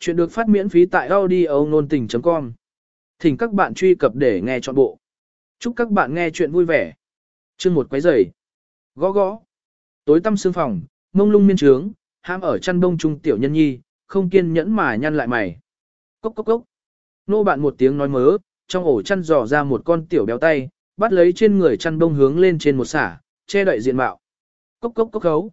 Chuyện được phát miễn phí tại audio nôn tình.com. Thỉnh các bạn truy cập để nghe trọn bộ. Chúc các bạn nghe chuyện vui vẻ. Chương một quấy rầy. Gõ gõ. Tối tăm sương phòng, mông lung miên trướng, ham ở chăn đông trung tiểu nhân nhi, không kiên nhẫn mà nhăn lại mày. Cốc cốc cốc. Nô bạn một tiếng nói mớ, trong ổ chăn dò ra một con tiểu béo tay, bắt lấy trên người chăn đông hướng lên trên một xả, che đậy diện mạo. Cốc cốc cốc khấu.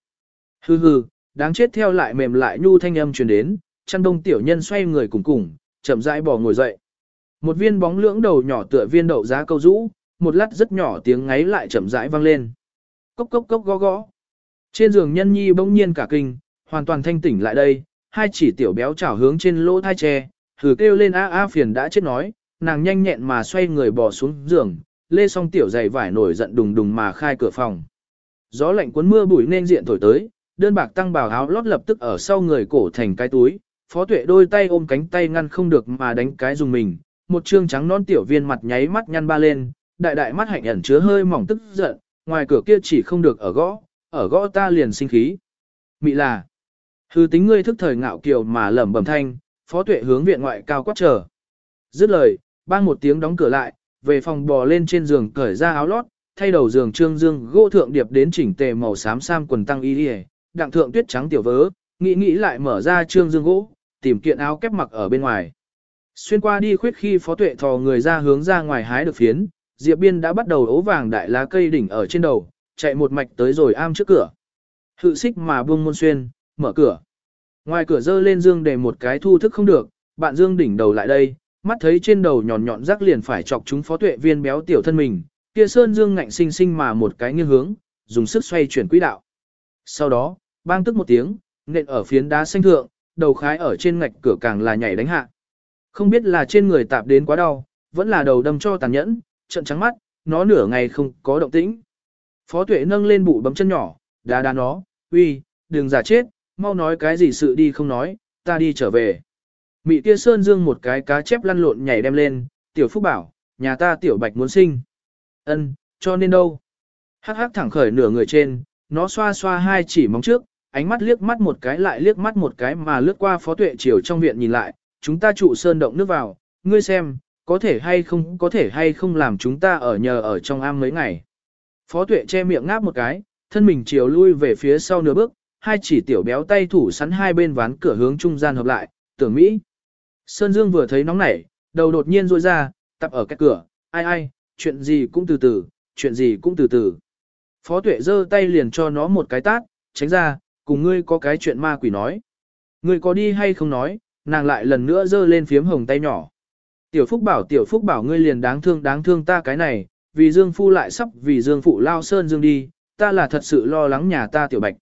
Hừ hừ, đáng chết theo lại mềm lại nhu thanh âm truyền đến, chăn đông tiểu nhân xoay người cùng cùng, chậm rãi bỏ ngồi dậy. Một viên bóng lưỡng đầu nhỏ tựa viên đậu giá câu rũ, một lát rất nhỏ tiếng ngáy lại chậm rãi vang lên. Cốc cốc cốc gõ gõ. Trên giường nhân nhi bỗng nhiên cả kinh, hoàn toàn thanh tỉnh lại đây, hai chỉ tiểu béo chảo hướng trên lỗ thai tre, thử kêu lên a a phiền đã chết nói, nàng nhanh nhẹn mà xoay người bò xuống giường, lê xong tiểu giày vải nổi giận đùng đùng mà khai cửa phòng. Gió lạnh cuốn mưa bụi nên diện thổi tới, đơn bạc tăng bào áo lót lập tức ở sau người cổ thành cái túi, phó tuệ đôi tay ôm cánh tay ngăn không được mà đánh cái dùng mình, một trương trắng non tiểu viên mặt nháy mắt nhăn ba lên, đại đại mắt hạnh ẩn chứa hơi mỏng tức giận, ngoài cửa kia chỉ không được ở gõ, ở gõ ta liền sinh khí. Mị là, hư tính ngươi thức thời ngạo kiều mà lẩm bẩm thanh, phó tuệ hướng viện ngoại cao quát chờ. Dứt lời, bang một tiếng đóng cửa lại, về phòng bò lên trên giường cởi ra áo lót, thay đầu giường trương dương gỗ thượng điệp đến chỉnh tề màu xám sam quần tăng y đi đặng thượng tuyết trắng tiểu vớ, nghĩ nghĩ lại mở ra trương dương gỗ, tìm kiện áo kép mặc ở bên ngoài. Xuyên qua đi khuyết khi phó tuệ thò người ra hướng ra ngoài hái được phiến, Diệp Biên đã bắt đầu ố vàng đại lá cây đỉnh ở trên đầu, chạy một mạch tới rồi am trước cửa. Hự xích mà buông môn xuyên, mở cửa. Ngoài cửa dơ lên dương để một cái thu thức không được, bạn dương đỉnh đầu lại đây, mắt thấy trên đầu nhọn nhọn rắc liền phải chọc chúng phó tuệ viên béo tiểu thân mình, kia sơn dương ngạnh sinh sinh mà một cái nghiêng hướng, dùng sức xoay chuyển quỹ đạo. Sau đó, bang tức một tiếng, nện ở phiến đá xanh thượng, đầu khái ở trên ngạch cửa càng là nhảy đánh hạ. Không biết là trên người tạp đến quá đau, vẫn là đầu đâm cho tàn nhẫn, trận trắng mắt, nó nửa ngày không có động tĩnh. Phó tuệ nâng lên bụ bấm chân nhỏ, đá đá nó, uy, đừng giả chết, mau nói cái gì sự đi không nói, ta đi trở về. Mị kia sơn dương một cái cá chép lăn lộn nhảy đem lên, tiểu phúc bảo, nhà ta tiểu bạch muốn sinh. ân cho nên đâu. Hắc hắc thẳng khởi nửa người trên, nó xoa xoa hai chỉ móng trước, ánh mắt liếc mắt một cái lại liếc mắt một cái mà lướt qua phó tuệ chiều trong viện nhìn lại, chúng ta trụ sơn động nước vào, ngươi xem, có thể hay không có thể hay không làm chúng ta ở nhờ ở trong am mấy ngày. Phó tuệ che miệng ngáp một cái, thân mình chiều lui về phía sau nửa bước, hai chỉ tiểu béo tay thủ sắn hai bên ván cửa hướng trung gian hợp lại, tưởng Mỹ. Sơn Dương vừa thấy nóng nảy, đầu đột nhiên rôi ra, tập ở cái cửa, ai ai, chuyện gì cũng từ từ, chuyện gì cũng từ từ. Phó tuệ giơ tay liền cho nó một cái tát, tránh ra, cùng ngươi có cái chuyện ma quỷ nói. Ngươi có đi hay không nói, nàng lại lần nữa giơ lên phiếm hồng tay nhỏ. Tiểu Phúc bảo tiểu Phúc bảo ngươi liền đáng thương đáng thương ta cái này, vì Dương Phu lại sắp vì Dương Phụ lao sơn Dương đi, ta là thật sự lo lắng nhà ta tiểu bạch.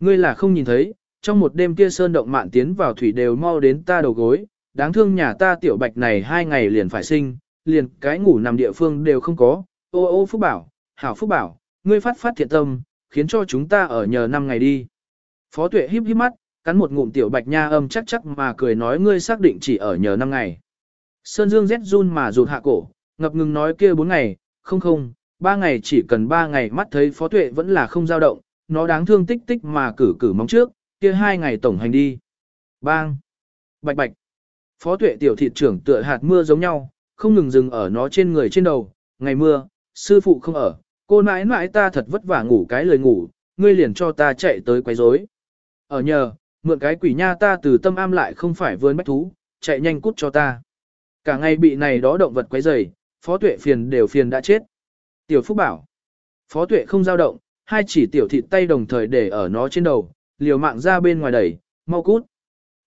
Ngươi là không nhìn thấy, trong một đêm kia sơn động mạn tiến vào thủy đều mau đến ta đầu gối, đáng thương nhà ta tiểu bạch này hai ngày liền phải sinh, liền cái ngủ nằm địa phương đều không có, ô ô Phúc bảo, hảo Phúc bảo, ngươi phát phát thiện tâm, khiến cho chúng ta ở nhờ năm ngày đi. Phó tuệ híp híp mắt, cắn một ngụm tiểu bạch nha âm chắc chắc mà cười nói ngươi xác định chỉ ở nhờ năm ngày. Sơn Dương rét run mà rụt hạ cổ, ngập ngừng nói kia bốn ngày, không không, ba ngày chỉ cần ba ngày mắt thấy phó tuệ vẫn là không dao động, nó đáng thương tích tích mà cử cử móng trước, kia hai ngày tổng hành đi. Bang! Bạch bạch! Phó tuệ tiểu thị trưởng tựa hạt mưa giống nhau, không ngừng dừng ở nó trên người trên đầu, ngày mưa, sư phụ không ở, cô nãi nãi ta thật vất vả ngủ cái lời ngủ, ngươi liền cho ta chạy tới quấy rối. Ở nhờ, mượn cái quỷ nha ta từ tâm am lại không phải vươn bách thú, chạy nhanh cút cho ta. Cả ngày bị này đó động vật quấy rầy, phó tuệ phiền đều phiền đã chết. Tiểu Phúc bảo, phó tuệ không dao động, hai chỉ tiểu thịt tay đồng thời để ở nó trên đầu, liều mạng ra bên ngoài đẩy, mau cút.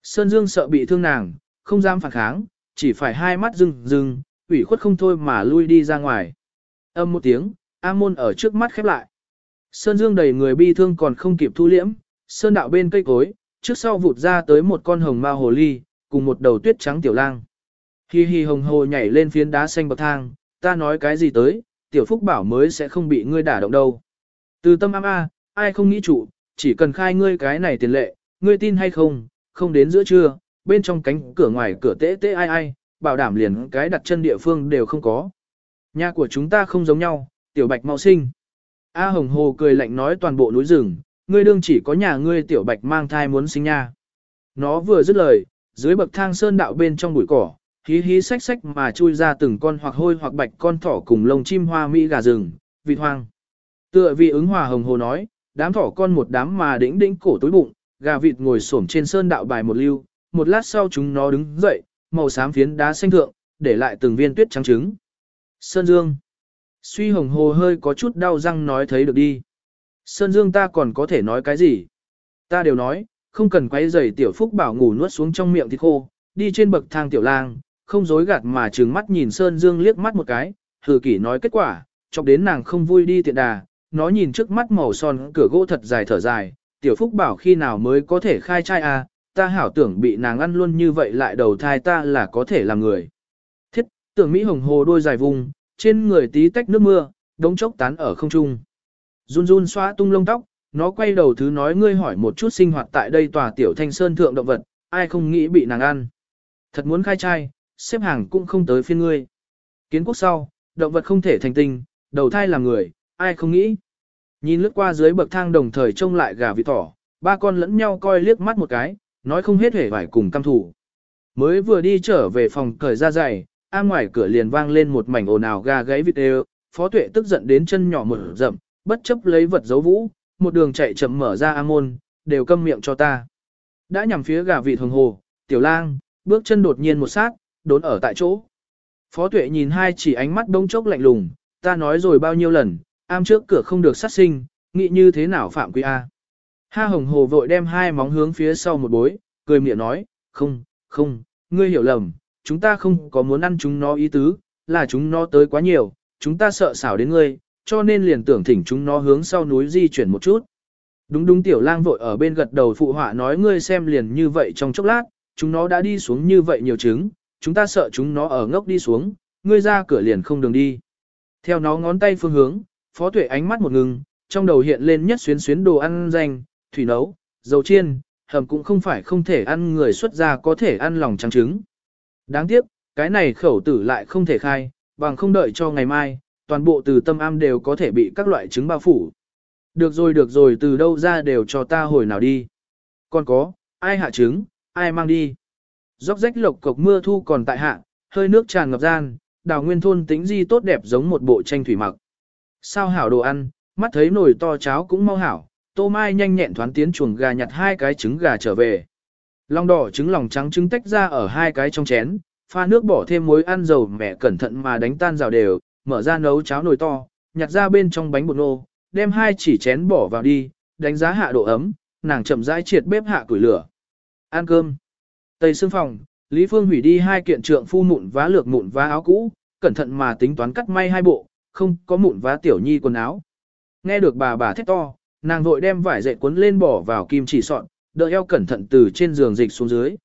Sơn Dương sợ bị thương nàng, không dám phản kháng, chỉ phải hai mắt rưng rưng, ủy khuất không thôi mà lui đi ra ngoài. Âm một tiếng, A môn ở trước mắt khép lại. Sơn Dương đầy người bi thương còn không kịp thu liễm, sơn đạo bên cây cối, trước sau vụt ra tới một con hồng ma hồ ly, cùng một đầu tuyết trắng tiểu lang. Hi hi hồng hồ nhảy lên phiến đá xanh bậc thang, ta nói cái gì tới, tiểu phúc bảo mới sẽ không bị ngươi đả động đâu. Từ tâm am a, ai không nghĩ chủ, chỉ cần khai ngươi cái này tiền lệ, ngươi tin hay không, không đến giữa trưa, bên trong cánh cửa ngoài cửa tế tế ai ai, bảo đảm liền cái đặt chân địa phương đều không có. Nhà của chúng ta không giống nhau, tiểu bạch mau sinh. A hồng hồ cười lạnh nói toàn bộ núi rừng, ngươi đương chỉ có nhà ngươi tiểu bạch mang thai muốn sinh nha. Nó vừa dứt lời, Dưới bậc thang sơn đạo bên trong bụi cỏ, hí hí xách xách mà chui ra từng con hoặc hôi hoặc bạch con thỏ cùng lông chim hoa mỹ gà rừng, vịt hoang. Tựa vị ứng hòa hồng hồ nói, đám thỏ con một đám mà đĩnh đĩnh cổ tối bụng, gà vịt ngồi xổm trên sơn đạo bài một lưu, một lát sau chúng nó đứng dậy, màu xám phiến đá xanh thượng, để lại từng viên tuyết trắng trứng. Sơn Dương. Suy hồng hồ hơi có chút đau răng nói thấy được đi. Sơn Dương ta còn có thể nói cái gì? Ta đều nói, không cần quấy rầy tiểu phúc bảo ngủ nuốt xuống trong miệng thịt khô, đi trên bậc thang tiểu lang, không dối gạt mà trừng mắt nhìn Sơn Dương liếc mắt một cái, hừ kỷ nói kết quả, chọc đến nàng không vui đi tiện đà, nó nhìn trước mắt màu son cửa gỗ thật dài thở dài, tiểu phúc bảo khi nào mới có thể khai trai à, ta hảo tưởng bị nàng ăn luôn như vậy lại đầu thai ta là có thể làm người. Thiết, tưởng Mỹ hồng hồ đôi dài vùng, trên người tí tách nước mưa, đống chốc tán ở không trung. Run run xoa tung lông tóc, nó quay đầu thứ nói ngươi hỏi một chút sinh hoạt tại đây tòa tiểu thanh sơn thượng động vật, ai không nghĩ bị nàng ăn. Thật muốn khai trai, xếp hàng cũng không tới phiên ngươi. Kiến quốc sau, động vật không thể thành tinh, đầu thai làm người, ai không nghĩ. Nhìn lướt qua dưới bậc thang đồng thời trông lại gà vịt thỏ, ba con lẫn nhau coi liếc mắt một cái, nói không hết hề phải cùng căm thủ. Mới vừa đi trở về phòng cởi ra giày, a ngoài cửa liền vang lên một mảnh ồn ào gà gáy vịt đều, phó tuệ tức giận đến chân nhỏ mở rậm, bất chấp lấy vật giấu vũ, một đường chạy chậm mở ra a môn, đều câm miệng cho ta. Đã nhằm phía gà vị thường hồ, tiểu lang, bước chân đột nhiên một sát, đốn ở tại chỗ. Phó tuệ nhìn hai chỉ ánh mắt đông chốc lạnh lùng, ta nói rồi bao nhiêu lần, am trước cửa không được sát sinh, nghĩ như thế nào phạm quy A. Ha hồng hồ vội đem hai móng hướng phía sau một bối, cười miệng nói, không, không, ngươi hiểu lầm, chúng ta không có muốn ăn chúng nó ý tứ, là chúng nó tới quá nhiều, chúng ta sợ xảo đến ngươi, cho nên liền tưởng thỉnh chúng nó hướng sau núi di chuyển một chút. Đúng đúng tiểu lang vội ở bên gật đầu phụ họa nói ngươi xem liền như vậy trong chốc lát, chúng nó đã đi xuống như vậy nhiều trứng, chúng ta sợ chúng nó ở ngốc đi xuống, ngươi ra cửa liền không đường đi. Theo nó ngón tay phương hướng, phó tuệ ánh mắt một ngừng, trong đầu hiện lên nhất xuyến xuyến đồ ăn danh, thủy nấu, dầu chiên, hầm cũng không phải không thể ăn người xuất gia có thể ăn lòng trắng trứng. Đáng tiếc, cái này khẩu tử lại không thể khai, bằng không đợi cho ngày mai, toàn bộ từ tâm am đều có thể bị các loại trứng bao phủ. Được rồi được rồi từ đâu ra đều cho ta hồi nào đi. Còn có, ai hạ trứng, ai mang đi. Dốc rách lộc cộc mưa thu còn tại hạ, hơi nước tràn ngập gian, đào nguyên thôn tính di tốt đẹp giống một bộ tranh thủy mặc. Sao hảo đồ ăn, mắt thấy nồi to cháo cũng mau hảo, tô mai nhanh nhẹn thoán tiến chuồng gà nhặt hai cái trứng gà trở về. Lòng đỏ trứng lòng trắng trứng tách ra ở hai cái trong chén, pha nước bỏ thêm muối ăn dầu mẹ cẩn thận mà đánh tan rào đều, mở ra nấu cháo nồi to, nhặt ra bên trong bánh bột nô, đem hai chỉ chén bỏ vào đi, đánh giá hạ độ ấm, nàng chậm rãi triệt bếp hạ củi lửa. Ăn cơm. Tây xương phòng, Lý Phương hủy đi hai kiện trượng phu mụn vá lược mụn vá áo cũ, cẩn thận mà tính toán cắt may hai bộ, không có mụn vá tiểu nhi quần áo. Nghe được bà bà thét to, nàng vội đem vải dệt cuốn lên bỏ vào kim chỉ sọn, đỡ eo cẩn thận từ trên giường dịch xuống dưới.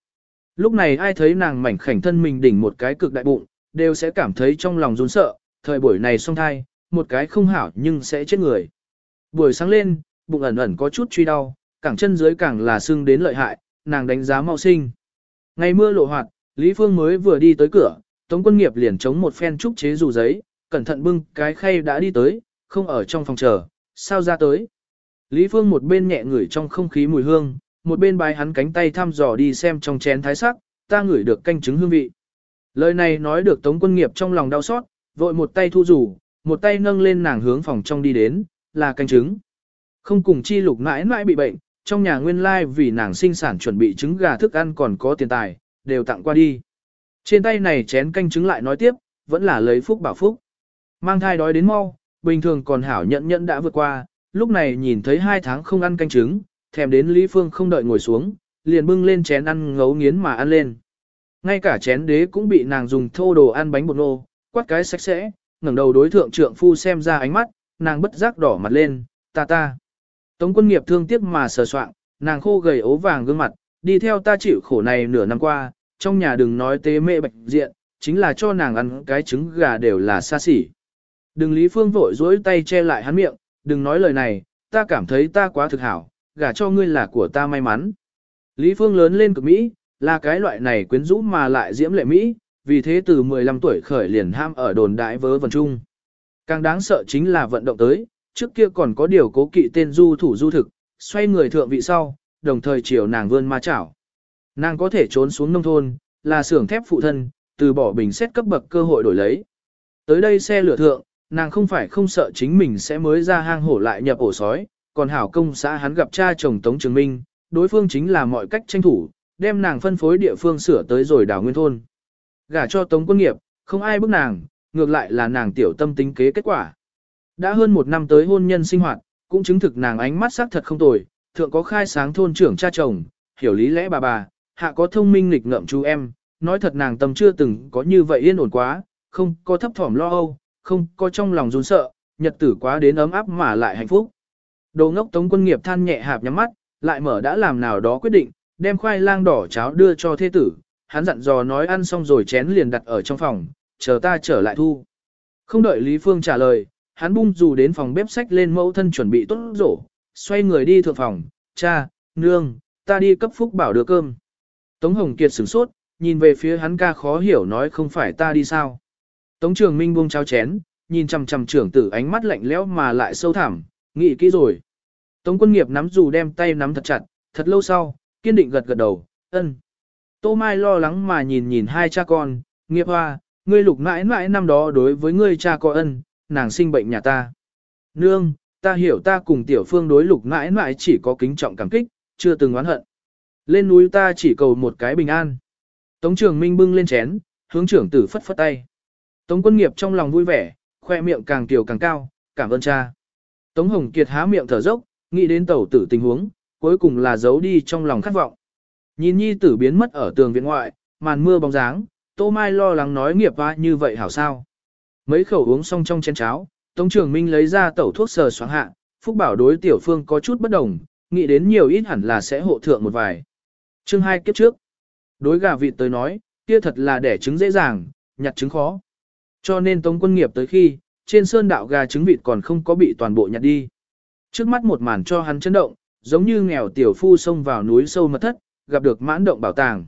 Lúc này ai thấy nàng mảnh khảnh thân mình đỉnh một cái cực đại bụng, đều sẽ cảm thấy trong lòng run sợ, thời buổi này song thai, một cái không hảo nhưng sẽ chết người. Buổi sáng lên, bụng ẩn ẩn có chút truy đau, cẳng chân dưới càng là sưng đến lợi hại, nàng đánh giá mau sinh. Ngày mưa lộ hoạt, Lý Phương mới vừa đi tới cửa, Tống quân nghiệp liền chống một phen trúc chế dù giấy, cẩn thận bưng cái khay đã đi tới, không ở trong phòng chờ, sao ra tới. Lý Phương một bên nhẹ ngửi trong không khí mùi hương, một bên bài hắn cánh tay thăm dò đi xem trong chén thái sắc, ta ngửi được canh chứng hương vị. Lời này nói được Tống quân nghiệp trong lòng đau xót, vội một tay thu rủ, một tay nâng lên nàng hướng phòng trong đi đến, là canh trứng. Không cùng chi lục mãi mãi bị bệnh, trong nhà nguyên lai vì nàng sinh sản chuẩn bị trứng gà thức ăn còn có tiền tài, đều tặng qua đi. Trên tay này chén canh trứng lại nói tiếp, vẫn là lấy phúc bảo phúc. Mang thai đói đến mau, bình thường còn hảo nhận nhận đã vượt qua, lúc này nhìn thấy hai tháng không ăn canh trứng, thèm đến Lý Phương không đợi ngồi xuống, liền bưng lên chén ăn ngấu nghiến mà ăn lên. Ngay cả chén đế cũng bị nàng dùng thô đồ ăn bánh bột nô, quát cái sạch sẽ, ngẩng đầu đối thượng trượng phu xem ra ánh mắt, nàng bất giác đỏ mặt lên, ta ta. Tống quân nghiệp thương tiếc mà sờ soạn, nàng khô gầy ố vàng gương mặt, đi theo ta chịu khổ này nửa năm qua, trong nhà đừng nói tế mệ bạch diện, chính là cho nàng ăn cái trứng gà đều là xa xỉ. Đừng Lý Phương vội dối tay che lại hắn miệng, đừng nói lời này, ta cảm thấy ta quá thực hảo, gả cho ngươi là của ta may mắn. Lý Phương lớn lên cực Mỹ, là cái loại này quyến rũ mà lại diễm lệ Mỹ, vì thế từ 15 tuổi khởi liền ham ở đồn đại vớ vần trung. Càng đáng sợ chính là vận động tới, trước kia còn có điều cố kỵ tên du thủ du thực, xoay người thượng vị sau, đồng thời chiều nàng vươn ma chảo. Nàng có thể trốn xuống nông thôn, là xưởng thép phụ thân, từ bỏ bình xét cấp bậc cơ hội đổi lấy. Tới đây xe lửa thượng, nàng không phải không sợ chính mình sẽ mới ra hang hổ lại nhập ổ sói, còn hảo công xã hắn gặp cha chồng Tống Trường Minh, đối phương chính là mọi cách tranh thủ, đem nàng phân phối địa phương sửa tới rồi đảo nguyên thôn. Gả cho Tống quân nghiệp, không ai bức nàng, ngược lại là nàng tiểu tâm tính kế kết quả. Đã hơn một năm tới hôn nhân sinh hoạt, cũng chứng thực nàng ánh mắt sắc thật không tồi, thượng có khai sáng thôn trưởng cha chồng, hiểu lý lẽ bà bà, hạ có thông minh nghịch ngợm chú em, nói thật nàng tâm chưa từng có như vậy yên ổn quá, không có thấp thỏm lo âu, không có trong lòng run sợ, nhật tử quá đến ấm áp mà lại hạnh phúc. Đồ ngốc tống quân nghiệp than nhẹ hạp nhắm mắt, lại mở đã làm nào đó quyết định, đem khoai lang đỏ cháo đưa cho thế tử, hắn dặn dò nói ăn xong rồi chén liền đặt ở trong phòng, chờ ta trở lại thu. Không đợi Lý Phương trả lời, hắn bung dù đến phòng bếp sách lên mẫu thân chuẩn bị tốt rổ, xoay người đi thượng phòng, cha, nương, ta đi cấp phúc bảo đưa cơm. Tống Hồng Kiệt sửng sốt, nhìn về phía hắn ca khó hiểu nói không phải ta đi sao. Tống Trường Minh buông cháo chén, nhìn chằm chằm trưởng tử ánh mắt lạnh lẽo mà lại sâu thẳm, nghĩ kỹ rồi. Tống quân nghiệp nắm dù đem tay nắm thật chặt, thật lâu sau, kiên định gật gật đầu, ân. Tô Mai lo lắng mà nhìn nhìn hai cha con, nghiệp hoa, ngươi lục mãi mãi năm đó đối với ngươi cha có ân, nàng sinh bệnh nhà ta. Nương, ta hiểu ta cùng tiểu phương đối lục mãi mãi chỉ có kính trọng cảm kích, chưa từng oán hận. Lên núi ta chỉ cầu một cái bình an. Tống trường minh bưng lên chén, hướng trưởng tử phất phất tay. Tống quân nghiệp trong lòng vui vẻ, khoe miệng càng tiểu càng cao, cảm ơn cha. Tống Hồng Kiệt há miệng thở dốc, nghĩ đến tẩu tử tình huống, cuối cùng là giấu đi trong lòng khát vọng. Nhìn nhi tử biến mất ở tường viện ngoại, màn mưa bóng dáng, Tô Mai lo lắng nói nghiệp va như vậy hảo sao. Mấy khẩu uống xong trong chén cháo, Tống Trường Minh lấy ra tẩu thuốc sờ xoáng hạ, Phúc Bảo đối tiểu phương có chút bất đồng, nghĩ đến nhiều ít hẳn là sẽ hộ thượng một vài. Chương hai kiếp trước, đối gà vịt tới nói, kia thật là đẻ trứng dễ dàng, nhặt trứng khó. Cho nên Tống quân nghiệp tới khi, trên sơn đạo gà trứng vịt còn không có bị toàn bộ nhặt đi. Trước mắt một màn cho hắn chấn động, giống như nghèo tiểu phu xông vào núi sâu mật thất, gặp được mãn động bảo tàng.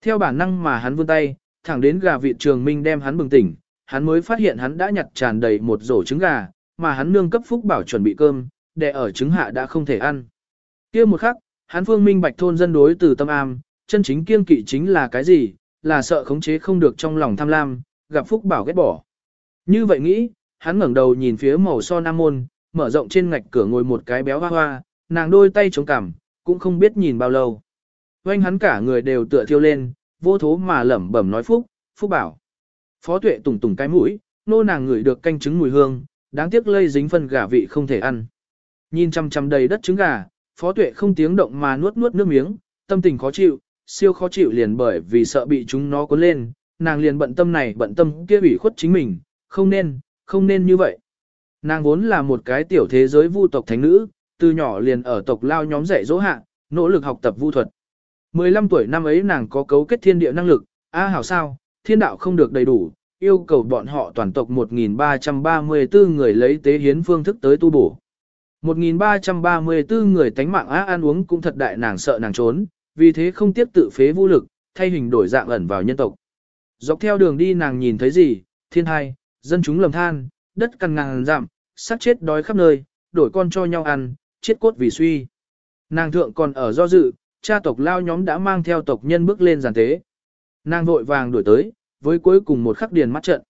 Theo bản năng mà hắn vươn tay, thẳng đến gà vịt trường minh đem hắn bừng tỉnh, hắn mới phát hiện hắn đã nhặt tràn đầy một rổ trứng gà, mà hắn nương cấp phúc bảo chuẩn bị cơm, để ở trứng hạ đã không thể ăn. kia một khắc, hắn phương minh bạch thôn dân đối từ tâm am, chân chính kiên kỵ chính là cái gì, là sợ khống chế không được trong lòng tham lam, gặp phúc bảo ghét bỏ. Như vậy nghĩ, hắn ngẩng đầu nhìn phía màu son nam môn, mở rộng trên ngạch cửa ngồi một cái béo hoa hoa, nàng đôi tay chống cằm, cũng không biết nhìn bao lâu. Quanh hắn cả người đều tựa thiêu lên, vô thố mà lẩm bẩm nói phúc, phúc bảo. Phó tuệ tùng tùng cái mũi, nô nàng ngửi được canh trứng mùi hương, đáng tiếc lây dính phân gà vị không thể ăn. Nhìn chăm chăm đầy đất trứng gà, phó tuệ không tiếng động mà nuốt nuốt nước miếng, tâm tình khó chịu, siêu khó chịu liền bởi vì sợ bị chúng nó cuốn lên, nàng liền bận tâm này bận tâm kia ủy khuất chính mình, không nên, không nên như vậy. Nàng vốn là một cái tiểu thế giới vu tộc thánh nữ, từ nhỏ liền ở tộc lao nhóm dạy dỗ hạ, nỗ lực học tập vu thuật. 15 tuổi năm ấy nàng có cấu kết thiên địa năng lực, a hảo sao, thiên đạo không được đầy đủ, yêu cầu bọn họ toàn tộc 1334 người lấy tế hiến phương thức tới tu bổ. 1334 người tánh mạng á ăn uống cũng thật đại nàng sợ nàng trốn, vì thế không tiếp tự phế vũ lực, thay hình đổi dạng ẩn vào nhân tộc. Dọc theo đường đi nàng nhìn thấy gì, thiên hai, dân chúng lầm than, đất cằn ngàn giảm, sát chết đói khắp nơi, đổi con cho nhau ăn, chết cốt vì suy. Nàng thượng còn ở do dự, cha tộc lao nhóm đã mang theo tộc nhân bước lên giàn tế. Nàng vội vàng đuổi tới, với cuối cùng một khắc điền mắt trận.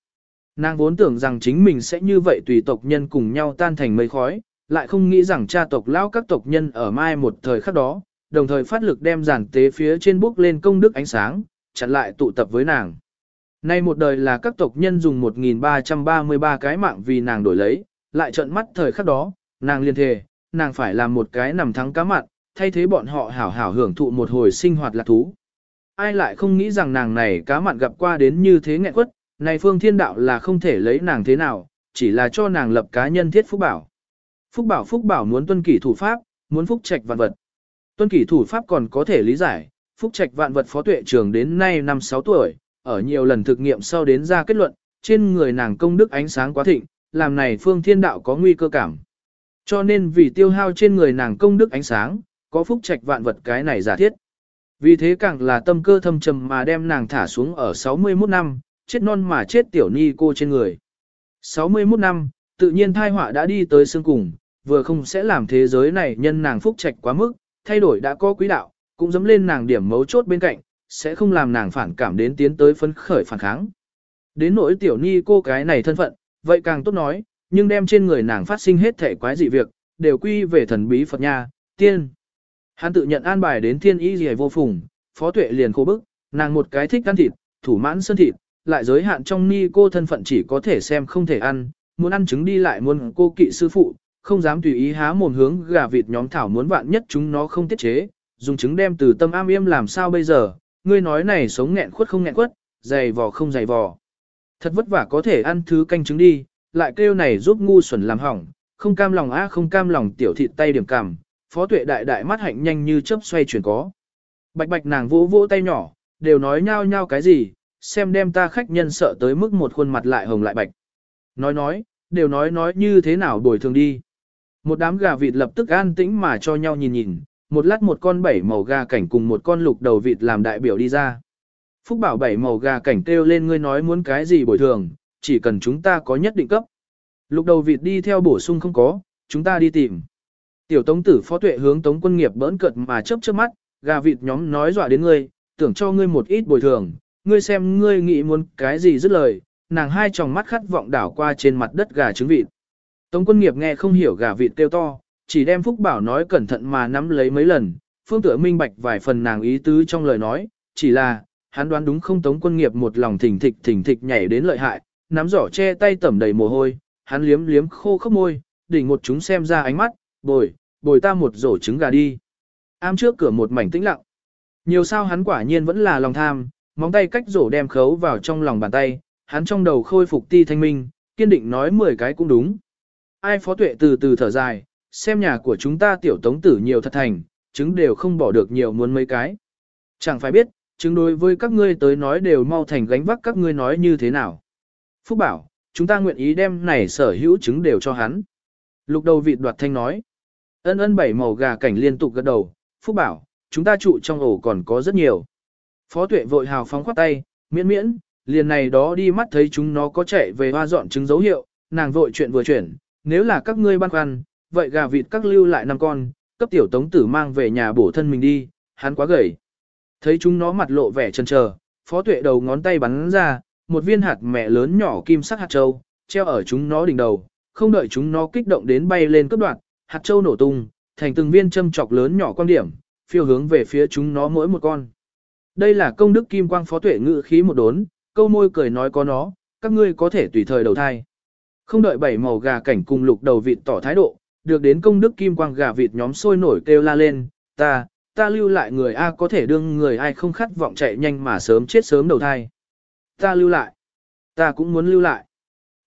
Nàng vốn tưởng rằng chính mình sẽ như vậy tùy tộc nhân cùng nhau tan thành mây khói, lại không nghĩ rằng cha tộc lao các tộc nhân ở mai một thời khắc đó, đồng thời phát lực đem giàn tế phía trên bước lên công đức ánh sáng, chặn lại tụ tập với nàng. Nay một đời là các tộc nhân dùng 1333 cái mạng vì nàng đổi lấy, lại trận mắt thời khắc đó, nàng liên thề, nàng phải làm một cái nằm thắng cá mặn, thay thế bọn họ hảo hảo hưởng thụ một hồi sinh hoạt lạc thú. Ai lại không nghĩ rằng nàng này cá mặn gặp qua đến như thế nghẹn quất, này phương thiên đạo là không thể lấy nàng thế nào, chỉ là cho nàng lập cá nhân thiết phúc bảo. Phúc bảo phúc bảo muốn tuân kỷ thủ pháp, muốn phúc trạch vạn vật. Tuân kỷ thủ pháp còn có thể lý giải, phúc trạch vạn vật phó tuệ trường đến nay năm 6 tuổi, ở nhiều lần thực nghiệm sau đến ra kết luận, trên người nàng công đức ánh sáng quá thịnh, làm này phương thiên đạo có nguy cơ cảm. Cho nên vì tiêu hao trên người nàng công đức ánh sáng, có phúc trạch vạn vật cái này giả thiết. Vì thế càng là tâm cơ thâm trầm mà đem nàng thả xuống ở 61 năm, chết non mà chết tiểu ni cô trên người. 61 năm, tự nhiên thai họa đã đi tới xương cùng, vừa không sẽ làm thế giới này nhân nàng phúc trạch quá mức, thay đổi đã có quý đạo, cũng dẫm lên nàng điểm mấu chốt bên cạnh, sẽ không làm nàng phản cảm đến tiến tới phấn khởi phản kháng. Đến nỗi tiểu ni cô cái này thân phận, vậy càng tốt nói, nhưng đem trên người nàng phát sinh hết thể quái dị việc, đều quy về thần bí Phật nha, tiên. Hắn tự nhận an bài đến thiên y gì vô phùng, phó tuệ liền khô bức, nàng một cái thích ăn thịt, thủ mãn sơn thịt, lại giới hạn trong ni cô thân phận chỉ có thể xem không thể ăn, muốn ăn trứng đi lại muốn cô kỵ sư phụ, không dám tùy ý há mồm hướng gà vịt nhóm thảo muốn vạn nhất chúng nó không tiết chế, dùng trứng đem từ tâm am yêm làm sao bây giờ, ngươi nói này sống nghẹn khuất không nghẹn khuất, dày vò không dày vò. Thật vất vả có thể ăn thứ canh trứng đi, lại kêu này giúp ngu xuẩn làm hỏng, không cam lòng a không cam lòng tiểu thịt tay điểm cảm, phó tuệ đại đại mắt hạnh nhanh như chớp xoay chuyển có. Bạch bạch nàng vỗ vỗ tay nhỏ, đều nói nhao nhao cái gì, xem đem ta khách nhân sợ tới mức một khuôn mặt lại hồng lại bạch. Nói nói, đều nói nói như thế nào bồi thường đi. Một đám gà vịt lập tức an tĩnh mà cho nhau nhìn nhìn, một lát một con bảy màu gà cảnh cùng một con lục đầu vịt làm đại biểu đi ra. Phúc bảo bảy màu gà cảnh kêu lên ngươi nói muốn cái gì bồi thường, chỉ cần chúng ta có nhất định cấp. Lục đầu vịt đi theo bổ sung không có, chúng ta đi tìm. Tiểu tống tử phó tuệ hướng tống quân nghiệp bỡn cợt mà chớp chớp mắt, gà vịt nhóm nói dọa đến ngươi, tưởng cho ngươi một ít bồi thường, ngươi xem ngươi nghĩ muốn cái gì dứt lời, nàng hai tròng mắt khát vọng đảo qua trên mặt đất gà trứng vịt. Tống quân nghiệp nghe không hiểu gà vịt kêu to, chỉ đem Phúc Bảo nói cẩn thận mà nắm lấy mấy lần, phương tựa minh bạch vài phần nàng ý tứ trong lời nói, chỉ là, hắn đoán đúng không Tống quân nghiệp một lòng thỉnh thịch thỉnh thịch nhảy đến lợi hại, nắm giỏ che tay tẩm đầy mồ hôi, hắn liếm liếm khô khốc môi, đỉnh một chúng xem ra ánh mắt, bồi, bồi ta một rổ trứng gà đi. Am trước cửa một mảnh tĩnh lặng. Nhiều sao hắn quả nhiên vẫn là lòng tham, móng tay cách rổ đem khấu vào trong lòng bàn tay, hắn trong đầu khôi phục ti thanh minh, kiên định nói 10 cái cũng đúng. Ai phó tuệ từ từ thở dài, xem nhà của chúng ta tiểu tống tử nhiều thật thành, trứng đều không bỏ được nhiều muốn mấy cái. Chẳng phải biết, trứng đối với các ngươi tới nói đều mau thành gánh vác các ngươi nói như thế nào. Phúc bảo, chúng ta nguyện ý đem này sở hữu trứng đều cho hắn. Lục đầu vịt đoạt thanh nói. Ân ân bảy màu gà cảnh liên tục gật đầu, Phúc bảo, chúng ta trụ trong ổ còn có rất nhiều. Phó tuệ vội hào phóng khoát tay, miễn miễn, liền này đó đi mắt thấy chúng nó có chạy về hoa dọn trứng dấu hiệu, nàng vội chuyện vừa chuyển, nếu là các ngươi băn khoăn, vậy gà vịt các lưu lại năm con, cấp tiểu tống tử mang về nhà bổ thân mình đi, hắn quá gầy. Thấy chúng nó mặt lộ vẻ chần chờ, phó tuệ đầu ngón tay bắn ra, một viên hạt mẹ lớn nhỏ kim sắc hạt châu, treo ở chúng nó đỉnh đầu, không đợi chúng nó kích động đến bay lên cấp đoạt hạt châu nổ tung, thành từng viên châm chọc lớn nhỏ quan điểm, phiêu hướng về phía chúng nó mỗi một con. Đây là công đức kim quang phó tuệ ngự khí một đốn, câu môi cười nói có nó, các ngươi có thể tùy thời đầu thai. Không đợi bảy màu gà cảnh cùng lục đầu vịt tỏ thái độ, được đến công đức kim quang gà vịt nhóm sôi nổi kêu la lên, ta, ta lưu lại người A có thể đương người ai không khát vọng chạy nhanh mà sớm chết sớm đầu thai. Ta lưu lại. Ta cũng muốn lưu lại.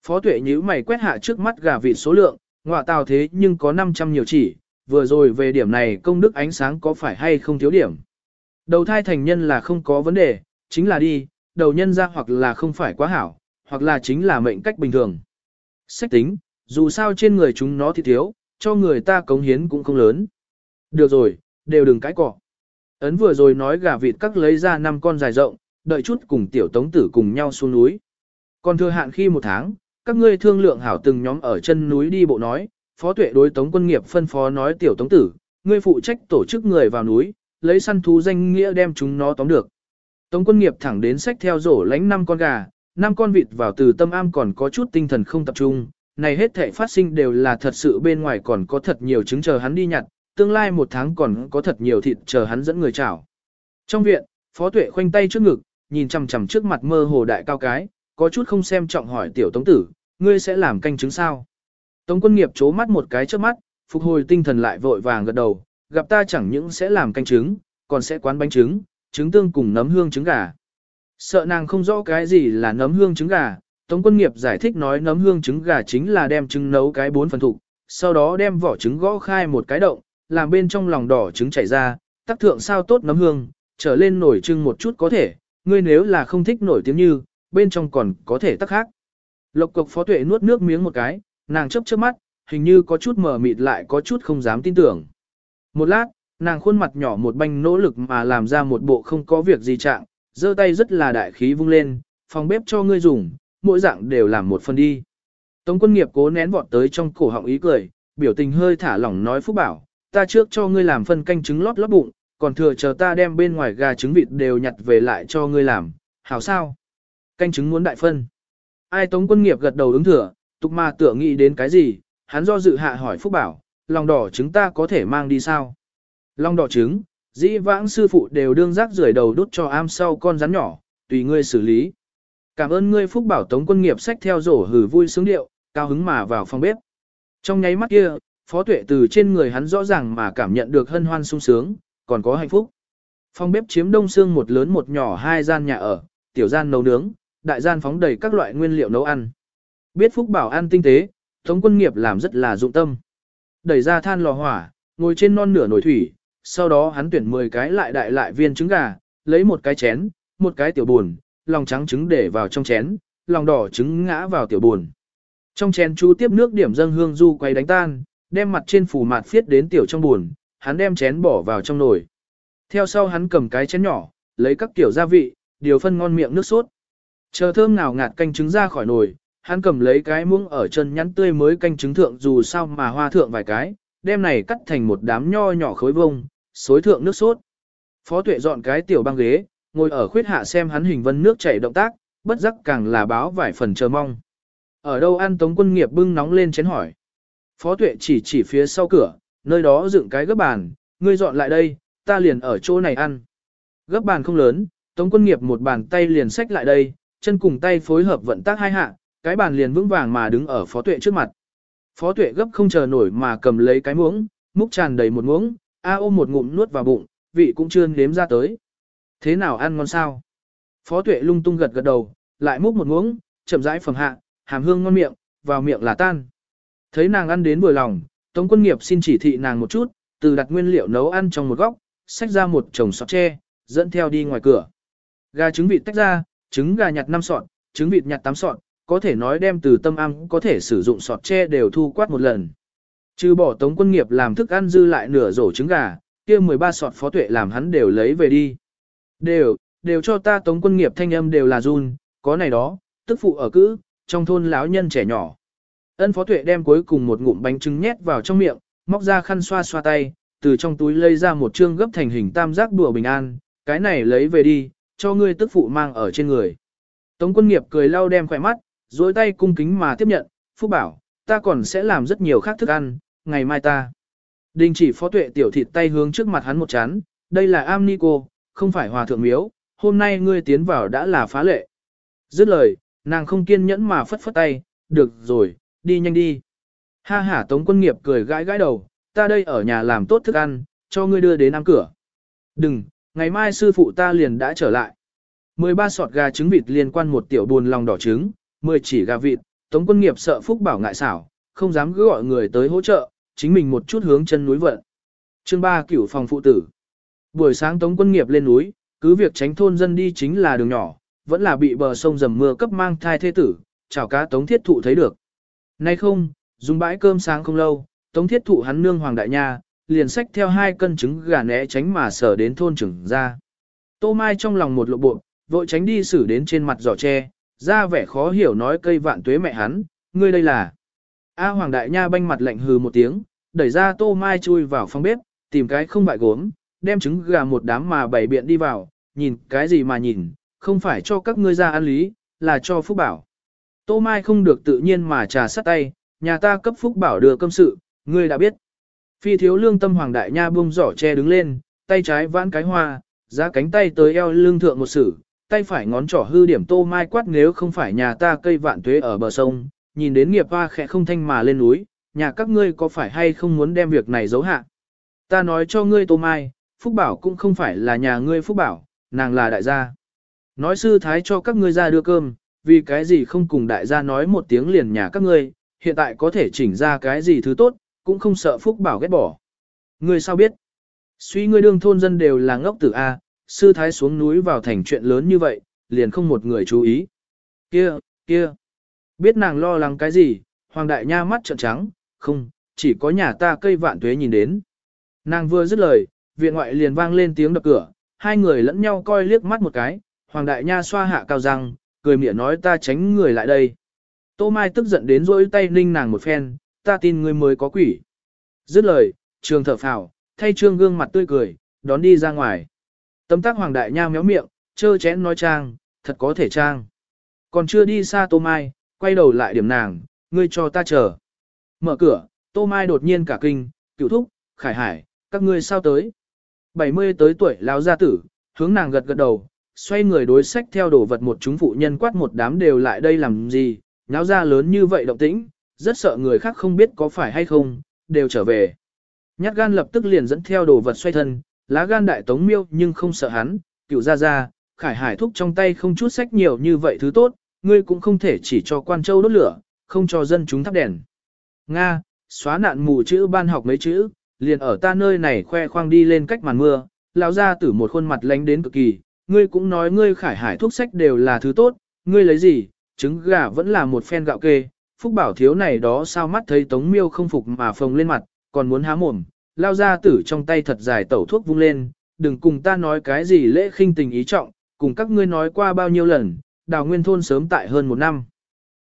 Phó tuệ nhíu mày quét hạ trước mắt gà vịt số lượng, ngọa tào thế nhưng có 500 nhiều chỉ, vừa rồi về điểm này công đức ánh sáng có phải hay không thiếu điểm. Đầu thai thành nhân là không có vấn đề, chính là đi, đầu nhân ra hoặc là không phải quá hảo, hoặc là chính là mệnh cách bình thường. Sách tính, dù sao trên người chúng nó thì thiếu, cho người ta cống hiến cũng không lớn. Được rồi, đều đừng cãi cọ. Ấn vừa rồi nói gà vịt các lấy ra năm con dài rộng, đợi chút cùng tiểu tống tử cùng nhau xuống núi. Còn thừa hạn khi một tháng, các ngươi thương lượng hảo từng nhóm ở chân núi đi bộ nói, phó tuệ đối tống quân nghiệp phân phó nói tiểu tống tử, ngươi phụ trách tổ chức người vào núi, lấy săn thú danh nghĩa đem chúng nó tóm được. Tống quân nghiệp thẳng đến sách theo rổ lánh năm con gà, năm con vịt vào từ tâm am còn có chút tinh thần không tập trung, này hết thể phát sinh đều là thật sự bên ngoài còn có thật nhiều trứng chờ hắn đi nhặt, tương lai một tháng còn có thật nhiều thịt chờ hắn dẫn người chảo. Trong viện, Phó Tuệ khoanh tay trước ngực, nhìn chằm chằm trước mặt mơ hồ đại cao cái, có chút không xem trọng hỏi tiểu tống tử, ngươi sẽ làm canh trứng sao? Tống quân nghiệp chố mắt một cái trước mắt, phục hồi tinh thần lại vội vàng gật đầu, gặp ta chẳng những sẽ làm canh trứng, còn sẽ quán bánh trứng, trứng tương cùng nấm hương trứng gà. Sợ nàng không rõ cái gì là nấm hương trứng gà, Tống quân nghiệp giải thích nói nấm hương trứng gà chính là đem trứng nấu cái bốn phần thục, sau đó đem vỏ trứng gõ khai một cái động, làm bên trong lòng đỏ trứng chảy ra, tác thượng sao tốt nấm hương, trở lên nổi trưng một chút có thể, ngươi nếu là không thích nổi tiếng như, bên trong còn có thể tắc khác. Lộc cục phó tuệ nuốt nước miếng một cái, nàng chấp chớp mắt, hình như có chút mờ mịt lại có chút không dám tin tưởng. Một lát, nàng khuôn mặt nhỏ một banh nỗ lực mà làm ra một bộ không có việc gì trạng, giơ tay rất là đại khí vung lên, phòng bếp cho ngươi dùng, mỗi dạng đều làm một phần đi. Tống quân nghiệp cố nén vọt tới trong cổ họng ý cười, biểu tình hơi thả lỏng nói phúc bảo, ta trước cho ngươi làm phân canh trứng lót lót bụng, còn thừa chờ ta đem bên ngoài gà trứng vịt đều nhặt về lại cho ngươi làm, hảo sao? Canh trứng muốn đại phân. Ai tống quân nghiệp gật đầu ứng thừa, tục mà tựa nghĩ đến cái gì, hắn do dự hạ hỏi Phúc Bảo, lòng đỏ trứng ta có thể mang đi sao? Lòng đỏ trứng, dĩ vãng sư phụ đều đương rác rưởi đầu đút cho am sau con rắn nhỏ, tùy ngươi xử lý. Cảm ơn ngươi Phúc Bảo tống quân nghiệp sách theo rổ hử vui sướng điệu, cao hứng mà vào phòng bếp. Trong nháy mắt kia, phó tuệ từ trên người hắn rõ ràng mà cảm nhận được hân hoan sung sướng, còn có hạnh phúc. Phòng bếp chiếm đông xương một lớn một nhỏ hai gian nhà ở, tiểu gian nấu nướng, đại gian phóng đầy các loại nguyên liệu nấu ăn. Biết Phúc Bảo ăn tinh tế, Tống quân nghiệp làm rất là dụng tâm. Đẩy ra than lò hỏa, ngồi trên non nửa nồi thủy, sau đó hắn tuyển 10 cái lại đại lại viên trứng gà, lấy một cái chén, một cái tiểu buồn, lòng trắng trứng để vào trong chén, lòng đỏ trứng ngã vào tiểu buồn. Trong chén chú tiếp nước điểm dâng hương du quay đánh tan, đem mặt trên phủ mạt phiết đến tiểu trong buồn, hắn đem chén bỏ vào trong nồi. Theo sau hắn cầm cái chén nhỏ, lấy các kiểu gia vị, điều phân ngon miệng nước sốt. Chờ thơm nào ngạt canh trứng ra khỏi nồi, hắn cầm lấy cái muỗng ở chân nhắn tươi mới canh trứng thượng dù sao mà hoa thượng vài cái, đem này cắt thành một đám nho nhỏ khối vông, xối thượng nước sốt. Phó tuệ dọn cái tiểu băng ghế, ngồi ở khuyết hạ xem hắn hình vân nước chảy động tác, bất giác càng là báo vài phần chờ mong. Ở đâu ăn tống quân nghiệp bưng nóng lên chén hỏi. Phó tuệ chỉ chỉ phía sau cửa, nơi đó dựng cái gấp bàn, ngươi dọn lại đây, ta liền ở chỗ này ăn. Gấp bàn không lớn, tống quân nghiệp một bàn tay liền xách lại đây, chân cùng tay phối hợp vận tác hai hạ, cái bàn liền vững vàng mà đứng ở phó tuệ trước mặt. Phó tuệ gấp không chờ nổi mà cầm lấy cái muỗng, múc tràn đầy một muỗng, a ôm một ngụm nuốt vào bụng, vị cũng chưa nếm ra tới. Thế nào ăn ngon sao? Phó tuệ lung tung gật gật đầu, lại múc một muỗng, chậm rãi phẩm hạ, hàm hương ngon miệng, vào miệng là tan. Thấy nàng ăn đến vừa lòng, Tống quân nghiệp xin chỉ thị nàng một chút, từ đặt nguyên liệu nấu ăn trong một góc, xách ra một chồng sọt tre, dẫn theo đi ngoài cửa. Gà trứng vịt tách ra, trứng gà nhặt 5 sọt, trứng vịt nhặt 8 sọt, có thể nói đem từ tâm ăn có thể sử dụng sọt tre đều thu quát một lần. Trừ bỏ tống quân nghiệp làm thức ăn dư lại nửa rổ trứng gà, kia 13 sọt phó tuệ làm hắn đều lấy về đi. Đều, đều cho ta tống quân nghiệp thanh âm đều là run, có này đó, tức phụ ở cữ, trong thôn lão nhân trẻ nhỏ. Ân phó tuệ đem cuối cùng một ngụm bánh trứng nhét vào trong miệng, móc ra khăn xoa xoa tay, từ trong túi lấy ra một chương gấp thành hình tam giác đùa bình an, cái này lấy về đi, cho ngươi tức phụ mang ở trên người. Tống quân nghiệp cười lau đem khỏe mắt, dối tay cung kính mà tiếp nhận, phúc bảo, ta còn sẽ làm rất nhiều khác thức ăn, ngày mai ta. Đình chỉ phó tuệ tiểu thịt tay hướng trước mặt hắn một chán, đây là am ni cô, không phải hòa thượng miếu, hôm nay ngươi tiến vào đã là phá lệ. Dứt lời, nàng không kiên nhẫn mà phất phất tay, được rồi, đi nhanh đi. Ha ha tống quân nghiệp cười gãi gãi đầu, ta đây ở nhà làm tốt thức ăn, cho ngươi đưa đến am cửa. Đừng, ngày mai sư phụ ta liền đã trở lại. 13 sọt gà trứng vịt liên quan một tiểu buồn lòng đỏ trứng, 10 chỉ gà vịt, tống quân nghiệp sợ phúc bảo ngại xảo, không dám cứ gọi người tới hỗ trợ, chính mình một chút hướng chân núi vận. Chương 3 cửu phòng phụ tử. Buổi sáng tống quân nghiệp lên núi, cứ việc tránh thôn dân đi chính là đường nhỏ, vẫn là bị bờ sông dầm mưa cấp mang thai thế tử, chào cá tống thiết thụ thấy được. Nay không, dùng bãi cơm sáng không lâu, tống thiết thụ hắn nương hoàng đại nha, liền xách theo hai cân trứng gà né tránh mà sở đến thôn trưởng ra. Tô Mai trong lòng một lộ bộ, vội tránh đi xử đến trên mặt giỏ tre, ra vẻ khó hiểu nói cây vạn tuế mẹ hắn, ngươi đây là. A Hoàng Đại Nha banh mặt lạnh hừ một tiếng, đẩy ra Tô Mai chui vào phòng bếp, tìm cái không bại gốm, đem trứng gà một đám mà bày biện đi vào, nhìn cái gì mà nhìn, không phải cho các ngươi ra ăn lý, là cho Phúc Bảo. Tô Mai không được tự nhiên mà trà sắt tay, nhà ta cấp Phúc Bảo đưa cơm sự, ngươi đã biết. Phi thiếu lương tâm Hoàng Đại Nha buông giỏ che đứng lên, tay trái vãn cái hoa, giá cánh tay tới eo lưng thượng một sử, tay phải ngón trỏ hư điểm tô mai quát nếu không phải nhà ta cây vạn tuế ở bờ sông, nhìn đến nghiệp hoa khẽ không thanh mà lên núi, nhà các ngươi có phải hay không muốn đem việc này giấu hạ. Ta nói cho ngươi tô mai, Phúc Bảo cũng không phải là nhà ngươi Phúc Bảo, nàng là đại gia. Nói sư thái cho các ngươi ra đưa cơm, vì cái gì không cùng đại gia nói một tiếng liền nhà các ngươi, hiện tại có thể chỉnh ra cái gì thứ tốt, cũng không sợ Phúc Bảo ghét bỏ. Ngươi sao biết? Suy ngươi đương thôn dân đều là ngốc tử A, sư thái xuống núi vào thành chuyện lớn như vậy, liền không một người chú ý. Kia, kia, biết nàng lo lắng cái gì, hoàng đại nha mắt trợn trắng, không, chỉ có nhà ta cây vạn tuế nhìn đến. Nàng vừa dứt lời, viện ngoại liền vang lên tiếng đập cửa, hai người lẫn nhau coi liếc mắt một cái, hoàng đại nha xoa hạ cao răng, cười miệng nói ta tránh người lại đây. Tô Mai tức giận đến rỗi tay ninh nàng một phen, ta tin ngươi mới có quỷ. Dứt lời, trường thở phào, thay trương gương mặt tươi cười, đón đi ra ngoài. Tấm tác hoàng đại nha méo miệng, chơ chén nói trang, thật có thể trang. Còn chưa đi xa Tô Mai, quay đầu lại điểm nàng, ngươi cho ta chờ. Mở cửa, Tô Mai đột nhiên cả kinh, cựu thúc, khải hải, các ngươi sao tới. 70 tới tuổi lão gia tử, hướng nàng gật gật đầu, xoay người đối sách theo đồ vật một chúng phụ nhân quát một đám đều lại đây làm gì, nháo ra lớn như vậy động tĩnh, rất sợ người khác không biết có phải hay không, đều trở về. Nhát gan lập tức liền dẫn theo đồ vật xoay thân, lá gan đại tống miêu nhưng không sợ hắn, cựu ra ra, khải hải thúc trong tay không chút sách nhiều như vậy thứ tốt, ngươi cũng không thể chỉ cho quan châu đốt lửa, không cho dân chúng thắp đèn. Nga, xóa nạn mù chữ ban học mấy chữ, liền ở ta nơi này khoe khoang đi lên cách màn mưa, lão ra tử một khuôn mặt lánh đến cực kỳ, ngươi cũng nói ngươi khải hải thuốc sách đều là thứ tốt, ngươi lấy gì, trứng gà vẫn là một phen gạo kê, phúc bảo thiếu này đó sao mắt thấy tống miêu không phục mà phồng lên mặt, còn muốn há mồm, lao ra tử trong tay thật dài tẩu thuốc vung lên, đừng cùng ta nói cái gì lễ khinh tình ý trọng, cùng các ngươi nói qua bao nhiêu lần, đào nguyên thôn sớm tại hơn một năm.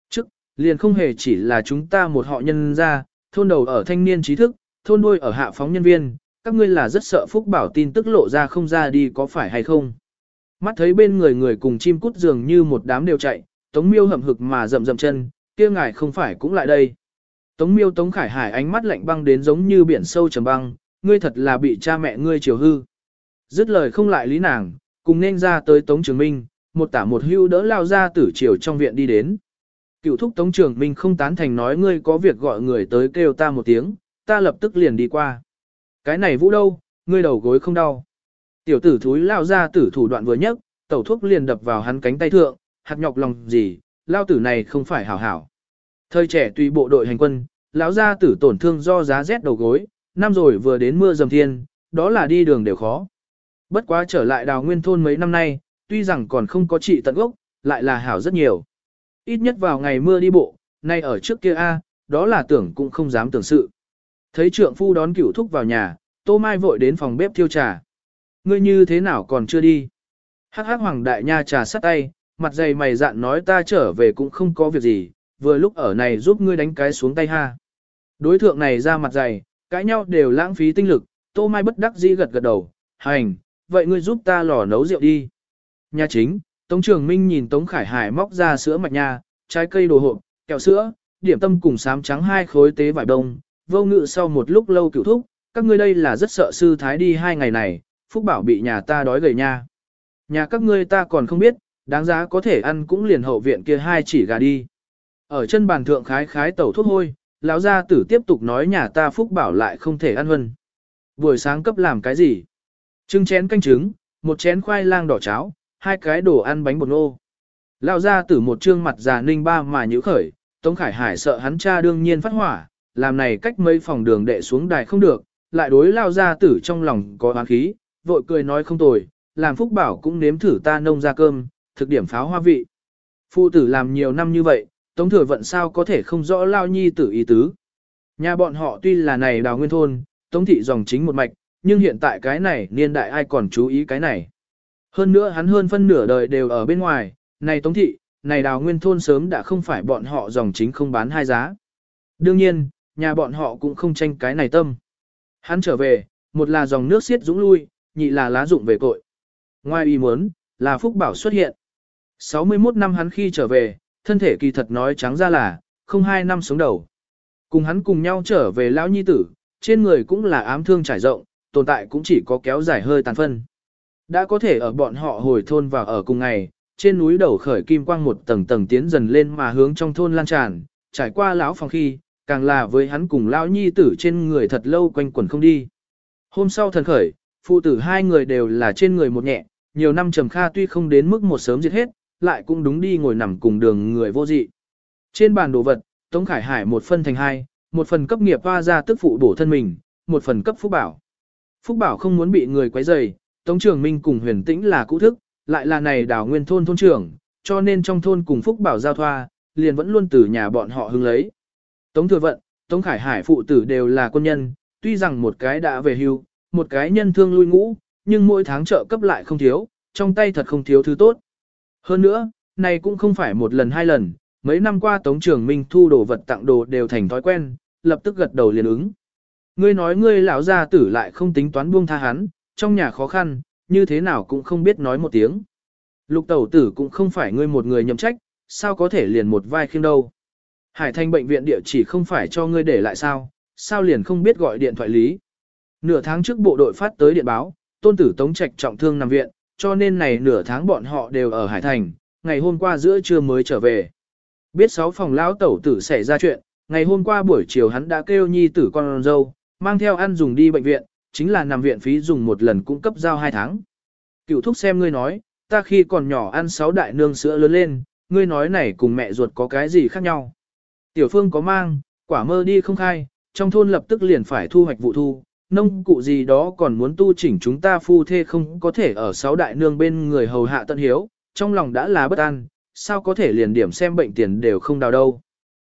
Trước, liền không hề chỉ là chúng ta một họ nhân ra, thôn đầu ở thanh niên trí thức, thôn đuôi ở hạ phóng nhân viên, các ngươi là rất sợ phúc bảo tin tức lộ ra không ra đi có phải hay không. Mắt thấy bên người người cùng chim cút dường như một đám đều chạy, tống miêu hậm hực mà rậm rậm chân, kia ngài không phải cũng lại đây. Tống miêu tống khải hải ánh mắt lạnh băng đến giống như biển sâu trầm băng, ngươi thật là bị cha mẹ ngươi chiều hư. Dứt lời không lại lý nàng, cùng nên ra tới tống trường minh, một tả một hưu đỡ lao ra tử chiều trong viện đi đến. Cựu thúc tống trường minh không tán thành nói ngươi có việc gọi người tới kêu ta một tiếng, ta lập tức liền đi qua. Cái này vũ đâu, ngươi đầu gối không đau. Tiểu tử thúi lao ra tử thủ đoạn vừa nhất, tẩu thuốc liền đập vào hắn cánh tay thượng, hạt nhọc lòng gì, lao tử này không phải hảo hảo. Thời trẻ tùy bộ đội hành quân, lão gia tử tổn thương do giá rét đầu gối, năm rồi vừa đến mưa dầm thiên, đó là đi đường đều khó. Bất quá trở lại đào nguyên thôn mấy năm nay, tuy rằng còn không có trị tận gốc, lại là hảo rất nhiều. Ít nhất vào ngày mưa đi bộ, nay ở trước kia a, đó là tưởng cũng không dám tưởng sự. Thấy trượng phu đón cửu thúc vào nhà, tô mai vội đến phòng bếp thiêu trà. Ngươi như thế nào còn chưa đi? Hắc hắc hoàng đại nha trà sắt tay, mặt dày mày dạn nói ta trở về cũng không có việc gì, vừa lúc ở này giúp ngươi đánh cái xuống tay ha. Đối thượng này ra mặt dày, cãi nhau đều lãng phí tinh lực, tô mai bất đắc dĩ gật gật đầu, hành, vậy ngươi giúp ta lò nấu rượu đi. Nhà chính, Tống Trường Minh nhìn Tống Khải Hải móc ra sữa mạch nha, trái cây đồ hộp, kẹo sữa, điểm tâm cùng sám trắng hai khối tế vải đông, vô ngự sau một lúc lâu cựu thúc, các ngươi đây là rất sợ sư thái đi hai ngày này, Phúc Bảo bị nhà ta đói gầy nha. Nhà các ngươi ta còn không biết, đáng giá có thể ăn cũng liền hậu viện kia hai chỉ gà đi. Ở chân bàn thượng khái khái tẩu thuốc hôi, lão gia tử tiếp tục nói nhà ta Phúc Bảo lại không thể ăn hơn. Buổi sáng cấp làm cái gì? Trưng chén canh trứng, một chén khoai lang đỏ cháo, hai cái đồ ăn bánh bột nô. Lão gia tử một trương mặt già ninh ba mà nhữ khởi, Tống Khải Hải sợ hắn cha đương nhiên phát hỏa, làm này cách mấy phòng đường đệ xuống đài không được, lại đối lão gia tử trong lòng có oán khí, vội cười nói không tồi, làm phúc bảo cũng nếm thử ta nông ra cơm, thực điểm pháo hoa vị. Phụ tử làm nhiều năm như vậy, Tống Thừa Vận sao có thể không rõ lao nhi tử ý tứ. Nhà bọn họ tuy là này đào nguyên thôn, Tống Thị dòng chính một mạch, nhưng hiện tại cái này niên đại ai còn chú ý cái này. Hơn nữa hắn hơn phân nửa đời đều ở bên ngoài, này Tống Thị, này đào nguyên thôn sớm đã không phải bọn họ dòng chính không bán hai giá. Đương nhiên, nhà bọn họ cũng không tranh cái này tâm. Hắn trở về, một là dòng nước xiết dũng lui, nhị là lá dụng về cội. Ngoài ý muốn, là Phúc Bảo xuất hiện. 61 năm hắn khi trở về, thân thể kỳ thật nói trắng ra là, không hai năm sống đầu. Cùng hắn cùng nhau trở về lão nhi tử, trên người cũng là ám thương trải rộng, tồn tại cũng chỉ có kéo dài hơi tàn phân. Đã có thể ở bọn họ hồi thôn và ở cùng ngày, trên núi đầu khởi kim quang một tầng tầng tiến dần lên mà hướng trong thôn lan tràn, trải qua lão phòng khi, càng là với hắn cùng lão nhi tử trên người thật lâu quanh quẩn không đi. Hôm sau thần khởi, phụ tử hai người đều là trên người một nhẹ, nhiều năm trầm kha tuy không đến mức một sớm giết hết, lại cũng đúng đi ngồi nằm cùng đường người vô dị. Trên bàn đồ vật, Tống Khải Hải một phân thành hai, một phần cấp nghiệp hoa ra tức phụ bổ thân mình, một phần cấp Phúc Bảo. Phúc Bảo không muốn bị người quấy rầy, Tống Trường Minh cùng huyền tĩnh là cũ thức, lại là này đảo nguyên thôn thôn trưởng, cho nên trong thôn cùng Phúc Bảo giao thoa, liền vẫn luôn từ nhà bọn họ hưng lấy. Tống Thừa Vận, Tống Khải Hải phụ tử đều là quân nhân, tuy rằng một cái đã về hưu, một cái nhân thương lui ngũ, nhưng mỗi tháng trợ cấp lại không thiếu, trong tay thật không thiếu thứ tốt. Hơn nữa, này cũng không phải một lần hai lần, mấy năm qua Tống Trường Minh thu đồ vật tặng đồ đều thành thói quen, lập tức gật đầu liền ứng. Ngươi nói ngươi lão gia tử lại không tính toán buông tha hắn, trong nhà khó khăn, như thế nào cũng không biết nói một tiếng. Lục tẩu tử cũng không phải ngươi một người nhậm trách, sao có thể liền một vai khiêng đâu. Hải Thanh bệnh viện địa chỉ không phải cho ngươi để lại sao, sao liền không biết gọi điện thoại lý. Nửa tháng trước bộ đội phát tới điện báo, tôn tử Tống Trạch trọng thương nằm viện, cho nên này nửa tháng bọn họ đều ở Hải Thành, ngày hôm qua giữa trưa mới trở về. Biết sáu phòng lão tẩu tử xảy ra chuyện, ngày hôm qua buổi chiều hắn đã kêu nhi tử con dâu, mang theo ăn dùng đi bệnh viện, chính là nằm viện phí dùng một lần cung cấp giao hai tháng. Cựu thúc xem ngươi nói, ta khi còn nhỏ ăn sáu đại nương sữa lớn lên, ngươi nói này cùng mẹ ruột có cái gì khác nhau. Tiểu phương có mang, quả mơ đi không khai, trong thôn lập tức liền phải thu hoạch vụ thu, nông cụ gì đó còn muốn tu chỉnh chúng ta phu thê không có thể ở sáu đại nương bên người hầu hạ tận hiếu, trong lòng đã là bất an, sao có thể liền điểm xem bệnh tiền đều không đào đâu.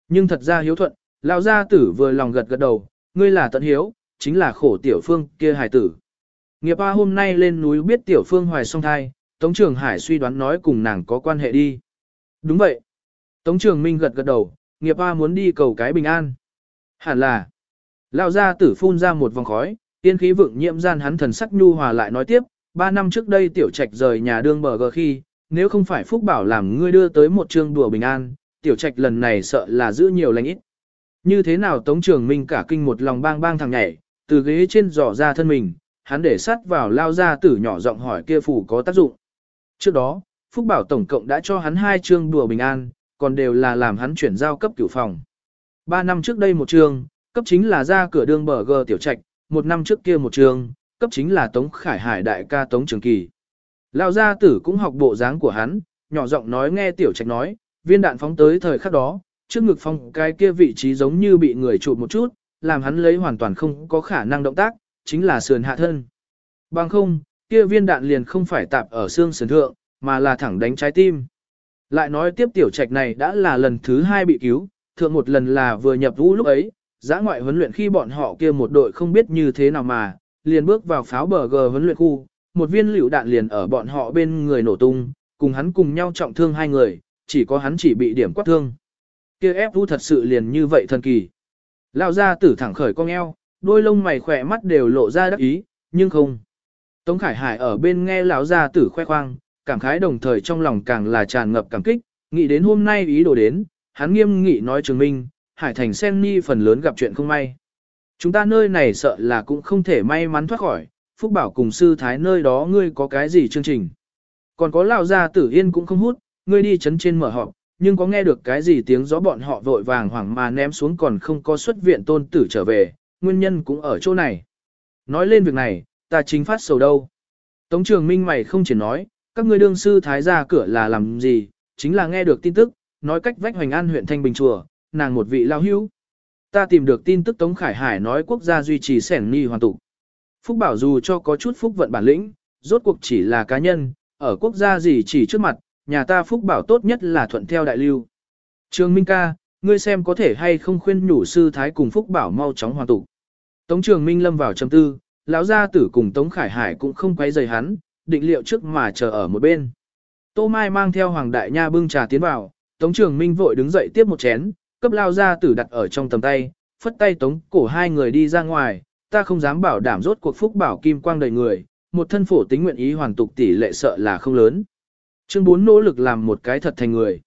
Nhưng thật ra hiếu thuận, lão gia tử vừa lòng gật gật đầu, ngươi là tận hiếu, chính là khổ tiểu phương kia hài tử. Nghiệp A hôm nay lên núi biết tiểu phương hoài song thai, Tống Trường Hải suy đoán nói cùng nàng có quan hệ đi. Đúng vậy. Tống Trường Minh gật gật đầu, nghiệp A muốn đi cầu cái bình an. Hẳn là. Lão gia tử phun ra một vòng khói, tiên khí vượng nhiễm gian hắn thần sắc nhu hòa lại nói tiếp, ba năm trước đây tiểu trạch rời nhà đương bờ gờ khi, nếu không phải Phúc Bảo làm ngươi đưa tới một chương đùa bình an, tiểu trạch lần này sợ là giữ nhiều lành ít. Như thế nào Tống Trường Minh cả kinh một lòng bang bang thằng nhảy, từ ghế trên dò ra thân mình, hắn để sát vào lao ra tử nhỏ giọng hỏi kia phủ có tác dụng. Trước đó, Phúc Bảo tổng cộng đã cho hắn hai chương đùa bình an, còn đều là làm hắn chuyển giao cấp cửu phòng. Ba năm trước đây một chương, cấp chính là ra cửa đường bờ gờ tiểu trạch, một năm trước kia một trường cấp chính là Tống Khải Hải đại ca Tống Trường Kỳ. Lao gia tử cũng học bộ dáng của hắn, nhỏ giọng nói nghe tiểu trạch nói, viên đạn phóng tới thời khắc đó, trước ngực phong cái kia vị trí giống như bị người chụp một chút, làm hắn lấy hoàn toàn không có khả năng động tác, chính là sườn hạ thân. Bằng không, kia viên đạn liền không phải tạp ở xương sườn thượng, mà là thẳng đánh trái tim. Lại nói tiếp tiểu trạch này đã là lần thứ hai bị cứu, thượng một lần là vừa nhập vũ lúc ấy, giã ngoại huấn luyện khi bọn họ kia một đội không biết như thế nào mà, liền bước vào pháo bờ gờ huấn luyện khu, một viên lựu đạn liền ở bọn họ bên người nổ tung, cùng hắn cùng nhau trọng thương hai người, chỉ có hắn chỉ bị điểm quát thương. Kia ép thu thật sự liền như vậy thần kỳ. Lao ra tử thẳng khởi cong eo, đôi lông mày khỏe mắt đều lộ ra đắc ý, nhưng không. Tống Khải Hải ở bên nghe lão gia tử khoe khoang, cảm khái đồng thời trong lòng càng là tràn ngập cảm kích, nghĩ đến hôm nay ý đồ đến, hắn nghiêm nghị nói chứng minh, Hải Thành Sen Ni phần lớn gặp chuyện không may. Chúng ta nơi này sợ là cũng không thể may mắn thoát khỏi, Phúc Bảo cùng sư thái nơi đó ngươi có cái gì chương trình. Còn có lão gia tử yên cũng không hút, ngươi đi chấn trên mở họp, nhưng có nghe được cái gì tiếng gió bọn họ vội vàng hoảng mà ném xuống còn không có xuất viện tôn tử trở về, nguyên nhân cũng ở chỗ này. Nói lên việc này, ta chính phát sầu đâu. Tống trường minh mày không chỉ nói, các ngươi đương sư thái ra cửa là làm gì, chính là nghe được tin tức, nói cách vách hoành an huyện Thanh Bình Chùa, nàng một vị lao hữu. Ta tìm được tin tức Tống Khải Hải nói quốc gia duy trì sẻn nghi hoàn tụ. Phúc bảo dù cho có chút phúc vận bản lĩnh, rốt cuộc chỉ là cá nhân, ở quốc gia gì chỉ trước mặt, nhà ta phúc bảo tốt nhất là thuận theo đại lưu. Trương Minh ca, ngươi xem có thể hay không khuyên nhủ sư thái cùng phúc bảo mau chóng hoàn tụ. Tống Trường Minh lâm vào trầm tư, lão gia tử cùng Tống Khải Hải cũng không quấy rầy hắn, định liệu trước mà chờ ở một bên. Tô Mai mang theo Hoàng Đại Nha bưng trà tiến vào, Tống Trường Minh vội đứng dậy tiếp một chén, cấp lao gia tử đặt ở trong tầm tay, phất tay Tống cổ hai người đi ra ngoài, ta không dám bảo đảm rốt cuộc phúc bảo kim quang đầy người, một thân phổ tính nguyện ý hoàn tục tỷ lệ sợ là không lớn. Chương 4 nỗ lực làm một cái thật thành người.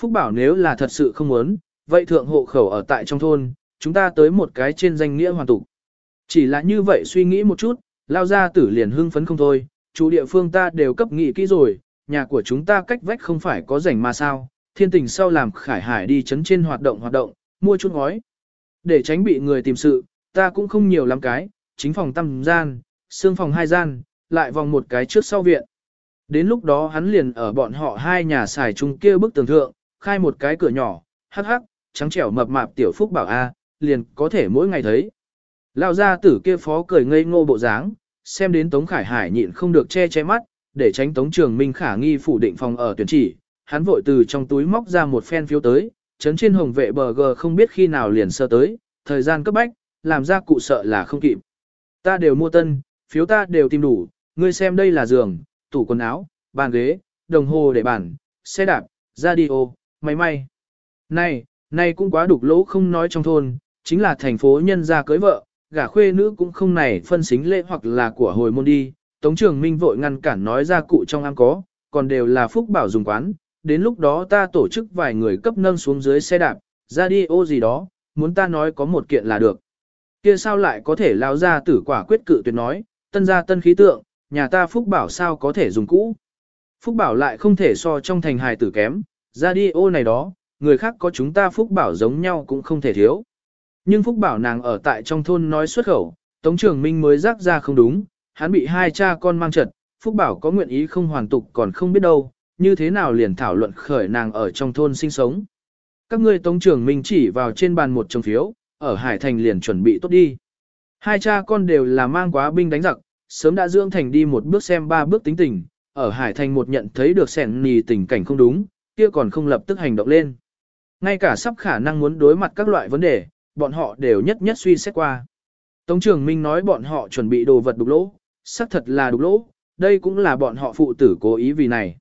Phúc bảo nếu là thật sự không muốn, vậy thượng hộ khẩu ở tại trong thôn, chúng ta tới một cái trên danh nghĩa hoàn tục. Chỉ là như vậy suy nghĩ một chút, lao ra tử liền hưng phấn không thôi, chủ địa phương ta đều cấp nghị kỹ rồi, nhà của chúng ta cách vách không phải có rảnh mà sao, thiên tình sau làm khải hải đi chấn trên hoạt động hoạt động, mua chút ngói. Để tránh bị người tìm sự, ta cũng không nhiều lắm cái, chính phòng tăm gian, xương phòng hai gian, lại vòng một cái trước sau viện. Đến lúc đó hắn liền ở bọn họ hai nhà xài chung kia bức tường thượng, khai một cái cửa nhỏ, hắc hắc, trắng trẻo mập mạp tiểu phúc bảo A, liền có thể mỗi ngày thấy. Lao ra tử kia phó cười ngây ngô bộ dáng, xem đến Tống Khải Hải nhịn không được che che mắt, để tránh Tống Trường Minh khả nghi phủ định phòng ở tuyển chỉ, hắn vội từ trong túi móc ra một phen phiếu tới, chấn trên hồng vệ bờ gờ không biết khi nào liền sơ tới, thời gian cấp bách, làm ra cụ sợ là không kịp. Ta đều mua tân, phiếu ta đều tìm đủ, ngươi xem đây là giường, tủ quần áo, bàn ghế, đồng hồ để bàn, xe đạp, radio, máy may. Này, này cũng quá đục lỗ không nói trong thôn, chính là thành phố nhân gia cưới vợ, gả khuê nữ cũng không này phân xính lễ hoặc là của hồi môn đi. Tống Trường Minh vội ngăn cản nói ra cụ trong am có, còn đều là phúc bảo dùng quán, đến lúc đó ta tổ chức vài người cấp nâng xuống dưới xe đạp, ra đi ô gì đó, muốn ta nói có một kiện là được. Kia sao lại có thể lao ra tử quả quyết cự tuyệt nói, tân gia tân khí tượng, nhà ta phúc bảo sao có thể dùng cũ. Phúc bảo lại không thể so trong thành hài tử kém, ra đi ô này đó, người khác có chúng ta phúc bảo giống nhau cũng không thể thiếu. Nhưng phúc bảo nàng ở tại trong thôn nói xuất khẩu, Tống Trường Minh mới rắc ra không đúng, hắn bị hai cha con mang trật, phúc bảo có nguyện ý không hoàn tục còn không biết đâu, như thế nào liền thảo luận khởi nàng ở trong thôn sinh sống. Các ngươi Tống Trường Minh chỉ vào trên bàn một chồng phiếu, ở Hải Thành liền chuẩn bị tốt đi. Hai cha con đều là mang quá binh đánh giặc, sớm đã dưỡng thành đi một bước xem ba bước tính tình, ở Hải Thành một nhận thấy được sẻn nì tình cảnh không đúng, kia còn không lập tức hành động lên. Ngay cả sắp khả năng muốn đối mặt các loại vấn đề, bọn họ đều nhất nhất suy xét qua. Tống Trường Minh nói bọn họ chuẩn bị đồ vật đục lỗ, xác thật là đục lỗ, đây cũng là bọn họ phụ tử cố ý vì này.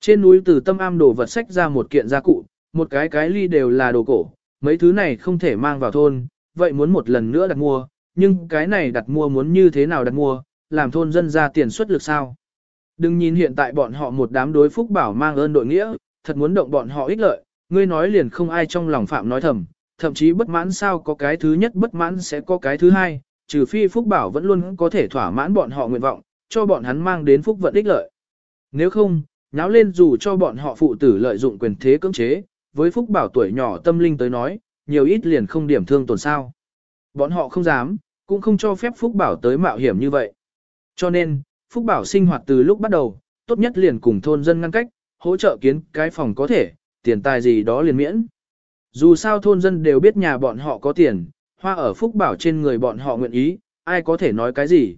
Trên núi từ tâm am đồ vật sách ra một kiện gia cụ, một cái cái ly đều là đồ cổ, mấy thứ này không thể mang vào thôn, vậy muốn một lần nữa đặt mua, nhưng cái này đặt mua muốn như thế nào đặt mua, làm thôn dân ra tiền xuất lực sao. Đừng nhìn hiện tại bọn họ một đám đối phúc bảo mang ơn đội nghĩa, thật muốn động bọn họ ích lợi, ngươi nói liền không ai trong lòng phạm nói thầm, thậm chí bất mãn sao có cái thứ nhất bất mãn sẽ có cái thứ hai, trừ phi phúc bảo vẫn luôn có thể thỏa mãn bọn họ nguyện vọng, cho bọn hắn mang đến phúc vận ích lợi. Nếu không, nháo lên dù cho bọn họ phụ tử lợi dụng quyền thế cưỡng chế, với phúc bảo tuổi nhỏ tâm linh tới nói, nhiều ít liền không điểm thương tổn sao. Bọn họ không dám, cũng không cho phép phúc bảo tới mạo hiểm như vậy. Cho nên, phúc bảo sinh hoạt từ lúc bắt đầu, tốt nhất liền cùng thôn dân ngăn cách, hỗ trợ kiến cái phòng có thể, tiền tài gì đó liền miễn. Dù sao thôn dân đều biết nhà bọn họ có tiền, hoa ở phúc bảo trên người bọn họ nguyện ý, ai có thể nói cái gì.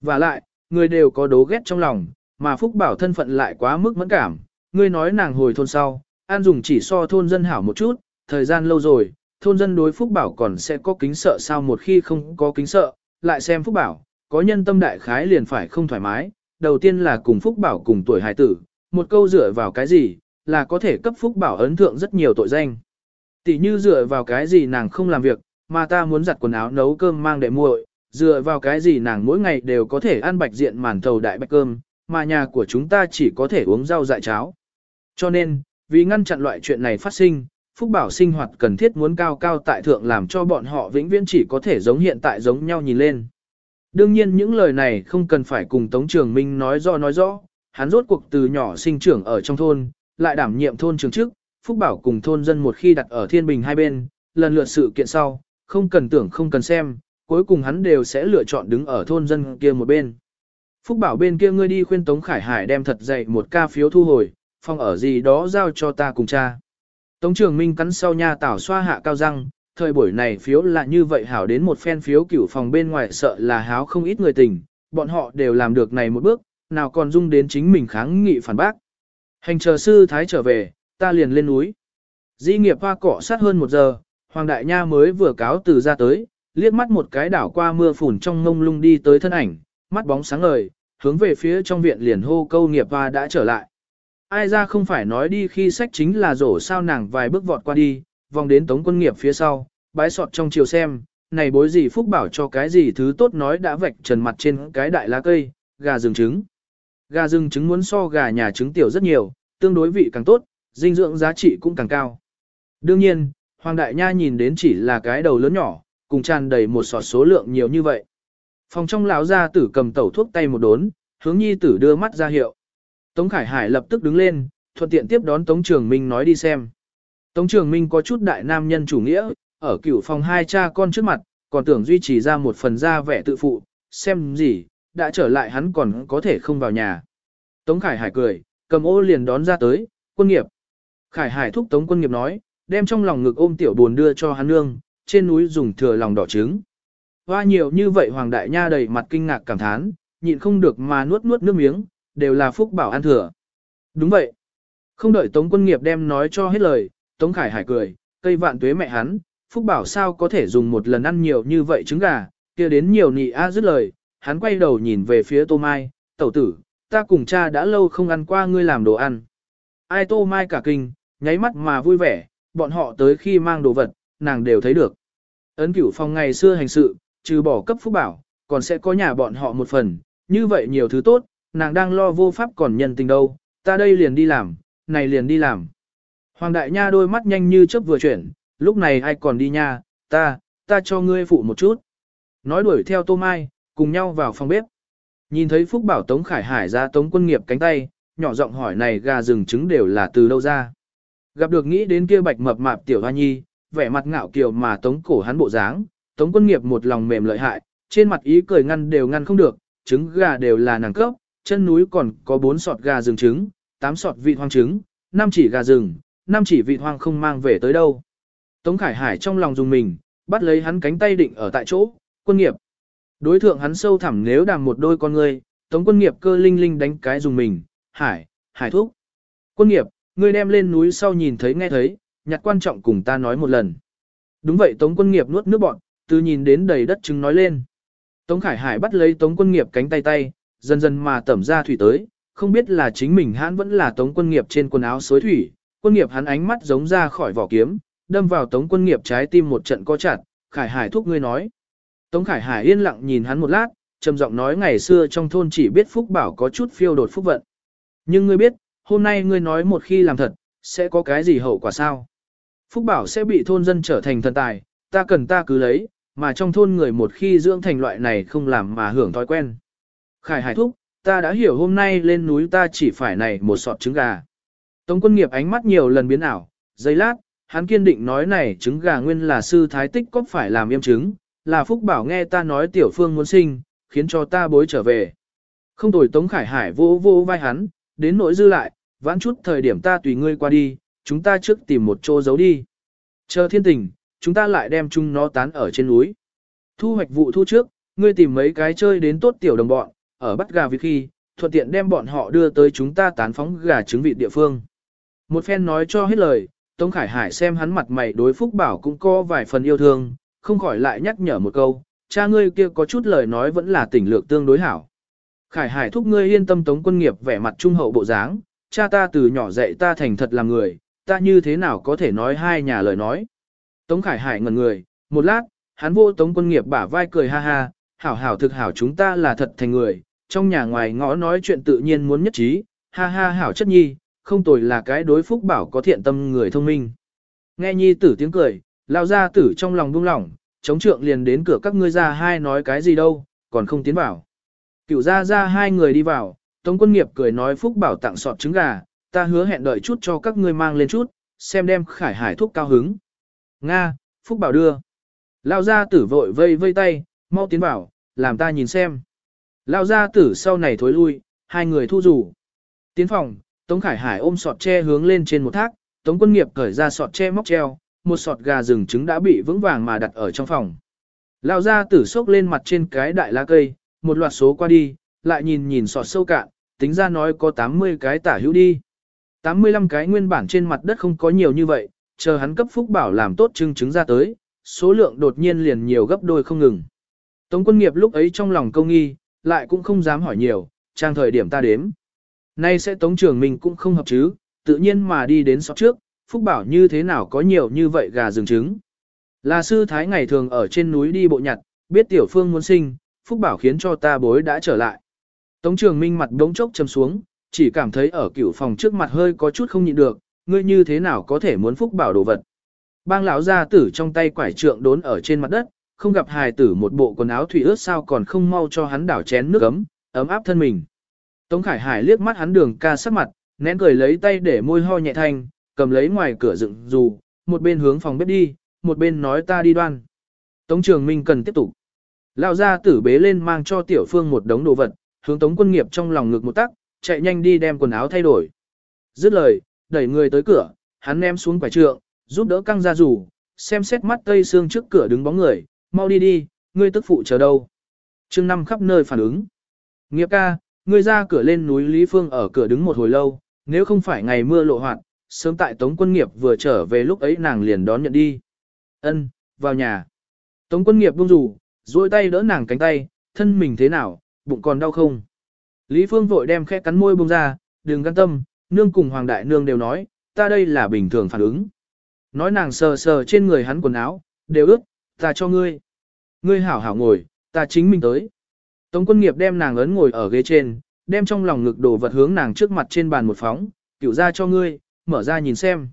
Và lại, người đều có đố ghét trong lòng, mà phúc bảo thân phận lại quá mức mẫn cảm, ngươi nói nàng hồi thôn sau, an dùng chỉ so thôn dân hảo một chút, thời gian lâu rồi, thôn dân đối phúc bảo còn sẽ có kính sợ sao một khi không có kính sợ, lại xem phúc bảo, có nhân tâm đại khái liền phải không thoải mái, đầu tiên là cùng phúc bảo cùng tuổi hài tử, một câu dựa vào cái gì, là có thể cấp phúc bảo ấn thượng rất nhiều tội danh. Tỷ như dựa vào cái gì nàng không làm việc, mà ta muốn giặt quần áo nấu cơm mang để muội, dựa vào cái gì nàng mỗi ngày đều có thể ăn bạch diện màn thầu đại bạch cơm, mà nhà của chúng ta chỉ có thể uống rau dại cháo. Cho nên, vì ngăn chặn loại chuyện này phát sinh, Phúc Bảo sinh hoạt cần thiết muốn cao cao tại thượng làm cho bọn họ vĩnh viễn chỉ có thể giống hiện tại giống nhau nhìn lên. Đương nhiên những lời này không cần phải cùng Tống Trường Minh nói do nói rõ, hắn rốt cuộc từ nhỏ sinh trưởng ở trong thôn, lại đảm nhiệm thôn trường trước, Phúc Bảo cùng thôn dân một khi đặt ở thiên bình hai bên, lần lượt sự kiện sau, không cần tưởng không cần xem, cuối cùng hắn đều sẽ lựa chọn đứng ở thôn dân kia một bên. Phúc Bảo bên kia ngươi đi khuyên Tống Khải Hải đem thật dậy một ca phiếu thu hồi, phòng ở gì đó giao cho ta cùng cha. Tống Trường Minh cắn sau nha tảo xoa hạ cao răng, thời buổi này phiếu là như vậy hảo đến một phen phiếu cửu phòng bên ngoài sợ là háo không ít người tình, bọn họ đều làm được này một bước, nào còn dung đến chính mình kháng nghị phản bác. Hành chờ sư thái trở về, ta liền lên núi. Dĩ nghiệp hoa cỏ sát hơn một giờ, Hoàng Đại Nha mới vừa cáo từ ra tới, liếc mắt một cái đảo qua mưa phùn trong ngông lung đi tới thân ảnh, mắt bóng sáng ngời, hướng về phía trong viện liền hô câu nghiệp hoa đã trở lại. Ai ra không phải nói đi khi sách chính là rổ sao nàng vài bước vọt qua đi, vòng đến tống quân nghiệp phía sau, bái sọt trong chiều xem, này bối gì phúc bảo cho cái gì thứ tốt nói đã vạch trần mặt trên cái đại lá cây, gà rừng trứng. Gà rừng trứng muốn so gà nhà trứng tiểu rất nhiều, tương đối vị càng tốt, dinh dưỡng giá trị cũng càng cao. Đương nhiên, Hoàng Đại Nha nhìn đến chỉ là cái đầu lớn nhỏ, cùng tràn đầy một sọt số lượng nhiều như vậy. Phòng trong lão gia tử cầm tẩu thuốc tay một đốn, hướng nhi tử đưa mắt ra hiệu. Tống Khải Hải lập tức đứng lên, thuận tiện tiếp đón Tống Trường Minh nói đi xem. Tống Trường Minh có chút đại nam nhân chủ nghĩa, ở cửu phòng hai cha con trước mặt, còn tưởng duy trì ra một phần ra vẻ tự phụ, xem gì, đã trở lại hắn còn có thể không vào nhà. Tống Khải Hải cười, cầm ô liền đón ra tới, quân nghiệp. Khải Hải thúc Tống quân nghiệp nói, đem trong lòng ngực ôm tiểu buồn đưa cho hắn nương, trên núi dùng thừa lòng đỏ trứng. Hoa nhiều như vậy Hoàng Đại Nha đầy mặt kinh ngạc cảm thán, nhịn không được mà nuốt nuốt nước miếng, đều là phúc bảo ăn thừa. Đúng vậy. Không đợi Tống quân nghiệp đem nói cho hết lời, Tống Khải Hải cười, cây vạn tuế mẹ hắn, phúc bảo sao có thể dùng một lần ăn nhiều như vậy trứng gà, kia đến nhiều nị a dứt lời, hắn quay đầu nhìn về phía Tô Mai, tẩu tử, ta cùng cha đã lâu không ăn qua ngươi làm đồ ăn. Ai Tô Mai cả kinh, nháy mắt mà vui vẻ, bọn họ tới khi mang đồ vật, nàng đều thấy được. Ấn cửu phong ngày xưa hành sự, trừ bỏ cấp phúc bảo, còn sẽ có nhà bọn họ một phần, như vậy nhiều thứ tốt, nàng đang lo vô pháp còn nhân tình đâu, ta đây liền đi làm, này liền đi làm. Hoàng đại nha đôi mắt nhanh như chớp vừa chuyển, lúc này ai còn đi nha, ta, ta cho ngươi phụ một chút. Nói đuổi theo Tô Mai, cùng nhau vào phòng bếp. Nhìn thấy Phúc Bảo Tống Khải Hải ra Tống quân nghiệp cánh tay, nhỏ giọng hỏi này gà rừng trứng đều là từ đâu ra. Gặp được nghĩ đến kia bạch mập mạp tiểu hoa nhi, vẻ mặt ngạo kiều mà Tống cổ hắn bộ dáng, Tống quân nghiệp một lòng mềm lợi hại, trên mặt ý cười ngăn đều ngăn không được, trứng gà đều là nàng cấp, chân núi còn có 4 sọt gà rừng trứng, 8 sọt vị hoang trứng, 5 chỉ gà rừng, 5 chỉ vị hoang không mang về tới đâu. Tống Khải Hải trong lòng dùng mình, bắt lấy hắn cánh tay định ở tại chỗ, quân nghiệp. Đối thượng hắn sâu thẳm nếu đàm một đôi con ngươi, Tống quân nghiệp cơ linh linh đánh cái dùng mình, Hải, Hải thúc. Quân nghiệp, ngươi đem lên núi sau nhìn thấy nghe thấy, nhặt quan trọng cùng ta nói một lần. Đúng vậy Tống quân nghiệp nuốt nước bọn, từ nhìn đến đầy đất trứng nói lên. Tống Khải Hải bắt lấy Tống quân nghiệp cánh tay tay, dần dần mà tẩm ra thủy tới, không biết là chính mình hắn vẫn là Tống quân nghiệp trên quần áo xối thủy, quân nghiệp hắn ánh mắt giống ra khỏi vỏ kiếm, đâm vào Tống quân nghiệp trái tim một trận co chặt, Khải Hải thúc ngươi nói. Tống Khải Hải yên lặng nhìn hắn một lát, trầm giọng nói ngày xưa trong thôn chỉ biết Phúc Bảo có chút phiêu đột phúc vận. Nhưng ngươi biết, hôm nay ngươi nói một khi làm thật, sẽ có cái gì hậu quả sao? Phúc Bảo sẽ bị thôn dân trở thành thần tài, ta cần ta cứ lấy, mà trong thôn người một khi dưỡng thành loại này không làm mà hưởng thói quen. Khải Hải thúc, ta đã hiểu hôm nay lên núi ta chỉ phải này một sọt trứng gà. Tống quân nghiệp ánh mắt nhiều lần biến ảo, giây lát, hắn kiên định nói này trứng gà nguyên là sư thái tích có phải làm yêm trứng, là Phúc Bảo nghe ta nói tiểu phương muốn sinh, khiến cho ta bối trở về. Không tồi Tống Khải Hải vô vô vai hắn, đến nỗi dư lại, vãn chút thời điểm ta tùy ngươi qua đi, chúng ta trước tìm một chỗ giấu đi. Chờ thiên tình, chúng ta lại đem chung nó tán ở trên núi. Thu hoạch vụ thu trước, ngươi tìm mấy cái chơi đến tốt tiểu đồng bọn, ở bắt gà việc khi, thuận tiện đem bọn họ đưa tới chúng ta tán phóng gà trứng vị địa phương. Một phen nói cho hết lời, Tống Khải Hải xem hắn mặt mày đối Phúc Bảo cũng có vài phần yêu thương, không khỏi lại nhắc nhở một câu, cha ngươi kia có chút lời nói vẫn là tỉnh lược tương đối hảo. Khải Hải thúc ngươi yên tâm Tống quân nghiệp vẻ mặt trung hậu bộ dáng, cha ta từ nhỏ dạy ta thành thật làm người, ta như thế nào có thể nói hai nhà lời nói. Tống Khải Hải ngẩn người, một lát, hắn vô Tống quân nghiệp bả vai cười ha ha, hảo hảo thực hảo chúng ta là thật thành người, trong nhà ngoài ngõ nói chuyện tự nhiên muốn nhất trí, ha ha hảo chất nhi, không tồi là cái đối phúc bảo có thiện tâm người thông minh. Nghe nhi tử tiếng cười, lao ra tử trong lòng buông lỏng, chống trượng liền đến cửa các ngươi ra hai nói cái gì đâu, còn không tiến vào. Cựu ra ra hai người đi vào, Tống quân nghiệp cười nói phúc bảo tặng sọt trứng gà, ta hứa hẹn đợi chút cho các ngươi mang lên chút, xem đem khải hải thuốc cao hứng. Nga, phúc bảo đưa. Lao gia tử vội vây vây tay, mau tiến vào, làm ta nhìn xem. Lao gia tử sau này thối lui, hai người thu rủ. Tiến phòng, Tống Khải Hải ôm sọt tre hướng lên trên một thác, Tống quân nghiệp cởi ra sọt tre móc treo, một sọt gà rừng trứng đã bị vững vàng mà đặt ở trong phòng. Lao gia tử sốc lên mặt trên cái đại lá cây, một loạt số qua đi, lại nhìn nhìn sọt sâu cạn, tính ra nói có 80 cái tả hữu đi. 85 cái nguyên bản trên mặt đất không có nhiều như vậy, chờ hắn cấp phúc bảo làm tốt trưng chứng ra tới, số lượng đột nhiên liền nhiều gấp đôi không ngừng. Tống quân nghiệp lúc ấy trong lòng câu nghi, lại cũng không dám hỏi nhiều, trang thời điểm ta đếm. Nay sẽ tống trưởng mình cũng không hợp chứ, tự nhiên mà đi đến sọt trước, phúc bảo như thế nào có nhiều như vậy gà rừng trứng. Là sư thái ngày thường ở trên núi đi bộ nhặt, biết tiểu phương muốn sinh, phúc bảo khiến cho ta bối đã trở lại. Tống trường minh mặt đống chốc chầm xuống, chỉ cảm thấy ở cửu phòng trước mặt hơi có chút không nhịn được, ngươi như thế nào có thể muốn phúc bảo đồ vật. Bang lão gia tử trong tay quải trượng đốn ở trên mặt đất, không gặp hài tử một bộ quần áo thủy ướt sao còn không mau cho hắn đảo chén nước ấm, ấm áp thân mình. Tống Khải Hải liếc mắt hắn đường ca sắc mặt, nén cười lấy tay để môi ho nhẹ thanh, cầm lấy ngoài cửa dựng dù, một bên hướng phòng bếp đi, một bên nói ta đi đoan. Tống Trường Minh cần tiếp tục. Lão gia tử bế lên mang cho tiểu phương một đống đồ vật, hướng tống quân nghiệp trong lòng ngực một tắc, chạy nhanh đi đem quần áo thay đổi. Dứt lời, đẩy người tới cửa, hắn ném xuống quải trượng, giúp đỡ căng ra rủ, xem xét mắt tây xương trước cửa đứng bóng người, mau đi đi, ngươi tức phụ chờ đâu. Trương năm khắp nơi phản ứng. Nghiệp ca, ngươi ra cửa lên núi Lý Phương ở cửa đứng một hồi lâu, nếu không phải ngày mưa lộ hoạt, sớm tại Tống quân nghiệp vừa trở về lúc ấy nàng liền đón nhận đi. Ân, vào nhà. Tống quân nghiệp buông rủ, duỗi tay đỡ nàng cánh tay, thân mình thế nào, bụng còn đau không? Lý Phương vội đem khẽ cắn môi buông ra, đừng can tâm, nương cùng Hoàng Đại Nương đều nói, ta đây là bình thường phản ứng. Nói nàng sờ sờ trên người hắn quần áo, đều ướt, ta cho ngươi. Ngươi hảo hảo ngồi, ta chính mình tới. Tống quân nghiệp đem nàng ấn ngồi ở ghế trên, đem trong lòng ngực đồ vật hướng nàng trước mặt trên bàn một phóng, cửu ra cho ngươi, mở ra nhìn xem.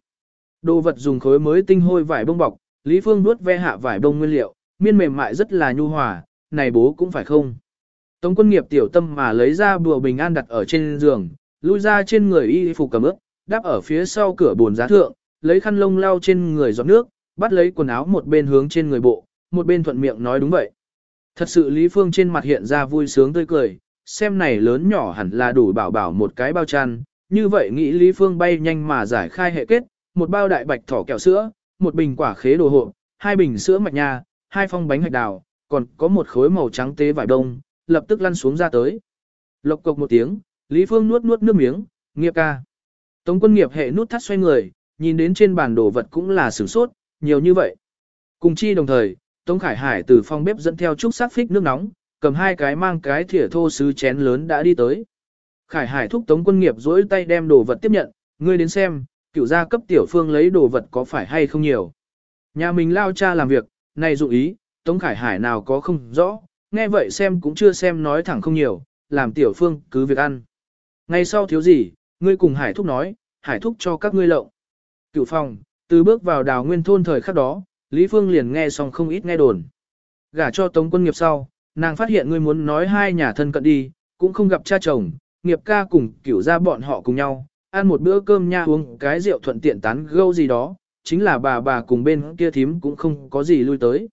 Đồ vật dùng khối mới tinh hôi vải bông bọc, Lý Phương nuốt ve hạ vải bông nguyên liệu, miên mềm mại rất là nhu hòa, này bố cũng phải không. Tống quân nghiệp tiểu tâm mà lấy ra bùa bình an đặt ở trên giường, lui ra trên người y phục cầm ướp, đáp ở phía sau cửa bồn giá thượng, lấy khăn lông lau trên người giọt nước, bắt lấy quần áo một bên hướng trên người bộ, một bên thuận miệng nói đúng vậy. Thật sự Lý Phương trên mặt hiện ra vui sướng tươi cười, xem này lớn nhỏ hẳn là đủ bảo bảo một cái bao chăn, như vậy nghĩ Lý Phương bay nhanh mà giải khai hệ kết, một bao đại bạch thỏ kẹo sữa, một bình quả khế đồ hộp, hai bình sữa mạch nha, hai phong bánh hạch đào, còn có một khối màu trắng tế vải đông, lập tức lăn xuống ra tới. Lộc cộc một tiếng, Lý Phương nuốt nuốt nước miếng, nghiệp ca. Tống quân nghiệp hệ nút thắt xoay người, nhìn đến trên bàn đồ vật cũng là sửng sốt, nhiều như vậy. Cùng chi đồng thời, Tống Khải Hải từ phòng bếp dẫn theo chút sắc phích nước nóng, cầm hai cái mang cái thìa thô sứ chén lớn đã đi tới. Khải Hải thúc Tống quân nghiệp duỗi tay đem đồ vật tiếp nhận, ngươi đến xem, cựu gia cấp tiểu phương lấy đồ vật có phải hay không nhiều. Nhà mình lao cha làm việc, này dụ ý, Tống Khải Hải nào có không rõ, nghe vậy xem cũng chưa xem nói thẳng không nhiều, làm tiểu phương cứ việc ăn. Ngay sau thiếu gì, ngươi cùng Hải thúc nói, Hải thúc cho các ngươi lộng. cửu phòng, từ bước vào đào nguyên thôn thời khắc đó, Lý Phương liền nghe xong không ít nghe đồn. Gả cho Tống quân nghiệp sau, nàng phát hiện ngươi muốn nói hai nhà thân cận đi, cũng không gặp cha chồng, nghiệp ca cùng cửu ra bọn họ cùng nhau, ăn một bữa cơm nha uống cái rượu thuận tiện tán gâu gì đó, chính là bà bà cùng bên kia thím cũng không có gì lui tới.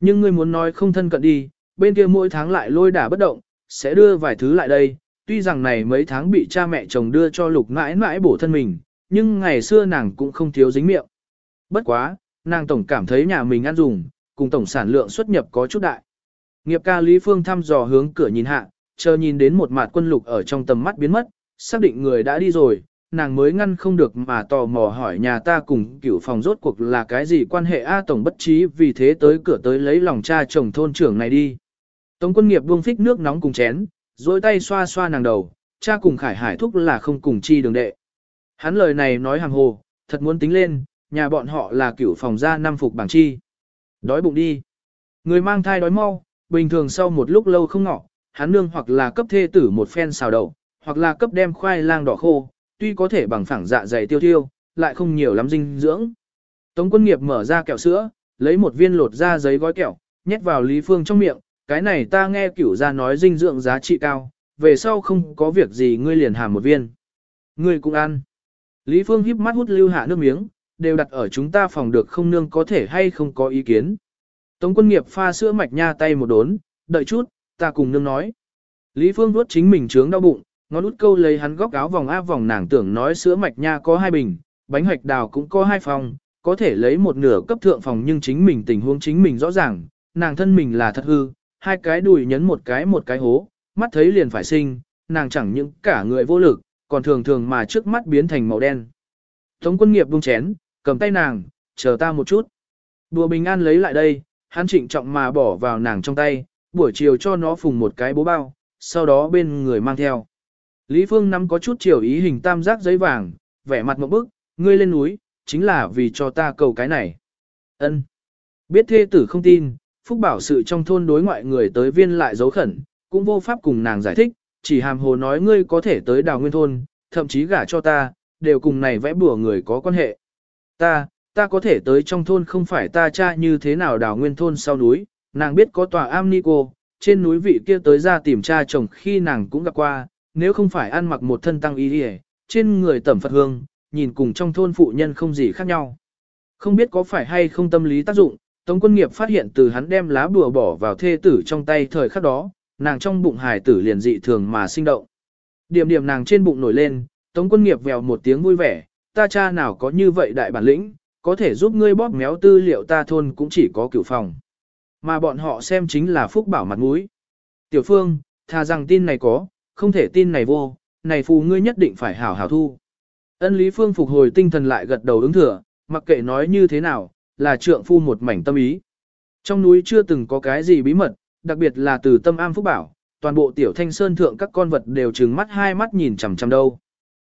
Nhưng ngươi muốn nói không thân cận đi, bên kia mỗi tháng lại lôi đả bất động, sẽ đưa vài thứ lại đây, tuy rằng này mấy tháng bị cha mẹ chồng đưa cho lục mãi mãi bổ thân mình, nhưng ngày xưa nàng cũng không thiếu dính miệng. Bất quá, nàng tổng cảm thấy nhà mình ăn dùng, cùng tổng sản lượng xuất nhập có chút đại. Nghiệp ca Lý Phương thăm dò hướng cửa nhìn hạ, chờ nhìn đến một mặt quân lục ở trong tầm mắt biến mất, xác định người đã đi rồi, nàng mới ngăn không được mà tò mò hỏi nhà ta cùng cửu phòng rốt cuộc là cái gì quan hệ A Tổng bất trí vì thế tới cửa tới lấy lòng cha chồng thôn trưởng này đi. Tống quân nghiệp buông phích nước nóng cùng chén, dối tay xoa xoa nàng đầu, cha cùng khải hải thúc là không cùng chi đường đệ. Hắn lời này nói hàng hồ, thật muốn tính lên, nhà bọn họ là cửu phòng gia năm phục bảng chi. Đói bụng đi. Người mang thai đói mau, bình thường sau một lúc lâu không ngọ, hắn nương hoặc là cấp thê tử một phen xào đầu, hoặc là cấp đem khoai lang đỏ khô, tuy có thể bằng phẳng dạ dày tiêu tiêu, lại không nhiều lắm dinh dưỡng. Tống quân nghiệp mở ra kẹo sữa, lấy một viên lột ra giấy gói kẹo, nhét vào Lý Phương trong miệng, cái này ta nghe cửu ra nói dinh dưỡng giá trị cao, về sau không có việc gì ngươi liền hàm một viên. Ngươi cũng ăn. Lý Phương híp mắt hút lưu hạ nước miếng, đều đặt ở chúng ta phòng được không nương có thể hay không có ý kiến. Tống quân nghiệp pha sữa mạch nha tay một đốn, đợi chút, ta cùng nương nói. Lý Phương vuốt chính mình trướng đau bụng, ngón út câu lấy hắn góc áo vòng áp vòng nàng tưởng nói sữa mạch nha có hai bình, bánh hoạch đào cũng có hai phòng, có thể lấy một nửa cấp thượng phòng nhưng chính mình tình huống chính mình rõ ràng, nàng thân mình là thật hư, hai cái đùi nhấn một cái một cái hố, mắt thấy liền phải sinh, nàng chẳng những cả người vô lực, còn thường thường mà trước mắt biến thành màu đen. Tống quân nghiệp buông chén, cầm tay nàng, chờ ta một chút. Đùa bình an lấy lại đây, hắn trịnh trọng mà bỏ vào nàng trong tay, buổi chiều cho nó phùng một cái bố bao, sau đó bên người mang theo. Lý Phương nắm có chút chiều ý hình tam giác giấy vàng, vẻ mặt một bức, ngươi lên núi, chính là vì cho ta cầu cái này. Ân. Biết thê tử không tin, Phúc bảo sự trong thôn đối ngoại người tới viên lại dấu khẩn, cũng vô pháp cùng nàng giải thích, chỉ hàm hồ nói ngươi có thể tới đào nguyên thôn, thậm chí gả cho ta, đều cùng này vẽ bùa người có quan hệ. Ta, ta có thể tới trong thôn không phải ta cha như thế nào đào nguyên thôn sau núi, nàng biết có tòa am ni cô, trên núi vị kia tới ra tìm cha chồng khi nàng cũng gặp qua, nếu không phải ăn mặc một thân tăng y đi trên người tẩm Phật hương, nhìn cùng trong thôn phụ nhân không gì khác nhau. Không biết có phải hay không tâm lý tác dụng, Tống quân nghiệp phát hiện từ hắn đem lá bùa bỏ vào thê tử trong tay thời khắc đó, nàng trong bụng hài tử liền dị thường mà sinh động. Điểm điểm nàng trên bụng nổi lên, Tống quân nghiệp vèo một tiếng vui vẻ, ta cha nào có như vậy đại bản lĩnh, có thể giúp ngươi bóp méo tư liệu ta thôn cũng chỉ có cửu phòng. Mà bọn họ xem chính là phúc bảo mặt mũi. Tiểu phương, thà rằng tin này có, không thể tin này vô, này phù ngươi nhất định phải hảo hảo thu. Ân Lý Phương phục hồi tinh thần lại gật đầu ứng thừa, mặc kệ nói như thế nào, là trượng phu một mảnh tâm ý. Trong núi chưa từng có cái gì bí mật, đặc biệt là từ tâm am phúc bảo, toàn bộ tiểu thanh sơn thượng các con vật đều trừng mắt hai mắt nhìn chằm chằm đâu.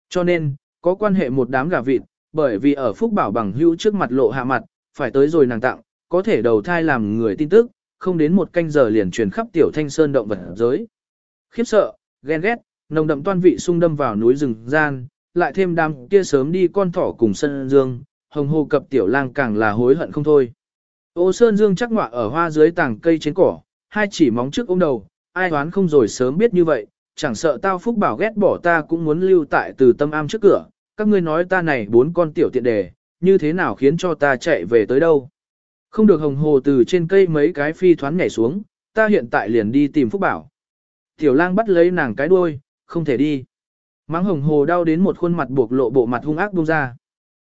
Cho nên, có quan hệ một đám gà vịt, bởi vì ở phúc bảo bằng hữu trước mặt lộ hạ mặt, phải tới rồi nàng tặng, có thể đầu thai làm người tin tức, không đến một canh giờ liền truyền khắp tiểu thanh sơn động vật giới. Khiếp sợ, ghen ghét, nồng đậm toan vị sung đâm vào núi rừng gian, lại thêm đám kia sớm đi con thỏ cùng sân dương, hồng hồ cập tiểu lang càng là hối hận không thôi. Ô sơn dương chắc ngọa ở hoa dưới tảng cây trên cỏ, hai chỉ móng trước ôm đầu, ai đoán không rồi sớm biết như vậy, chẳng sợ tao phúc bảo ghét bỏ ta cũng muốn lưu tại từ tâm am trước cửa, các ngươi nói ta này bốn con tiểu tiện đề, như thế nào khiến cho ta chạy về tới đâu. Không được hồng hồ từ trên cây mấy cái phi thoán nhảy xuống, ta hiện tại liền đi tìm phúc bảo. Tiểu lang bắt lấy nàng cái đuôi, không thể đi. Mắng hồng hồ đau đến một khuôn mặt buộc lộ bộ mặt hung ác buông ra.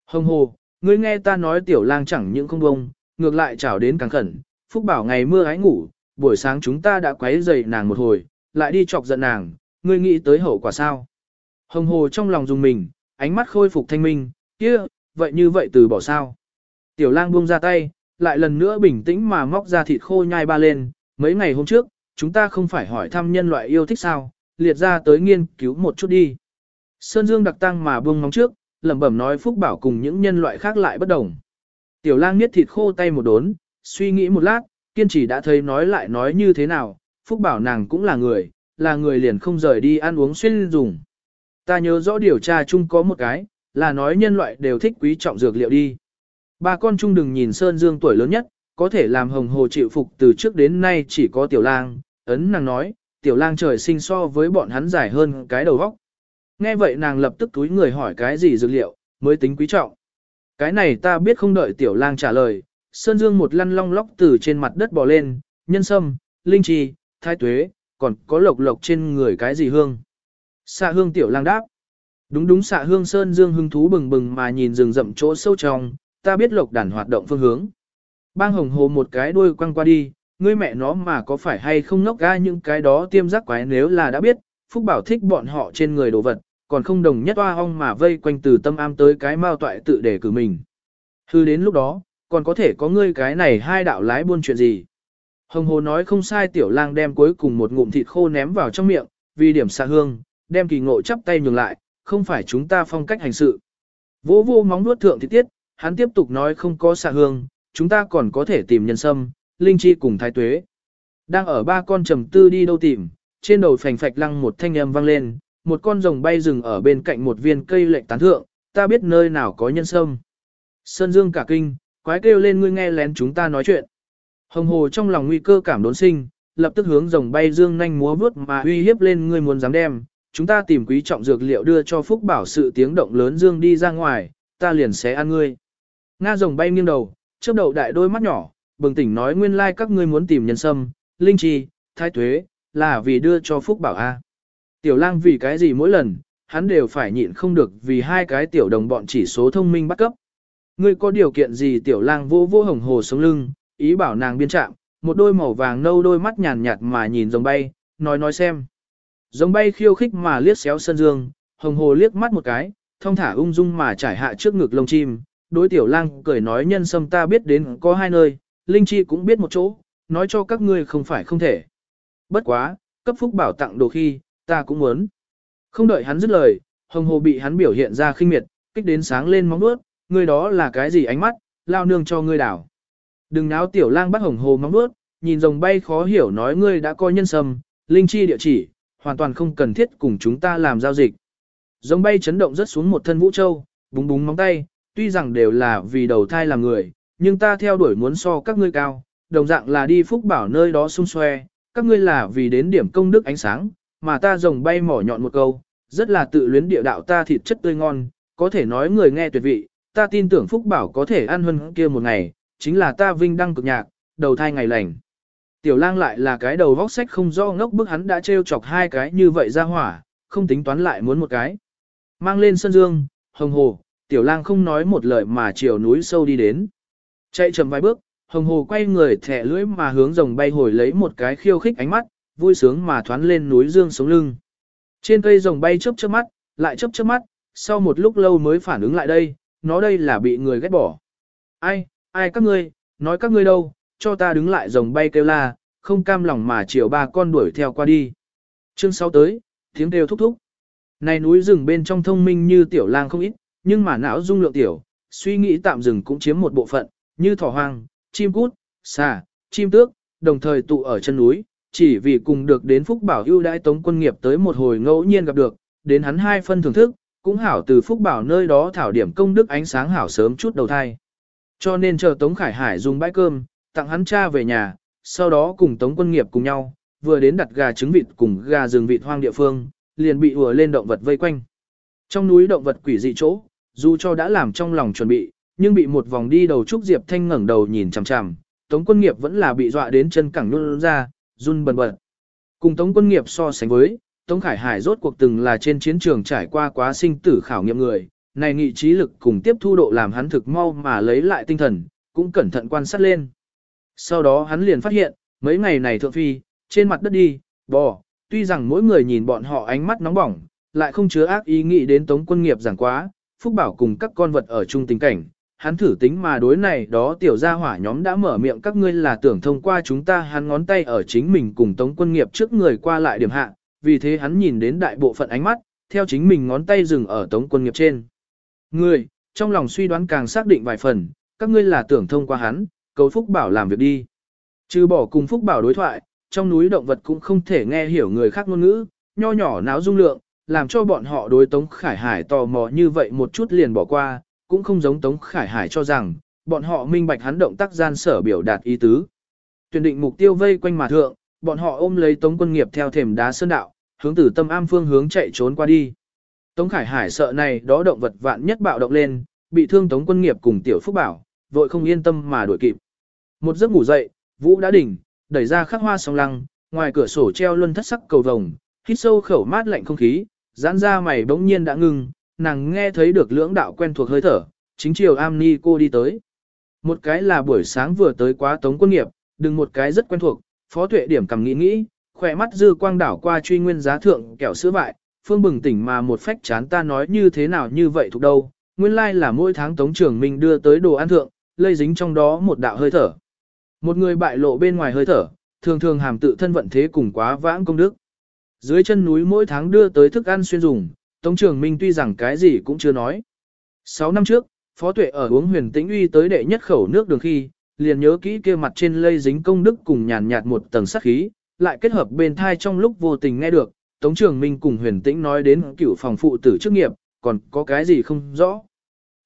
Hồng hồ, ngươi nghe ta nói tiểu lang chẳng những không bông, ngược lại chảo đến càng khẩn. Phúc bảo ngày mưa ái ngủ, buổi sáng chúng ta đã quấy dậy nàng một hồi, lại đi chọc giận nàng, ngươi nghĩ tới hậu quả sao? Hồng hồ trong lòng dùng mình, ánh mắt khôi phục thanh minh, kia, vậy như vậy từ bỏ sao? Tiểu lang buông ra tay, lại lần nữa bình tĩnh mà móc ra thịt khô nhai ba lên, mấy ngày hôm trước, chúng ta không phải hỏi thăm nhân loại yêu thích sao, liệt ra tới nghiên cứu một chút đi. Sơn Dương đặc tăng mà buông ngóng trước, lẩm bẩm nói Phúc Bảo cùng những nhân loại khác lại bất đồng. Tiểu lang niết thịt khô tay một đốn, suy nghĩ một lát, kiên trì đã thấy nói lại nói như thế nào, Phúc Bảo nàng cũng là người, là người liền không rời đi ăn uống xuyên dùng. Ta nhớ rõ điều tra chung có một cái, là nói nhân loại đều thích quý trọng dược liệu đi. Ba con chung đừng nhìn Sơn Dương tuổi lớn nhất, có thể làm hồng hồ chịu phục từ trước đến nay chỉ có tiểu lang, ấn nàng nói, tiểu lang trời sinh so với bọn hắn dài hơn cái đầu vóc. Nghe vậy nàng lập tức túi người hỏi cái gì dược liệu, mới tính quý trọng. Cái này ta biết không đợi tiểu lang trả lời, Sơn Dương một lăn long lóc từ trên mặt đất bò lên, nhân sâm, linh chi, thái tuế, còn có lộc lộc trên người cái gì hương. Xạ hương tiểu lang đáp. Đúng đúng xạ hương Sơn Dương hưng thú bừng bừng mà nhìn rừng rậm chỗ sâu trong, ta biết lộc đàn hoạt động phương hướng. Bang hồng hồ một cái đuôi quăng qua đi, ngươi mẹ nó mà có phải hay không ngốc ga những cái đó tiêm giác quái nếu là đã biết, Phúc Bảo thích bọn họ trên người đồ vật, còn không đồng nhất oa ong mà vây quanh từ tâm am tới cái mao toại tự để cử mình. Hư đến lúc đó, còn có thể có ngươi cái này hai đạo lái buôn chuyện gì. Hồng hồ nói không sai tiểu lang đem cuối cùng một ngụm thịt khô ném vào trong miệng, vì điểm xạ hương, đem kỳ ngộ chắp tay nhường lại, không phải chúng ta phong cách hành sự. Vô vô móng nuốt thượng thịt tiết, hắn tiếp tục nói không có xạ hương, chúng ta còn có thể tìm nhân sâm, linh chi cùng thái tuế. Đang ở ba con trầm tư đi đâu tìm, trên đầu phành phạch lăng một thanh âm vang lên, một con rồng bay rừng ở bên cạnh một viên cây lệnh tán thượng, ta biết nơi nào có nhân sâm. Sơn Dương cả kinh, quái kêu lên ngươi nghe lén chúng ta nói chuyện. Hồng hồ trong lòng nguy cơ cảm đốn sinh, lập tức hướng rồng bay dương nhanh múa vút mà uy hiếp lên ngươi muốn dám đem, chúng ta tìm quý trọng dược liệu đưa cho Phúc Bảo sự tiếng động lớn dương đi ra ngoài, ta liền sẽ ăn ngươi. Nga rồng bay nghiêng đầu, chớp đầu đại đôi mắt nhỏ, bừng tỉnh nói nguyên lai các ngươi muốn tìm nhân sâm, linh chi, thái tuế, là vì đưa cho Phúc Bảo A. Tiểu lang vì cái gì mỗi lần, hắn đều phải nhịn không được vì hai cái tiểu đồng bọn chỉ số thông minh bắt cấp. Ngươi có điều kiện gì tiểu lang vô vô hồng hồ sống lưng, ý bảo nàng biên trạng, một đôi màu vàng nâu đôi mắt nhàn nhạt mà nhìn rồng bay, nói nói xem. Rồng bay khiêu khích mà liếc xéo sân dương, hồng hồ liếc mắt một cái, thông thả ung dung mà trải hạ trước ngực lông chim, đối tiểu lang cười nói nhân sâm ta biết đến có hai nơi, linh chi cũng biết một chỗ, nói cho các ngươi không phải không thể. Bất quá, cấp phúc bảo tặng đồ khi, ta cũng muốn. Không đợi hắn dứt lời, hồng hồ bị hắn biểu hiện ra khinh miệt, kích đến sáng lên móng bước, ngươi đó là cái gì ánh mắt, lao nương cho ngươi đảo. Đừng náo tiểu lang bắt hồng hồ móng bước, nhìn rồng bay khó hiểu nói ngươi đã coi nhân sâm, linh chi địa chỉ, hoàn toàn không cần thiết cùng chúng ta làm giao dịch. Rồng bay chấn động rất xuống một thân vũ châu, búng búng móng tay, tuy rằng đều là vì đầu thai làm người, nhưng ta theo đuổi muốn so các ngươi cao, đồng dạng là đi phúc bảo nơi đó xung xoe, các ngươi là vì đến điểm công đức ánh sáng, mà ta rồng bay mỏ nhọn một câu, rất là tự luyến địa đạo ta thịt chất tươi ngon, có thể nói người nghe tuyệt vị, ta tin tưởng phúc bảo có thể ăn hơn kia một ngày, chính là ta vinh đăng cực nhạc, đầu thai ngày lành. Tiểu lang lại là cái đầu vóc sách không do ngốc bức hắn đã trêu chọc hai cái như vậy ra hỏa, không tính toán lại muốn một cái. Mang lên sân dương, hồng hồ, tiểu lang không nói một lời mà chiều núi sâu đi đến. Chạy chậm vài bước, hồng hồ quay người thẻ lưỡi mà hướng rồng bay hồi lấy một cái khiêu khích ánh mắt, vui sướng mà thoán lên núi dương sống lưng. Trên cây rồng bay chớp chớp mắt, lại chớp chớp mắt, sau một lúc lâu mới phản ứng lại đây, nó đây là bị người ghét bỏ. Ai, ai các ngươi, nói các ngươi đâu, cho ta đứng lại rồng bay kêu la, không cam lòng mà chiều ba con đuổi theo qua đi. Chương 6 tới, tiếng kêu thúc thúc. Này núi rừng bên trong thông minh như tiểu lang không ít, nhưng mà não dung lượng tiểu, suy nghĩ tạm dừng cũng chiếm một bộ phận, như thỏ hoang, chim cút, xà, chim tước, đồng thời tụ ở chân núi, chỉ vì cùng được đến Phúc Bảo ưu đãi Tống quân nghiệp tới một hồi ngẫu nhiên gặp được, đến hắn hai phân thưởng thức, cũng hảo từ Phúc Bảo nơi đó thảo điểm công đức ánh sáng hảo sớm chút đầu thai. Cho nên chờ Tống Khải Hải dùng bãi cơm, tặng hắn cha về nhà, sau đó cùng Tống quân nghiệp cùng nhau, vừa đến đặt gà trứng vịt cùng gà rừng vịt hoang địa phương, liền bị ùa lên động vật vây quanh. Trong núi động vật quỷ dị chỗ, dù cho đã làm trong lòng chuẩn bị, nhưng bị một vòng đi đầu Trúc Diệp Thanh ngẩng đầu nhìn chằm chằm, Tống quân nghiệp vẫn là bị dọa đến chân cẳng luôn ra, run bần bật. Cùng Tống quân nghiệp so sánh với, Tống Khải Hải rốt cuộc từng là trên chiến trường trải qua quá sinh tử khảo nghiệm người, này nghị trí lực cùng tiếp thu độ làm hắn thực mau mà lấy lại tinh thần, cũng cẩn thận quan sát lên. Sau đó hắn liền phát hiện, mấy ngày này thượng phi, trên mặt đất đi, bò, tuy rằng mỗi người nhìn bọn họ ánh mắt nóng bỏng, lại không chứa ác ý nghĩ đến tống quân nghiệp giảng quá, Phúc Bảo cùng các con vật ở chung tình cảnh. Hắn thử tính mà đối này đó tiểu gia hỏa nhóm đã mở miệng các ngươi là tưởng thông qua chúng ta hắn ngón tay ở chính mình cùng tống quân nghiệp trước người qua lại điểm hạ, vì thế hắn nhìn đến đại bộ phận ánh mắt, theo chính mình ngón tay dừng ở tống quân nghiệp trên. Người, trong lòng suy đoán càng xác định vài phần, các ngươi là tưởng thông qua hắn, cầu Phúc Bảo làm việc đi. Trừ bỏ cùng Phúc Bảo đối thoại, trong núi động vật cũng không thể nghe hiểu người khác ngôn ngữ, nho nhỏ náo dung lượng, làm cho bọn họ đối Tống Khải Hải tò mò như vậy một chút liền bỏ qua, cũng không giống Tống Khải Hải cho rằng, bọn họ minh bạch hắn động tác gian sở biểu đạt ý tứ. Tuyển định mục tiêu vây quanh mà thượng, bọn họ ôm lấy Tống quân nghiệp theo thềm đá sơn đạo, hướng từ tâm am phương hướng chạy trốn qua đi. Tống Khải Hải sợ này đó động vật vạn nhất bạo động lên, bị thương Tống quân nghiệp cùng Tiểu Phúc Bảo, vội không yên tâm mà đuổi kịp. Một giấc ngủ dậy, Vũ đã đỉnh, đẩy ra khắc hoa song lăng, ngoài cửa sổ treo luân thất sắc cầu vồng, hít sâu khẩu mát lạnh không khí, giãn ra mày bỗng nhiên đã ngừng, nàng nghe thấy được lưỡng đạo quen thuộc hơi thở, chính chiều am ni cô đi tới. Một cái là buổi sáng vừa tới quá tống quân nghiệp, đừng một cái rất quen thuộc, phó tuệ điểm cầm nghĩ nghĩ, khỏe mắt dư quang đảo qua truy nguyên giá thượng kẹo sữa bại, phương bừng tỉnh mà một phách chán ta nói như thế nào như vậy thuộc đâu, nguyên lai like là mỗi tháng tống trưởng mình đưa tới đồ ăn thượng, lây dính trong đó một đạo hơi thở. Một người bại lộ bên ngoài hơi thở, thường thường hàm tự thân vận thế cùng quá vãng công đức. Dưới chân núi mỗi tháng đưa tới thức ăn xuyên dùng, Tống Trường Minh tuy rằng cái gì cũng chưa nói. Sáu năm trước, Phó Tuệ ở uống huyền tĩnh uy tới đệ nhất khẩu nước đường khi, liền nhớ kỹ kia mặt trên lây dính công đức cùng nhàn nhạt một tầng sắc khí, lại kết hợp bên thai trong lúc vô tình nghe được, Tống Trường Minh cùng huyền tĩnh nói đến cựu phòng phụ tử chức nghiệp, còn có cái gì không rõ.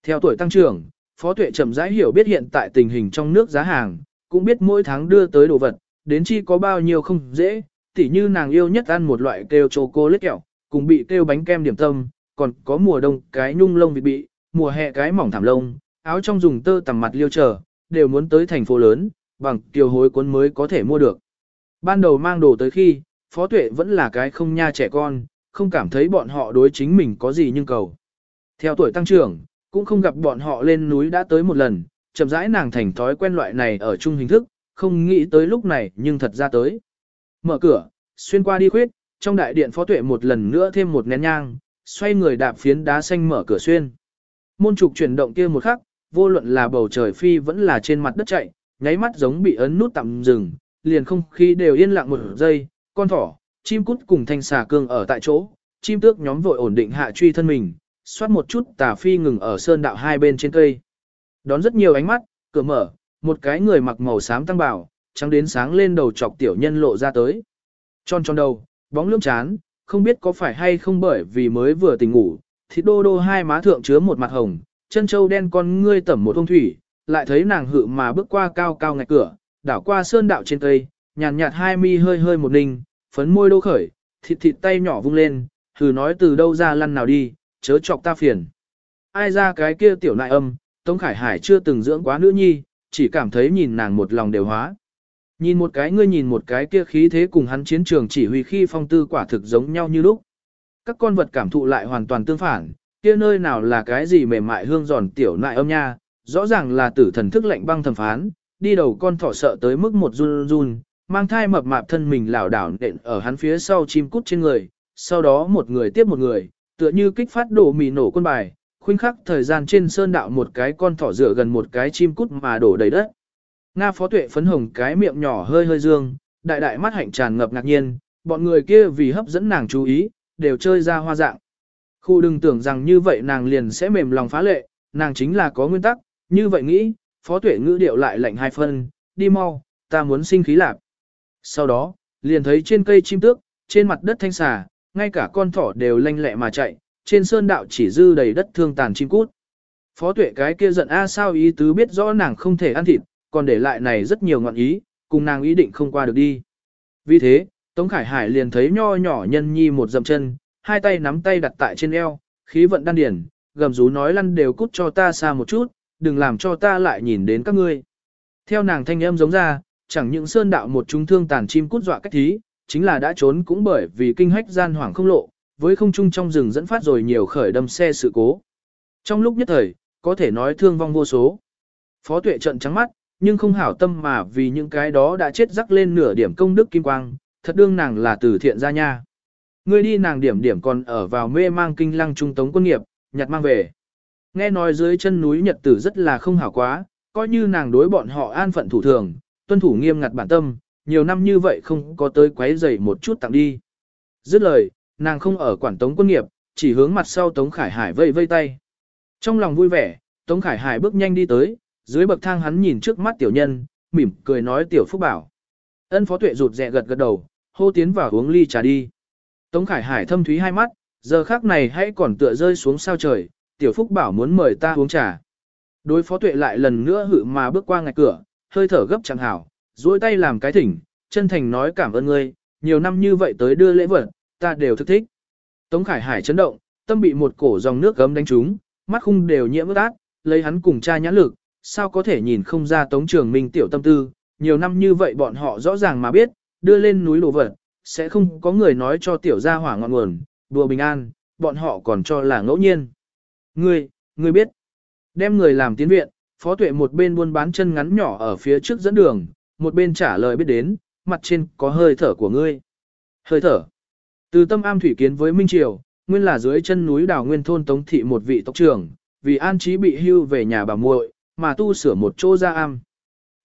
Theo tuổi tăng trưởng, Phó Tuệ chậm rãi hiểu biết hiện tại tình hình trong nước giá hàng, cũng biết mỗi tháng đưa tới đồ vật, đến chi có bao nhiêu không dễ, tỉ như nàng yêu nhất ăn một loại kêu chocolate kẹo, cùng bị kêu bánh kem điểm tâm, còn có mùa đông cái nhung lông vịt bị, mùa hè cái mỏng thảm lông, áo trong dùng tơ tằm mặt liêu trở, đều muốn tới thành phố lớn, bằng tiêu hối cuốn mới có thể mua được. Ban đầu mang đồ tới khi, Phó Tuệ vẫn là cái không nha trẻ con, không cảm thấy bọn họ đối chính mình có gì nhưng cầu. Theo tuổi tăng trưởng, cũng không gặp bọn họ lên núi đã tới một lần, chậm rãi nàng thành thói quen loại này ở chung hình thức, không nghĩ tới lúc này nhưng thật ra tới. Mở cửa, xuyên qua đi khuyết, trong đại điện phó tuệ một lần nữa thêm một nén nhang, xoay người đạp phiến đá xanh mở cửa xuyên. Môn trục chuyển động kia một khắc, vô luận là bầu trời phi vẫn là trên mặt đất chạy, nháy mắt giống bị ấn nút tạm dừng, liền không khí đều yên lặng một giây, con thỏ, chim cút cùng thanh xà cương ở tại chỗ, chim tước nhóm vội ổn định hạ truy thân mình, xoát một chút tà phi ngừng ở sơn đạo hai bên trên cây. Đón rất nhiều ánh mắt, cửa mở, một cái người mặc màu xám tăng bảo, trắng đến sáng lên đầu chọc tiểu nhân lộ ra tới. Tròn tròn đầu, bóng lưỡng chán, không biết có phải hay không bởi vì mới vừa tỉnh ngủ, thịt đô đô hai má thượng chứa một mặt hồng, chân châu đen con ngươi tẩm một thông thủy, lại thấy nàng hự mà bước qua cao cao ngạch cửa, đảo qua sơn đạo trên cây, nhàn nhạt hai mi hơi hơi một ninh, phấn môi đô khởi, thịt thịt tay nhỏ vung lên, thử nói từ đâu ra lăn nào đi, chớ chọc ta phiền. Ai ra cái kia tiểu nại âm, Tống Khải Hải chưa từng dưỡng quá nữ nhi, chỉ cảm thấy nhìn nàng một lòng đều hóa. Nhìn một cái ngươi nhìn một cái kia khí thế cùng hắn chiến trường chỉ huy khi phong tư quả thực giống nhau như lúc. Các con vật cảm thụ lại hoàn toàn tương phản, kia nơi nào là cái gì mềm mại hương giòn tiểu nại âm nha, rõ ràng là tử thần thức lệnh băng thẩm phán, đi đầu con thỏ sợ tới mức một run run, mang thai mập mạp thân mình lảo đảo nện ở hắn phía sau chim cút trên người, sau đó một người tiếp một người, tựa như kích phát đổ mì nổ quân bài, khuynh khắc thời gian trên sơn đạo một cái con thỏ rửa gần một cái chim cút mà đổ đầy đất. Nga phó tuệ phấn hồng cái miệng nhỏ hơi hơi dương, đại đại mắt hạnh tràn ngập ngạc nhiên, bọn người kia vì hấp dẫn nàng chú ý, đều chơi ra hoa dạng. Khu đừng tưởng rằng như vậy nàng liền sẽ mềm lòng phá lệ, nàng chính là có nguyên tắc, như vậy nghĩ, phó tuệ ngữ điệu lại lạnh hai phân, đi mau, ta muốn sinh khí lạp. Sau đó, liền thấy trên cây chim tước, trên mặt đất thanh xà, ngay cả con thỏ đều lanh lẹ mà chạy, trên sơn đạo chỉ dư đầy đất thương tàn chim cút. Phó tuệ cái kia giận a sao ý tứ biết rõ nàng không thể ăn thịt, còn để lại này rất nhiều ngọn ý, cùng nàng ý định không qua được đi. Vì thế, Tống Khải Hải liền thấy nho nhỏ nhân nhi một dầm chân, hai tay nắm tay đặt tại trên eo, khí vận đan điển, gầm rú nói lăn đều cút cho ta xa một chút, đừng làm cho ta lại nhìn đến các ngươi. Theo nàng thanh âm giống ra, chẳng những sơn đạo một chúng thương tàn chim cút dọa cách thí, chính là đã trốn cũng bởi vì kinh hách gian hoảng không lộ, với không trung trong rừng dẫn phát rồi nhiều khởi đâm xe sự cố. Trong lúc nhất thời, có thể nói thương vong vô số. Phó tuệ trận trắng mắt, nhưng không hảo tâm mà vì những cái đó đã chết rắc lên nửa điểm công đức kim quang, thật đương nàng là từ thiện gia nha. Ngươi đi nàng điểm điểm còn ở vào mê mang kinh lăng trung tống quân nghiệp, nhặt mang về. Nghe nói dưới chân núi Nhật tử rất là không hảo quá, coi như nàng đối bọn họ an phận thủ thường, tuân thủ nghiêm ngặt bản tâm, nhiều năm như vậy không có tới quấy rầy một chút tặng đi. Dứt lời, nàng không ở quản tống quân nghiệp, chỉ hướng mặt sau Tống Khải Hải vây vây tay. Trong lòng vui vẻ, Tống Khải Hải bước nhanh đi tới, dưới bậc thang hắn nhìn trước mắt tiểu nhân, mỉm cười nói tiểu phúc bảo. Ân phó tuệ rụt rè gật gật đầu, hô tiến vào uống ly trà đi. Tống Khải Hải thâm thúy hai mắt, giờ khác này hãy còn tựa rơi xuống sao trời, tiểu phúc bảo muốn mời ta uống trà. Đối phó tuệ lại lần nữa hự mà bước qua ngạch cửa, hơi thở gấp chẳng hảo, duỗi tay làm cái thỉnh, chân thành nói cảm ơn ngươi, nhiều năm như vậy tới đưa lễ vật, ta đều thức thích. Tống Khải Hải chấn động, tâm bị một cổ dòng nước gấm đánh trúng, mắt khung đều nhiễm ướt át, lấy hắn cùng cha nhãn lực, sao có thể nhìn không ra Tống Trường Minh tiểu tâm tư, nhiều năm như vậy bọn họ rõ ràng mà biết, đưa lên núi lộ vật, sẽ không có người nói cho tiểu gia hỏa ngọn nguồn, đùa bình an, bọn họ còn cho là ngẫu nhiên. Ngươi, ngươi biết, đem người làm tiến viện, phó tuệ một bên buôn bán chân ngắn nhỏ ở phía trước dẫn đường, một bên trả lời biết đến, mặt trên có hơi thở của ngươi. Hơi thở. Từ tâm am thủy kiến với Minh Triều, nguyên là dưới chân núi đào nguyên thôn tống thị một vị tộc trưởng, vì an trí bị hưu về nhà bà muội, mà tu sửa một chỗ ra am.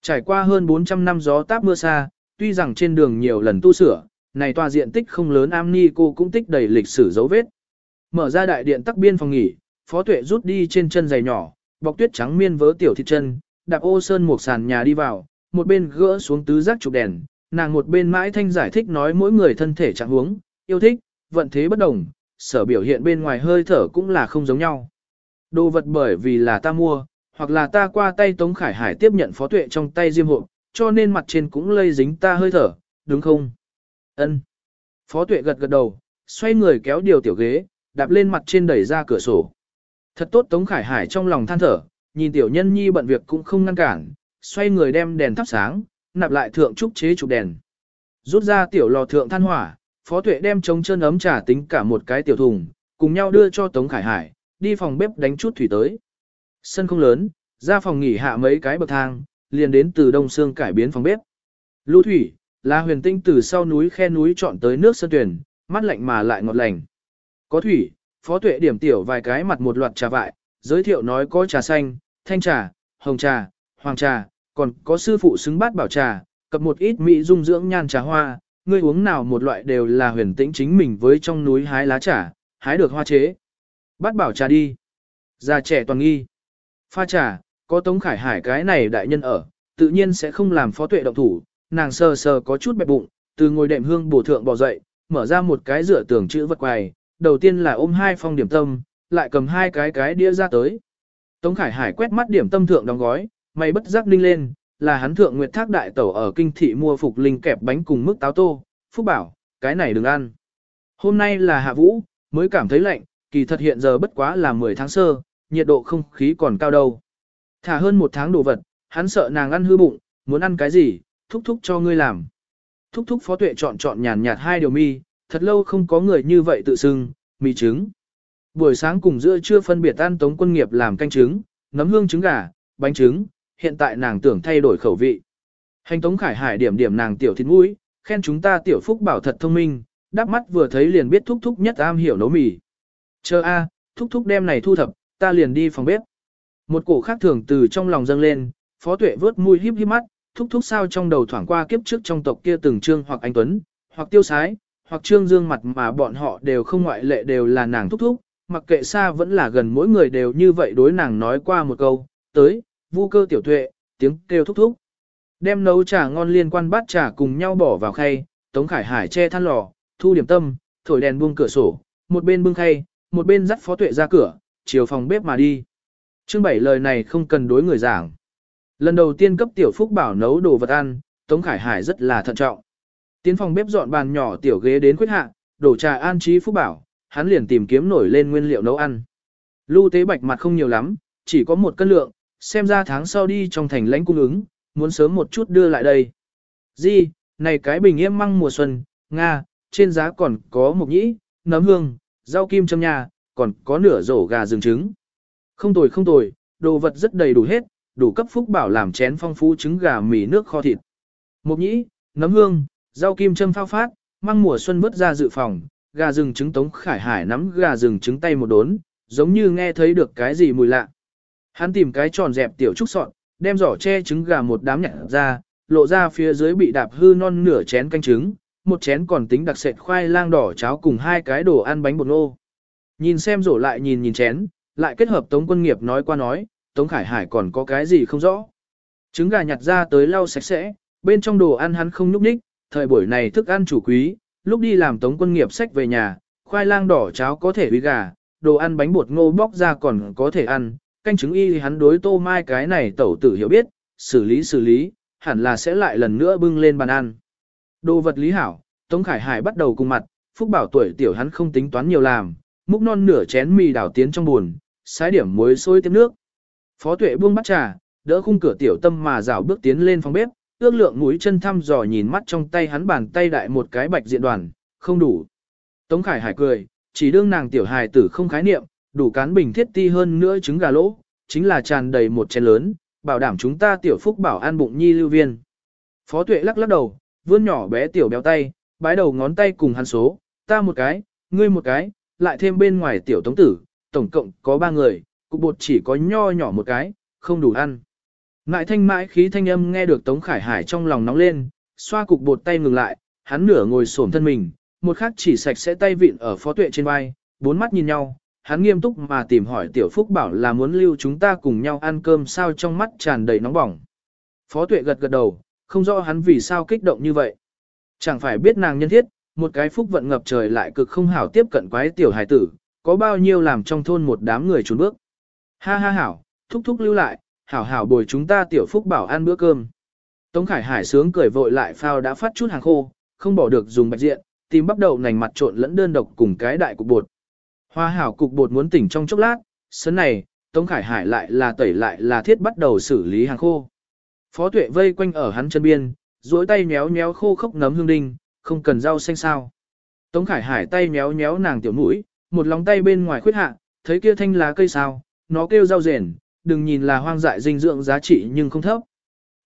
Trải qua hơn 400 năm gió táp mưa xa, tuy rằng trên đường nhiều lần tu sửa, này tòa diện tích không lớn am ni cô cũng tích đầy lịch sử dấu vết. Mở ra đại điện tắc biên phòng nghỉ, phó tuệ rút đi trên chân giày nhỏ, bọc tuyết trắng miên vớ tiểu thịt chân, đạp ô sơn một sàn nhà đi vào, một bên gỡ xuống tứ giác chụp đèn, nàng một bên mãi thanh giải thích nói mỗi người thân thể trạng huống, yêu thích, vận thế bất đồng, sở biểu hiện bên ngoài hơi thở cũng là không giống nhau. Đồ vật bởi vì là ta mua, hoặc là ta qua tay Tống Khải Hải tiếp nhận phó tuệ trong tay diêm hộp, cho nên mặt trên cũng lây dính ta hơi thở, đúng không? Ân. Phó tuệ gật gật đầu, xoay người kéo điều tiểu ghế, đạp lên mặt trên đẩy ra cửa sổ. Thật tốt Tống Khải Hải trong lòng than thở, nhìn tiểu nhân nhi bận việc cũng không ngăn cản, xoay người đem đèn thắp sáng, nạp lại thượng trúc chế chụp đèn. Rút ra tiểu lò thượng than hỏa, Phó Tuệ đem trống chân ấm trà tính cả một cái tiểu thùng, cùng nhau đưa cho Tống Khải Hải, đi phòng bếp đánh chút thủy tới. Sân không lớn, ra phòng nghỉ hạ mấy cái bậc thang, liền đến từ đông xương cải biến phòng bếp. Lưu thủy, là huyền tinh từ sau núi khe núi chọn tới nước sơn tuyển, mắt lạnh mà lại ngọt lành. Có thủy, Phó Tuệ điểm tiểu vài cái mặt một loạt trà vại, giới thiệu nói có trà xanh, thanh trà, hồng trà, hoàng trà, còn có sư phụ xứng bát bảo trà, cập một ít mỹ dung dưỡng nhan trà hoa, ngươi uống nào một loại đều là huyền tĩnh chính mình với trong núi hái lá trà, hái được hoa chế. Bát bảo trà đi. Già trẻ toàn nghi. Pha trà, có Tống Khải Hải cái này đại nhân ở, tự nhiên sẽ không làm phó tuệ động thủ, nàng sờ sờ có chút bẹp bụng, từ ngồi đệm hương bổ thượng bò dậy, mở ra một cái rửa tường chữ vật quài, đầu tiên là ôm hai phong điểm tâm, lại cầm hai cái cái đĩa ra tới. Tống Khải Hải quét mắt điểm tâm thượng đóng gói, mày bất giác ninh lên, là hắn thượng nguyệt thác đại tẩu ở kinh thị mua phục linh kẹp bánh cùng mức táo tô, phúc bảo, cái này đừng ăn. Hôm nay là hạ vũ, mới cảm thấy lạnh, kỳ thật hiện giờ bất quá là 10 tháng sơ, nhiệt độ không khí còn cao đâu. Thả hơn một tháng đồ vật, hắn sợ nàng ăn hư bụng, muốn ăn cái gì, thúc thúc cho ngươi làm. Thúc thúc phó tuệ chọn chọn nhàn nhạt hai điều mi, thật lâu không có người như vậy tự xưng, mì trứng. Buổi sáng cùng giữa trưa phân biệt ăn tống quân nghiệp làm canh trứng, nấm hương trứng gà, bánh trứng, hiện tại nàng tưởng thay đổi khẩu vị. Hành tống khải hải điểm điểm nàng tiểu thịt mũi, khen chúng ta tiểu phúc bảo thật thông minh, đắp mắt vừa thấy liền biết thúc thúc nhất am hiểu nấu mì. Chờ a, thúc thúc đem này thu thập, ta liền đi phòng bếp. Một cổ khác thường từ trong lòng dâng lên, phó tuệ vớt mũi híp híp mắt, thúc thúc sao trong đầu thoảng qua kiếp trước trong tộc kia từng trương hoặc anh Tuấn, hoặc tiêu sái, hoặc trương dương mặt mà bọn họ đều không ngoại lệ đều là nàng thúc thúc, mặc kệ xa vẫn là gần mỗi người đều như vậy đối nàng nói qua một câu, tới, vu cơ tiểu tuệ, tiếng kêu thúc thúc. Đem nấu trà ngon liên quan bát trà cùng nhau bỏ vào khay, Tống Khải Hải che than lò, thu điểm tâm, thổi đèn buông cửa sổ, một bên bưng khay, một bên dắt Phó Tuệ ra cửa, chiều phòng bếp mà đi. Chương bảy lời này không cần đối người giảng. Lần đầu tiên cấp tiểu phúc bảo nấu đồ vật ăn, Tống Khải Hải rất là thận trọng. Tiến phòng bếp dọn bàn nhỏ tiểu ghế đến khuyết hạ, đổ trà an trí phúc bảo, hắn liền tìm kiếm nổi lên nguyên liệu nấu ăn. Lưu tế bạch mặt không nhiều lắm, chỉ có một cân lượng, xem ra tháng sau đi trong thành lãnh cung ứng, muốn sớm một chút đưa lại đây. Di, này cái bình yêm măng mùa xuân, Nga, trên giá còn có mộc nhĩ, nấm hương, rau kim trong nhà, còn có nửa rổ gà rừng trứng. Không tồi không tồi, đồ vật rất đầy đủ hết, đủ cấp phúc bảo làm chén phong phú trứng gà mì nước kho thịt. Mộc nhĩ, nấm hương, rau kim châm phao phát, mang mùa xuân vớt ra dự phòng, gà rừng trứng tống khải hải nắm gà rừng trứng tay một đốn, giống như nghe thấy được cái gì mùi lạ. Hắn tìm cái tròn dẹp tiểu trúc sọn, đem giỏ che trứng gà một đám nhặt ra, lộ ra phía dưới bị đạp hư non nửa chén canh trứng, một chén còn tính đặc sệt khoai lang đỏ cháo cùng hai cái đồ ăn bánh bột nô. Nhìn xem rổ lại nhìn nhìn chén, lại kết hợp Tống Quân Nghiệp nói qua nói, Tống Khải Hải còn có cái gì không rõ. Trứng gà nhặt ra tới lau sạch sẽ, bên trong đồ ăn hắn không nhúc ních, thời buổi này thức ăn chủ quý, lúc đi làm Tống Quân Nghiệp sách về nhà, khoai lang đỏ cháo có thể uy gà, đồ ăn bánh bột ngô bóc ra còn có thể ăn, canh trứng y thì hắn đối tô mai cái này tẩu tử hiểu biết, xử lý xử lý, hẳn là sẽ lại lần nữa bưng lên bàn ăn. Đồ vật lý hảo, Tống Khải Hải bắt đầu cùng mặt, Phúc Bảo tuổi tiểu hắn không tính toán nhiều làm, múc non nửa chén mì đảo tiến trong buồn, sái điểm muối sôi tiếp nước. Phó Tuệ buông bắt trà, đỡ khung cửa tiểu tâm mà rảo bước tiến lên phòng bếp, ước lượng mũi chân thăm dò nhìn mắt trong tay hắn bàn tay đại một cái bạch diện đoàn, không đủ. Tống Khải Hải cười, chỉ đương nàng tiểu hài tử không khái niệm, đủ cán bình thiết ti hơn nữa trứng gà lỗ, chính là tràn đầy một chén lớn, bảo đảm chúng ta tiểu phúc bảo an bụng nhi lưu viên. Phó tuệ lắc lắc đầu, vươn nhỏ bé tiểu béo tay, bái đầu ngón tay cùng hắn số, ta một cái, ngươi một cái, lại thêm bên ngoài tiểu tống tử, tổng cộng có ba người, cục bột chỉ có nho nhỏ một cái, không đủ ăn. Ngại thanh mãi khí thanh âm nghe được Tống Khải Hải trong lòng nóng lên, xoa cục bột tay ngừng lại, hắn nửa ngồi xổm thân mình, một khắc chỉ sạch sẽ tay vịn ở phó tuệ trên vai, bốn mắt nhìn nhau, hắn nghiêm túc mà tìm hỏi tiểu phúc bảo là muốn lưu chúng ta cùng nhau ăn cơm sao trong mắt tràn đầy nóng bỏng. Phó tuệ gật gật đầu, không rõ hắn vì sao kích động như vậy. Chẳng phải biết nàng nhân thiết, một cái phúc vận ngập trời lại cực không hảo tiếp cận quái tiểu hải tử, có bao nhiêu làm trong thôn một đám người trốn bước. Ha ha hảo, thúc thúc lưu lại, hảo hảo bồi chúng ta tiểu phúc bảo ăn bữa cơm. Tống Khải Hải sướng cười vội lại phao đã phát chút hàng khô, không bỏ được dùng bạch diện, tìm bắp đậu nành mặt trộn lẫn đơn độc cùng cái đại cục bột. Hoa hảo cục bột muốn tỉnh trong chốc lát, sân này, Tống Khải Hải lại là tẩy lại là thiết bắt đầu xử lý hàng khô. Phó tuệ vây quanh ở hắn chân biên, duỗi tay méo méo khô khốc nấm hương đinh, không cần rau xanh sao. Tống Khải Hải tay méo méo nàng tiểu mũi, một lòng tay bên ngoài khuyết hạ, thấy kia thanh lá cây sao, nó kêu rau rền, đừng nhìn là hoang dại dinh dưỡng giá trị nhưng không thấp.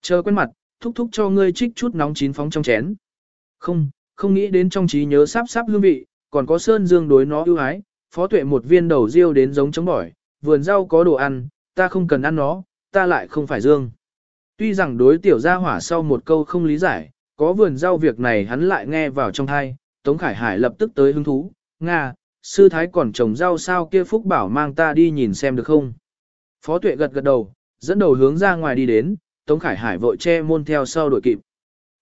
Chờ quen mặt, thúc thúc cho ngươi trích chút nóng chín phóng trong chén. Không, không nghĩ đến trong trí nhớ sáp sáp hương vị, còn có sơn dương đối nó ưu ái, phó tuệ một viên đầu riêu đến giống chống bỏi, vườn rau có đồ ăn, ta không cần ăn nó, ta lại không phải dương. Tuy rằng đối tiểu gia hỏa sau một câu không lý giải, có vườn rau việc này hắn lại nghe vào trong thai, Tống Khải Hải lập tức tới hứng thú, Nga, sư thái còn trồng rau sao kia Phúc bảo mang ta đi nhìn xem được không. Phó tuệ gật gật đầu, dẫn đầu hướng ra ngoài đi đến, Tống Khải Hải vội che môn theo sau đuổi kịp.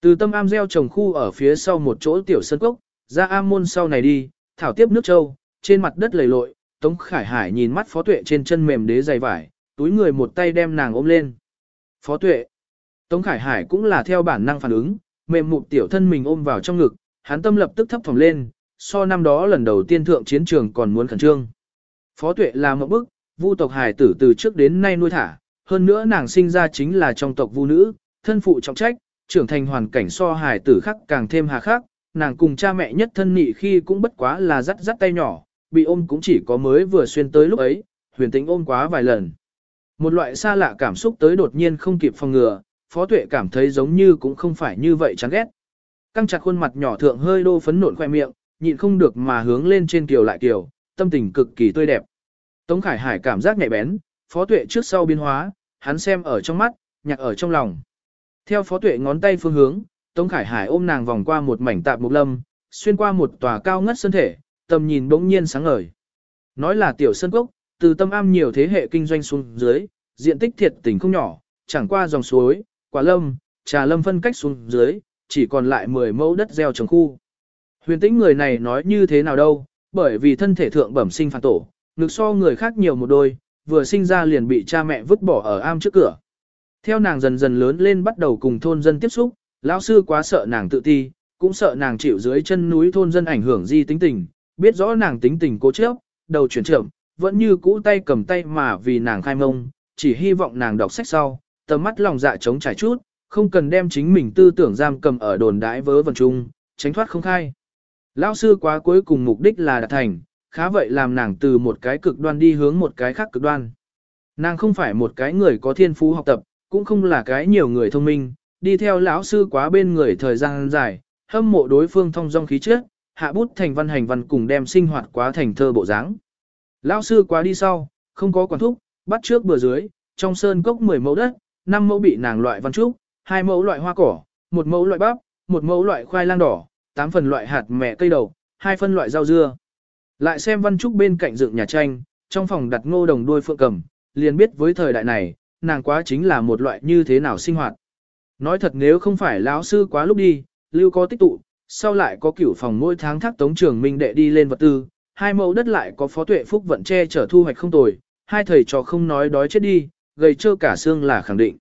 Từ tâm am gieo trồng khu ở phía sau một chỗ tiểu sân cốc, ra am môn sau này đi, thảo tiếp nước châu, trên mặt đất lầy lội, Tống Khải Hải nhìn mắt Phó Tuệ trên chân mềm đế dày vải, túi người một tay đem nàng ôm lên. Phó Tuệ. Tống Khải Hải cũng là theo bản năng phản ứng, mềm mụt tiểu thân mình ôm vào trong ngực, hắn tâm lập tức thấp phòng lên, so năm đó lần đầu tiên thượng chiến trường còn muốn khẩn trương. Phó Tuệ là một bức, vu tộc hải tử từ trước đến nay nuôi thả, hơn nữa nàng sinh ra chính là trong tộc vu nữ, thân phụ trọng trách, trưởng thành hoàn cảnh so hải tử khác càng thêm hà khắc, nàng cùng cha mẹ nhất thân nị khi cũng bất quá là dắt dắt tay nhỏ, bị ôm cũng chỉ có mới vừa xuyên tới lúc ấy, huyền tính ôm quá vài lần. Một loại xa lạ cảm xúc tới đột nhiên không kịp phòng ngừa, phó tuệ cảm thấy giống như cũng không phải như vậy chán ghét. Căng chặt khuôn mặt nhỏ thượng hơi đô phấn nộn khoe miệng, nhịn không được mà hướng lên trên kiều lại kiều, tâm tình cực kỳ tươi đẹp. Tống Khải Hải cảm giác nhạy bén, phó tuệ trước sau biến hóa, hắn xem ở trong mắt, nhạc ở trong lòng. Theo phó tuệ ngón tay phương hướng, Tống Khải Hải ôm nàng vòng qua một mảnh tạp mục lâm, xuyên qua một tòa cao ngất sơn thể, tầm nhìn bỗng nhiên sáng ngời. Nói là tiểu sân cốc, từ tâm am nhiều thế hệ kinh doanh xuống dưới, diện tích thiệt tình không nhỏ, chẳng qua dòng suối, quả lâm, trà lâm phân cách xuống dưới, chỉ còn lại 10 mẫu đất gieo trồng khu. Huyền tĩnh người này nói như thế nào đâu, bởi vì thân thể thượng bẩm sinh phản tổ, ngực so người khác nhiều một đôi, vừa sinh ra liền bị cha mẹ vứt bỏ ở am trước cửa. Theo nàng dần dần lớn lên bắt đầu cùng thôn dân tiếp xúc, lão sư quá sợ nàng tự ti, cũng sợ nàng chịu dưới chân núi thôn dân ảnh hưởng di tính tình, biết rõ nàng tính tình cố chấp, đầu chuyển trưởng, vẫn như cũ tay cầm tay mà vì nàng khai mông, chỉ hy vọng nàng đọc sách sau, tầm mắt lòng dạ trống trải chút, không cần đem chính mình tư tưởng giam cầm ở đồn đãi vớ vẩn chung, tránh thoát không khai. Lão sư quá cuối cùng mục đích là đạt thành, khá vậy làm nàng từ một cái cực đoan đi hướng một cái khác cực đoan. Nàng không phải một cái người có thiên phú học tập, cũng không là cái nhiều người thông minh, đi theo lão sư quá bên người thời gian dài, hâm mộ đối phương thông dong khí chất, hạ bút thành văn hành văn cùng đem sinh hoạt quá thành thơ bộ dáng. Lão sư quá đi sau, không có quản thúc, bắt trước bờ dưới, trong sơn cốc 10 mẫu đất, Năm mẫu bị nàng loại văn trúc, hai mẫu loại hoa cỏ, một mẫu loại bắp, một mẫu loại khoai lang đỏ, tám phần loại hạt mẹ cây đầu, hai phân loại rau dưa. Lại xem văn trúc bên cạnh dựng nhà tranh, trong phòng đặt ngô đồng đuôi phượng cầm, liền biết với thời đại này, nàng quá chính là một loại như thế nào sinh hoạt. Nói thật nếu không phải lão sư quá lúc đi, lưu có tích tụ, sau lại có cửu phòng mỗi tháng thác tống trường minh đệ đi lên vật tư, hai mẫu đất lại có phó tuệ phúc vận che chở thu hoạch không tồi, hai thầy trò không nói đói chết đi, gầy trơ cả xương là khẳng định.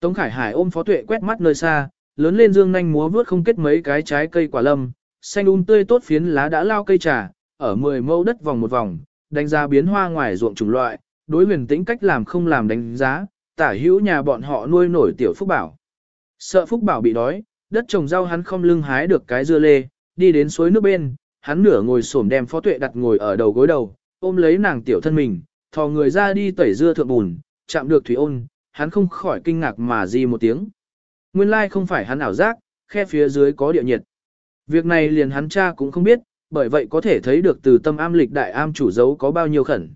Tống Khải Hải ôm phó tuệ quét mắt nơi xa, lớn lên dương nhanh múa vướt không kết mấy cái trái cây quả lâm, xanh um tươi tốt phiến lá đã lao cây trà, ở 10 mẫu đất vòng một vòng, đánh giá biến hoa ngoài ruộng chủng loại, đối huyền tĩnh cách làm không làm đánh giá, tả hữu nhà bọn họ nuôi nổi tiểu Phúc Bảo. Sợ Phúc Bảo bị đói, đất trồng rau hắn không lưng hái được cái dưa lê, đi đến suối nước bên, hắn nửa ngồi xổm đem phó tuệ đặt ngồi ở đầu gối đầu, ôm lấy nàng tiểu thân mình, thò người ra đi tẩy dưa thượng bùn, chạm được thủy ôn, hắn không khỏi kinh ngạc mà di một tiếng. Nguyên lai không phải hắn ảo giác, khe phía dưới có địa nhiệt. Việc này liền hắn cha cũng không biết, bởi vậy có thể thấy được từ tâm am lịch đại am chủ dấu có bao nhiêu khẩn.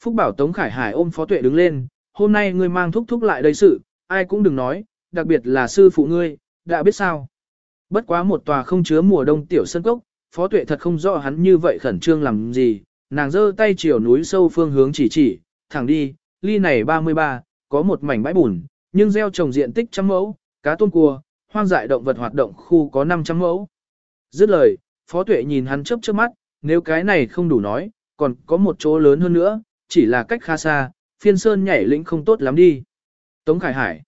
Phúc bảo Tống Khải Hải ôm phó tuệ đứng lên, hôm nay ngươi mang thúc thúc lại đây sự, ai cũng đừng nói, đặc biệt là sư phụ ngươi, đã biết sao. Bất quá một tòa không chứa mùa đông tiểu sân cốc, phó tuệ thật không rõ hắn như vậy khẩn trương làm gì, nàng giơ tay chiều núi sâu phương hướng chỉ chỉ, thẳng đi, ly này 33, có một mảnh bãi bùn, nhưng gieo trồng diện tích trăm mẫu, cá tôm cua, hoang dại động vật hoạt động khu có 500 mẫu. Dứt lời, phó tuệ nhìn hắn chớp chớp mắt, nếu cái này không đủ nói, còn có một chỗ lớn hơn nữa, chỉ là cách khá xa, phiên sơn nhảy lĩnh không tốt lắm đi. Tống Khải Hải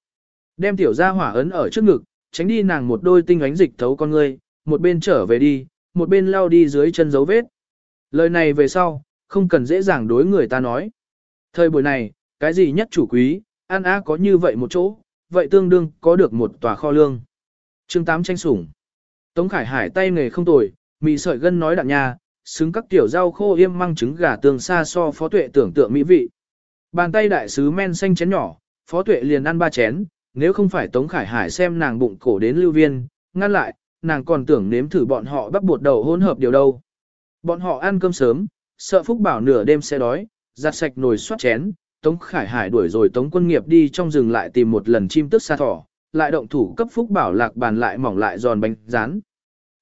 đem tiểu gia hỏa ấn ở trước ngực, tránh đi nàng một đôi tinh ánh dịch thấu con ngươi, một bên trở về đi, một bên lao đi dưới chân dấu vết. Lời này về sau, không cần dễ dàng đối người ta nói. Thời buổi này, cái gì nhất chủ quý, ăn á có như vậy một chỗ, vậy tương đương có được một tòa kho lương. chương 8 tranh sủng. Tống Khải Hải tay nghề không tồi, mì sợi gân nói đạn nha, xứng các tiểu rau khô yêm măng trứng gà tương xa so phó tuệ tưởng tượng mỹ vị. Bàn tay đại sứ men xanh chén nhỏ, phó tuệ liền ăn ba chén, nếu không phải Tống Khải Hải xem nàng bụng cổ đến lưu viên, ngăn lại, nàng còn tưởng nếm thử bọn họ bắt bột đầu hỗn hợp điều đâu. Bọn họ ăn cơm sớm, sợ Phúc Bảo nửa đêm sẽ đói, giặt sạch nồi xoát chén, Tống Khải Hải đuổi rồi Tống Quân Nghiệp đi trong rừng lại tìm một lần chim tức sa thỏ, lại động thủ cấp Phúc Bảo lạc bàn lại mỏng lại giòn bánh rán.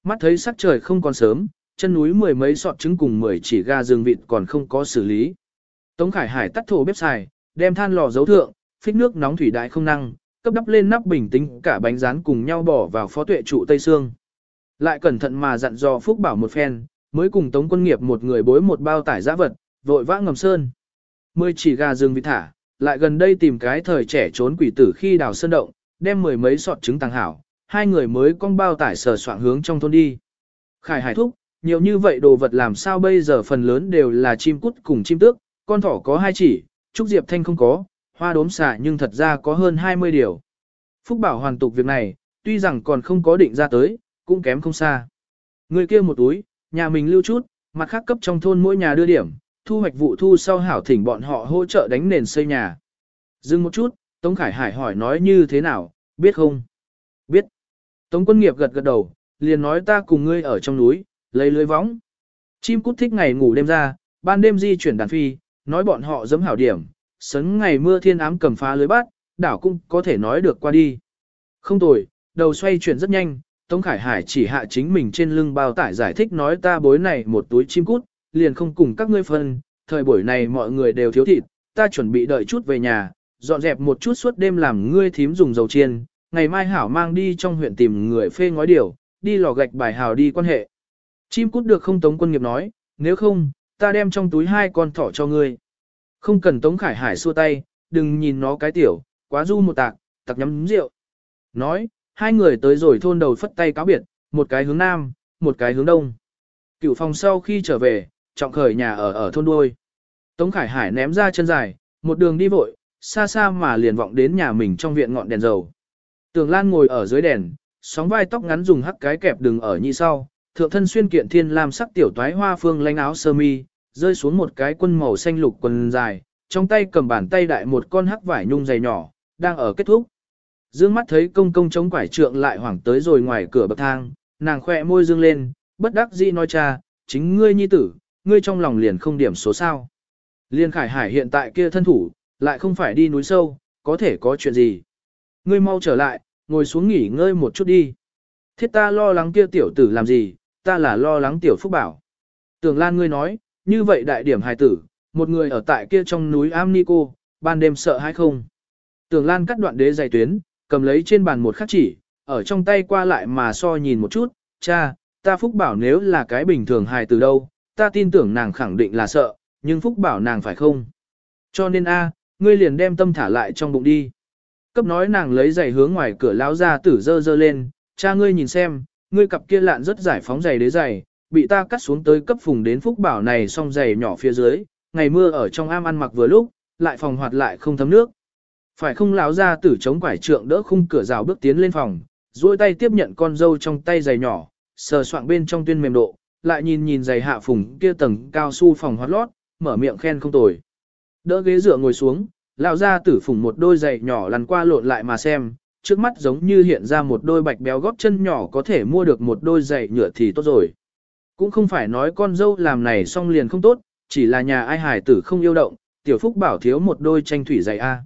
Mắt thấy sắc trời không còn sớm, chân núi mười mấy sọt trứng cùng mười chỉ ga rừng vịt còn không có xử lý. Tống Khải Hải tắt thổ bếp xài, đem than lò dấu thượng, phích nước nóng thủy đại không năng, cấp đắp lên nắp bình tĩnh cả bánh rán cùng nhau bỏ vào phó tuệ trụ Tây Sương. Lại cẩn thận mà dặn dò Phúc Bảo một phen, mới cùng Tống Quân Nghiệp một người bối một bao tải giã vật, vội vã ngầm sơn. Mười chỉ gà rừng vịt thả, lại gần đây tìm cái thời trẻ trốn quỷ tử khi đào sơn động, đem mười mấy sọt trứng tàng hảo, hai người mới cong bao tải sờ soạn hướng trong thôn đi. Khải hải thúc, nhiều như vậy đồ vật làm sao bây giờ phần lớn đều là chim cút cùng chim tước, con thỏ có hai chỉ, trúc diệp thanh không có, hoa đốm xả nhưng thật ra có hơn 20 điều. Phúc bảo hoàn tục việc này, tuy rằng còn không có định ra tới, cũng kém không xa. Người kia một túi, nhà mình lưu chút, mặt khác cấp trong thôn mỗi nhà đưa điểm, thu hoạch vụ thu sau hảo thỉnh bọn họ hỗ trợ đánh nền xây nhà. Dừng một chút, Tống Khải Hải hỏi nói như thế nào, biết không? Biết. Tống quân nghiệp gật gật đầu, liền nói ta cùng ngươi ở trong núi, lấy lưới võng. Chim cút thích ngày ngủ đêm ra, ban đêm di chuyển đàn phi, nói bọn họ giấm hảo điểm, sấn ngày mưa thiên ám cầm phá lưới bát, đảo cũng có thể nói được qua đi. Không tồi, đầu xoay chuyển rất nhanh, Tống Khải Hải chỉ hạ chính mình trên lưng bao tải giải thích nói ta bối này một túi chim cút, liền không cùng các ngươi phân, thời buổi này mọi người đều thiếu thịt, ta chuẩn bị đợi chút về nhà, dọn dẹp một chút suốt đêm làm ngươi thím dùng dầu chiên, ngày mai hảo mang đi trong huyện tìm người phê ngói điều, đi lò gạch bài hào đi quan hệ. Chim cút được không Tống quân nghiệp nói, nếu không, ta đem trong túi hai con thỏ cho ngươi. Không cần Tống Khải Hải xua tay, đừng nhìn nó cái tiểu, quá du một tạc, tặc nhắm rượu. Nói, hai người tới rồi thôn đầu phất tay cáo biệt, một cái hướng nam, một cái hướng đông. Cựu phòng sau khi trở về, trọng khởi nhà ở ở thôn đuôi. Tống Khải Hải ném ra chân dài, một đường đi vội, xa xa mà liền vọng đến nhà mình trong viện ngọn đèn dầu. Tường Lan ngồi ở dưới đèn, sóng vai tóc ngắn dùng hắc cái kẹp đừng ở nhị sau, thượng thân xuyên kiện thiên lam sắc tiểu toái hoa phương lanh áo sơ mi, rơi xuống một cái quân màu xanh lục quần dài, trong tay cầm bàn tay đại một con hắc vải nhung dày nhỏ, đang ở kết thúc. Dương mắt thấy công công chống quải trượng lại hoảng tới rồi ngoài cửa bậc thang, nàng khoe môi dương lên, bất đắc dĩ nói cha, chính ngươi nhi tử, ngươi trong lòng liền không điểm số sao. Liên Khải Hải hiện tại kia thân thủ, lại không phải đi núi sâu, có thể có chuyện gì. Ngươi mau trở lại, ngồi xuống nghỉ ngơi một chút đi. Thiết ta lo lắng kia tiểu tử làm gì, ta là lo lắng tiểu phúc bảo. Tưởng Lan ngươi nói, như vậy đại điểm hài tử, một người ở tại kia trong núi Amnico, ban đêm sợ hay không? Tưởng Lan cắt đoạn đế dày tuyến, cầm lấy trên bàn một khắc chỉ, ở trong tay qua lại mà so nhìn một chút, cha, ta Phúc Bảo nếu là cái bình thường hài tử đâu, ta tin tưởng nàng khẳng định là sợ, nhưng Phúc Bảo nàng phải không? Cho nên a, ngươi liền đem tâm thả lại trong bụng đi. Cấp nói nàng lấy giày hướng ngoài cửa lão ra tử dơ dơ lên, cha ngươi nhìn xem, ngươi cặp kia lạn rất giải phóng giày đế giày, bị ta cắt xuống tới cấp phùng đến Phúc Bảo này xong giày nhỏ phía dưới, ngày mưa ở trong am ăn mặc vừa lúc, lại phòng hoạt lại không thấm nước. Phải không lão ra tử chống quải trượng đỡ khung cửa rào bước tiến lên phòng, duỗi tay tiếp nhận con dâu trong tay giày nhỏ, sờ soạng bên trong tuyên mềm độ, lại nhìn nhìn giày hạ phùng kia tầng cao su phòng hoạt lót, mở miệng khen không tồi. Đỡ ghế dựa ngồi xuống, lão ra tử phùng một đôi giày nhỏ lăn qua lộn lại mà xem, trước mắt giống như hiện ra một đôi bạch béo góp chân nhỏ có thể mua được một đôi giày nhựa thì tốt rồi. Cũng không phải nói con dâu làm này xong liền không tốt, chỉ là nhà ai hải tử không yêu động, tiểu phúc bảo thiếu một đôi tranh thủy giày A.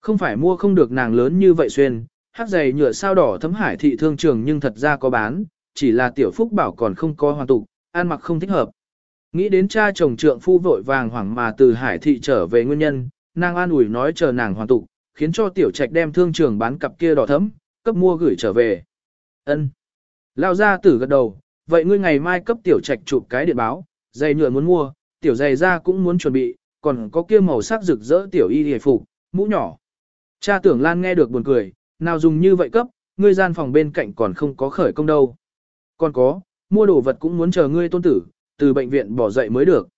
Không phải mua không được nàng lớn như vậy xuyên, hát giày nhựa sao đỏ thấm hải thị thương trường nhưng thật ra có bán, chỉ là tiểu phúc bảo còn không có hoàn tục, ăn mặc không thích hợp. Nghĩ đến cha chồng trượng phu vội vàng hoảng mà từ hải thị trở về nguyên nhân, nàng an ủi nói chờ nàng hoàn tục, khiến cho tiểu trạch đem thương trường bán cặp kia đỏ thấm, cấp mua gửi trở về. Ân. Lao ra tử gật đầu, vậy ngươi ngày mai cấp tiểu trạch chụp cái điện báo, giày nhựa muốn mua, tiểu giày ra cũng muốn chuẩn bị, còn có kia màu sắc rực rỡ tiểu y hề phục, mũ nhỏ. Cha tưởng Lan nghe được buồn cười, nào dùng như vậy cấp, ngươi gian phòng bên cạnh còn không có khởi công đâu. Còn có, mua đồ vật cũng muốn chờ ngươi tôn tử, từ bệnh viện bỏ dậy mới được.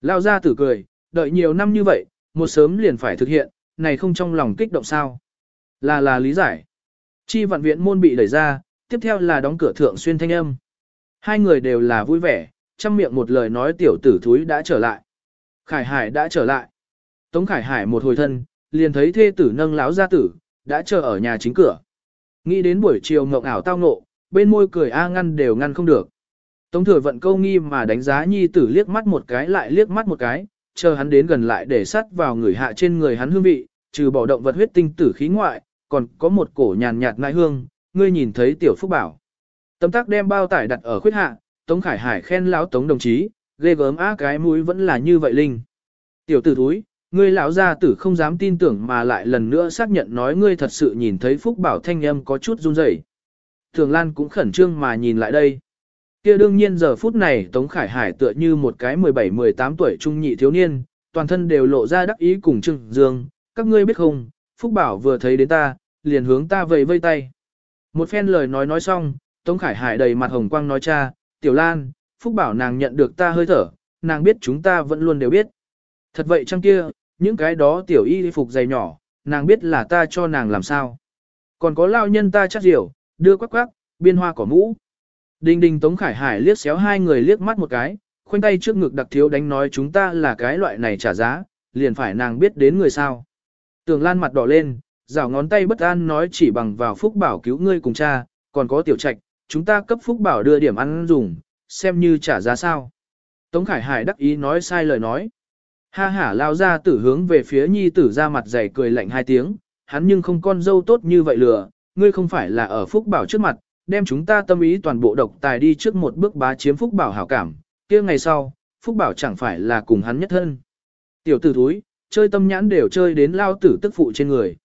Lao ra tử cười, đợi nhiều năm như vậy, một sớm liền phải thực hiện, này không trong lòng kích động sao. Là là lý giải. Chi vạn viện môn bị đẩy ra, tiếp theo là đóng cửa thượng xuyên thanh âm. Hai người đều là vui vẻ, chăm miệng một lời nói tiểu tử thúi đã trở lại. Khải Hải đã trở lại. Tống Khải Hải một hồi thân, liền thấy thê tử nâng láo gia tử, đã chờ ở nhà chính cửa. Nghĩ đến buổi chiều ngộng ảo tao ngộ, bên môi cười a ngăn đều ngăn không được. Tống thừa vận câu nghi mà đánh giá nhi tử liếc mắt một cái lại liếc mắt một cái, chờ hắn đến gần lại để sắt vào người hạ trên người hắn hương vị, trừ bỏ động vật huyết tinh tử khí ngoại, còn có một cổ nhàn nhạt ngai hương, ngươi nhìn thấy tiểu phúc bảo. Tấm tắc đem bao tải đặt ở khuyết hạ, Tống Khải Hải khen lão Tống đồng chí, ghê gớm á cái mũi vẫn là như vậy linh. Tiểu tử thúi, ngươi lão gia tử không dám tin tưởng mà lại lần nữa xác nhận nói ngươi thật sự nhìn thấy Phúc Bảo thanh âm có chút run rẩy. Thường Lan cũng khẩn trương mà nhìn lại đây. Kia đương nhiên giờ phút này Tống Khải Hải tựa như một cái 17-18 tuổi trung nhị thiếu niên, toàn thân đều lộ ra đắc ý cùng Trương Dương, các ngươi biết không, Phúc Bảo vừa thấy đến ta, liền hướng ta vẫy vây tay. Một phen lời nói nói xong, Tống Khải Hải đầy mặt hồng quang nói cha, Tiểu Lan, Phúc Bảo nàng nhận được ta hơi thở, nàng biết chúng ta vẫn luôn đều biết. Thật vậy chăng kia, những cái đó tiểu y phục dày nhỏ, nàng biết là ta cho nàng làm sao. Còn có lao nhân ta chắc diểu, đưa quắc quắc, biên hoa cỏ mũ. đình đình Tống Khải Hải liếc xéo hai người liếc mắt một cái, khoanh tay trước ngực đặc thiếu đánh nói chúng ta là cái loại này trả giá, liền phải nàng biết đến người sao. Tường Lan mặt đỏ lên, rảo ngón tay bất an nói chỉ bằng vào phúc bảo cứu ngươi cùng cha, còn có tiểu trạch, chúng ta cấp phúc bảo đưa điểm ăn dùng, xem như trả giá sao. Tống Khải Hải đắc ý nói sai lời nói. Ha hả lao ra tử hướng về phía nhi tử ra mặt dày cười lạnh hai tiếng, hắn nhưng không con dâu tốt như vậy lừa, ngươi không phải là ở phúc bảo trước mặt, đem chúng ta tâm ý toàn bộ độc tài đi trước một bước bá chiếm phúc bảo hảo cảm, kia ngày sau, phúc bảo chẳng phải là cùng hắn nhất thân. Tiểu tử thúi, chơi tâm nhãn đều chơi đến lao tử tức phụ trên người.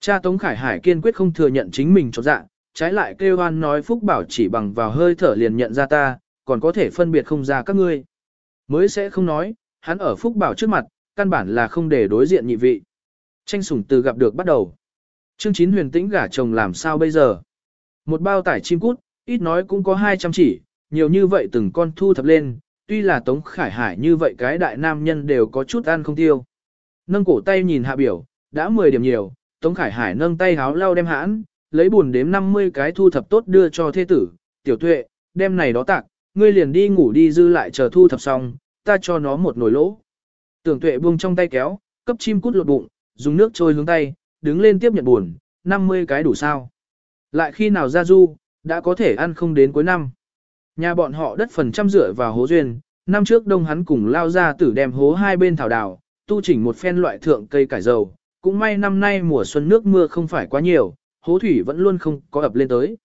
Cha Tống Khải Hải kiên quyết không thừa nhận chính mình cho dạ, trái lại kêu hoan nói Phúc Bảo chỉ bằng vào hơi thở liền nhận ra ta, còn có thể phân biệt không ra các ngươi. Mới sẽ không nói, hắn ở Phúc Bảo trước mặt, căn bản là không để đối diện nhị vị. Tranh sủng từ gặp được bắt đầu. Chương 9 huyền tĩnh gả chồng làm sao bây giờ? Một bao tải chim cút, ít nói cũng có 200 chỉ, nhiều như vậy từng con thu thập lên, tuy là Tống Khải Hải như vậy cái đại nam nhân đều có chút ăn không tiêu. Nâng cổ tay nhìn hạ biểu, đã 10 điểm nhiều, Tống Khải Hải nâng tay háo lau đem hãn, lấy buồn đếm 50 cái thu thập tốt đưa cho thế tử, tiểu tuệ, đem này đó tặng, ngươi liền đi ngủ đi dư lại chờ thu thập xong, ta cho nó một nồi lỗ. Tưởng tuệ buông trong tay kéo, cấp chim cút lột bụng, dùng nước trôi hướng tay, đứng lên tiếp nhận buồn, 50 cái đủ sao. Lại khi nào ra du, đã có thể ăn không đến cuối năm. Nhà bọn họ đất phần trăm rửa vào hố duyên, năm trước đông hắn cùng lao ra tử đem hố hai bên thảo đào, tu chỉnh một phen loại thượng cây cải dầu, cũng may năm nay mùa xuân nước mưa không phải quá nhiều, hố thủy vẫn luôn không có ập lên tới.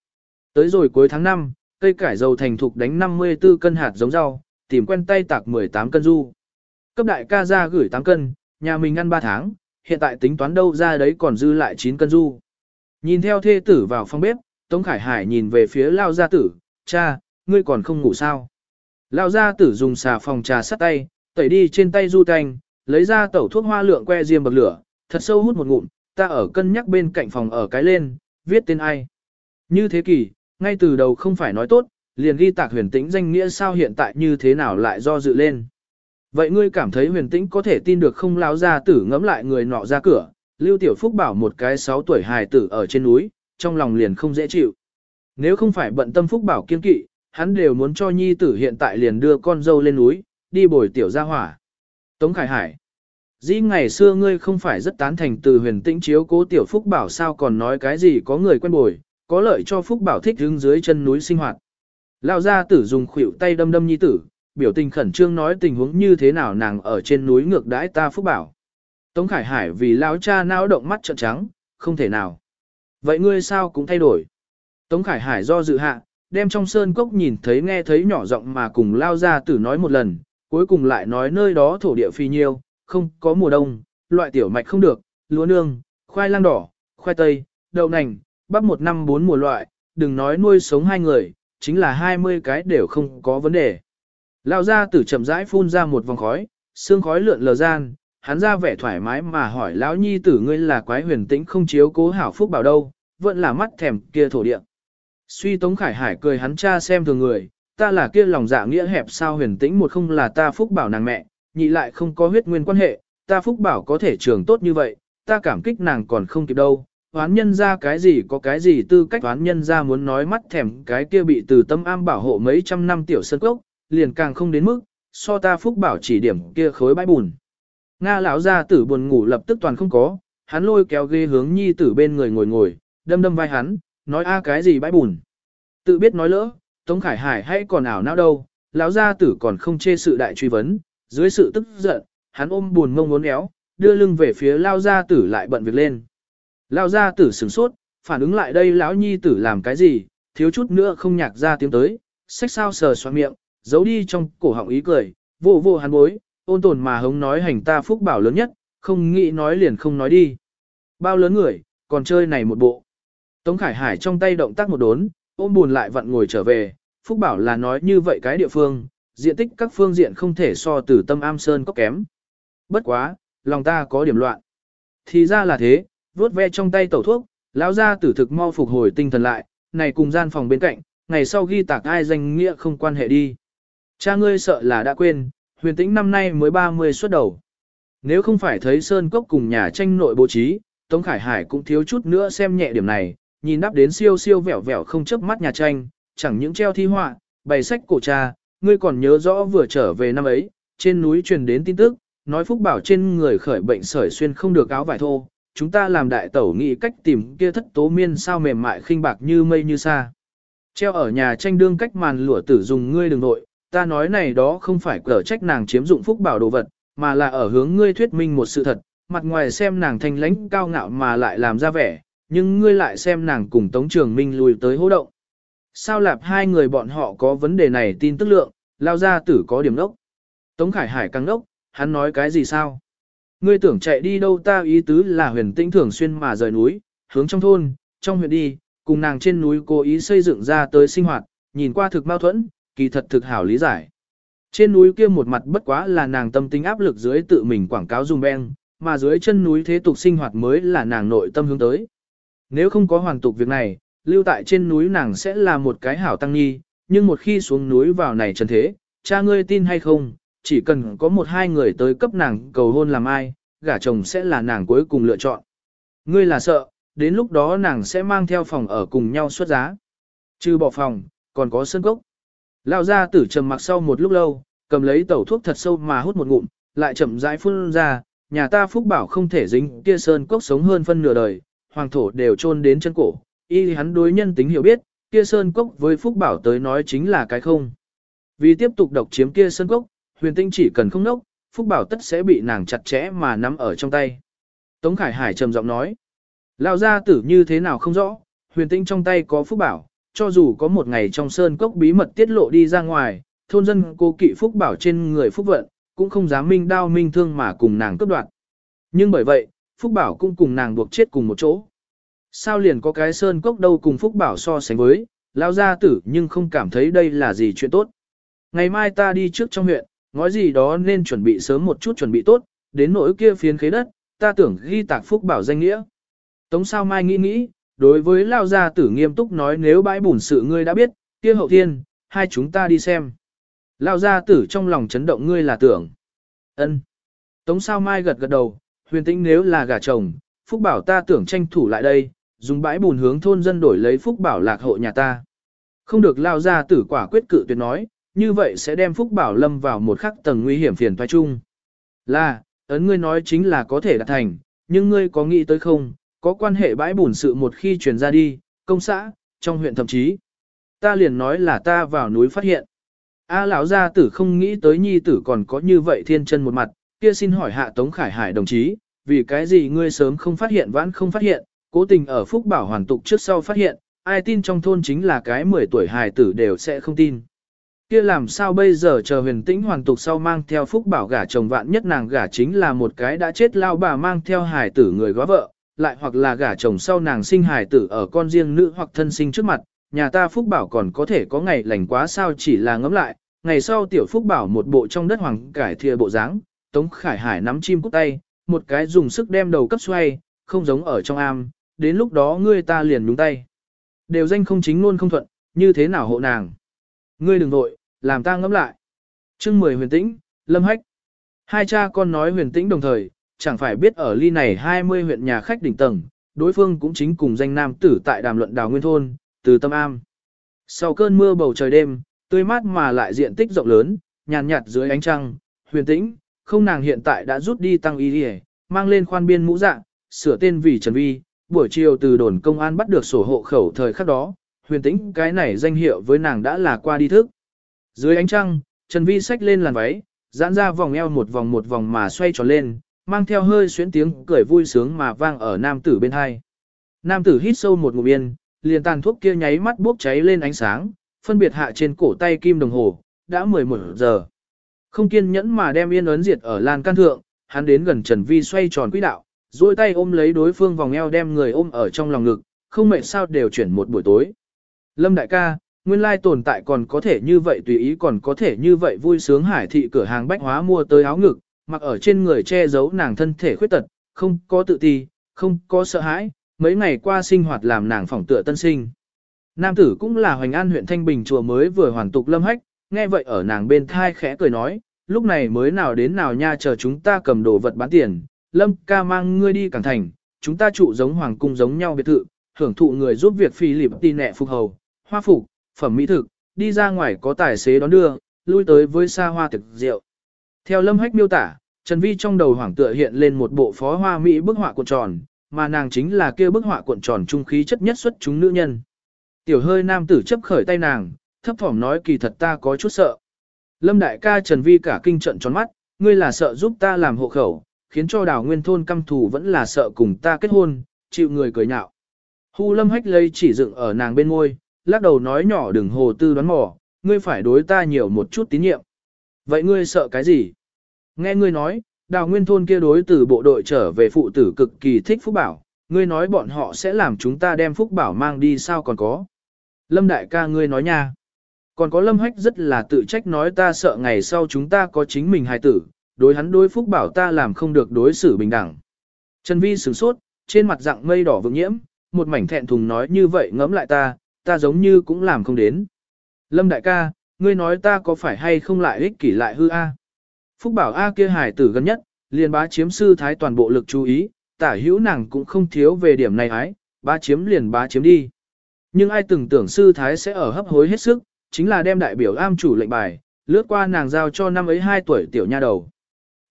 Tới rồi cuối tháng 5, cây cải dầu thành thục đánh 54 cân hạt giống rau, tìm quen tay tạc 18 cân du. Cấp đại ca ra gửi 8 cân, nhà mình ăn 3 tháng, hiện tại tính toán đâu ra đấy còn dư lại 9 cân du. Nhìn theo thê tử vào phòng bếp, Tống Khải Hải nhìn về phía Lao Gia Tử, cha, ngươi còn không ngủ sao? Lao Gia Tử dùng xà phòng trà sắt tay, tẩy đi trên tay du canh, lấy ra tẩu thuốc hoa lượng que diêm bậc lửa, thật sâu hút một ngụm, ta ở cân nhắc bên cạnh phòng ở cái lên, viết tên ai. Như thế kỷ, ngay từ đầu không phải nói tốt, liền ghi tạc huyền tĩnh danh nghĩa sao hiện tại như thế nào lại do dự lên. Vậy ngươi cảm thấy huyền tĩnh có thể tin được không lão gia tử ngẫm lại người nọ ra cửa, Lưu Tiểu Phúc bảo một cái 6 tuổi hài tử ở trên núi, trong lòng liền không dễ chịu. Nếu không phải bận tâm Phúc bảo kiên kỵ, hắn đều muốn cho nhi tử hiện tại liền đưa con dâu lên núi, đi bồi tiểu gia hỏa. Tống Khải Hải Dĩ ngày xưa ngươi không phải rất tán thành từ huyền tĩnh chiếu cố tiểu Phúc bảo sao còn nói cái gì có người quen bồi, có lợi cho Phúc bảo thích đứng dưới chân núi sinh hoạt. Lão gia tử dùng khuỷu tay đâm đâm nhi tử, biểu tình khẩn trương nói tình huống như thế nào nàng ở trên núi ngược đãi ta Phúc bảo. Tống Khải Hải vì lão cha não động mắt trợn trắng, không thể nào. Vậy ngươi sao cũng thay đổi. Tống Khải Hải do dự hạ, đem trong sơn cốc nhìn thấy nghe thấy nhỏ giọng mà cùng lao ra tử nói một lần, cuối cùng lại nói nơi đó thổ địa phi nhiêu, không có mùa đông, loại tiểu mạch không được, lúa nương, khoai lang đỏ, khoai tây, đậu nành, bắp một năm bốn mùa loại, đừng nói nuôi sống hai người, chính là hai mươi cái đều không có vấn đề. Lao ra tử chậm rãi phun ra một vòng khói, xương khói lượn lờ gian, hắn ra vẻ thoải mái mà hỏi lão nhi tử ngươi là quái huyền tĩnh không chiếu cố hảo phúc bảo đâu, vẫn là mắt thèm kia thổ địa. Suy Tống Khải Hải cười hắn cha xem thường người, ta là kia lòng dạ nghĩa hẹp sao huyền tĩnh một không là ta phúc bảo nàng mẹ, nhị lại không có huyết nguyên quan hệ, ta phúc bảo có thể trường tốt như vậy, ta cảm kích nàng còn không kịp đâu. Hoán nhân ra cái gì có cái gì tư cách hoán nhân ra muốn nói mắt thèm cái kia bị từ tâm am bảo hộ mấy trăm năm tiểu sân cốc, liền càng không đến mức, so ta phúc bảo chỉ điểm kia khối bãi bùn. Nga lão gia tử buồn ngủ lập tức toàn không có, hắn lôi kéo ghế hướng nhi tử bên người ngồi ngồi, đâm đâm vai hắn, nói a cái gì bãi bùn. Tự biết nói lỡ, Tống Khải Hải hay còn ảo não đâu, lão gia tử còn không chê sự đại truy vấn, dưới sự tức giận, hắn ôm buồn ngông ngốn éo, đưa lưng về phía lao gia tử lại bận việc lên. Lao gia tử sửng sốt, phản ứng lại đây lão nhi tử làm cái gì, thiếu chút nữa không nhạc ra tiếng tới, sách sao sờ xoa miệng, giấu đi trong cổ họng ý cười, vô vô hắn bối, ôn tồn mà hống nói hành ta phúc bảo lớn nhất, không nghĩ nói liền không nói đi. Bao lớn người, còn chơi này một bộ. Tống Khải Hải trong tay động tác một đốn, ôm buồn lại vặn ngồi trở về, phúc bảo là nói như vậy cái địa phương, diện tích các phương diện không thể so từ tâm am sơn có kém. Bất quá, lòng ta có điểm loạn. Thì ra là thế, vuốt ve trong tay tẩu thuốc, lão ra tử thực mau phục hồi tinh thần lại, này cùng gian phòng bên cạnh, ngày sau ghi tạc ai danh nghĩa không quan hệ đi. Cha ngươi sợ là đã quên, huyền tĩnh năm nay mới 30 xuất đầu. Nếu không phải thấy Sơn Cốc cùng nhà tranh nội bố trí, Tống Khải Hải cũng thiếu chút nữa xem nhẹ điểm này, nhìn đắp đến siêu siêu vẻo vẻo không chớp mắt nhà tranh, chẳng những treo thi họa, bày sách cổ cha, ngươi còn nhớ rõ vừa trở về năm ấy, trên núi truyền đến tin tức, nói Phúc Bảo trên người khởi bệnh sởi xuyên không được áo vải thô, chúng ta làm đại tẩu nghĩ cách tìm kia thất tố miên sao mềm mại khinh bạc như mây như xa. Treo ở nhà tranh đương cách màn lụa tử dùng ngươi đừng nội, ta nói này đó không phải cở trách nàng chiếm dụng phúc bảo đồ vật, mà là ở hướng ngươi thuyết minh một sự thật, mặt ngoài xem nàng thanh lãnh cao ngạo mà lại làm ra vẻ, nhưng ngươi lại xem nàng cùng Tống Trường Minh lùi tới hô động. Sao lạp hai người bọn họ có vấn đề này tin tức lượng, lao ra tử có điểm đốc. Tống Khải Hải căng đốc, hắn nói cái gì sao? Ngươi tưởng chạy đi đâu ta ý tứ là huyền tĩnh thường xuyên mà rời núi, hướng trong thôn, trong huyện đi, cùng nàng trên núi cố ý xây dựng ra tới sinh hoạt, nhìn qua thực mâu thuẫn, kỳ thật thực hảo lý giải. Trên núi kia một mặt bất quá là nàng tâm tính áp lực dưới tự mình quảng cáo dùng beng, mà dưới chân núi thế tục sinh hoạt mới là nàng nội tâm hướng tới. Nếu không có hoàn tục việc này, lưu tại trên núi nàng sẽ là một cái hảo tăng nghi, nhưng một khi xuống núi vào này trần thế, cha ngươi tin hay không, chỉ cần có một hai người tới cấp nàng cầu hôn làm ai, gả chồng sẽ là nàng cuối cùng lựa chọn. Ngươi là sợ, đến lúc đó nàng sẽ mang theo phòng ở cùng nhau xuất giá. Trừ bỏ phòng, còn có sân cốc. Lao ra tử trầm mặc sau một lúc lâu, cầm lấy tẩu thuốc thật sâu mà hút một ngụm, lại chậm rãi phun ra, nhà ta phúc bảo không thể dính kia sơn cốc sống hơn phân nửa đời, hoàng thổ đều chôn đến chân cổ, y hắn đối nhân tính hiểu biết, kia sơn cốc với phúc bảo tới nói chính là cái không. Vì tiếp tục độc chiếm kia sơn cốc, huyền tinh chỉ cần không nốc, phúc bảo tất sẽ bị nàng chặt chẽ mà nắm ở trong tay. Tống Khải Hải trầm giọng nói, lao ra tử như thế nào không rõ, huyền tinh trong tay có phúc bảo, cho dù có một ngày trong sơn cốc bí mật tiết lộ đi ra ngoài, thôn dân cô kỵ phúc bảo trên người phúc vận, cũng không dám minh đao minh thương mà cùng nàng cấp đoạn. Nhưng bởi vậy, phúc bảo cũng cùng nàng buộc chết cùng một chỗ. Sao liền có cái sơn cốc đâu cùng phúc bảo so sánh với, lao ra tử nhưng không cảm thấy đây là gì chuyện tốt. Ngày mai ta đi trước trong huyện, nói gì đó nên chuẩn bị sớm một chút chuẩn bị tốt, đến nỗi kia phiến khế đất, ta tưởng ghi tạc phúc bảo danh nghĩa. Tống sao mai nghĩ nghĩ, đối với lao gia tử nghiêm túc nói nếu bãi bùn sự ngươi đã biết, kia hậu thiên, hai chúng ta đi xem. Lao gia tử trong lòng chấn động ngươi là tưởng. ân. Tống sao mai gật gật đầu, huyền tĩnh nếu là gả chồng, phúc bảo ta tưởng tranh thủ lại đây, dùng bãi bùn hướng thôn dân đổi lấy phúc bảo lạc hộ nhà ta. Không được lao gia tử quả quyết cự tuyệt nói, như vậy sẽ đem phúc bảo lâm vào một khắc tầng nguy hiểm phiền toái chung. Là, ấn ngươi nói chính là có thể đạt thành, nhưng ngươi có nghĩ tới không, có quan hệ bãi bùn sự một khi truyền ra đi, công xã, trong huyện thậm chí. Ta liền nói là ta vào núi phát hiện. A lão gia tử không nghĩ tới nhi tử còn có như vậy thiên chân một mặt, kia xin hỏi hạ Tống Khải Hải đồng chí, vì cái gì ngươi sớm không phát hiện vãn không phát hiện, cố tình ở Phúc Bảo hoàn tục trước sau phát hiện, ai tin trong thôn chính là cái 10 tuổi hài tử đều sẽ không tin. Kia làm sao bây giờ chờ huyền tĩnh hoàn tục sau mang theo Phúc Bảo gả chồng vạn nhất nàng gả chính là một cái đã chết lao bà mang theo hài tử người góa vợ, lại hoặc là gả chồng sau nàng sinh hài tử ở con riêng nữ hoặc thân sinh trước mặt, nhà ta Phúc Bảo còn có thể có ngày lành quá sao chỉ là ngẫm lại, ngày sau tiểu Phúc Bảo một bộ trong đất hoàng cải thìa bộ dáng, Tống Khải Hải nắm chim cút tay, một cái dùng sức đem đầu cấp xoay, không giống ở trong am, đến lúc đó ngươi ta liền nhúng tay. Đều danh không chính luôn không thuận, như thế nào hộ nàng. Ngươi đừng vội, làm ta ngẫm lại. chương 10 huyền tĩnh, lâm hách. Hai cha con nói huyền tĩnh đồng thời, chẳng phải biết ở ly này 20 huyện nhà khách đỉnh tầng, đối phương cũng chính cùng danh nam tử tại đàm luận đào nguyên thôn, từ tâm am. Sau cơn mưa bầu trời đêm, tươi mát mà lại diện tích rộng lớn, nhàn nhạt dưới ánh trăng, huyền tĩnh, không nàng hiện tại đã rút đi tăng y đi mang lên khoan biên mũ dạng, sửa tên vì Trần Vi, buổi chiều từ đồn công an bắt được sổ hộ khẩu thời khắc đó, huyền tĩnh cái này danh hiệu với nàng đã là qua đi thức. Dưới ánh trăng, Trần Vi xách lên làn váy, giãn ra vòng eo một vòng một vòng mà xoay tròn lên, mang theo hơi xuyến tiếng cười vui sướng mà vang ở nam tử bên hai. Nam tử hít sâu một ngụm yên, liền tàn thuốc kia nháy mắt bốc cháy lên ánh sáng, phân biệt hạ trên cổ tay kim đồng hồ, đã 11 giờ. Không kiên nhẫn mà đem yên ấn diệt ở lan can thượng, hắn đến gần Trần Vi xoay tròn quỹ đạo, duỗi tay ôm lấy đối phương vòng eo đem người ôm ở trong lòng ngực, không mệt sao đều chuyển một buổi tối. Lâm đại ca, nguyên lai tồn tại còn có thể như vậy tùy ý còn có thể như vậy vui sướng hải thị cửa hàng bách hóa mua tới áo ngực, mặc ở trên người che giấu nàng thân thể khuyết tật, không có tự ti, không có sợ hãi, mấy ngày qua sinh hoạt làm nàng phỏng tựa tân sinh. Nam tử cũng là Hoành An huyện Thanh Bình chùa mới vừa hoàn tục lâm hách, nghe vậy ở nàng bên thai khẽ cười nói, lúc này mới nào đến nào nha chờ chúng ta cầm đồ vật bán tiền, lâm ca mang ngươi đi cảng thành, chúng ta trụ giống hoàng cung giống nhau biệt thự, hưởng thụ người giúp việc phi lịp tì nẹ phục hầu, hoa phục, phẩm mỹ thực, đi ra ngoài có tài xế đón đưa, lui tới với xa hoa thực rượu. Theo lâm hách miêu tả, Trần Vi trong đầu hoàng tựa hiện lên một bộ phó hoa mỹ bức họa cuộn tròn, mà nàng chính là kia bức họa cuộn tròn trung khí chất nhất xuất chúng nữ nhân. Tiểu hơi nam tử chấp khởi tay nàng, thấp thỏm nói kỳ thật ta có chút sợ. Lâm đại ca Trần Vi cả kinh trận tròn mắt, ngươi là sợ giúp ta làm hộ khẩu, khiến cho đảo nguyên thôn căm thù vẫn là sợ cùng ta kết hôn, chịu người cười nhạo. Hu lâm hách lây chỉ dựng ở nàng bên môi, lắc đầu nói nhỏ đừng hồ tư đoán mò, ngươi phải đối ta nhiều một chút tín nhiệm. Vậy ngươi sợ cái gì? Nghe ngươi nói, đào nguyên thôn kia đối từ bộ đội trở về phụ tử cực kỳ thích phúc bảo, ngươi nói bọn họ sẽ làm chúng ta đem Phúc Bảo mang đi sao còn có. Lâm đại ca ngươi nói nha. Còn có Lâm Hách rất là tự trách nói ta sợ ngày sau chúng ta có chính mình hài tử, đối hắn đối Phúc Bảo ta làm không được đối xử bình đẳng. Trần Vi sửng sốt, trên mặt dạng mây đỏ vượng nhiễm, một mảnh thẹn thùng nói như vậy ngẫm lại ta, ta giống như cũng làm không đến. Lâm đại ca, ngươi nói ta có phải hay không lại ích kỷ lại hư a? Phúc bảo A kia hải tử gần nhất, liền bá chiếm sư thái toàn bộ lực chú ý, tả hữu nàng cũng không thiếu về điểm này ái, bá chiếm liền bá chiếm đi. Nhưng ai từng tưởng sư thái sẽ ở hấp hối hết sức, chính là đem đại biểu am chủ lệnh bài, lướt qua nàng giao cho năm ấy hai tuổi tiểu nha đầu.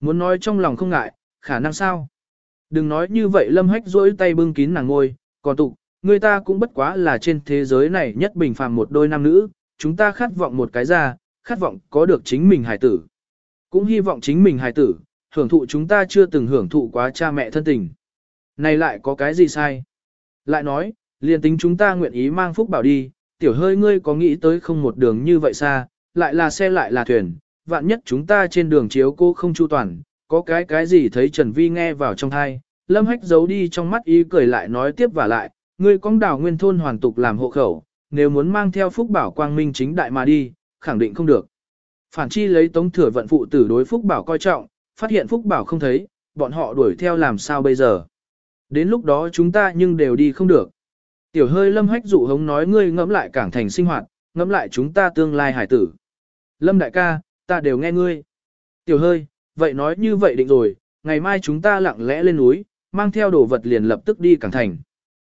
Muốn nói trong lòng không ngại, khả năng sao? Đừng nói như vậy lâm hách rỗi tay bưng kín nàng ngôi, còn tụ, người ta cũng bất quá là trên thế giới này nhất bình phàm một đôi nam nữ, chúng ta khát vọng một cái ra, khát vọng có được chính mình hài tử. Cũng hy vọng chính mình hài tử, hưởng thụ chúng ta chưa từng hưởng thụ quá cha mẹ thân tình. Này lại có cái gì sai? Lại nói, liền tính chúng ta nguyện ý mang phúc bảo đi, tiểu hơi ngươi có nghĩ tới không một đường như vậy xa, lại là xe lại là thuyền, vạn nhất chúng ta trên đường chiếu cô không chu toàn, có cái cái gì thấy Trần Vi nghe vào trong thai, lâm hách giấu đi trong mắt ý cười lại nói tiếp và lại, ngươi con đảo nguyên thôn hoàn tục làm hộ khẩu, nếu muốn mang theo phúc bảo quang minh chính đại mà đi, khẳng định không được. Phản chi lấy tống thừa vận phụ tử đối phúc bảo coi trọng, phát hiện phúc bảo không thấy, bọn họ đuổi theo làm sao bây giờ. Đến lúc đó chúng ta nhưng đều đi không được. Tiểu hơi lâm hách dụ hống nói ngươi ngẫm lại cảng thành sinh hoạt, ngẫm lại chúng ta tương lai hải tử. Lâm đại ca, ta đều nghe ngươi. Tiểu hơi, vậy nói như vậy định rồi, ngày mai chúng ta lặng lẽ lên núi, mang theo đồ vật liền lập tức đi cảng thành.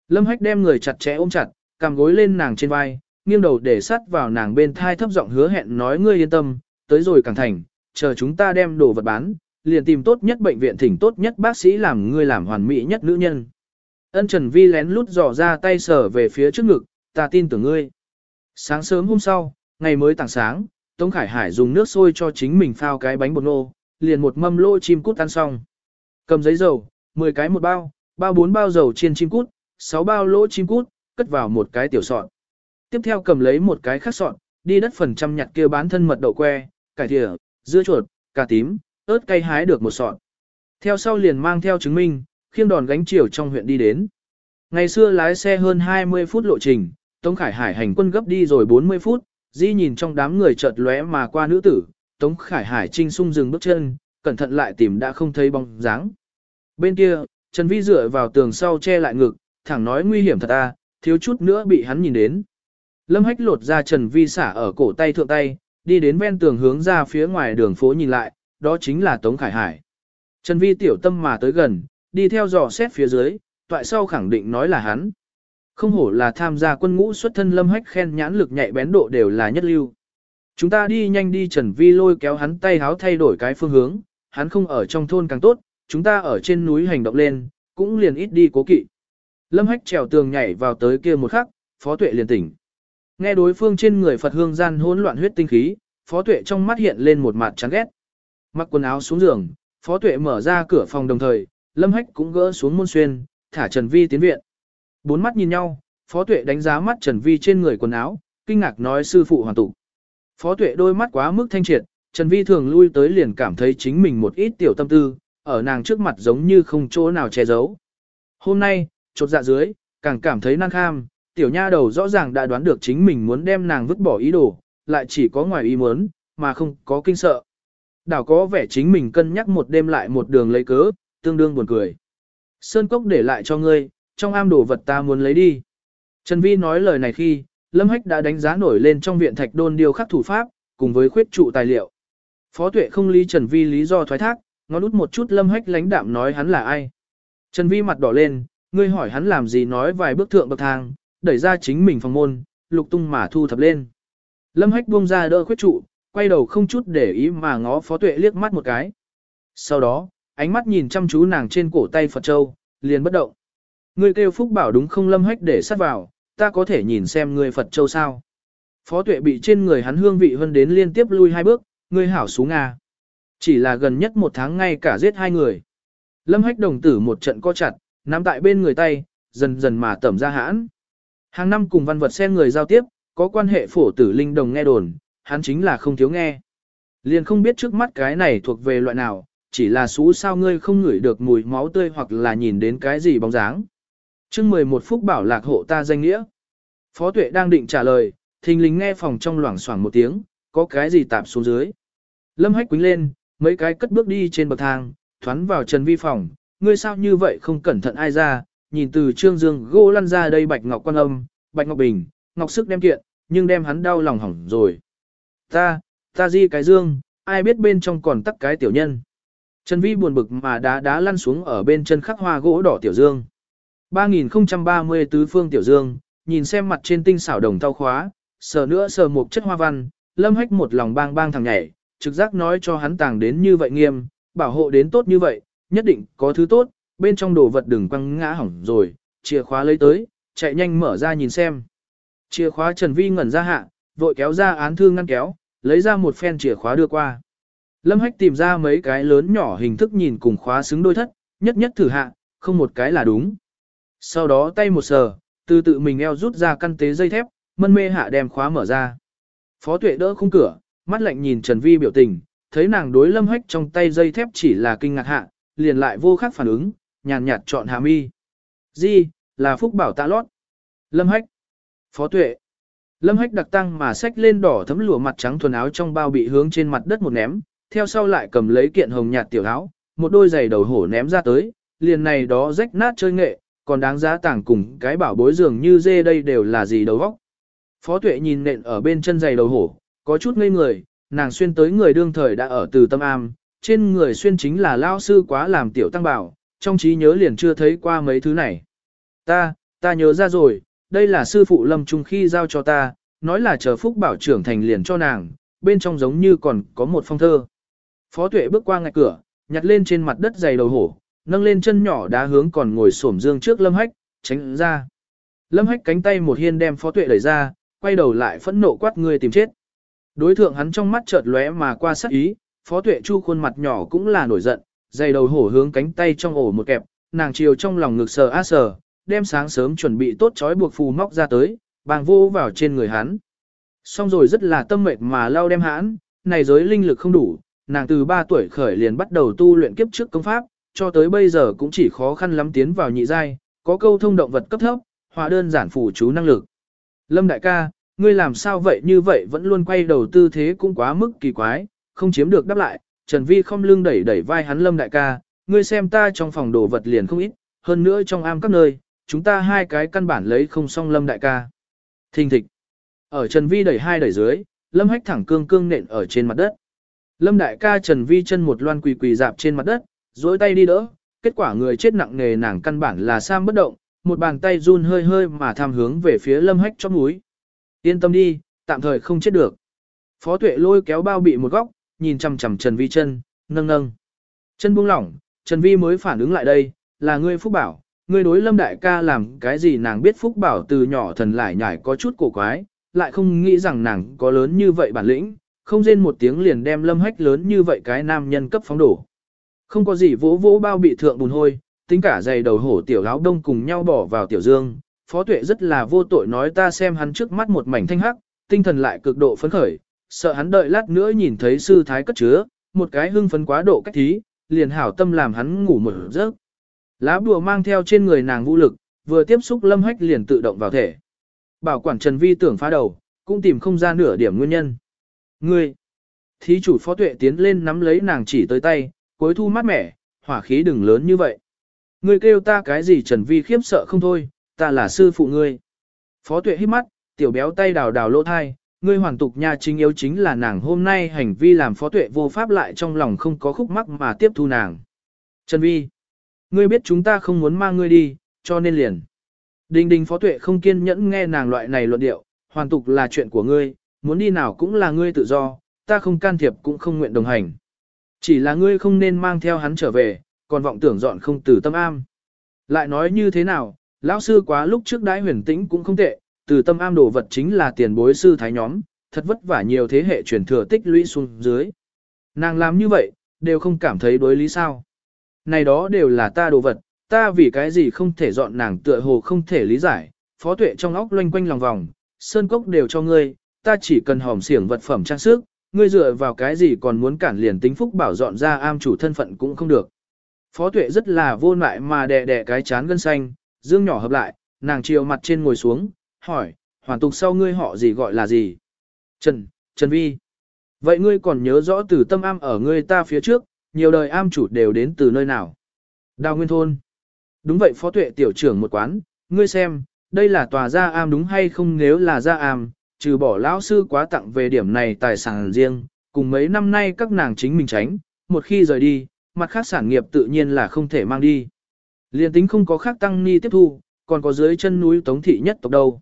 Lâm hách đem người chặt chẽ ôm chặt, cầm gối lên nàng trên vai, nghiêng đầu để sắt vào nàng bên thai thấp giọng hứa hẹn nói ngươi yên tâm, tới rồi càng thành, chờ chúng ta đem đồ vật bán, liền tìm tốt nhất bệnh viện thỉnh tốt nhất bác sĩ làm ngươi làm hoàn mỹ nhất nữ nhân. Ân Trần Vi lén lút dò ra tay sở về phía trước ngực, ta tin tưởng ngươi. Sáng sớm hôm sau, ngày mới tảng sáng, Tống Khải Hải dùng nước sôi cho chính mình phao cái bánh bột nô, liền một mâm lô chim cút ăn xong. Cầm giấy dầu, 10 cái một bao, bao bốn bao dầu chiên chim cút, 6 bao lỗ chim cút, cất vào một cái tiểu sọt. Tiếp theo cầm lấy một cái khác sọt, đi đất phần trăm nhặt kia bán thân mật đậu que, cải thìa, dưa chuột, cà tím, ớt cay hái được một sọt. Theo sau liền mang theo chứng minh, khiêng đòn gánh chiều trong huyện đi đến. Ngày xưa lái xe hơn 20 phút lộ trình, Tống Khải Hải hành quân gấp đi rồi 40 phút, di nhìn trong đám người chợt lóe mà qua nữ tử, Tống Khải Hải trinh sung dừng bước chân, cẩn thận lại tìm đã không thấy bóng dáng. Bên kia, Trần Vi dựa vào tường sau che lại ngực, thẳng nói nguy hiểm thật à, thiếu chút nữa bị hắn nhìn đến. Lâm Hách lột ra Trần Vi xả ở cổ tay thượng tay, đi đến ven tường hướng ra phía ngoài đường phố nhìn lại, đó chính là Tống Khải Hải. Trần Vi tiểu tâm mà tới gần, đi theo dò xét phía dưới, toại sau khẳng định nói là hắn. Không hổ là tham gia quân ngũ xuất thân Lâm Hách khen nhãn lực nhạy bén độ đều là nhất lưu. Chúng ta đi nhanh đi Trần Vi lôi kéo hắn tay háo thay đổi cái phương hướng, hắn không ở trong thôn càng tốt, chúng ta ở trên núi hành động lên, cũng liền ít đi cố kỵ. Lâm Hách trèo tường nhảy vào tới kia một khắc, Phó Tuệ liền tỉnh. Nghe đối phương trên người Phật hương gian hỗn loạn huyết tinh khí, Phó Tuệ trong mắt hiện lên một mặt chán ghét. Mặc quần áo xuống giường, Phó Tuệ mở ra cửa phòng đồng thời, Lâm Hách cũng gỡ xuống môn xuyên, thả Trần Vi tiến viện. Bốn mắt nhìn nhau, Phó Tuệ đánh giá mắt Trần Vi trên người quần áo, kinh ngạc nói sư phụ hoàn tụ. Phó Tuệ đôi mắt quá mức thanh triệt, Trần Vi thường lui tới liền cảm thấy chính mình một ít tiểu tâm tư, ở nàng trước mặt giống như không chỗ nào che giấu. Hôm nay, chột dạ dưới, càng cảm thấy năng kham, tiểu nha đầu rõ ràng đã đoán được chính mình muốn đem nàng vứt bỏ ý đồ, lại chỉ có ngoài ý muốn, mà không có kinh sợ. Đảo có vẻ chính mình cân nhắc một đêm lại một đường lấy cớ, tương đương buồn cười. Sơn cốc để lại cho ngươi, trong am đồ vật ta muốn lấy đi. Trần Vi nói lời này khi, Lâm Hách đã đánh giá nổi lên trong viện thạch đôn điều khắc thủ pháp, cùng với khuyết trụ tài liệu. Phó tuệ không lý Trần Vi lý do thoái thác, ngón út một chút Lâm Hách lánh đạm nói hắn là ai. Trần Vi mặt đỏ lên, ngươi hỏi hắn làm gì nói vài bước thượng bậc thang, đẩy ra chính mình phòng môn, lục tung mà thu thập lên. Lâm Hách buông ra đỡ khuyết trụ, quay đầu không chút để ý mà ngó Phó Tuệ liếc mắt một cái. Sau đó, ánh mắt nhìn chăm chú nàng trên cổ tay Phật Châu, liền bất động. Ngươi kêu Phúc bảo đúng không Lâm Hách để sát vào, ta có thể nhìn xem ngươi Phật Châu sao. Phó Tuệ bị trên người hắn hương vị hơn đến liên tiếp lui hai bước, ngươi hảo xuống à. Chỉ là gần nhất một tháng ngay cả giết hai người. Lâm Hách đồng tử một trận co chặt, nắm tại bên người tay, dần dần mà tẩm ra hãn. Hàng năm cùng văn vật xem người giao tiếp, có quan hệ phổ tử linh đồng nghe đồn, hắn chính là không thiếu nghe. Liền không biết trước mắt cái này thuộc về loại nào, chỉ là xú sao ngươi không ngửi được mùi máu tươi hoặc là nhìn đến cái gì bóng dáng. chương 11 phúc bảo lạc hộ ta danh nghĩa. Phó tuệ đang định trả lời, thình lình nghe phòng trong loảng xoảng một tiếng, có cái gì tạp xuống dưới. Lâm hách quính lên, mấy cái cất bước đi trên bậc thang, thoắn vào Trần Vi phòng, ngươi sao như vậy không cẩn thận ai ra, nhìn từ trương dương gỗ lăn ra đây bạch ngọc quan âm, bạch ngọc bình, ngọc sức đem kiện, nhưng đem hắn đau lòng hỏng rồi. Ta, ta di cái dương, ai biết bên trong còn tắc cái tiểu nhân. Trần Vi buồn bực mà đá đá lăn xuống ở bên chân khắc hoa gỗ đỏ tiểu dương. 3030 tứ phương tiểu dương, nhìn xem mặt trên tinh xảo đồng thau khóa, sờ nữa sờ một chất hoa văn, lâm hách một lòng bang bang thằng nhảy, trực giác nói cho hắn tàng đến như vậy nghiêm, bảo hộ đến tốt như vậy, nhất định có thứ tốt, bên trong đồ vật đừng quăng ngã hỏng rồi, chìa khóa lấy tới, chạy nhanh mở ra nhìn xem. Chìa khóa Trần Vi ngẩn ra hạ, vội kéo ra án thư ngăn kéo, lấy ra một phen chìa khóa đưa qua. Lâm Hách tìm ra mấy cái lớn nhỏ hình thức nhìn cùng khóa xứng đôi thất, nhất nhất thử hạ, không một cái là đúng. Sau đó tay một sờ, từ tự mình eo rút ra căn tế dây thép, mân mê hạ đem khóa mở ra. Phó tuệ đỡ khung cửa, mắt lạnh nhìn Trần Vi biểu tình, thấy nàng đối lâm hách trong tay dây thép chỉ là kinh ngạc hạ, liền lại vô khác phản ứng, nhàn nhạt chọn hàm mi. Di, là phúc bảo tạ lót. Lâm hách. Phó tuệ. Lâm hách đặc tăng mà xách lên đỏ thấm lụa mặt trắng thuần áo trong bao bị hướng trên mặt đất một ném, theo sau lại cầm lấy kiện hồng nhạt tiểu áo, một đôi giày đầu hổ ném ra tới, liền này đó rách nát chơi nghệ, còn đáng giá tảng cùng cái bảo bối dường như dê đây đều là gì đầu vóc. Phó tuệ nhìn nện ở bên chân giày đầu hổ, có chút ngây người, nàng xuyên tới người đương thời đã ở từ tâm am, trên người xuyên chính là lao sư quá làm tiểu tăng bảo, trong trí nhớ liền chưa thấy qua mấy thứ này. Ta, ta nhớ ra rồi, đây là sư phụ lâm trung khi giao cho ta, nói là chờ phúc bảo trưởng thành liền cho nàng, bên trong giống như còn có một phong thơ. Phó tuệ bước qua ngạch cửa, nhặt lên trên mặt đất dày đầu hổ, nâng lên chân nhỏ đá hướng còn ngồi xổm dương trước lâm hách, tránh ra. Lâm hách cánh tay một hiên đem phó tuệ đẩy ra, quay đầu lại phẫn nộ quát người tìm chết. Đối thượng hắn trong mắt chợt lóe mà qua sắc ý, phó tuệ chu khuôn mặt nhỏ cũng là nổi giận, dày đầu hổ hướng cánh tay trong ổ một kẹp, nàng chiều trong lòng ngực sờ á sờ, đem sáng sớm chuẩn bị tốt chói buộc phù móc ra tới, bàng vô vào trên người hắn. Xong rồi rất là tâm mệt mà lao đem hãn, này giới linh lực không đủ, nàng từ 3 tuổi khởi liền bắt đầu tu luyện kiếp trước công pháp, cho tới bây giờ cũng chỉ khó khăn lắm tiến vào nhị giai, có câu thông động vật cấp thấp, hòa đơn giản phủ chú năng lực. Lâm đại ca, ngươi làm sao vậy như vậy vẫn luôn quay đầu tư thế cũng quá mức kỳ quái, không chiếm được đáp lại, Trần Vi không lưng đẩy đẩy vai hắn Lâm đại ca, ngươi xem ta trong phòng đồ vật liền không ít, hơn nữa trong am các nơi, chúng ta hai cái căn bản lấy không xong Lâm đại ca. Thình thịch. Ở Trần Vi đẩy hai đẩy dưới, Lâm hách thẳng cương cương nện ở trên mặt đất. Lâm đại ca Trần Vi chân một loan quỳ quỳ dạp trên mặt đất, duỗi tay đi đỡ, kết quả người chết nặng nề nàng căn bản là sam bất động, một bàn tay run hơi hơi mà tham hướng về phía lâm hách chóp núi. Yên tâm đi, tạm thời không chết được. Phó tuệ lôi kéo bao bị một góc, nhìn chằm chằm Trần Vi chân, nâng nâng. Chân buông lỏng, Trần Vi mới phản ứng lại đây, là ngươi Phúc Bảo, ngươi đối lâm đại ca làm cái gì nàng biết Phúc Bảo từ nhỏ thần lại nhảy có chút cổ quái, lại không nghĩ rằng nàng có lớn như vậy bản lĩnh, không rên một tiếng liền đem lâm hách lớn như vậy cái nam nhân cấp phóng đổ. Không có gì vỗ vỗ bao bị thượng bùn hôi, tính cả giày đầu hổ tiểu áo đông cùng nhau bỏ vào tiểu dương. Phó tuệ rất là vô tội nói ta xem hắn trước mắt một mảnh thanh hắc, tinh thần lại cực độ phấn khởi, sợ hắn đợi lát nữa nhìn thấy sư thái cất chứa, một cái hưng phấn quá độ cách thí, liền hảo tâm làm hắn ngủ một giấc. Lá bùa mang theo trên người nàng vũ lực, vừa tiếp xúc lâm hách liền tự động vào thể. Bảo quản Trần Vi tưởng phá đầu, cũng tìm không ra nửa điểm nguyên nhân. Ngươi! Thí chủ phó tuệ tiến lên nắm lấy nàng chỉ tới tay, cuối thu mát mẻ, hỏa khí đừng lớn như vậy. Ngươi kêu ta cái gì Trần Vi khiếp sợ không thôi, ta là sư phụ ngươi. Phó tuệ hít mắt, tiểu béo tay đào đào lỗ thai, ngươi hoàn tục nha chính yếu chính là nàng hôm nay hành vi làm phó tuệ vô pháp lại trong lòng không có khúc mắc mà tiếp thu nàng. Trần Vi, ngươi biết chúng ta không muốn mang ngươi đi, cho nên liền. Đình đình phó tuệ không kiên nhẫn nghe nàng loại này luận điệu, hoàn tục là chuyện của ngươi, muốn đi nào cũng là ngươi tự do, ta không can thiệp cũng không nguyện đồng hành. Chỉ là ngươi không nên mang theo hắn trở về, còn vọng tưởng dọn không từ tâm am. Lại nói như thế nào, lão sư quá lúc trước đái huyền tĩnh cũng không tệ, từ tâm am đồ vật chính là tiền bối sư thái nhóm, thật vất vả nhiều thế hệ truyền thừa tích lũy xuống dưới. Nàng làm như vậy, đều không cảm thấy đối lý sao. Này đó đều là ta đồ vật, ta vì cái gì không thể dọn nàng tựa hồ không thể lý giải, phó tuệ trong óc loanh quanh lòng vòng, sơn cốc đều cho ngươi, ta chỉ cần hòm xiển vật phẩm trang sức, ngươi dựa vào cái gì còn muốn cản liền tính phúc bảo dọn ra am chủ thân phận cũng không được. Phó tuệ rất là vô lại mà đè đè cái chán gân xanh, dương nhỏ hợp lại, nàng chiều mặt trên ngồi xuống, hỏi, hoàn tục sau ngươi họ gì gọi là gì? Trần, Trần Vi. Vậy ngươi còn nhớ rõ từ tâm am ở ngươi ta phía trước, nhiều đời am chủ đều đến từ nơi nào? Đào Nguyên Thôn. Đúng vậy phó tuệ tiểu trưởng một quán, ngươi xem, đây là tòa gia am đúng hay không nếu là gia am, trừ bỏ lão sư quá tặng về điểm này tài sản riêng, cùng mấy năm nay các nàng chính mình tránh, một khi rời đi, mặt khác sản nghiệp tự nhiên là không thể mang đi. Liên tính không có khác tăng ni tiếp thu, còn có dưới chân núi tống thị nhất tộc đâu.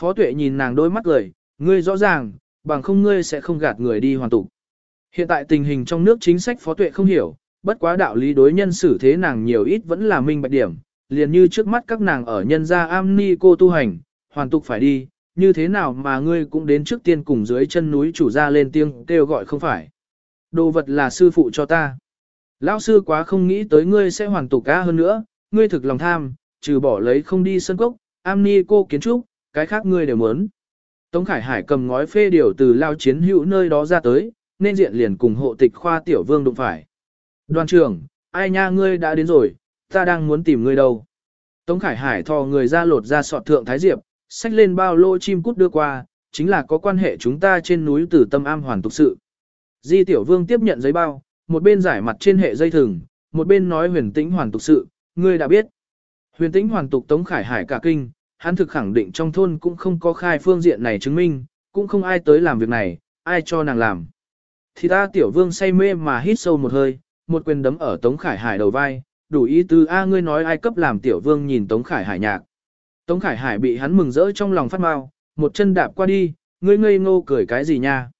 Phó tuệ nhìn nàng đôi mắt cười, ngươi rõ ràng, bằng không ngươi sẽ không gạt người đi hoàn tục. Hiện tại tình hình trong nước chính sách phó tuệ không hiểu, bất quá đạo lý đối nhân xử thế nàng nhiều ít vẫn là minh bạch điểm, liền như trước mắt các nàng ở nhân gia am ni cô tu hành, hoàn tục phải đi, như thế nào mà ngươi cũng đến trước tiên cùng dưới chân núi chủ ra lên tiếng kêu gọi không phải. Đồ vật là sư phụ cho ta. Lão sư quá không nghĩ tới ngươi sẽ hoàn tục ca hơn nữa, ngươi thực lòng tham, trừ bỏ lấy không đi sân cốc, am ni cô kiến trúc, cái khác ngươi đều muốn. Tống Khải Hải cầm ngói phê điều từ lao chiến hữu nơi đó ra tới, nên diện liền cùng hộ tịch khoa tiểu vương đụng phải. Đoàn trưởng, ai nha ngươi đã đến rồi, ta đang muốn tìm ngươi đâu. Tống Khải Hải thò người ra lột ra sọt thượng Thái Diệp, xách lên bao lô chim cút đưa qua, chính là có quan hệ chúng ta trên núi tử tâm am hoàn tục sự. Di Tiểu Vương tiếp nhận giấy bao, một bên giải mặt trên hệ dây thừng, một bên nói huyền tĩnh hoàn tục sự, ngươi đã biết. Huyền tĩnh hoàn tục Tống Khải Hải cả kinh, hắn thực khẳng định trong thôn cũng không có khai phương diện này chứng minh, cũng không ai tới làm việc này, ai cho nàng làm. Thì ta Tiểu Vương say mê mà hít sâu một hơi, một quyền đấm ở Tống Khải Hải đầu vai, đủ ý tứ A ngươi nói ai cấp làm Tiểu Vương nhìn Tống Khải Hải nhạc. Tống Khải Hải bị hắn mừng rỡ trong lòng phát mau, một chân đạp qua đi, ngươi ngây ngô cười cái gì nha.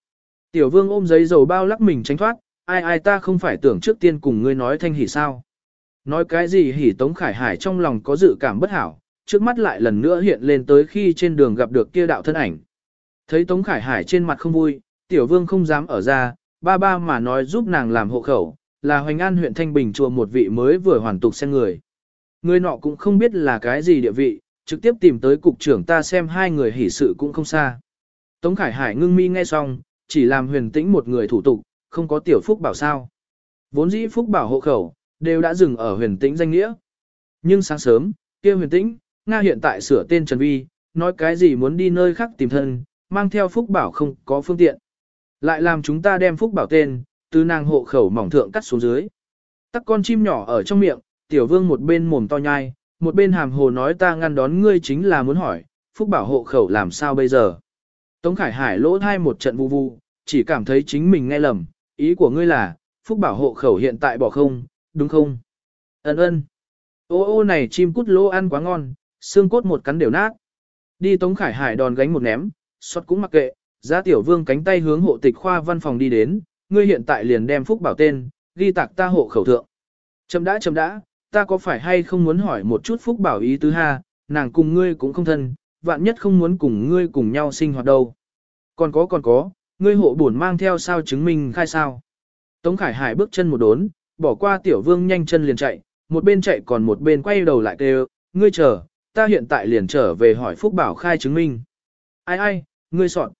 Tiểu Vương ôm giấy dầu bao lắc mình tránh thoát, ai ai ta không phải tưởng trước tiên cùng ngươi nói thanh hỉ sao. Nói cái gì hỉ Tống Khải Hải trong lòng có dự cảm bất hảo, trước mắt lại lần nữa hiện lên tới khi trên đường gặp được kia đạo thân ảnh. Thấy Tống Khải Hải trên mặt không vui, Tiểu Vương không dám ở ra, ba ba mà nói giúp nàng làm hộ khẩu, là Hoành An huyện Thanh Bình chùa một vị mới vừa hoàn tục xem người. Người nọ cũng không biết là cái gì địa vị, trực tiếp tìm tới cục trưởng ta xem hai người hỉ sự cũng không xa. Tống Khải Hải ngưng mi nghe xong, chỉ làm huyền tĩnh một người thủ tục, không có tiểu phúc bảo sao. Vốn dĩ phúc bảo hộ khẩu, đều đã dừng ở huyền tĩnh danh nghĩa. Nhưng sáng sớm, kia huyền tĩnh, Nga hiện tại sửa tên Trần Vi, nói cái gì muốn đi nơi khác tìm thân, mang theo phúc bảo không có phương tiện. Lại làm chúng ta đem phúc bảo tên, từ nàng hộ khẩu mỏng thượng cắt xuống dưới. Tắc con chim nhỏ ở trong miệng, tiểu vương một bên mồm to nhai, một bên hàm hồ nói ta ngăn đón ngươi chính là muốn hỏi, phúc bảo hộ khẩu làm sao bây giờ. Tống Khải Hải lỗ thai một trận vu vu, chỉ cảm thấy chính mình nghe lầm, ý của ngươi là, phúc bảo hộ khẩu hiện tại bỏ không, đúng không? Ấn ơn. Ô ô này chim cút lỗ ăn quá ngon, xương cốt một cắn đều nát. Đi Tống Khải Hải đòn gánh một ném, xót cũng mặc kệ, giá tiểu vương cánh tay hướng hộ tịch khoa văn phòng đi đến, ngươi hiện tại liền đem phúc bảo tên, ghi tạc ta hộ khẩu thượng. Chấm đã chấm đã, ta có phải hay không muốn hỏi một chút phúc bảo ý tứ ha, nàng cùng ngươi cũng không thân, vạn nhất không muốn cùng ngươi cùng nhau sinh hoạt đâu. Còn có còn có, ngươi hộ bổn mang theo sao chứng minh khai sao. Tống Khải Hải bước chân một đốn, bỏ qua tiểu vương nhanh chân liền chạy, một bên chạy còn một bên quay đầu lại kêu, ngươi chờ, ta hiện tại liền trở về hỏi Phúc Bảo khai chứng minh. Ai ai, ngươi soạn.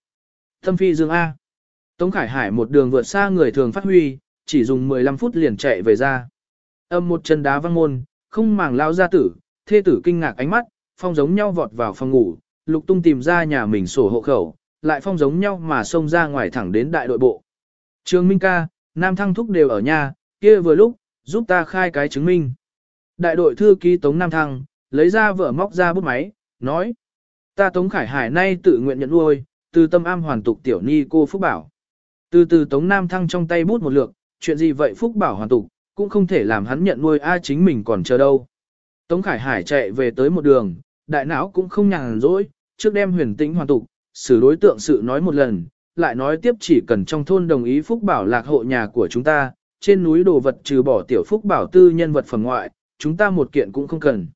Thâm phi dương A. Tống Khải Hải một đường vượt xa người thường phát huy, chỉ dùng 15 phút liền chạy về ra. Âm một chân đá văng môn, không màng lao ra tử, thê tử kinh ngạc ánh mắt, phong giống nhau vọt vào phòng ngủ, lục tung tìm ra nhà mình sổ hộ khẩu, lại phong giống nhau mà xông ra ngoài thẳng đến đại đội bộ. Trương Minh ca, Nam Thăng Thúc đều ở nhà, kia vừa lúc, giúp ta khai cái chứng minh. Đại đội thư ký Tống Nam Thăng, lấy ra vợ móc ra bút máy, nói. Ta Tống Khải Hải nay tự nguyện nhận nuôi, từ tâm am hoàn tục tiểu ni cô Phúc Bảo. Từ từ Tống Nam Thăng trong tay bút một lượt, chuyện gì vậy Phúc Bảo hoàn tục, cũng không thể làm hắn nhận nuôi ai chính mình còn chờ đâu. Tống Khải Hải chạy về tới một đường, đại não cũng không nhàn rỗi, trước đem huyền tĩnh hoàn tục, xử đối tượng sự nói một lần, lại nói tiếp chỉ cần trong thôn đồng ý Phúc Bảo lạc hộ nhà của chúng ta, trên núi đồ vật trừ bỏ tiểu Phúc Bảo tư nhân vật phẩm ngoại, chúng ta một kiện cũng không cần.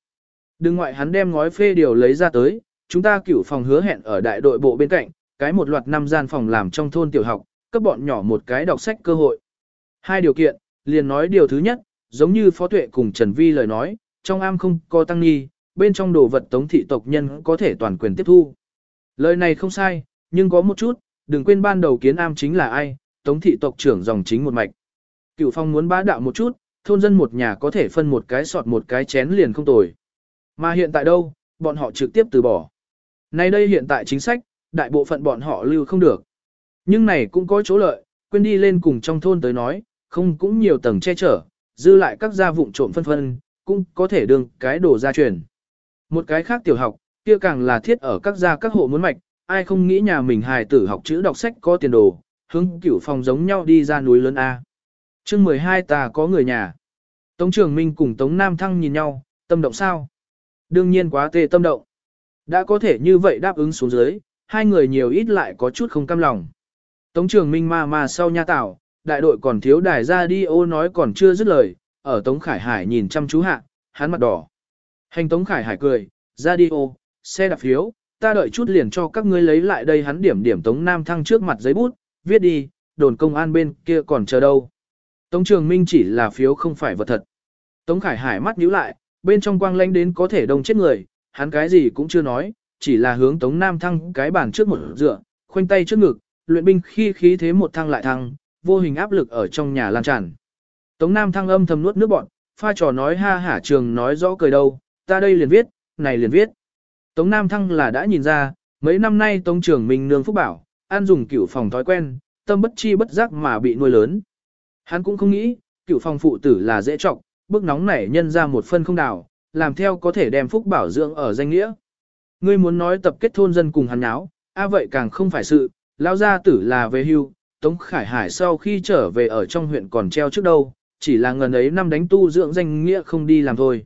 Đừng ngoại hắn đem ngói phê điều lấy ra tới, chúng ta cửu phòng hứa hẹn ở đại đội bộ bên cạnh, cái một loạt năm gian phòng làm trong thôn tiểu học, cấp bọn nhỏ một cái đọc sách cơ hội. Hai điều kiện, liền nói điều thứ nhất, giống như Phó Tuệ cùng Trần Vi lời nói, trong am không có tăng nghi, bên trong đồ vật tống thị tộc nhân có thể toàn quyền tiếp thu. Lời này không sai, nhưng có một chút, đừng quên ban đầu kiến am chính là ai, tống thị tộc trưởng dòng chính một mạch. Cựu phong muốn bá đạo một chút, thôn dân một nhà có thể phân một cái sọt một cái chén liền không tồi. Mà hiện tại đâu, bọn họ trực tiếp từ bỏ. Nay đây hiện tại chính sách, đại bộ phận bọn họ lưu không được. Nhưng này cũng có chỗ lợi, quên đi lên cùng trong thôn tới nói, không cũng nhiều tầng che chở, dư lại các gia vụn trộm phân phân, cũng có thể đương cái đồ gia truyền. Một cái khác tiểu học, kia càng là thiết ở các gia các hộ muốn mạch, ai không nghĩ nhà mình hài tử học chữ đọc sách có tiền đồ, hướng cửu phòng giống nhau đi ra núi lớn A. chương 12 ta có người nhà. Tống Trường Minh cùng Tống Nam Thăng nhìn nhau, tâm động sao? Đương nhiên quá tê tâm động. Đã có thể như vậy đáp ứng xuống dưới, hai người nhiều ít lại có chút không cam lòng. Tống Trường Minh ma ma sau nha tảo đại đội còn thiếu đài ra đi ô nói còn chưa dứt lời, ở Tống Khải Hải nhìn chăm chú hạ, hắn mặt đỏ. Hành Tống Khải Hải cười, ra đi ô, xe đạp phiếu, ta đợi chút liền cho các ngươi lấy lại đây hắn điểm điểm Tống Nam Thăng trước mặt giấy bút, viết đi, đồn công an bên kia còn chờ đâu. Tống Trường Minh chỉ là phiếu không phải vật thật. Tống Khải Hải mắt nhíu lại, bên trong quang lanh đến có thể đông chết người, hắn cái gì cũng chưa nói, chỉ là hướng Tống Nam Thăng cái bàn trước một dựa, khoanh tay trước ngực, luyện binh khi khí thế một thăng lại thăng, vô hình áp lực ở trong nhà lan tràn. Tống Nam Thăng âm thầm nuốt nước bọn, pha trò nói ha hả trường nói rõ cười đâu, ta đây liền viết, này liền viết. Tống Nam Thăng là đã nhìn ra, mấy năm nay Tống trưởng mình Nương Phúc Bảo, an dùng cửu phòng thói quen, tâm bất chi bất giác mà bị nuôi lớn. Hắn cũng không nghĩ, cửu phòng phụ tử là dễ trọng, bước nóng nảy nhân ra một phân không đảo, làm theo có thể đem Phúc Bảo dưỡng ở danh nghĩa. Ngươi muốn nói tập kết thôn dân cùng hắn áo, a vậy càng không phải sự, lao gia tử là về hưu, Tống Khải Hải sau khi trở về ở trong huyện còn treo trước đâu, chỉ là ngần ấy năm đánh tu dưỡng danh nghĩa không đi làm thôi.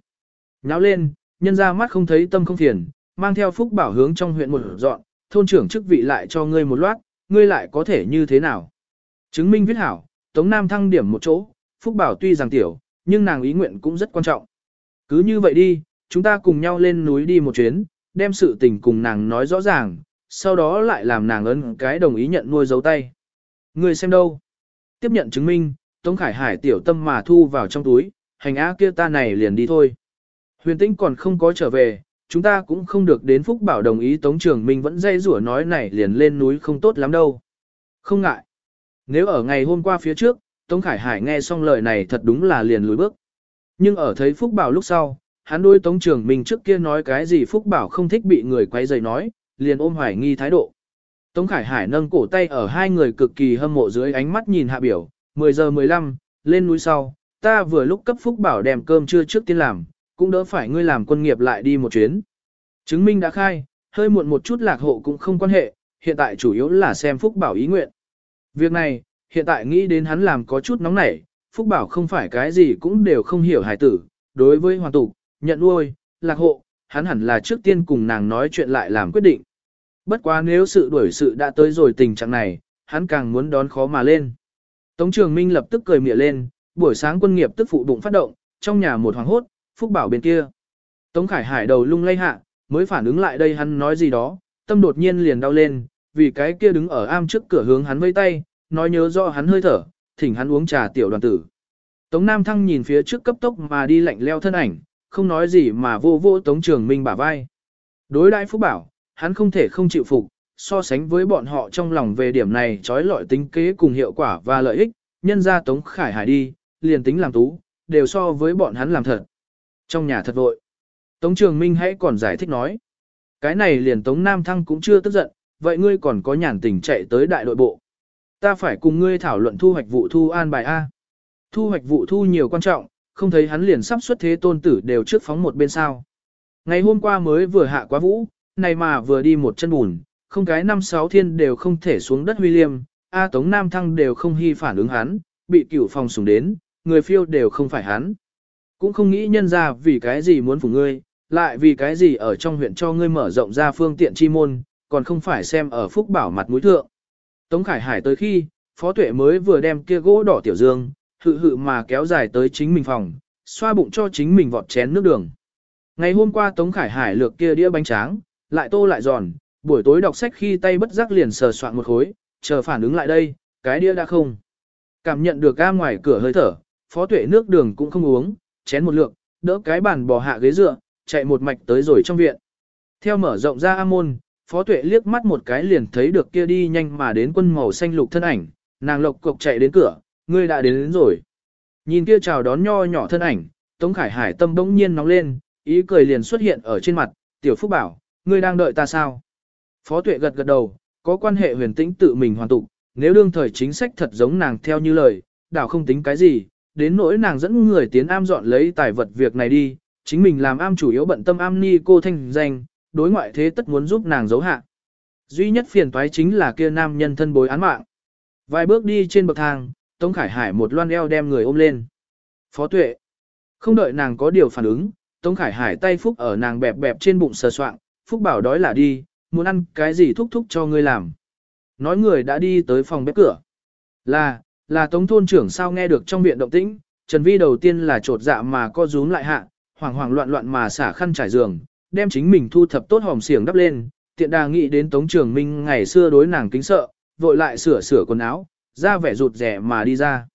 Nháo lên, nhân ra mắt không thấy tâm không phiền, mang theo phúc bảo hướng trong huyện một dọn, thôn trưởng chức vị lại cho ngươi một loát, ngươi lại có thể như thế nào. Chứng minh viết hảo, Tống Nam thăng điểm một chỗ, phúc bảo tuy rằng tiểu, nhưng nàng ý nguyện cũng rất quan trọng. Cứ như vậy đi, chúng ta cùng nhau lên núi đi một chuyến, đem sự tình cùng nàng nói rõ ràng, sau đó lại làm nàng ấn cái đồng ý nhận nuôi dấu tay. người xem đâu? Tiếp nhận chứng minh, Tống Khải Hải tiểu tâm mà thu vào trong túi, hành á kia ta này liền đi thôi. Huyền Tĩnh còn không có trở về, chúng ta cũng không được đến Phúc Bảo đồng ý Tống Trường Minh vẫn dây rủa nói này liền lên núi không tốt lắm đâu. Không ngại. Nếu ở ngày hôm qua phía trước, Tống Khải Hải nghe xong lời này thật đúng là liền lùi bước. Nhưng ở thấy Phúc Bảo lúc sau, hắn đối Tống Trường Minh trước kia nói cái gì Phúc Bảo không thích bị người quay rầy nói, liền ôm hoài nghi thái độ. Tống Khải Hải nâng cổ tay ở hai người cực kỳ hâm mộ dưới ánh mắt nhìn hạ biểu, 10 giờ 15, lên núi sau, ta vừa lúc cấp Phúc Bảo đem cơm trưa trước tiên làm, cũng đỡ phải ngươi làm quân nghiệp lại đi một chuyến. Chứng minh đã khai, hơi muộn một chút lạc hộ cũng không quan hệ, hiện tại chủ yếu là xem Phúc Bảo ý nguyện. Việc này, hiện tại nghĩ đến hắn làm có chút nóng nảy, Phúc Bảo không phải cái gì cũng đều không hiểu hài tử, đối với hoàng tục, nhận nuôi, lạc hộ, hắn hẳn là trước tiên cùng nàng nói chuyện lại làm quyết định. Bất quá nếu sự đuổi sự đã tới rồi tình trạng này, hắn càng muốn đón khó mà lên. Tống Trường Minh lập tức cười mỉa lên, buổi sáng quân nghiệp tức phụ bụng phát động, trong nhà một hoàng hốt, Phúc Bảo bên kia. Tống Khải Hải đầu lung lay hạ, mới phản ứng lại đây hắn nói gì đó, tâm đột nhiên liền đau lên, vì cái kia đứng ở am trước cửa hướng hắn vây tay, nói nhớ rõ hắn hơi thở, thỉnh hắn uống trà tiểu đoàn tử. Tống Nam Thăng nhìn phía trước cấp tốc mà đi lạnh leo thân ảnh, không nói gì mà vô vô Tống Trường Minh bả vai. Đối đại Phúc Bảo, hắn không thể không chịu phục, so sánh với bọn họ trong lòng về điểm này trói lọi tính kế cùng hiệu quả và lợi ích, nhân ra Tống Khải Hải đi, liền tính làm tú, đều so với bọn hắn làm thật. Trong nhà thật vội. Tống Trường Minh hãy còn giải thích nói. Cái này liền Tống Nam Thăng cũng chưa tức giận, vậy ngươi còn có nhàn tình chạy tới đại đội bộ. Ta phải cùng ngươi thảo luận thu hoạch vụ thu an bài A. Thu hoạch vụ thu nhiều quan trọng, không thấy hắn liền sắp xuất thế tôn tử đều trước phóng một bên sao. Ngày hôm qua mới vừa hạ quá vũ, này mà vừa đi một chân bùn, không cái năm sáu thiên đều không thể xuống đất huy liêm, A Tống Nam Thăng đều không hy phản ứng hắn, bị cửu phòng sùng đến, người phiêu đều không phải hắn. Cũng không nghĩ nhân ra vì cái gì muốn phủ ngươi, lại vì cái gì ở trong huyện cho ngươi mở rộng ra phương tiện chi môn, còn không phải xem ở phúc bảo mặt mũi thượng. Tống Khải Hải tới khi, Phó Tuệ mới vừa đem kia gỗ đỏ tiểu dương, hự hự mà kéo dài tới chính mình phòng, xoa bụng cho chính mình vọt chén nước đường. Ngày hôm qua Tống Khải Hải lược kia đĩa bánh tráng, lại tô lại giòn, buổi tối đọc sách khi tay bất giác liền sờ soạn một khối, chờ phản ứng lại đây, cái đĩa đã không. Cảm nhận được ga ngoài cửa hơi thở, Phó Tuệ nước đường cũng không uống, chén một lượng, đỡ cái bàn bò hạ ghế dựa, chạy một mạch tới rồi trong viện. Theo mở rộng ra môn, Phó Tuệ liếc mắt một cái liền thấy được kia đi nhanh mà đến quân màu xanh lục thân ảnh, nàng lộc cộc chạy đến cửa, ngươi đã đến, đến rồi. Nhìn kia chào đón nho nhỏ thân ảnh, Tống Khải Hải tâm bỗng nhiên nóng lên, ý cười liền xuất hiện ở trên mặt, tiểu phúc bảo, ngươi đang đợi ta sao? Phó tuệ gật gật đầu, có quan hệ huyền tĩnh tự mình hoàn tụ, nếu đương thời chính sách thật giống nàng theo như lời, đảo không tính cái gì, đến nỗi nàng dẫn người tiến am dọn lấy tài vật việc này đi, chính mình làm am chủ yếu bận tâm am ni cô thanh danh, đối ngoại thế tất muốn giúp nàng giấu hạ. Duy nhất phiền toái chính là kia nam nhân thân bối án mạng. Vài bước đi trên bậc thang, Tống Khải Hải một loan eo đem người ôm lên. Phó tuệ. Không đợi nàng có điều phản ứng, Tống Khải Hải tay phúc ở nàng bẹp bẹp trên bụng sờ soạng, phúc bảo đói là đi, muốn ăn cái gì thúc thúc cho ngươi làm. Nói người đã đi tới phòng bếp cửa. Là, là Tống thôn trưởng sao nghe được trong viện động tĩnh, Trần Vi đầu tiên là trột dạ mà co rúm lại hạ, hoảng hoảng loạn loạn mà xả khăn trải giường, đem chính mình thu thập tốt hòm xiềng đắp lên, tiện đà nghĩ đến Tống Trường Minh ngày xưa đối nàng kính sợ, vội lại sửa sửa quần áo, ra vẻ rụt rẻ mà đi ra.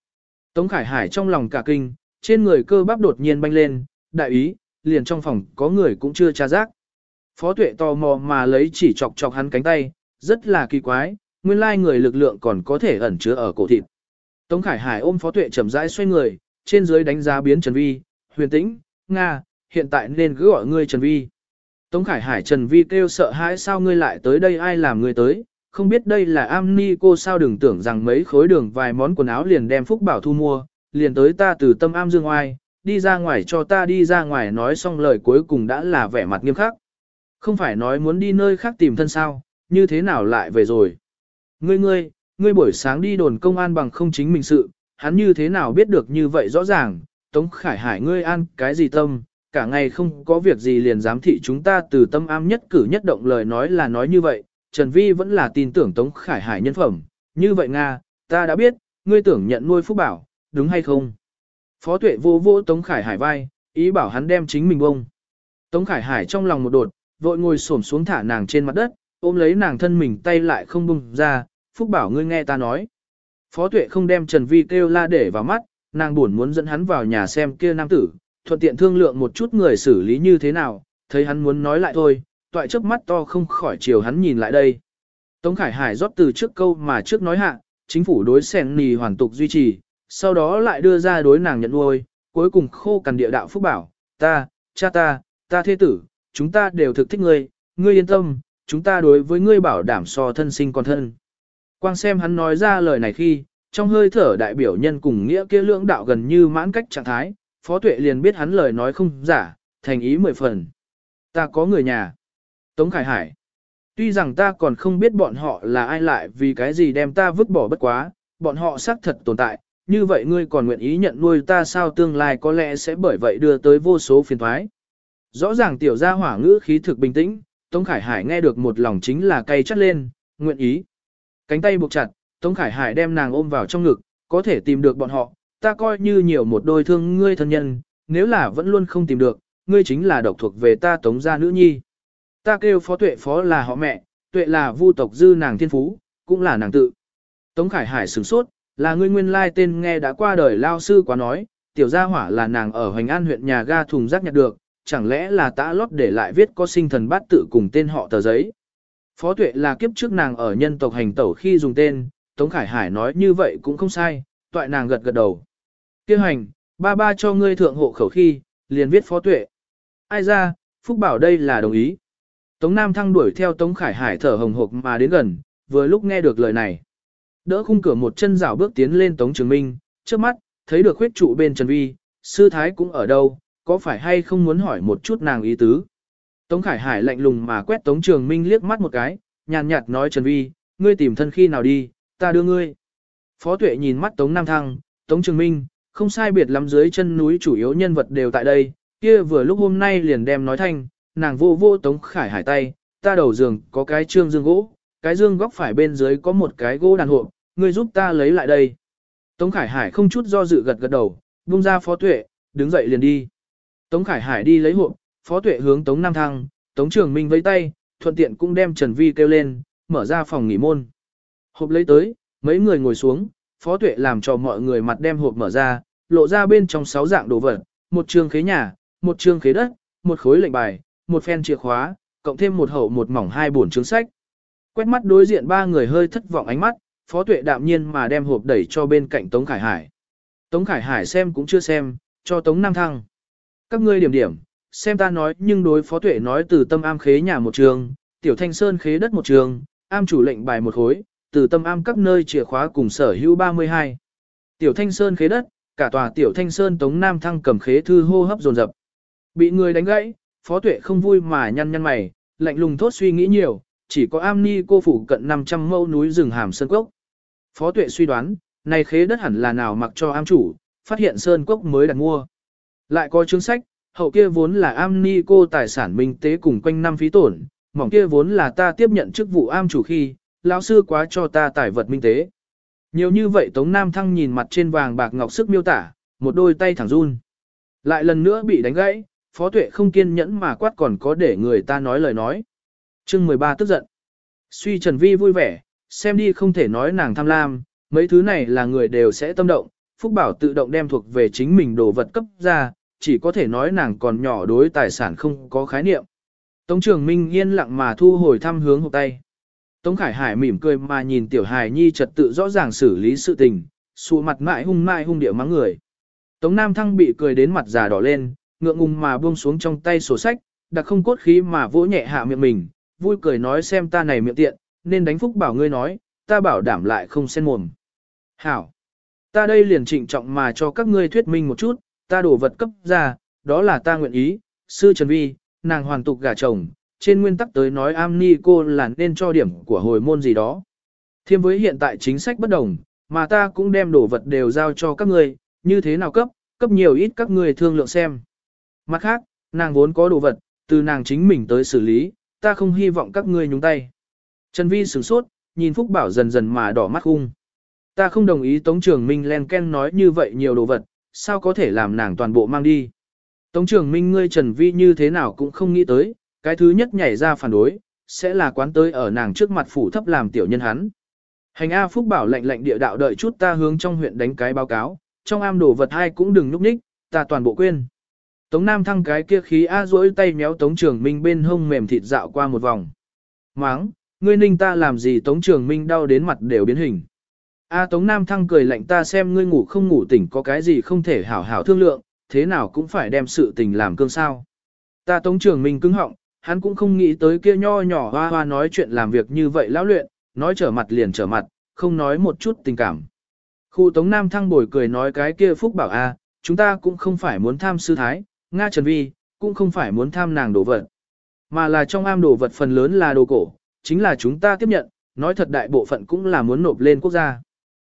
Tống Khải Hải trong lòng cả kinh, trên người cơ bắp đột nhiên banh lên, đại ý, liền trong phòng có người cũng chưa tra giác. Phó tuệ tò mò mà lấy chỉ chọc chọc hắn cánh tay, rất là kỳ quái, nguyên lai người lực lượng còn có thể ẩn chứa ở cổ thịt. Tống Khải Hải ôm Phó tuệ chậm rãi xoay người, trên dưới đánh giá biến Trần Vi, huyền tĩnh, Nga, hiện tại nên cứ gọi ngươi Trần Vi. Tống Khải Hải Trần Vi kêu sợ hãi sao ngươi lại tới đây ai làm ngươi tới, không biết đây là am ni cô sao đừng tưởng rằng mấy khối đường vài món quần áo liền đem Phúc Bảo thu mua, liền tới ta từ tâm am dương oai, đi ra ngoài cho ta đi ra ngoài nói xong lời cuối cùng đã là vẻ mặt nghiêm khắc. Không phải nói muốn đi nơi khác tìm thân sao, như thế nào lại về rồi. Ngươi ngươi, ngươi buổi sáng đi đồn công an bằng không chính mình sự, hắn như thế nào biết được như vậy rõ ràng, Tống Khải Hải ngươi an cái gì tâm, cả ngày không có việc gì liền giám thị chúng ta từ tâm am nhất cử nhất động lời nói là nói như vậy, Trần Vi vẫn là tin tưởng Tống Khải Hải nhân phẩm, như vậy Nga, ta đã biết, ngươi tưởng nhận nuôi Phúc Bảo, đúng hay không? Phó tuệ vô vô Tống Khải Hải vai, ý bảo hắn đem chính mình bông. Tống Khải Hải trong lòng một đột, vội ngồi xổm xuống thả nàng trên mặt đất, ôm lấy nàng thân mình tay lại không bung ra, Phúc Bảo ngươi nghe ta nói. Phó tuệ không đem Trần Vi kêu la để vào mắt, nàng buồn muốn dẫn hắn vào nhà xem kia nam tử, thuận tiện thương lượng một chút người xử lý như thế nào, thấy hắn muốn nói lại thôi, toại chớp mắt to không khỏi chiều hắn nhìn lại đây. Tống Khải Hải rót từ trước câu mà trước nói hạ, chính phủ đối sen nì hoàn tục duy trì, sau đó lại đưa ra đối nàng nhận nuôi, cuối cùng khô cằn địa đạo phúc bảo, ta, cha ta, ta thế tử, chúng ta đều thực thích ngươi, ngươi yên tâm, chúng ta đối với ngươi bảo đảm so thân sinh còn thân. Quang xem hắn nói ra lời này khi, trong hơi thở đại biểu nhân cùng nghĩa kia lưỡng đạo gần như mãn cách trạng thái, Phó Tuệ liền biết hắn lời nói không giả, thành ý mười phần. Ta có người nhà. Tống Khải Hải. Tuy rằng ta còn không biết bọn họ là ai lại vì cái gì đem ta vứt bỏ bất quá, bọn họ xác thật tồn tại, như vậy ngươi còn nguyện ý nhận nuôi ta sao tương lai có lẽ sẽ bởi vậy đưa tới vô số phiền thoái. Rõ ràng tiểu gia hỏa ngữ khí thực bình tĩnh, Tống Khải Hải nghe được một lòng chính là cay chắt lên, nguyện ý. Cánh tay buộc chặt, Tống Khải Hải đem nàng ôm vào trong ngực, có thể tìm được bọn họ, ta coi như nhiều một đôi thương ngươi thân nhân, nếu là vẫn luôn không tìm được, ngươi chính là độc thuộc về ta Tống gia nữ nhi. Ta kêu phó tuệ phó là họ mẹ, tuệ là vu tộc dư nàng thiên phú, cũng là nàng tự. Tống Khải Hải sửng sốt, là ngươi nguyên lai tên nghe đã qua đời lao sư quá nói, tiểu gia hỏa là nàng ở Hoành An huyện nhà ga thùng rác nhặt được, chẳng lẽ là tã lót để lại viết có sinh thần bát tự cùng tên họ tờ giấy. Phó tuệ là kiếp trước nàng ở nhân tộc hành tẩu khi dùng tên, Tống Khải Hải nói như vậy cũng không sai, toại nàng gật gật đầu. Kêu hành, ba ba cho ngươi thượng hộ khẩu khi, liền viết phó tuệ. Ai ra, Phúc bảo đây là đồng ý. Tống Nam Thăng đuổi theo Tống Khải Hải thở hồng hộc mà đến gần, vừa lúc nghe được lời này. Đỡ khung cửa một chân rảo bước tiến lên Tống Trường Minh, trước mắt, thấy được khuyết trụ bên Trần Vi, sư thái cũng ở đâu, có phải hay không muốn hỏi một chút nàng ý tứ. Tống Khải Hải lạnh lùng mà quét Tống Trường Minh liếc mắt một cái, nhàn nhạt nói Trần Vi, ngươi tìm thân khi nào đi, ta đưa ngươi. Phó Tuệ nhìn mắt Tống Nam Thăng, Tống Trường Minh, không sai biệt lắm dưới chân núi chủ yếu nhân vật đều tại đây, kia vừa lúc hôm nay liền đem nói thanh, nàng vô vô Tống Khải Hải tay, ta đầu giường có cái trương dương gỗ, cái dương góc phải bên dưới có một cái gỗ đàn hộp, ngươi giúp ta lấy lại đây. Tống Khải Hải không chút do dự gật gật đầu, buông ra Phó Tuệ, đứng dậy liền đi. Tống Khải Hải đi lấy hộp, Phó Tuệ hướng Tống Nam Thăng, Tống Trường Minh với tay, thuận tiện cũng đem Trần Vi kêu lên, mở ra phòng nghỉ môn. Hộp lấy tới, mấy người ngồi xuống, Phó Tuệ làm cho mọi người mặt đem hộp mở ra, lộ ra bên trong sáu dạng đồ vật, một trường khế nhà, một trường khế đất, một khối lệnh bài, một phen chìa khóa, cộng thêm một hậu một mỏng hai bổn chứng sách. Quét mắt đối diện ba người hơi thất vọng ánh mắt, Phó Tuệ đạm nhiên mà đem hộp đẩy cho bên cạnh Tống Khải Hải. Tống Khải Hải xem cũng chưa xem, cho Tống Nam Thăng. Các ngươi điểm điểm, xem ta nói nhưng đối phó tuệ nói từ tâm am khế nhà một trường, tiểu thanh sơn khế đất một trường, am chủ lệnh bài một khối, từ tâm am các nơi chìa khóa cùng sở hữu 32. Tiểu thanh sơn khế đất, cả tòa tiểu thanh sơn tống nam thăng cầm khế thư hô hấp dồn dập. Bị người đánh gãy, phó tuệ không vui mà nhăn nhăn mày, lạnh lùng thốt suy nghĩ nhiều, chỉ có am ni cô phủ cận 500 mâu núi rừng hàm sơn cốc. Phó tuệ suy đoán, này khế đất hẳn là nào mặc cho am chủ, phát hiện sơn cốc mới đặt mua. Lại có chứng sách, hậu kia vốn là am ni cô tài sản minh tế cùng quanh năm phí tổn, mỏng kia vốn là ta tiếp nhận chức vụ am chủ khi, lão sư quá cho ta tài vật minh tế. Nhiều như vậy Tống Nam Thăng nhìn mặt trên vàng bạc ngọc sức miêu tả, một đôi tay thẳng run. Lại lần nữa bị đánh gãy, Phó Tuệ không kiên nhẫn mà quát còn có để người ta nói lời nói. chương 13 tức giận. Suy Trần Vi vui vẻ, xem đi không thể nói nàng tham lam, mấy thứ này là người đều sẽ tâm động, Phúc Bảo tự động đem thuộc về chính mình đồ vật cấp ra, chỉ có thể nói nàng còn nhỏ đối tài sản không có khái niệm. Tống trường Minh yên lặng mà thu hồi thăm hướng hộp tay. Tống Khải Hải mỉm cười mà nhìn Tiểu Hải Nhi trật tự rõ ràng xử lý sự tình, xù mặt mãi hung mãi hung địa mắng người. Tống Nam Thăng bị cười đến mặt già đỏ lên, ngượng ngùng mà buông xuống trong tay sổ sách, đặc không cốt khí mà vỗ nhẹ hạ miệng mình, vui cười nói xem ta này miệng tiện, nên đánh phúc bảo ngươi nói, ta bảo đảm lại không xen mồm. Hảo! Ta đây liền trịnh trọng mà cho các ngươi thuyết minh một chút, ta đổ vật cấp ra, đó là ta nguyện ý, sư Trần Vi, nàng hoàn tục gả chồng, trên nguyên tắc tới nói am ni cô là nên cho điểm của hồi môn gì đó. Thêm với hiện tại chính sách bất đồng, mà ta cũng đem đồ vật đều giao cho các ngươi, như thế nào cấp, cấp nhiều ít các ngươi thương lượng xem. Mặt khác, nàng vốn có đồ vật, từ nàng chính mình tới xử lý, ta không hy vọng các ngươi nhúng tay. Trần Vi sửng sốt, nhìn Phúc Bảo dần dần mà đỏ mắt hung. Ta không đồng ý Tống Trường Minh len ken nói như vậy nhiều đồ vật, sao có thể làm nàng toàn bộ mang đi. Tống Trường Minh ngươi Trần Vi như thế nào cũng không nghĩ tới, cái thứ nhất nhảy ra phản đối, sẽ là quán tới ở nàng trước mặt phủ thấp làm tiểu nhân hắn. Hành A Phúc bảo lệnh lệnh địa đạo đợi chút ta hướng trong huyện đánh cái báo cáo, trong am đồ vật hai cũng đừng núp ních, ta toàn bộ quên. Tống Nam thăng cái kia khí A duỗi tay méo Tống Trường Minh bên hông mềm thịt dạo qua một vòng. Máng, ngươi ninh ta làm gì Tống Trường Minh đau đến mặt đều biến hình. A Tống Nam thăng cười lạnh ta xem ngươi ngủ không ngủ tỉnh có cái gì không thể hảo hảo thương lượng, thế nào cũng phải đem sự tình làm cương sao. Ta Tống Trường Minh cứng họng, hắn cũng không nghĩ tới kia nho nhỏ hoa hoa nói chuyện làm việc như vậy lão luyện, nói trở mặt liền trở mặt, không nói một chút tình cảm. Khu Tống Nam Thăng bồi cười nói cái kia Phúc bảo a, chúng ta cũng không phải muốn tham sư thái, Nga Trần Vi, cũng không phải muốn tham nàng đồ vật, mà là trong am đồ vật phần lớn là đồ cổ, chính là chúng ta tiếp nhận, nói thật đại bộ phận cũng là muốn nộp lên quốc gia.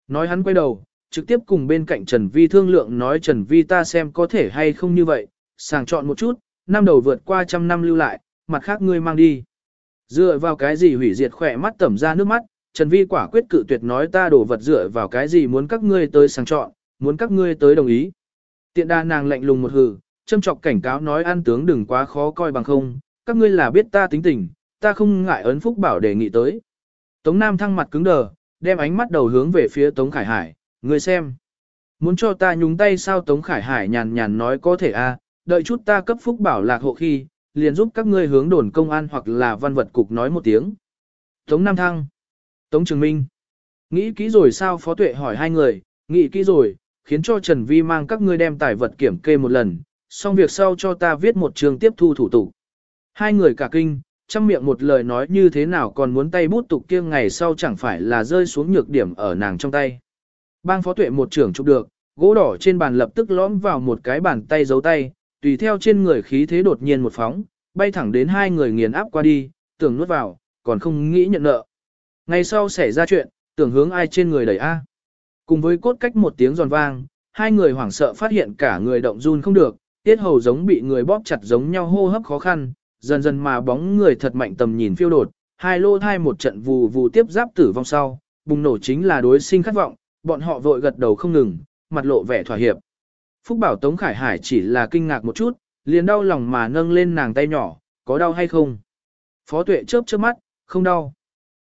Nói hắn quay đầu, trực tiếp cùng bên cạnh Trần Vi thương lượng nói Trần Vi ta xem có thể hay không như vậy, sàng chọn một chút, năm đầu vượt qua trăm năm lưu lại, mặt khác ngươi mang đi. Dựa vào cái gì hủy diệt khỏe mắt tẩm ra nước mắt, Trần Vi quả quyết cự tuyệt nói ta đổ vật dựa vào cái gì muốn các ngươi tới sàng chọn, muốn các ngươi tới đồng ý. Tiện đa nàng lạnh lùng một hừ, châm chọc cảnh cáo nói an tướng đừng quá khó coi bằng không, các ngươi là biết ta tính tình, ta không ngại ấn phúc bảo đề nghị tới. Tống Nam thăng mặt cứng đờ, đem ánh mắt đầu hướng về phía Tống Khải Hải, ngươi xem. Muốn cho ta nhúng tay sao Tống Khải Hải nhàn nhàn nói có thể a, đợi chút ta cấp phúc bảo lạc hộ khi, liền giúp các ngươi hướng đồn công an hoặc là văn vật cục nói một tiếng. Tống Nam Thăng, Tống Trường Minh, nghĩ kỹ rồi sao Phó Tuệ hỏi hai người, nghĩ kỹ rồi, khiến cho Trần Vi mang các ngươi đem tài vật kiểm kê một lần, xong việc sau cho ta viết một trường tiếp thu thủ tục. Hai người cả kinh, trong miệng một lời nói như thế nào còn muốn tay bút tục kia ngày sau chẳng phải là rơi xuống nhược điểm ở nàng trong tay. Bang Phó Tuệ một trưởng chụp được, gỗ đỏ trên bàn lập tức lõm vào một cái bàn tay giấu tay, tùy theo trên người khí thế đột nhiên một phóng, bay thẳng đến hai người nghiền áp qua đi, tưởng nuốt vào, còn không nghĩ nhận nợ. Ngày sau xảy ra chuyện, tưởng hướng ai trên người đẩy A. Cùng với cốt cách một tiếng giòn vang, hai người hoảng sợ phát hiện cả người động run không được, tiết hầu giống bị người bóp chặt giống nhau hô hấp khó khăn, dần dần mà bóng người thật mạnh tầm nhìn phiêu đột, hai lô thai một trận vù vù tiếp giáp tử vong sau, bùng nổ chính là đối sinh khát vọng, bọn họ vội gật đầu không ngừng, mặt lộ vẻ thỏa hiệp. Phúc bảo Tống Khải Hải chỉ là kinh ngạc một chút, liền đau lòng mà nâng lên nàng tay nhỏ, có đau hay không? Phó tuệ chớp chớp mắt, không đau.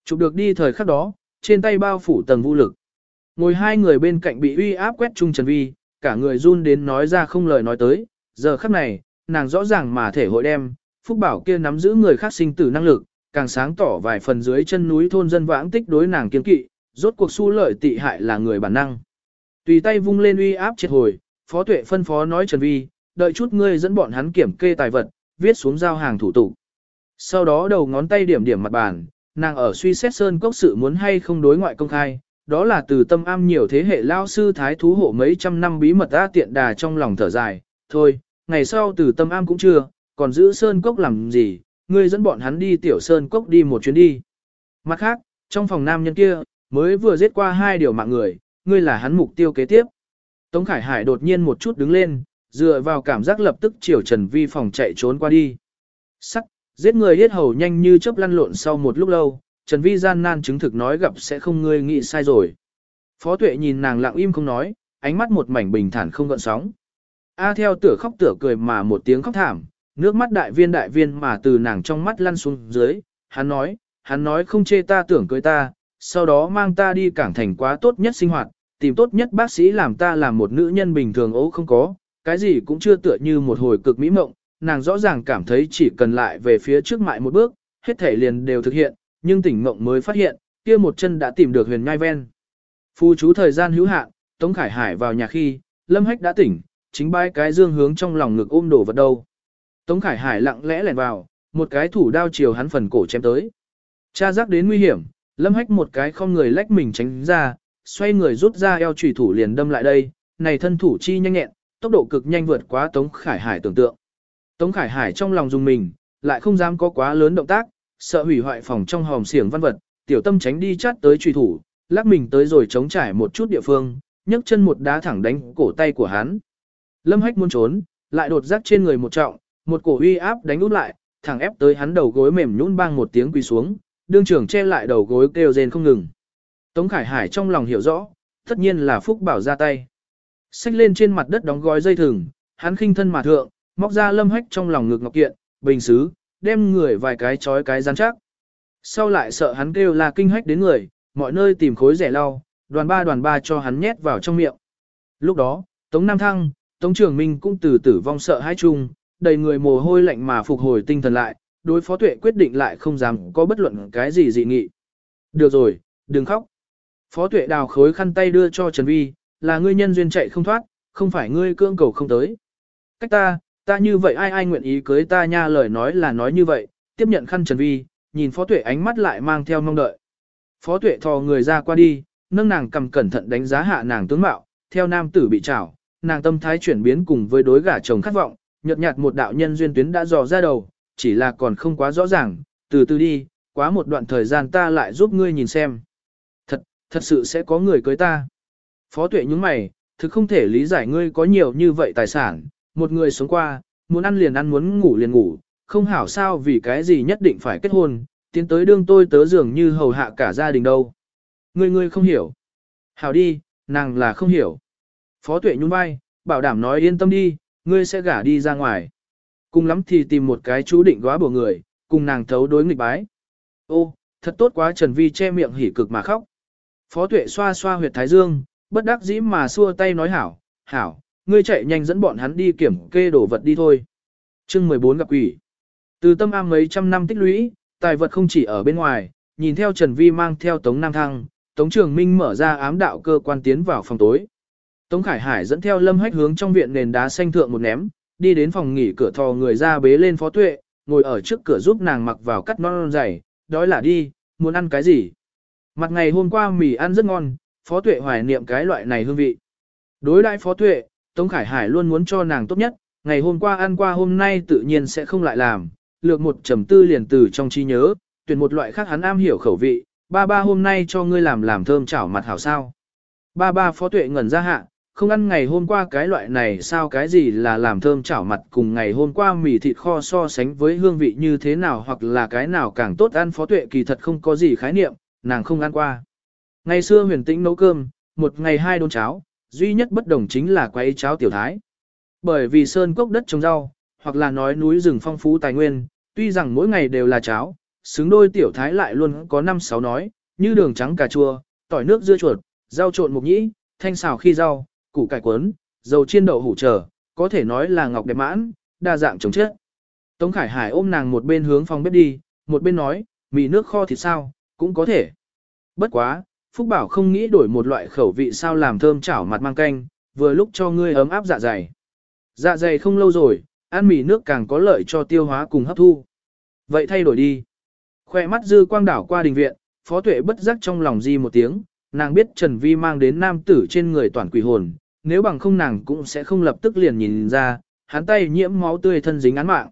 Chụp được đi thời khắc đó, trên tay bao phủ tầng vũ lực. Ngồi hai người bên cạnh bị uy áp quét chung Trần Vi, cả người run đến nói ra không lời nói tới, giờ khắc này, nàng rõ ràng mà thể hội đem, Phúc Bảo kia nắm giữ người khác sinh tử năng lực, càng sáng tỏ vài phần dưới chân núi thôn dân vãng tích đối nàng kiên kỵ, rốt cuộc su lợi tị hại là người bản năng. Tùy tay vung lên uy áp triệt hồi, Phó Tuệ phân phó nói Trần Vi, đợi chút ngươi dẫn bọn hắn kiểm kê tài vật, viết xuống giao hàng thủ tục. Sau đó đầu ngón tay điểm điểm mặt bàn, nàng ở suy xét sơn cốc sự muốn hay không đối ngoại công khai, đó là từ tâm am nhiều thế hệ lao sư thái thú hộ mấy trăm năm bí mật ra tiện đà trong lòng thở dài, thôi, ngày sau từ tâm am cũng chưa, còn giữ sơn cốc làm gì, ngươi dẫn bọn hắn đi tiểu sơn cốc đi một chuyến đi. Mặt khác, trong phòng nam nhân kia, mới vừa giết qua hai điều mạng người, ngươi là hắn mục tiêu kế tiếp. Tống Khải Hải đột nhiên một chút đứng lên, dựa vào cảm giác lập tức chiều Trần Vi phòng chạy trốn qua đi. Sắc, giết người hết hầu nhanh như chớp lăn lộn sau một lúc lâu, Trần Vi gian nan chứng thực nói gặp sẽ không ngươi nghĩ sai rồi. Phó tuệ nhìn nàng lặng im không nói, ánh mắt một mảnh bình thản không gợn sóng. A theo tửa khóc tửa cười mà một tiếng khóc thảm, nước mắt đại viên đại viên mà từ nàng trong mắt lăn xuống dưới, hắn nói, hắn nói không chê ta tưởng cưới ta, sau đó mang ta đi cảng thành quá tốt nhất sinh hoạt, tìm tốt nhất bác sĩ làm ta làm một nữ nhân bình thường ố không có, cái gì cũng chưa tựa như một hồi cực mỹ mộng, nàng rõ ràng cảm thấy chỉ cần lại về phía trước mại một bước, hết thể liền đều thực hiện, nhưng tỉnh mộng mới phát hiện, kia một chân đã tìm được huyền ngai ven. Phu chú thời gian hữu hạn, Tống Khải Hải vào nhà khi, Lâm Hách đã tỉnh, chính bái cái dương hướng trong lòng ngực ôm đổ vật đâu. Tống Khải Hải lặng lẽ lẻn vào, một cái thủ đao chiều hắn phần cổ chém tới. Cha giác đến nguy hiểm, Lâm Hách một cái không người lách mình tránh ra, xoay người rút ra eo chủy thủ liền đâm lại đây, này thân thủ chi nhanh nhẹn, tốc độ cực nhanh vượt quá Tống Khải Hải tưởng tượng. Tống Khải Hải trong lòng dùng mình, lại không dám có quá lớn động tác, sợ hủy hoại phòng trong hòm xiềng văn vật, tiểu tâm tránh đi chát tới truy thủ, lắc mình tới rồi chống trải một chút địa phương, nhấc chân một đá thẳng đánh cổ tay của hắn. Lâm Hách muốn trốn, lại đột giác trên người một trọng, một cổ uy áp đánh út lại, thẳng ép tới hắn đầu gối mềm nhũn bang một tiếng quỳ xuống, đương trưởng che lại đầu gối kêu rên không ngừng. Tống Khải Hải trong lòng hiểu rõ, tất nhiên là Phúc Bảo ra tay. Xách lên trên mặt đất đóng gói dây thừng, hắn khinh thân mà thượng, móc ra lâm hách trong lòng ngực ngọc kiện, bình xứ, đem người vài cái chói cái rắn chắc. Sau lại sợ hắn kêu là kinh hách đến người, mọi nơi tìm khối rẻ lau, đoàn ba đoàn ba cho hắn nhét vào trong miệng. Lúc đó, Tống Nam Thăng, Tống Trường Minh cũng từ tử vong sợ hai chung, đầy người mồ hôi lạnh mà phục hồi tinh thần lại, đối phó tuệ quyết định lại không dám có bất luận cái gì dị nghị. Được rồi, đừng khóc. Phó tuệ đào khối khăn tay đưa cho Trần Vi, là ngươi nhân duyên chạy không thoát, không phải ngươi cưỡng cầu không tới. Cách ta, ta như vậy ai ai nguyện ý cưới ta nha lời nói là nói như vậy, tiếp nhận khăn Trần Vi, nhìn phó tuệ ánh mắt lại mang theo mong đợi. Phó tuệ thò người ra qua đi, nâng nàng cầm cẩn thận đánh giá hạ nàng tướng mạo, theo nam tử bị trảo, nàng tâm thái chuyển biến cùng với đối gả chồng khát vọng, nhợt nhạt một đạo nhân duyên tuyến đã dò ra đầu, chỉ là còn không quá rõ ràng, từ từ đi, quá một đoạn thời gian ta lại giúp ngươi nhìn xem. Thật, sự sẽ có người cưới ta. Phó tuệ nhúng mày, thực không thể lý giải ngươi có nhiều như vậy tài sản, một người sống qua, muốn ăn liền ăn muốn ngủ liền ngủ, không hảo sao vì cái gì nhất định phải kết hôn, tiến tới đương tôi tớ dường như hầu hạ cả gia đình đâu. Ngươi ngươi không hiểu. Hảo đi, nàng là không hiểu. Phó tuệ nhún vai, bảo đảm nói yên tâm đi, ngươi sẽ gả đi ra ngoài. Cùng lắm thì tìm một cái chú định góa bổ người, cùng nàng thấu đối nghịch bái. Ô, thật tốt quá Trần Vi che miệng hỉ cực mà khóc. Phó tuệ xoa xoa huyệt thái dương, bất đắc dĩ mà xua tay nói hảo, hảo, ngươi chạy nhanh dẫn bọn hắn đi kiểm kê đồ vật đi thôi. chương 14 gặp quỷ. Từ tâm am mấy trăm năm tích lũy, tài vật không chỉ ở bên ngoài, nhìn theo Trần Vi mang theo Tống Nam Thăng, Tống Trường Minh mở ra ám đạo cơ quan tiến vào phòng tối. Tống Khải Hải dẫn theo Lâm Hách hướng trong viện nền đá xanh thượng một ném, đi đến phòng nghỉ cửa thò người ra bế lên phó tuệ, ngồi ở trước cửa giúp nàng mặc vào cắt non, non dày, đói là đi, muốn ăn cái gì. Mặt ngày hôm qua mì ăn rất ngon, phó tuệ hoài niệm cái loại này hương vị. Đối đại phó tuệ, Tống Khải Hải luôn muốn cho nàng tốt nhất, ngày hôm qua ăn qua hôm nay tự nhiên sẽ không lại làm, lược một trầm tư liền từ trong trí nhớ, tuyển một loại khác hắn am hiểu khẩu vị, ba ba hôm nay cho ngươi làm làm thơm chảo mặt hảo sao. Ba ba phó tuệ ngẩn ra hạ, không ăn ngày hôm qua cái loại này sao cái gì là làm thơm chảo mặt cùng ngày hôm qua mì thịt kho so sánh với hương vị như thế nào hoặc là cái nào càng tốt ăn phó tuệ kỳ thật không có gì khái niệm, nàng không ăn qua. Ngày xưa huyền tĩnh nấu cơm, một ngày hai đốn cháo, duy nhất bất đồng chính là quấy cháo tiểu thái. Bởi vì sơn cốc đất trồng rau, hoặc là nói núi rừng phong phú tài nguyên, tuy rằng mỗi ngày đều là cháo, xứng đôi tiểu thái lại luôn có năm sáu nói, như đường trắng cà chua, tỏi nước dưa chuột, rau trộn mục nhĩ, thanh xào khi rau, củ cải cuốn, dầu chiên đậu hủ trở, có thể nói là ngọc đẹp mãn, đa dạng trồng chất. Tống Khải Hải ôm nàng một bên hướng phòng bếp đi, một bên nói, mì nước kho thì sao, cũng có thể. Bất quá, Phúc Bảo không nghĩ đổi một loại khẩu vị sao làm thơm chảo mặt mang canh, vừa lúc cho ngươi ấm áp dạ dày. Dạ dày không lâu rồi, ăn mì nước càng có lợi cho tiêu hóa cùng hấp thu. Vậy thay đổi đi. Khoe mắt dư quang đảo qua đình viện, phó tuệ bất giác trong lòng di một tiếng, nàng biết Trần Vi mang đến nam tử trên người toàn quỷ hồn, nếu bằng không nàng cũng sẽ không lập tức liền nhìn ra, hắn tay nhiễm máu tươi thân dính án mạng.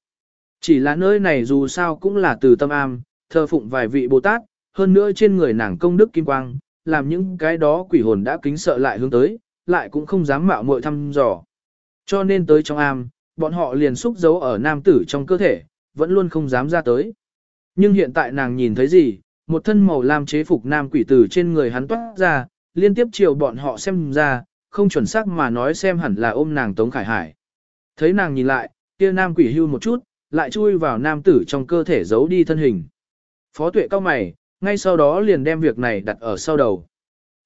Chỉ là nơi này dù sao cũng là từ tâm am, thờ phụng vài vị Bồ Tát, hơn nữa trên người nàng công đức kim quang, làm những cái đó quỷ hồn đã kính sợ lại hướng tới, lại cũng không dám mạo muội thăm dò. Cho nên tới trong am, bọn họ liền xúc giấu ở nam tử trong cơ thể, vẫn luôn không dám ra tới. Nhưng hiện tại nàng nhìn thấy gì, một thân màu lam chế phục nam quỷ tử trên người hắn toát ra, liên tiếp chiều bọn họ xem ra, không chuẩn xác mà nói xem hẳn là ôm nàng Tống Khải Hải. Thấy nàng nhìn lại, kia nam quỷ hưu một chút, lại chui vào nam tử trong cơ thể giấu đi thân hình. Phó tuệ cao mày, ngay sau đó liền đem việc này đặt ở sau đầu.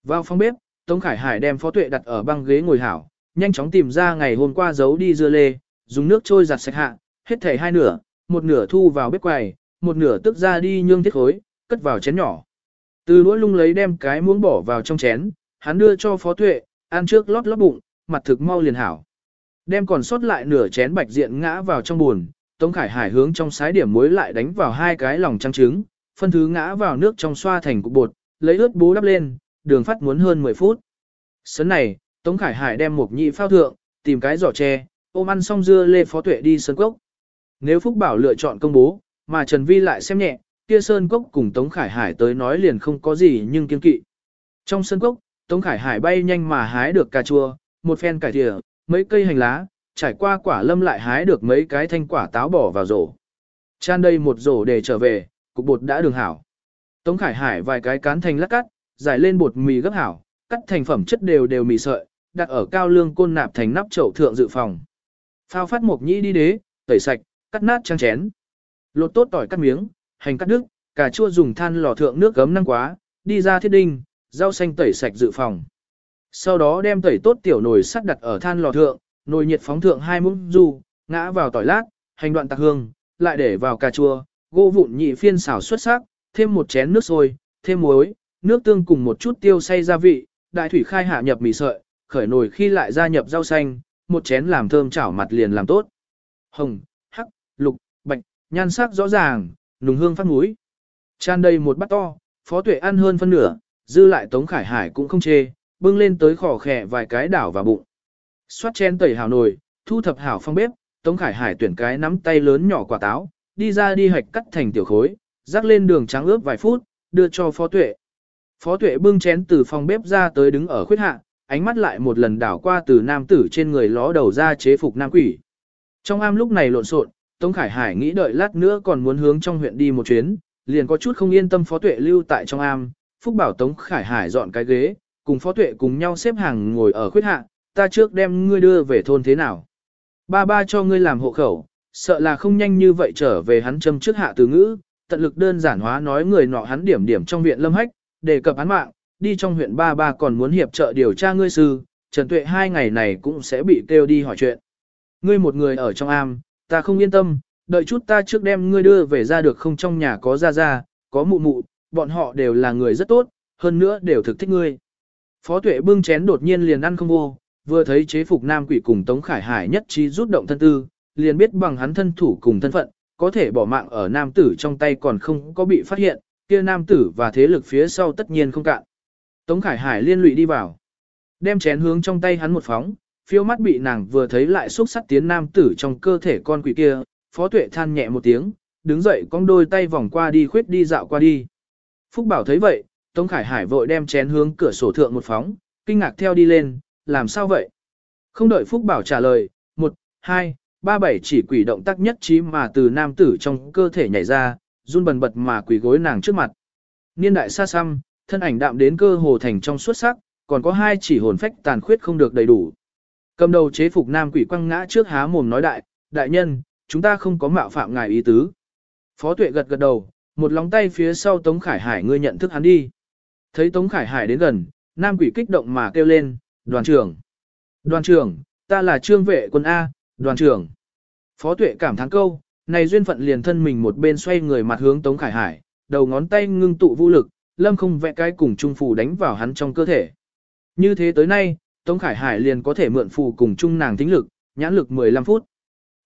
Vào phòng bếp, Tống Khải Hải đem phó tuệ đặt ở băng ghế ngồi hảo, nhanh chóng tìm ra ngày hôm qua giấu đi dưa lê, dùng nước trôi giặt sạch hạ, hết thảy hai nửa, một nửa thu vào bếp quầy, một nửa tức ra đi nhương thiết khối, cất vào chén nhỏ. Từ đũa lung lấy đem cái muỗng bỏ vào trong chén, hắn đưa cho phó tuệ, ăn trước lót lót bụng, mặt thực mau liền hảo. Đem còn sót lại nửa chén bạch diện ngã vào trong buồn, Tống Khải Hải hướng trong sái điểm muối lại đánh vào hai cái lòng trắng trứng, phân thứ ngã vào nước trong xoa thành cục bột, lấy ướt bố đắp lên, đường phát muốn hơn 10 phút. Sấn này, Tống Khải Hải đem một nhị phao thượng, tìm cái giỏ tre, ôm ăn xong dưa lê phó tuệ đi sơn cốc. Nếu Phúc Bảo lựa chọn công bố, mà Trần Vi lại xem nhẹ, kia sơn cốc cùng Tống Khải Hải tới nói liền không có gì nhưng kiên kỵ. Trong sơn cốc, Tống Khải Hải bay nhanh mà hái được cà chua, một phen cải thìa, mấy cây hành lá, trải qua quả lâm lại hái được mấy cái thanh quả táo bỏ vào rổ. Chan đây một rổ để trở về, cục bột đã đường hảo. Tống Khải Hải vài cái cán thành lát cắt, giải lên bột mì gấp hảo, cắt thành phẩm chất đều đều mì sợi, đặt ở cao lương côn nạp thành nắp chậu thượng dự phòng. Phao phát mộc nhĩ đi đế, tẩy sạch, cắt nát trang chén. Lột tốt tỏi cắt miếng, hành cắt đứt, cà chua dùng than lò thượng nước gấm năng quá, đi ra thiết đinh, rau xanh tẩy sạch dự phòng. Sau đó đem tẩy tốt tiểu nồi sắt đặt ở than lò thượng, nồi nhiệt phóng thượng hai muỗng du, ngã vào tỏi lát, hành đoạn tạc hương, lại để vào cà chua, gỗ vụn nhị phiên xào xuất sắc, thêm một chén nước sôi, thêm muối, nước tương cùng một chút tiêu xay gia vị, đại thủy khai hạ nhập mì sợi, khởi nồi khi lại gia nhập rau xanh, một chén làm thơm chảo mặt liền làm tốt. Hồng, hắc, lục, bạch, nhan sắc rõ ràng, nùng hương phát mũi. Tràn đầy một bát to, phó tuệ ăn hơn phân nửa, dư lại Tống Khải Hải cũng không chê, bưng lên tới khỏ khẻ vài cái đảo vào bụng. Xoát chén tẩy hào nồi, thu thập hảo phong bếp, Tống Khải Hải tuyển cái nắm tay lớn nhỏ quả táo, đi ra đi hạch cắt thành tiểu khối, rắc lên đường trắng ướp vài phút, đưa cho phó tuệ. Phó tuệ bưng chén từ phòng bếp ra tới đứng ở khuyết hạ, ánh mắt lại một lần đảo qua từ nam tử trên người ló đầu ra chế phục nam quỷ. Trong am lúc này lộn xộn, Tống Khải Hải nghĩ đợi lát nữa còn muốn hướng trong huyện đi một chuyến, liền có chút không yên tâm phó tuệ lưu tại trong am, Phúc bảo Tống Khải Hải dọn cái ghế, cùng phó tuệ cùng nhau xếp hàng ngồi ở khuyết hạ, ta trước đem ngươi đưa về thôn thế nào. Ba ba cho ngươi làm hộ khẩu, sợ là không nhanh như vậy trở về hắn châm trước hạ từ ngữ, tận lực đơn giản hóa nói người nọ hắn điểm điểm trong viện lâm hách, đề cập án mạng, đi trong huyện ba ba còn muốn hiệp trợ điều tra ngươi sư, Trần Tuệ hai ngày này cũng sẽ bị kêu đi hỏi chuyện. Ngươi một người ở trong am, ta không yên tâm, đợi chút ta trước đem ngươi đưa về ra được không trong nhà có ra ra, có mụ mụ, bọn họ đều là người rất tốt, hơn nữa đều thực thích ngươi. Phó Tuệ bưng chén đột nhiên liền ăn không vô, vừa thấy chế phục nam quỷ cùng Tống Khải Hải nhất trí rút động thân tư, liền biết bằng hắn thân thủ cùng thân phận, có thể bỏ mạng ở nam tử trong tay còn không có bị phát hiện, kia nam tử và thế lực phía sau tất nhiên không cạn. Tống Khải Hải liên lụy đi vào, đem chén hướng trong tay hắn một phóng, phiêu mắt bị nàng vừa thấy lại xúc sắc tiến nam tử trong cơ thể con quỷ kia, phó tuệ than nhẹ một tiếng, đứng dậy cong đôi tay vòng qua đi khuyết đi dạo qua đi. Phúc Bảo thấy vậy, Tống Khải Hải vội đem chén hướng cửa sổ thượng một phóng, kinh ngạc theo đi lên, làm sao vậy? Không đợi Phúc Bảo trả lời, một, hai, ba bảy chỉ quỷ động tác nhất trí mà từ nam tử trong cơ thể nhảy ra, run bần bật mà quỷ gối nàng trước mặt. Niên đại xa xăm, thân ảnh đạm đến cơ hồ thành trong suốt sắc, còn có hai chỉ hồn phách tàn khuyết không được đầy đủ. Cầm đầu chế phục nam quỷ quăng ngã trước há mồm nói đại, đại nhân, chúng ta không có mạo phạm ngài ý tứ. Phó tuệ gật gật đầu, một lóng tay phía sau Tống Khải Hải ngươi nhận thức hắn đi. Thấy Tống Khải Hải đến gần, nam quỷ kích động mà kêu lên, đoàn trưởng. Đoàn trưởng, ta là trương vệ quân A, đoàn trưởng. Phó tuệ cảm thán câu, này duyên phận liền thân mình một bên xoay người mặt hướng Tống Khải Hải, đầu ngón tay ngưng tụ vũ lực, lâm không vẽ cái cùng trung phù đánh vào hắn trong cơ thể. Như thế tới nay, Tống Khải Hải liền có thể mượn phù cùng chung nàng tính lực, nhãn lực 15 phút.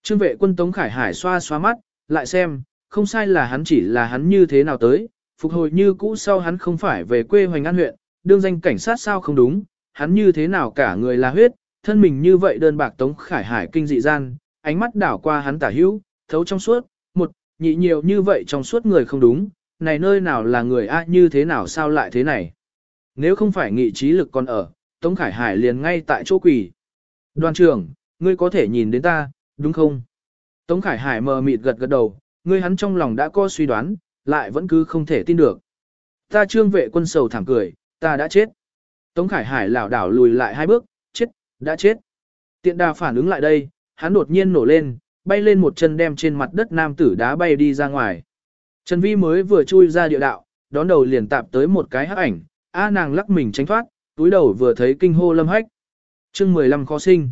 Trương vệ quân Tống Khải Hải xoa xoa mắt, lại xem, không sai là hắn chỉ là hắn như thế nào tới, phục hồi như cũ sau hắn không phải về quê Hoành An huyện, đương danh cảnh sát sao không đúng, hắn như thế nào cả người là huyết, thân mình như vậy đơn bạc Tống Khải Hải kinh dị gian, ánh mắt đảo qua hắn tả hữu, thấu trong suốt, một, nhị nhiều như vậy trong suốt người không đúng, này nơi nào là người a như thế nào sao lại thế này. Nếu không phải nghị trí lực còn ở, Tống Khải Hải liền ngay tại chỗ quỳ. Đoàn trưởng, ngươi có thể nhìn đến ta, đúng không? Tống Khải Hải mờ mịt gật gật đầu, ngươi hắn trong lòng đã có suy đoán, lại vẫn cứ không thể tin được. Ta trương vệ quân sầu thảm cười, ta đã chết. Tống Khải Hải lảo đảo lùi lại hai bước, chết, đã chết. Tiện đà phản ứng lại đây, hắn đột nhiên nổ lên, bay lên một chân đem trên mặt đất nam tử đá bay đi ra ngoài. Trần Vi mới vừa chui ra địa đạo, đón đầu liền tạp tới một cái hắc ảnh, a nàng lắc mình tránh thoát, túi đầu vừa thấy kinh hô lâm hách. chương 15 khó sinh.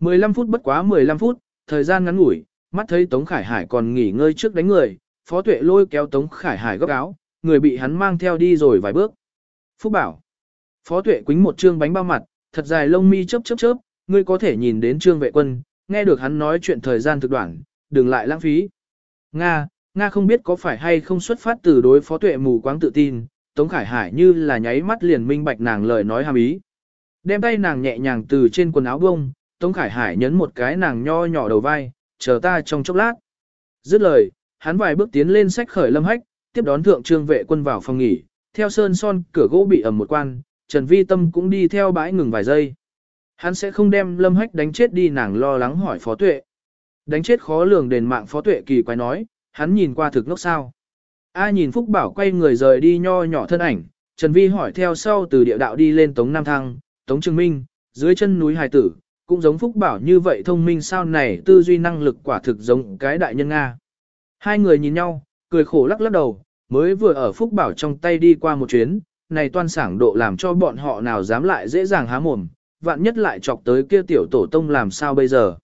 15 phút bất quá 15 phút, thời gian ngắn ngủi, mắt thấy Tống Khải Hải còn nghỉ ngơi trước đánh người, Phó Tuệ lôi kéo Tống Khải Hải góc áo, người bị hắn mang theo đi rồi vài bước. Phúc bảo. Phó Tuệ quính một trương bánh bao mặt, thật dài lông mi chớp chớp chớp, ngươi có thể nhìn đến trương vệ quân, nghe được hắn nói chuyện thời gian thực đoạn, đừng lại lãng phí. Nga, Nga không biết có phải hay không xuất phát từ đối Phó Tuệ mù quáng tự tin, Tống Khải Hải như là nháy mắt liền minh bạch nàng lời nói hàm ý. Đem tay nàng nhẹ nhàng từ trên quần áo bông, Tống Khải Hải nhấn một cái nàng nho nhỏ đầu vai, chờ ta trong chốc lát. Dứt lời, hắn vài bước tiến lên sách khởi lâm hách, tiếp đón thượng trương vệ quân vào phòng nghỉ, theo sơn son cửa gỗ bị ẩm một quan, Trần Vi Tâm cũng đi theo bãi ngừng vài giây. Hắn sẽ không đem lâm hách đánh chết đi nàng lo lắng hỏi phó tuệ. Đánh chết khó lường đền mạng phó tuệ kỳ quái nói, hắn nhìn qua thực ngốc sao. A nhìn Phúc Bảo quay người rời đi nho nhỏ thân ảnh, Trần Vi hỏi theo sau từ địa đạo đi lên Tống Nam Thăng, Tống Trương Minh, dưới chân núi Hải Tử, cũng giống Phúc Bảo như vậy thông minh sao này tư duy năng lực quả thực giống cái đại nhân Nga. Hai người nhìn nhau, cười khổ lắc lắc đầu, mới vừa ở Phúc Bảo trong tay đi qua một chuyến, này toan sảng độ làm cho bọn họ nào dám lại dễ dàng há mồm, vạn nhất lại chọc tới kia tiểu tổ tông làm sao bây giờ.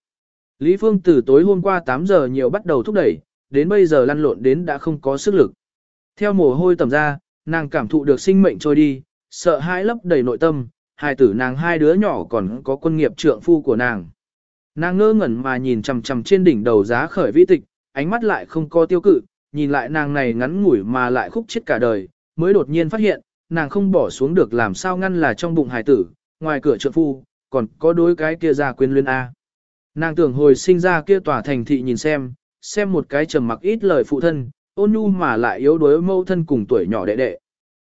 Lý Phương từ tối hôm qua 8 giờ nhiều bắt đầu thúc đẩy, đến bây giờ lăn lộn đến đã không có sức lực. Theo mồ hôi tầm ra, nàng cảm thụ được sinh mệnh trôi đi, sợ hãi lấp đầy nội tâm, hai tử nàng hai đứa nhỏ còn có quân nghiệp trượng phu của nàng. Nàng ngơ ngẩn mà nhìn chằm chằm trên đỉnh đầu giá khởi vĩ tịch, ánh mắt lại không có tiêu cự, nhìn lại nàng này ngắn ngủi mà lại khúc chết cả đời, mới đột nhiên phát hiện, nàng không bỏ xuống được làm sao ngăn là trong bụng hài tử, ngoài cửa trượng phu, còn có đối cái kia ra quyến luyến A. Nàng tưởng hồi sinh ra kia tòa thành thị nhìn xem, xem một cái trầm mặc ít lời phụ thân, ôn nhu mà lại yếu đuối mâu thân cùng tuổi nhỏ đệ đệ.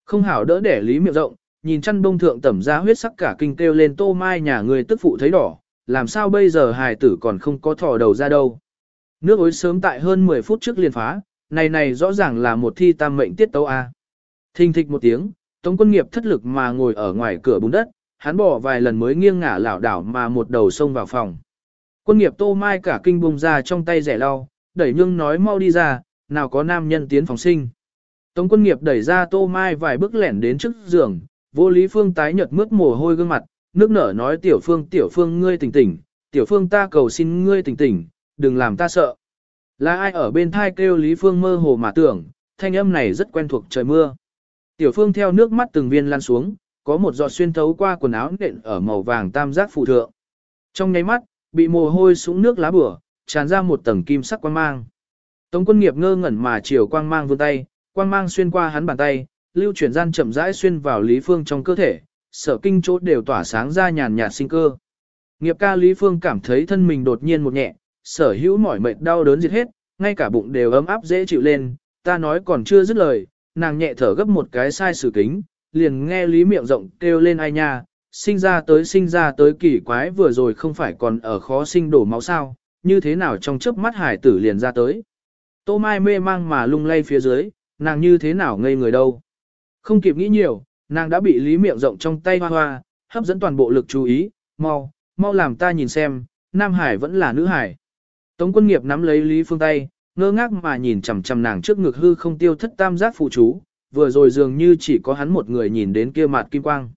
Không hảo đỡ để lý miệng rộng, nhìn chăn đông thượng tẩm ra huyết sắc cả kinh kêu lên tô mai nhà người tức phụ thấy đỏ, làm sao bây giờ hài tử còn không có thò đầu ra đâu. Nước ối sớm tại hơn 10 phút trước liền phá, này này rõ ràng là một thi tam mệnh tiết tấu A. Thình thịch một tiếng, Tống quân nghiệp thất lực mà ngồi ở ngoài cửa bùn đất, hắn bỏ vài lần mới nghiêng ngả lảo đảo mà một đầu xông vào phòng. Quân nghiệp tô mai cả kinh bùng ra trong tay rẻ lau, đẩy nhương nói mau đi ra, nào có nam nhân tiến phòng sinh. Tống quân nghiệp đẩy ra tô mai vài bước lẻn đến trước giường, vô lý phương tái nhợt mướt mồ hôi gương mặt, nước nở nói tiểu phương tiểu phương ngươi tỉnh tỉnh, tiểu phương ta cầu xin ngươi tỉnh tỉnh, đừng làm ta sợ. Là ai ở bên thai kêu lý phương mơ hồ mà tưởng, thanh âm này rất quen thuộc trời mưa. Tiểu phương theo nước mắt từng viên lan xuống, có một giọt xuyên thấu qua quần áo nện ở màu vàng tam giác phụ thượng. Trong nháy mắt, bị mồ hôi sũng nước lá bửa, tràn ra một tầng kim sắc quang mang. Tống quân nghiệp ngơ ngẩn mà chiều quang mang vươn tay, quang mang xuyên qua hắn bàn tay, lưu chuyển gian chậm rãi xuyên vào Lý Phương trong cơ thể, sở kinh chốt đều tỏa sáng ra nhàn nhạt sinh cơ. Nghiệp ca Lý Phương cảm thấy thân mình đột nhiên một nhẹ, sở hữu mỏi mệt đau đớn diệt hết, ngay cả bụng đều ấm áp dễ chịu lên, ta nói còn chưa dứt lời, nàng nhẹ thở gấp một cái sai sử kính, liền nghe Lý miệng rộng kêu lên ai nha, sinh ra tới sinh ra tới kỳ quái vừa rồi không phải còn ở khó sinh đổ máu sao, như thế nào trong chớp mắt hải tử liền ra tới. Tô Mai mê mang mà lung lay phía dưới, nàng như thế nào ngây người đâu. Không kịp nghĩ nhiều, nàng đã bị lý miệng rộng trong tay hoa hoa, hấp dẫn toàn bộ lực chú ý, mau, mau làm ta nhìn xem, Nam Hải vẫn là nữ Hải. Tống quân nghiệp nắm lấy Lý Phương tay, ngơ ngác mà nhìn chằm chằm nàng trước ngực hư không tiêu thất tam giác phụ chú, vừa rồi dường như chỉ có hắn một người nhìn đến kia mặt kim quang.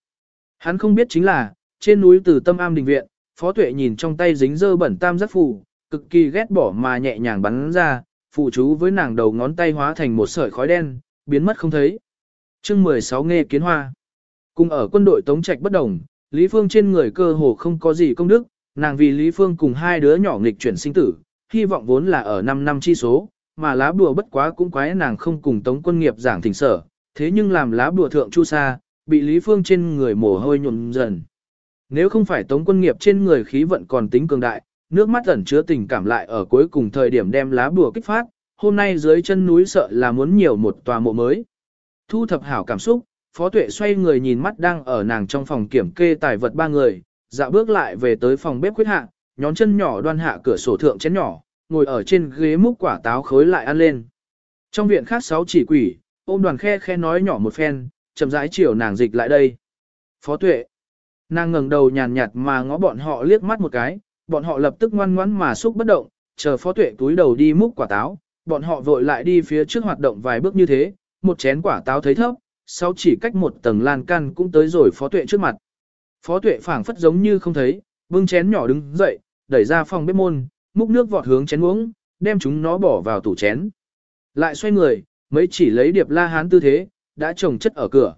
Hắn không biết chính là, trên núi từ tâm am đình viện, phó tuệ nhìn trong tay dính dơ bẩn tam giác phù, cực kỳ ghét bỏ mà nhẹ nhàng bắn ra, phụ chú với nàng đầu ngón tay hóa thành một sợi khói đen, biến mất không thấy. chương 16 nghe kiến hoa. Cùng ở quân đội Tống Trạch bất đồng, Lý Phương trên người cơ hồ không có gì công đức, nàng vì Lý Phương cùng hai đứa nhỏ nghịch chuyển sinh tử, hy vọng vốn là ở 5 năm chi số, mà lá bùa bất quá cũng quái nàng không cùng tống quân nghiệp giảng thỉnh sở, thế nhưng làm lá bùa thượng chu sa, bị Lý Phương trên người mồ hôi nhuộm dần. Nếu không phải tống quân nghiệp trên người khí vận còn tính cường đại, nước mắt ẩn chứa tình cảm lại ở cuối cùng thời điểm đem lá bùa kích phát, hôm nay dưới chân núi sợ là muốn nhiều một tòa mộ mới. Thu thập hảo cảm xúc, Phó Tuệ xoay người nhìn mắt đang ở nàng trong phòng kiểm kê tài vật ba người, dạo bước lại về tới phòng bếp khuyết hạ, nhón chân nhỏ đoan hạ cửa sổ thượng chén nhỏ, ngồi ở trên ghế múc quả táo khối lại ăn lên. Trong viện khác sáu chỉ quỷ, ôm đoàn khe khe nói nhỏ một phen, chậm rãi chiều nàng dịch lại đây. Phó Tuệ. Nàng ngẩng đầu nhàn nhạt mà ngó bọn họ liếc mắt một cái, bọn họ lập tức ngoan ngoãn mà xúc bất động, chờ Phó Tuệ túi đầu đi múc quả táo, bọn họ vội lại đi phía trước hoạt động vài bước như thế, một chén quả táo thấy thấp, sau chỉ cách một tầng lan can cũng tới rồi Phó Tuệ trước mặt. Phó Tuệ phảng phất giống như không thấy, bưng chén nhỏ đứng dậy, đẩy ra phòng bếp môn, múc nước vọt hướng chén uống, đem chúng nó bỏ vào tủ chén. Lại xoay người, mấy chỉ lấy điệp la hán tư thế, đã trồng chất ở cửa.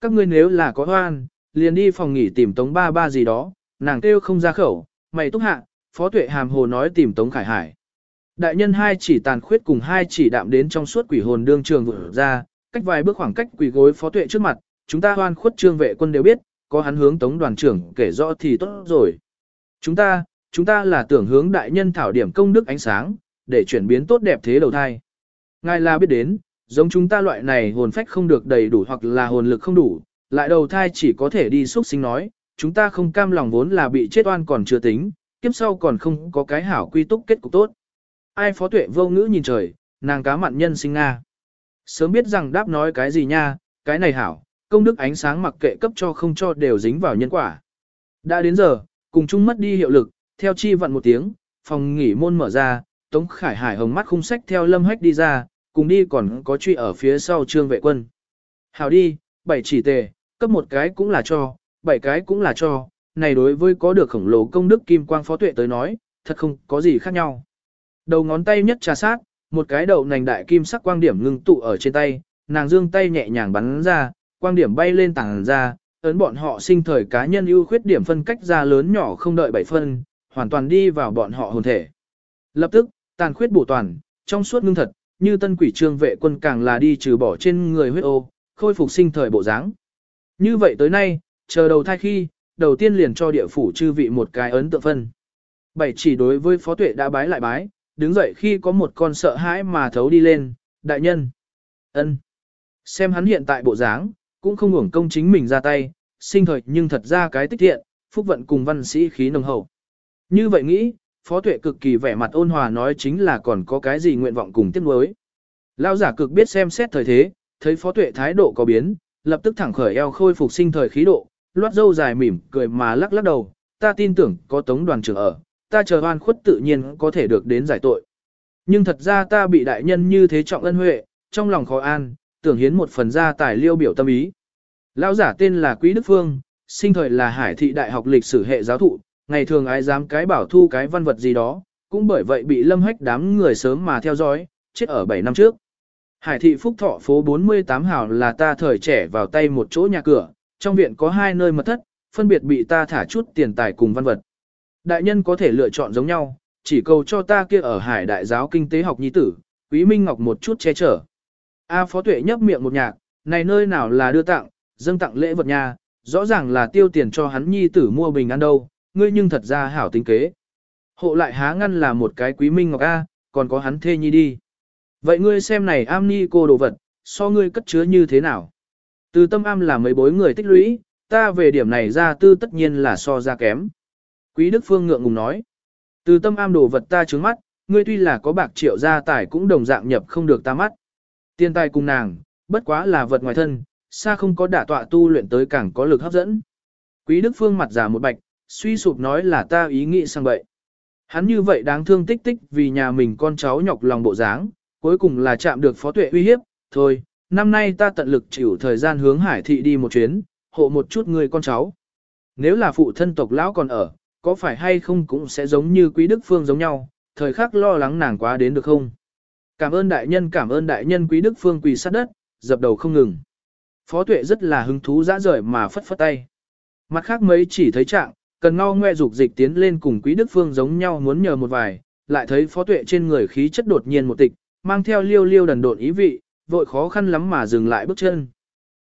Các ngươi nếu là có hoan, liền đi phòng nghỉ tìm tống ba ba gì đó, nàng kêu không ra khẩu, mày túc hạ, phó tuệ hàm hồ nói tìm tống khải hải. Đại nhân hai chỉ tàn khuyết cùng hai chỉ đạm đến trong suốt quỷ hồn đương trường vừa ra, cách vài bước khoảng cách quỷ gối phó tuệ trước mặt, chúng ta hoan khuất trương vệ quân đều biết, có hắn hướng tống đoàn trưởng kể rõ thì tốt rồi. Chúng ta, chúng ta là tưởng hướng đại nhân thảo điểm công đức ánh sáng, để chuyển biến tốt đẹp thế đầu thai. Ngài là biết đến, giống chúng ta loại này hồn phách không được đầy đủ hoặc là hồn lực không đủ, lại đầu thai chỉ có thể đi xuất sinh nói, chúng ta không cam lòng vốn là bị chết oan còn chưa tính, kiếp sau còn không có cái hảo quy túc kết cục tốt. Ai phó tuệ vô ngữ nhìn trời, nàng cá mặn nhân sinh Nga. Sớm biết rằng đáp nói cái gì nha, cái này hảo, công đức ánh sáng mặc kệ cấp cho không cho đều dính vào nhân quả. Đã đến giờ, cùng chung mất đi hiệu lực, theo chi vận một tiếng, phòng nghỉ môn mở ra, Tống Khải Hải hồng mắt khung sách theo lâm hách đi ra, cùng đi còn có truy ở phía sau trương vệ quân. Hảo đi, bảy chỉ tề, cấp một cái cũng là cho, bảy cái cũng là cho, này đối với có được khổng lồ công đức kim quang phó tuệ tới nói, thật không có gì khác nhau. Đầu ngón tay nhất trà sát, một cái đầu nành đại kim sắc quang điểm ngưng tụ ở trên tay, nàng dương tay nhẹ nhàng bắn ra, quang điểm bay lên tảng ra, ấn bọn họ sinh thời cá nhân ưu khuyết điểm phân cách ra lớn nhỏ không đợi bảy phân, hoàn toàn đi vào bọn họ hồn thể. Lập tức, tàn khuyết bổ toàn, trong suốt ngưng thật, như tân quỷ trương vệ quân càng là đi trừ bỏ trên người huyết ô, khôi phục sinh thời bộ dáng. Như vậy tới nay, chờ đầu thai khi, đầu tiên liền cho địa phủ chư vị một cái ấn tượng phân. Bảy chỉ đối với phó tuệ đã bái lại bái, đứng dậy khi có một con sợ hãi mà thấu đi lên, đại nhân. ân Xem hắn hiện tại bộ dáng, cũng không hưởng công chính mình ra tay, sinh thời nhưng thật ra cái tích thiện, phúc vận cùng văn sĩ khí nồng hậu. Như vậy nghĩ, phó tuệ cực kỳ vẻ mặt ôn hòa nói chính là còn có cái gì nguyện vọng cùng tiếp nối. Lão giả cực biết xem xét thời thế, thấy phó tuệ thái độ có biến, lập tức thẳng khởi eo khôi phục sinh thời khí độ, loát dâu dài mỉm cười mà lắc lắc đầu, ta tin tưởng có tống đoàn trưởng ở, ta chờ oan khuất tự nhiên có thể được đến giải tội. Nhưng thật ra ta bị đại nhân như thế trọng ân huệ, trong lòng khó an, tưởng hiến một phần gia tài liêu biểu tâm ý. Lão giả tên là Quý Đức Phương, sinh thời là Hải thị đại học lịch sử hệ giáo thụ, ngày thường ai dám cái bảo thu cái văn vật gì đó, cũng bởi vậy bị lâm hách đám người sớm mà theo dõi, chết ở 7 năm trước. Hải thị phúc thọ phố 48 hào là ta thời trẻ vào tay một chỗ nhà cửa, trong viện có hai nơi mật thất, phân biệt bị ta thả chút tiền tài cùng văn vật. Đại nhân có thể lựa chọn giống nhau, chỉ cầu cho ta kia ở hải đại giáo kinh tế học nhi tử, quý minh ngọc một chút che chở. A phó tuệ nhấp miệng một nhạc, này nơi nào là đưa tặng, dâng tặng lễ vật nhà, rõ ràng là tiêu tiền cho hắn nhi tử mua bình ăn đâu, ngươi nhưng thật ra hảo tính kế. Hộ lại há ngăn là một cái quý minh ngọc A, còn có hắn thê nhi đi. Vậy ngươi xem này am ni cô đồ vật, so ngươi cất chứa như thế nào? Từ tâm am là mấy bối người tích lũy, ta về điểm này ra tư tất nhiên là so ra kém. Quý Đức Phương ngượng ngùng nói. Từ tâm am đồ vật ta trướng mắt, ngươi tuy là có bạc triệu gia tài cũng đồng dạng nhập không được ta mắt. Tiên tài cùng nàng, bất quá là vật ngoài thân, xa không có đả tọa tu luyện tới càng có lực hấp dẫn. Quý Đức Phương mặt giả một bạch, suy sụp nói là ta ý nghĩ sang vậy. Hắn như vậy đáng thương tích tích vì nhà mình con cháu nhọc lòng bộ dáng, cuối cùng là chạm được phó tuệ uy hiếp, thôi, năm nay ta tận lực chịu thời gian hướng hải thị đi một chuyến, hộ một chút người con cháu. Nếu là phụ thân tộc lão còn ở, có phải hay không cũng sẽ giống như quý đức phương giống nhau, thời khắc lo lắng nàng quá đến được không? Cảm ơn đại nhân cảm ơn đại nhân quý đức phương quỳ sát đất, dập đầu không ngừng. Phó tuệ rất là hứng thú dã rời mà phất phất tay. Mặt khác mấy chỉ thấy trạng, cần ngao ngoe dục dịch tiến lên cùng Quý Đức Phương giống nhau muốn nhờ một vài, lại thấy phó tuệ trên người khí chất đột nhiên một tịch, mang theo liêu liêu đần độn ý vị, vội khó khăn lắm mà dừng lại bước chân.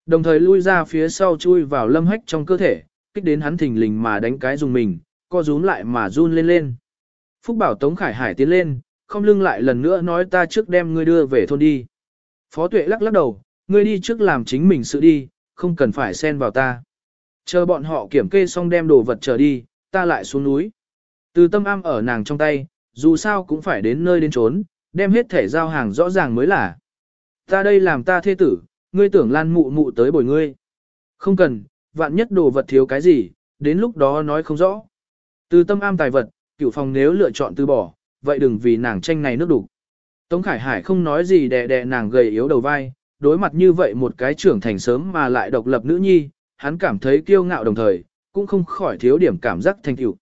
Đồng thời lui ra phía sau chui vào lâm hách trong cơ thể, kích đến hắn thình lình mà đánh cái dùng mình, co rúm lại mà run lên lên. Phúc bảo Tống Khải Hải tiến lên, không lưng lại lần nữa nói ta trước đem ngươi đưa về thôn đi. Phó tuệ lắc lắc đầu, ngươi đi trước làm chính mình sự đi, không cần phải xen vào ta. Chờ bọn họ kiểm kê xong đem đồ vật trở đi, ta lại xuống núi. Từ tâm am ở nàng trong tay, dù sao cũng phải đến nơi đến trốn, đem hết thể giao hàng rõ ràng mới là. Ta đây làm ta thê tử, ngươi tưởng lan mụ mụ tới bồi ngươi. Không cần, vạn nhất đồ vật thiếu cái gì, đến lúc đó nói không rõ. Từ tâm am tài vật, cửu phòng nếu lựa chọn từ bỏ, vậy đừng vì nàng tranh này nước đủ. Tống Khải Hải không nói gì đè đè nàng gầy yếu đầu vai, đối mặt như vậy một cái trưởng thành sớm mà lại độc lập nữ nhi, hắn cảm thấy kiêu ngạo đồng thời, cũng không khỏi thiếu điểm cảm giác thành tựu.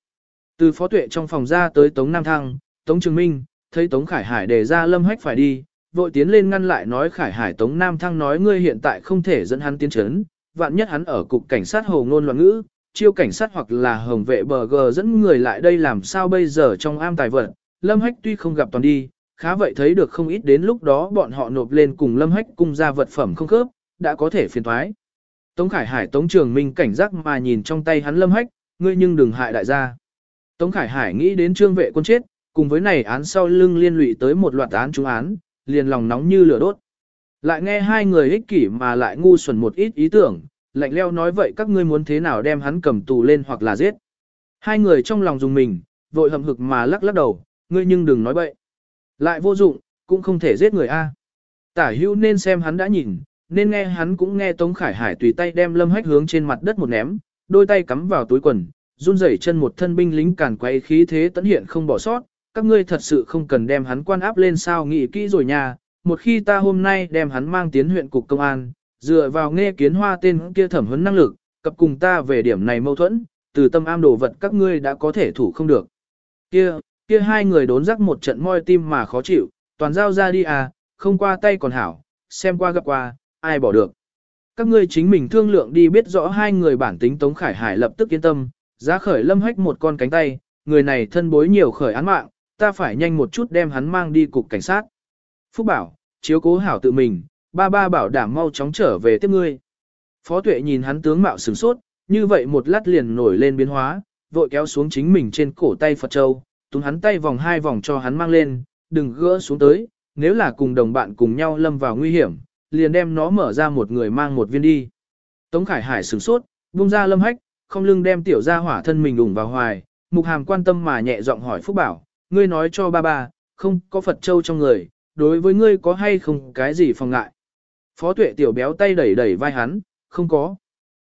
Từ phó tuệ trong phòng ra tới Tống Nam Thăng, Tống Trường Minh, thấy Tống Khải Hải đề ra lâm hách phải đi, vội tiến lên ngăn lại nói Khải Hải Tống Nam Thăng nói ngươi hiện tại không thể dẫn hắn tiến chấn, vạn nhất hắn ở cục cảnh sát hồ ngôn loạn ngữ, chiêu cảnh sát hoặc là hồng vệ bờ gờ dẫn người lại đây làm sao bây giờ trong am tài vật, lâm hách tuy không gặp toàn đi, khá vậy thấy được không ít đến lúc đó bọn họ nộp lên cùng lâm hách cung ra vật phẩm không khớp, đã có thể phiền thoái. Tống Khải Hải Tống Trường Minh cảnh giác mà nhìn trong tay hắn lâm hách, ngươi nhưng đừng hại đại gia. Tống Khải Hải nghĩ đến trương vệ quân chết, cùng với này án sau lưng liên lụy tới một loạt án trúng án, liền lòng nóng như lửa đốt. Lại nghe hai người ích kỷ mà lại ngu xuẩn một ít ý tưởng, lạnh leo nói vậy các ngươi muốn thế nào đem hắn cầm tù lên hoặc là giết. Hai người trong lòng dùng mình, vội hậm hực mà lắc lắc đầu, ngươi nhưng đừng nói bậy. Lại vô dụng, cũng không thể giết người A. Tả hữu nên xem hắn đã nhìn, nên nghe hắn cũng nghe Tống Khải Hải tùy tay đem lâm hách hướng trên mặt đất một ném, đôi tay cắm vào túi quần, run rẩy chân một thân binh lính càn quay khí thế tấn hiện không bỏ sót, các ngươi thật sự không cần đem hắn quan áp lên sao nghĩ kỹ rồi nha, một khi ta hôm nay đem hắn mang tiến huyện cục công an, dựa vào nghe kiến hoa tên kia thẩm huấn năng lực, cập cùng ta về điểm này mâu thuẫn, từ tâm am đồ vật các ngươi đã có thể thủ không được. Kia, kia hai người đốn rắc một trận moi tim mà khó chịu, toàn giao ra đi à, không qua tay còn hảo, xem qua gặp qua, ai bỏ được. Các ngươi chính mình thương lượng đi biết rõ hai người bản tính Tống Khải Hải lập tức yên tâm, giá khởi lâm hách một con cánh tay, người này thân bối nhiều khởi án mạng, ta phải nhanh một chút đem hắn mang đi cục cảnh sát. Phúc bảo, chiếu cố hảo tự mình, ba ba bảo đảm mau chóng trở về tiếp ngươi. Phó tuệ nhìn hắn tướng mạo sửng sốt, như vậy một lát liền nổi lên biến hóa, vội kéo xuống chính mình trên cổ tay Phật Châu, túm hắn tay vòng hai vòng cho hắn mang lên, đừng gỡ xuống tới, nếu là cùng đồng bạn cùng nhau lâm vào nguy hiểm, liền đem nó mở ra một người mang một viên đi. Tống Khải Hải sửng sốt, buông ra lâm hách, không lưng đem tiểu gia hỏa thân mình ủng vào hoài, mục hàm quan tâm mà nhẹ giọng hỏi Phúc Bảo, ngươi nói cho ba ba, không có Phật Châu trong người, đối với ngươi có hay không cái gì phòng ngại. Phó tuệ tiểu béo tay đẩy đẩy vai hắn, không có.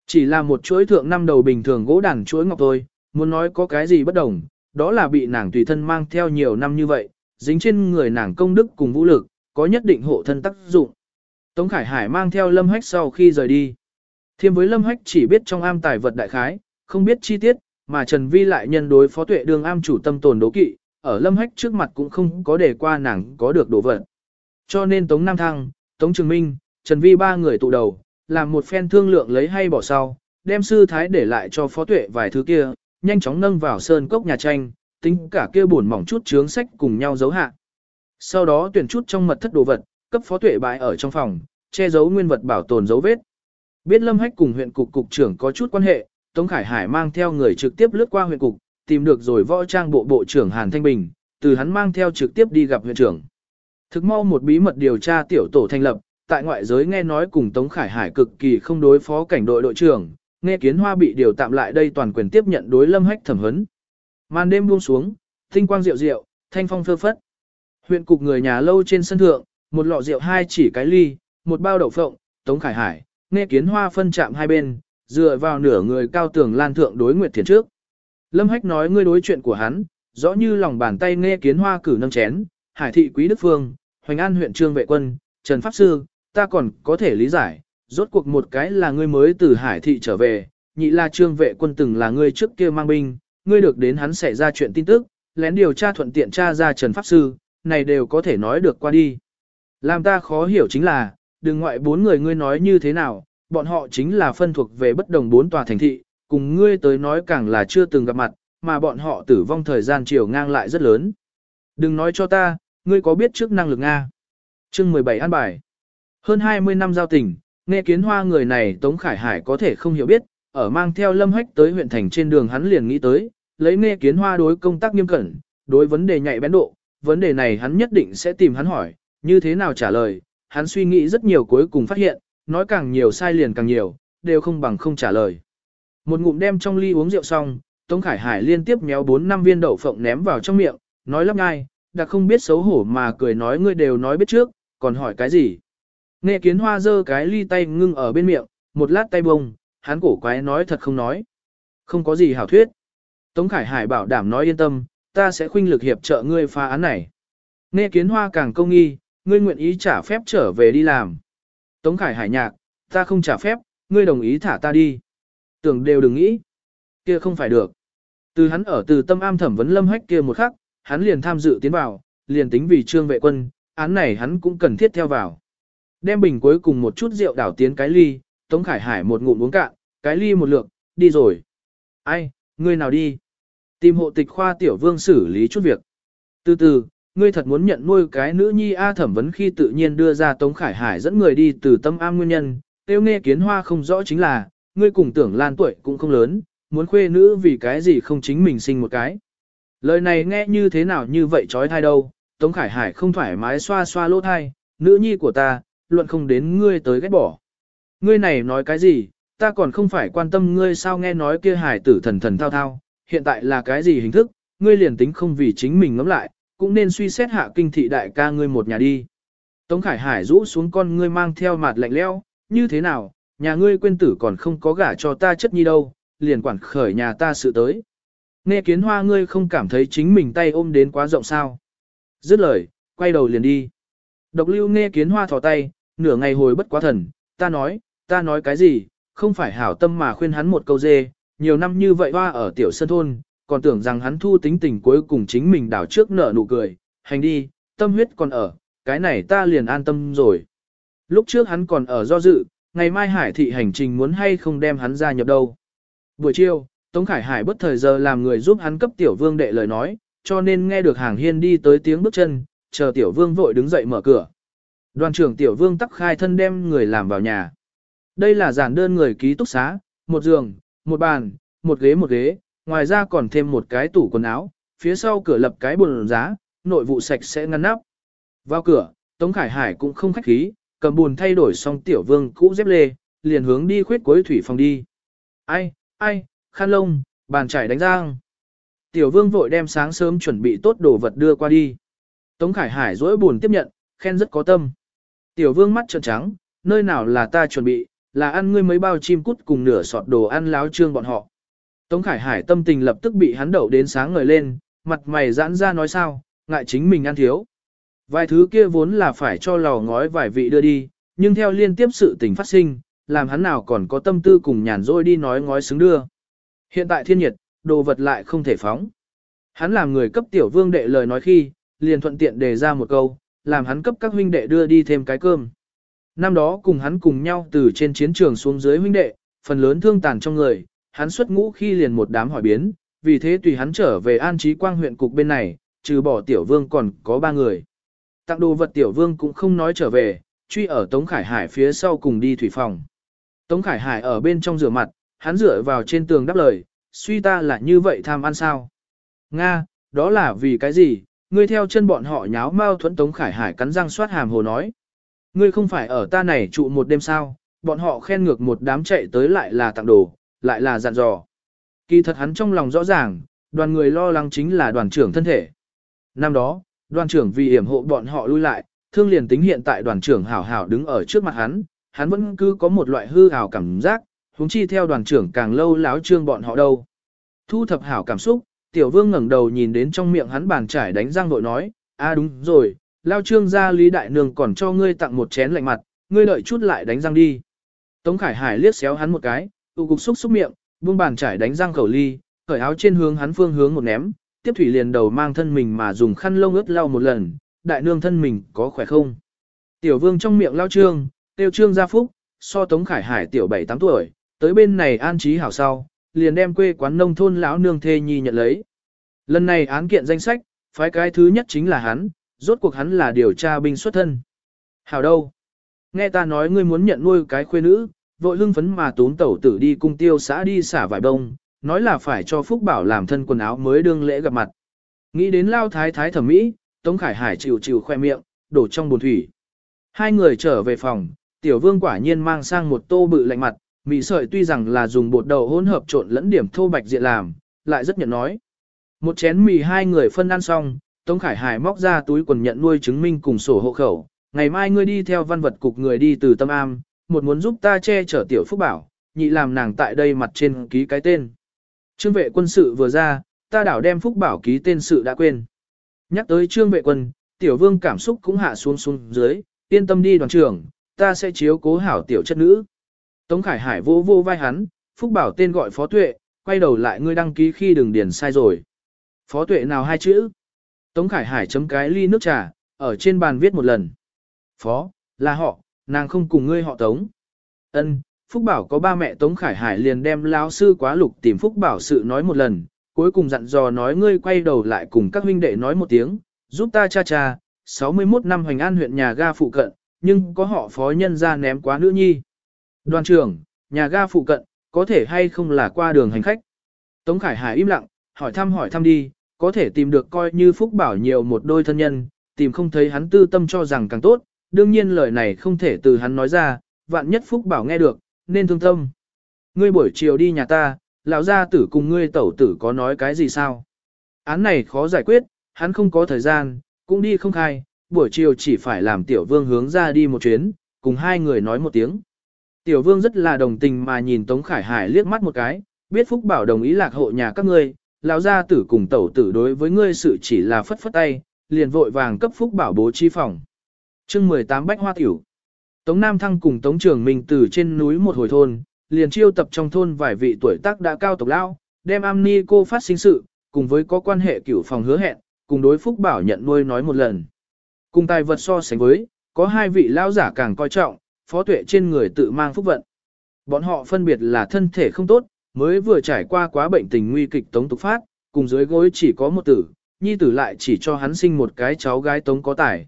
Chỉ là một chuỗi thượng năm đầu bình thường gỗ đàn chuỗi ngọc thôi, muốn nói có cái gì bất đồng, đó là bị nàng tùy thân mang theo nhiều năm như vậy, dính trên người nàng công đức cùng vũ lực, có nhất định hộ thân tác dụng. Tống Khải Hải mang theo Lâm Hách sau khi rời đi. Thêm với Lâm Hách chỉ biết trong am tài vật đại khái, không biết chi tiết, mà Trần Vi lại nhân đối phó tuệ đường am chủ tâm tồn đố kỵ, ở Lâm Hách trước mặt cũng không có để qua nàng có được đồ vật. Cho nên Tống Nam Thăng, Tống Trường Minh, Trần Vi ba người tụ đầu, làm một phen thương lượng lấy hay bỏ sau, đem sư thái để lại cho phó tuệ vài thứ kia, nhanh chóng nâng vào sơn cốc nhà tranh, tính cả kia buồn mỏng chút chướng sách cùng nhau giấu hạ. Sau đó tuyển chút trong mật thất đồ vật, cấp phó tuệ bãi ở trong phòng, che giấu nguyên vật bảo tồn dấu vết. Biết Lâm Hách cùng huyện cục cục trưởng có chút quan hệ, Tống Khải Hải mang theo người trực tiếp lướt qua huyện cục, tìm được rồi võ trang bộ bộ trưởng Hàn Thanh Bình, từ hắn mang theo trực tiếp đi gặp huyện trưởng. Thực mau một bí mật điều tra tiểu tổ thành lập, tại ngoại giới nghe nói cùng Tống Khải Hải cực kỳ không đối phó cảnh đội đội trưởng, nghe kiến hoa bị điều tạm lại đây toàn quyền tiếp nhận đối lâm hách thẩm vấn. Màn đêm buông xuống, tinh quang rượu rượu, thanh phong phơ phất. Huyện cục người nhà lâu trên sân thượng, một lọ rượu hai chỉ cái ly, một bao đậu phộng, Tống Khải Hải, nghe kiến hoa phân chạm hai bên, dựa vào nửa người cao tường lan thượng đối Nguyệt Thiền trước. Lâm Hách nói ngươi đối chuyện của hắn, rõ như lòng bàn tay nghe kiến hoa cử nâng chén, Hải thị Quý Đức Phương, Hoành An huyện trương vệ quân, Trần Pháp Sư, ta còn có thể lý giải, rốt cuộc một cái là ngươi mới từ Hải thị trở về, nhị là trương vệ quân từng là ngươi trước kia mang binh, ngươi được đến hắn xảy ra chuyện tin tức, lén điều tra thuận tiện tra ra Trần Pháp Sư, này đều có thể nói được qua đi. Làm ta khó hiểu chính là, đừng ngoại bốn người ngươi nói như thế nào, bọn họ chính là phân thuộc về bất đồng bốn tòa thành thị, cùng ngươi tới nói càng là chưa từng gặp mặt, mà bọn họ tử vong thời gian chiều ngang lại rất lớn. Đừng nói cho ta, ngươi có biết trước năng lực Nga. Chương 17 an bài. Hơn 20 năm giao tình, nghe kiến hoa người này Tống Khải Hải có thể không hiểu biết, ở mang theo lâm hách tới huyện thành trên đường hắn liền nghĩ tới, lấy nghe kiến hoa đối công tác nghiêm cẩn, đối vấn đề nhạy bén độ, vấn đề này hắn nhất định sẽ tìm hắn hỏi, như thế nào trả lời, hắn suy nghĩ rất nhiều cuối cùng phát hiện, nói càng nhiều sai liền càng nhiều, đều không bằng không trả lời. Một ngụm đem trong ly uống rượu xong, Tống Khải Hải liên tiếp méo 4 năm viên đậu phộng ném vào trong miệng, nói lắp ngai, đã không biết xấu hổ mà cười nói ngươi đều nói biết trước, còn hỏi cái gì. Nghe kiến hoa dơ cái ly tay ngưng ở bên miệng, một lát tay bông, hắn cổ quái nói thật không nói. Không có gì hảo thuyết. Tống Khải Hải bảo đảm nói yên tâm, ta sẽ khuynh lực hiệp trợ ngươi phá án này. Nghe kiến hoa càng công nghi, ngươi nguyện ý trả phép trở về đi làm. Tống Khải Hải nhạc, ta không trả phép, ngươi đồng ý thả ta đi. Tưởng đều đừng nghĩ. Kia không phải được. Từ hắn ở từ tâm am thẩm vấn lâm hách kia một khắc, hắn liền tham dự tiến vào, liền tính vì trương vệ quân, án này hắn cũng cần thiết theo vào. Đem bình cuối cùng một chút rượu đảo tiến cái ly, Tống Khải Hải một ngụm uống cạn, cái ly một lượng, đi rồi. Ai, ngươi nào đi? Tìm hộ tịch khoa tiểu vương xử lý chút việc. Từ từ, ngươi thật muốn nhận nuôi cái nữ nhi A thẩm vấn khi tự nhiên đưa ra Tống Khải Hải dẫn người đi từ tâm am nguyên nhân, tiêu nghe kiến hoa không rõ chính là, ngươi cùng tưởng lan tuổi cũng không lớn, muốn khuê nữ vì cái gì không chính mình sinh một cái. Lời này nghe như thế nào như vậy trói thai đâu, Tống Khải Hải không thoải mái xoa xoa lỗ thai, nữ nhi của ta, luận không đến ngươi tới ghét bỏ. Ngươi này nói cái gì, ta còn không phải quan tâm ngươi sao nghe nói kia hải tử thần thần thao thao, hiện tại là cái gì hình thức, ngươi liền tính không vì chính mình ngẫm lại, cũng nên suy xét hạ kinh thị đại ca ngươi một nhà đi. Tống Khải Hải rũ xuống con ngươi mang theo mặt lạnh leo, như thế nào, nhà ngươi quên tử còn không có gả cho ta chất nhi đâu, liền quản khởi nhà ta sự tới. Nghe kiến hoa ngươi không cảm thấy chính mình tay ôm đến quá rộng sao. Dứt lời, quay đầu liền đi. Độc lưu nghe kiến hoa thò tay, nửa ngày hồi bất quá thần, ta nói, ta nói cái gì, không phải hảo tâm mà khuyên hắn một câu dê, nhiều năm như vậy hoa ở tiểu sân thôn, còn tưởng rằng hắn thu tính tình cuối cùng chính mình đảo trước nở nụ cười, hành đi, tâm huyết còn ở, cái này ta liền an tâm rồi. Lúc trước hắn còn ở do dự, ngày mai hải thị hành trình muốn hay không đem hắn ra nhập đâu. Buổi chiều, Tống Khải Hải bất thời giờ làm người giúp hắn cấp tiểu vương đệ lời nói, cho nên nghe được hàng hiên đi tới tiếng bước chân, chờ tiểu vương vội đứng dậy mở cửa. Đoàn trưởng tiểu vương tắc khai thân đem người làm vào nhà. Đây là giản đơn người ký túc xá, một giường, một bàn, một ghế một ghế, ngoài ra còn thêm một cái tủ quần áo, phía sau cửa lập cái bồn giá, nội vụ sạch sẽ ngăn nắp. Vào cửa, Tống Khải Hải cũng không khách khí, cầm buồn thay đổi xong tiểu vương cũ dép lê, liền hướng đi khuyết cuối thủy phòng đi. Ai, ai, khăn lông, bàn chải đánh giang Tiểu vương vội đem sáng sớm chuẩn bị tốt đồ vật đưa qua đi. Tống Khải Hải dỗi buồn tiếp nhận, khen rất có tâm. Tiểu vương mắt trợn trắng, nơi nào là ta chuẩn bị, là ăn ngươi mấy bao chim cút cùng nửa sọt đồ ăn láo trương bọn họ. Tống Khải Hải tâm tình lập tức bị hắn đậu đến sáng ngời lên, mặt mày giãn ra nói sao, ngại chính mình ăn thiếu. Vài thứ kia vốn là phải cho lò ngói vài vị đưa đi, nhưng theo liên tiếp sự tình phát sinh, làm hắn nào còn có tâm tư cùng nhàn rỗi đi nói ngói xứng đưa. Hiện tại thiên nhiệt, đồ vật lại không thể phóng. Hắn làm người cấp tiểu vương đệ lời nói khi, liền thuận tiện đề ra một câu, làm hắn cấp các huynh đệ đưa đi thêm cái cơm. Năm đó cùng hắn cùng nhau từ trên chiến trường xuống dưới huynh đệ, phần lớn thương tàn trong người, hắn xuất ngũ khi liền một đám hỏi biến, vì thế tùy hắn trở về an trí quang huyện cục bên này, trừ bỏ tiểu vương còn có ba người. Tặng đồ vật tiểu vương cũng không nói trở về, truy ở Tống Khải Hải phía sau cùng đi thủy phòng. Tống Khải Hải ở bên trong rửa mặt, hắn rửa vào trên tường đáp lời, suy ta là như vậy tham ăn sao. Nga, đó là vì cái gì, ngươi theo chân bọn họ nháo mau thuẫn Tống Khải Hải cắn răng soát hàm hồ nói. Ngươi không phải ở ta này trụ một đêm sao, bọn họ khen ngược một đám chạy tới lại là tặng đồ, lại là dặn dò. Kỳ thật hắn trong lòng rõ ràng, đoàn người lo lắng chính là đoàn trưởng thân thể. Năm đó, đoàn trưởng vì hiểm hộ bọn họ lui lại, thương liền tính hiện tại đoàn trưởng hảo hảo đứng ở trước mặt hắn, hắn vẫn cứ có một loại hư hảo cảm giác, huống chi theo đoàn trưởng càng lâu láo trương bọn họ đâu. Thu thập hảo cảm xúc, tiểu vương ngẩng đầu nhìn đến trong miệng hắn bàn trải đánh răng vội nói, a đúng rồi, lao trương gia lý đại nương còn cho ngươi tặng một chén lạnh mặt, ngươi đợi chút lại đánh răng đi. Tống Khải Hải liếc xéo hắn một cái, tụ cục xúc xúc miệng, buông bàn trải đánh răng khẩu ly, khởi áo trên hướng hắn phương hướng một ném, tiếp thủy liền đầu mang thân mình mà dùng khăn lông ướt lau một lần, đại nương thân mình có khỏe không? Tiểu vương trong miệng lao trương, tiêu trương gia phúc, so Tống Khải Hải tiểu 7-8 tuổi, tới bên này an trí hảo sau, liền đem quê quán nông thôn lão nương thê nhi nhận lấy. Lần này án kiện danh sách, phái cái thứ nhất chính là hắn, rốt cuộc hắn là điều tra binh xuất thân. Hảo đâu? Nghe ta nói ngươi muốn nhận nuôi cái khuê nữ, vội hưng phấn mà tốn tẩu tử đi cung tiêu xã đi xả vải bông, nói là phải cho Phúc Bảo làm thân quần áo mới đương lễ gặp mặt. Nghĩ đến lao thái thái thẩm mỹ, Tống Khải Hải chịu chịu khoe miệng, đổ trong bồn thủy. Hai người trở về phòng, tiểu vương quả nhiên mang sang một tô bự lạnh mặt, mì sợi tuy rằng là dùng bột đậu hỗn hợp trộn lẫn điểm thô bạch diện làm, lại rất nhận nói. Một chén mì hai người phân ăn xong, Tống Khải Hải móc ra túi quần nhận nuôi chứng minh cùng sổ hộ khẩu. Ngày mai ngươi đi theo văn vật cục người đi từ tâm am, một muốn giúp ta che chở tiểu phúc bảo, nhị làm nàng tại đây mặt trên ký cái tên. Trương vệ quân sự vừa ra, ta đảo đem phúc bảo ký tên sự đã quên. Nhắc tới trương vệ quân, tiểu vương cảm xúc cũng hạ xuống xuống dưới, yên tâm đi đoàn trưởng, ta sẽ chiếu cố hảo tiểu chất nữ. Tống Khải Hải vô vô vai hắn, phúc bảo tên gọi phó tuệ, quay đầu lại ngươi đăng ký khi đừng điền sai rồi. Phó tuệ nào hai chữ? Tống Khải Hải chấm cái ly nước trà, ở trên bàn viết một lần. Phó, là họ, nàng không cùng ngươi họ Tống. Ân, Phúc Bảo có ba mẹ Tống Khải Hải liền đem lão sư quá lục tìm Phúc Bảo sự nói một lần, cuối cùng dặn dò nói ngươi quay đầu lại cùng các huynh đệ nói một tiếng, giúp ta cha cha, 61 năm hoành an huyện nhà ga phụ cận, nhưng có họ phó nhân ra ném quá nữ nhi. Đoàn trưởng, nhà ga phụ cận, có thể hay không là qua đường hành khách? Tống Khải Hải im lặng, hỏi thăm hỏi thăm đi, có thể tìm được coi như Phúc Bảo nhiều một đôi thân nhân, tìm không thấy hắn tư tâm cho rằng càng tốt, đương nhiên lời này không thể từ hắn nói ra, vạn nhất Phúc Bảo nghe được, nên thương tâm. Ngươi buổi chiều đi nhà ta, lão gia tử cùng ngươi tẩu tử có nói cái gì sao? Án này khó giải quyết, hắn không có thời gian, cũng đi không khai, buổi chiều chỉ phải làm tiểu vương hướng ra đi một chuyến, cùng hai người nói một tiếng. Tiểu vương rất là đồng tình mà nhìn Tống Khải Hải liếc mắt một cái, biết Phúc Bảo đồng ý lạc hộ nhà các ngươi, lão gia tử cùng tẩu tử đối với ngươi sự chỉ là phất phất tay, liền vội vàng cấp Phúc Bảo bố chi phòng chương 18 Bách Hoa Tiểu Tống Nam Thăng cùng Tống Trường Minh từ trên núi một hồi thôn, liền chiêu tập trong thôn vài vị tuổi tác đã cao tộc lao, đem am ni cô phát sinh sự, cùng với có quan hệ cửu phòng hứa hẹn, cùng đối Phúc Bảo nhận nuôi nói một lần. Cùng tài vật so sánh với, có hai vị lao giả càng coi trọng, phó tuệ trên người tự mang phúc vận. Bọn họ phân biệt là thân thể không tốt, mới vừa trải qua quá bệnh tình nguy kịch tống tục phát, cùng dưới gối chỉ có một tử, nhi tử lại chỉ cho hắn sinh một cái cháu gái tống có tài.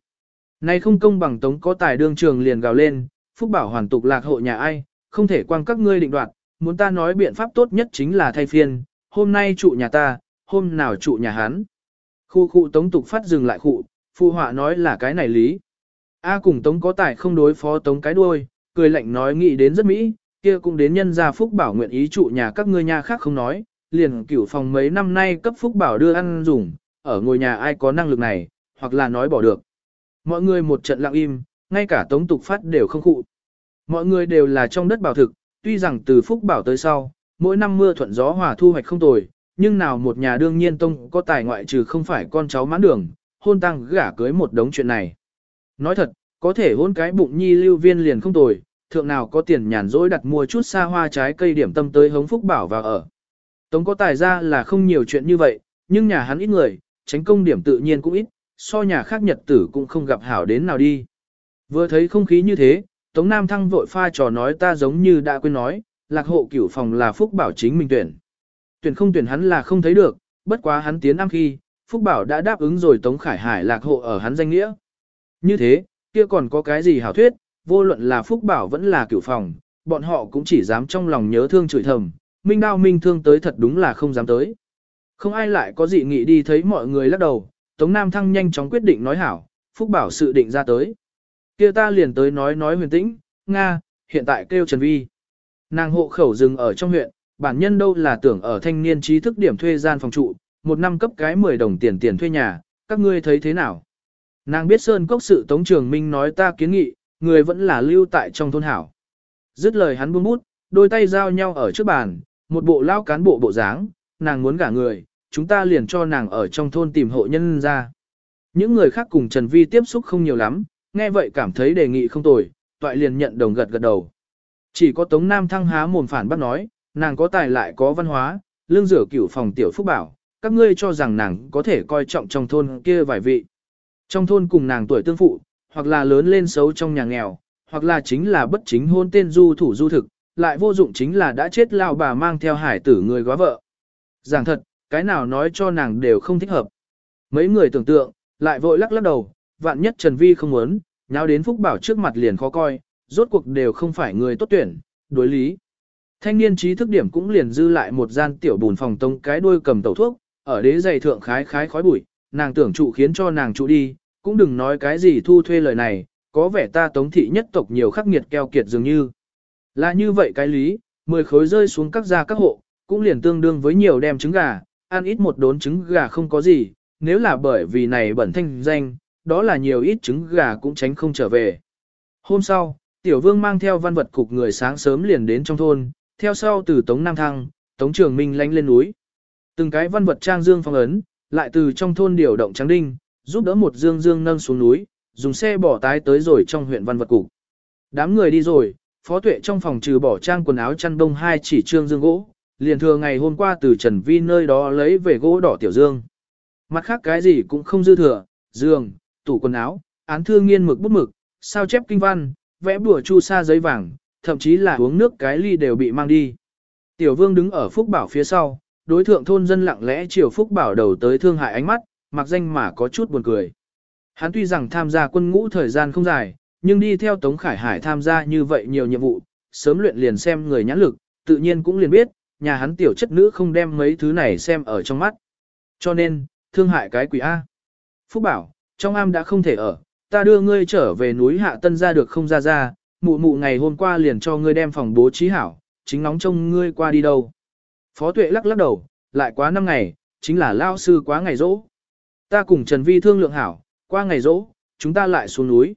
Này không công bằng tống có tài đương trường liền gào lên, phúc bảo hoàn tục lạc hộ nhà ai, không thể quang các ngươi định đoạt, muốn ta nói biện pháp tốt nhất chính là thay phiên, hôm nay trụ nhà ta, hôm nào trụ nhà hắn. Khu khu tống tục phát dừng lại khu, phụ họa nói là cái này lý. A cùng tống có tài không đối phó tống cái đuôi, cười lạnh nói nghĩ đến rất mỹ, kia cũng đến nhân gia phúc bảo nguyện ý trụ nhà các ngươi nhà khác không nói, liền cửu phòng mấy năm nay cấp phúc bảo đưa ăn dùng, ở ngôi nhà ai có năng lực này, hoặc là nói bỏ được. Mọi người một trận lặng im, ngay cả tống tục phát đều không khụ. Mọi người đều là trong đất bảo thực, tuy rằng từ phúc bảo tới sau, mỗi năm mưa thuận gió hòa thu hoạch không tồi, nhưng nào một nhà đương nhiên tông có tài ngoại trừ không phải con cháu mãn đường, hôn tăng gả cưới một đống chuyện này. Nói thật, có thể hôn cái bụng nhi lưu viên liền không tồi, thượng nào có tiền nhàn rỗi đặt mua chút xa hoa trái cây điểm tâm tới hống phúc bảo vào ở. Tống có tài ra là không nhiều chuyện như vậy, nhưng nhà hắn ít người, tránh công điểm tự nhiên cũng ít, so nhà khác nhật tử cũng không gặp hảo đến nào đi. Vừa thấy không khí như thế, Tống Nam Thăng vội pha trò nói ta giống như đã quên nói, lạc hộ cửu phòng là Phúc Bảo chính mình tuyển. Tuyển không tuyển hắn là không thấy được, bất quá hắn tiến năm khi, Phúc Bảo đã đáp ứng rồi Tống Khải Hải lạc hộ ở hắn danh nghĩa. Như thế, kia còn có cái gì hảo thuyết, vô luận là Phúc Bảo vẫn là cửu phòng, bọn họ cũng chỉ dám trong lòng nhớ thương chửi thầm, minh đao minh thương tới thật đúng là không dám tới. Không ai lại có gì nghĩ đi thấy mọi người lắc đầu, Tống Nam Thăng nhanh chóng quyết định nói hảo, Phúc Bảo sự định ra tới. kia ta liền tới nói nói huyền tĩnh, Nga, hiện tại kêu Trần Vi. Nàng hộ khẩu dừng ở trong huyện, bản nhân đâu là tưởng ở thanh niên trí thức điểm thuê gian phòng trụ, một năm cấp cái 10 đồng tiền tiền thuê nhà, các ngươi thấy thế nào? Nàng biết Sơn Cốc sự Tống Trường Minh nói ta kiến nghị, người vẫn là lưu tại trong thôn hảo. Dứt lời hắn buông bút, đôi tay giao nhau ở trước bàn, một bộ lao cán bộ bộ dáng, nàng muốn gả người, chúng ta liền cho nàng ở trong thôn tìm hộ nhân ra. Những người khác cùng Trần Vi tiếp xúc không nhiều lắm, nghe vậy cảm thấy đề nghị không tồi, toại liền nhận đồng gật gật đầu. Chỉ có Tống Nam Thăng há mồm phản bác nói, nàng có tài lại có văn hóa, lương rửa cửu phòng tiểu phúc bảo, các ngươi cho rằng nàng có thể coi trọng trong thôn kia vài vị. Trong thôn cùng nàng tuổi tương phụ, hoặc là lớn lên xấu trong nhà nghèo, hoặc là chính là bất chính hôn tên du thủ du thực, lại vô dụng chính là đã chết lao bà mang theo hải tử người góa vợ. Giảng thật, cái nào nói cho nàng đều không thích hợp. Mấy người tưởng tượng, lại vội lắc lắc đầu, vạn nhất Trần Vi không muốn, nháo đến Phúc Bảo trước mặt liền khó coi, rốt cuộc đều không phải người tốt tuyển, đối lý. Thanh niên trí thức điểm cũng liền dư lại một gian tiểu bùn phòng tông cái đuôi cầm tẩu thuốc, ở đế giày thượng khái khái khói bụi, nàng tưởng trụ khiến cho nàng trụ đi, cũng đừng nói cái gì thu thuê lời này, có vẻ ta tống thị nhất tộc nhiều khắc nghiệt keo kiệt dường như. Là như vậy cái lý, 10 khối rơi xuống các gia các hộ, cũng liền tương đương với nhiều đem trứng gà, ăn ít một đốn trứng gà không có gì, nếu là bởi vì này bẩn thanh danh, đó là nhiều ít trứng gà cũng tránh không trở về. Hôm sau, Tiểu Vương mang theo văn vật cục người sáng sớm liền đến trong thôn, theo sau từ Tống Nam Thăng, Tống Trường Minh lánh lên núi. Từng cái văn vật trang dương phong ấn, lại từ trong thôn điều động trắng đinh, giúp đỡ một dương dương nâng xuống núi, dùng xe bỏ tái tới rồi trong huyện văn vật cục. Đám người đi rồi, phó tuệ trong phòng trừ bỏ trang quần áo chăn đông hai chỉ trương dương gỗ, liền thừa ngày hôm qua từ Trần Vi nơi đó lấy về gỗ đỏ tiểu dương. Mặt khác cái gì cũng không dư thừa, giường, tủ quần áo, án thư nghiên mực bút mực, sao chép kinh văn, vẽ bùa chu sa giấy vàng, thậm chí là uống nước cái ly đều bị mang đi. Tiểu vương đứng ở Phúc Bảo phía sau, đối thượng thôn dân lặng lẽ chiều Phúc Bảo đầu tới thương hại ánh mắt, mặc danh mà có chút buồn cười. Hắn tuy rằng tham gia quân ngũ thời gian không dài, nhưng đi theo Tống Khải Hải tham gia như vậy nhiều nhiệm vụ, sớm luyện liền xem người nhãn lực, tự nhiên cũng liền biết, nhà hắn tiểu chất nữ không đem mấy thứ này xem ở trong mắt. Cho nên, thương hại cái quỷ A. Phúc bảo, trong am đã không thể ở, ta đưa ngươi trở về núi Hạ Tân ra được không ra ra, mụ mụ ngày hôm qua liền cho ngươi đem phòng bố trí hảo, chính nóng trông ngươi qua đi đâu. Phó tuệ lắc lắc đầu, lại quá năm ngày, chính là lao sư quá ngày rỗ. Ta cùng Trần Vi thương lượng hảo, qua ngày rỗ, chúng ta lại xuống núi.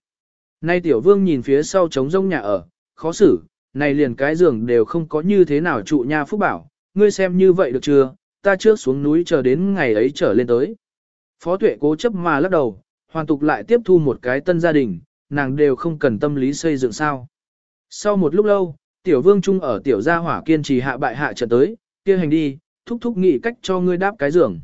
Nay tiểu vương nhìn phía sau trống rông nhà ở, khó xử, này liền cái giường đều không có như thế nào trụ nha phúc bảo, ngươi xem như vậy được chưa, ta trước xuống núi chờ đến ngày ấy trở lên tới. Phó tuệ cố chấp mà lắc đầu, hoàn tục lại tiếp thu một cái tân gia đình, nàng đều không cần tâm lý xây dựng sao. Sau một lúc lâu, tiểu vương trung ở tiểu gia hỏa kiên trì hạ bại hạ trận tới, kia hành đi, thúc thúc nghĩ cách cho ngươi đáp cái giường.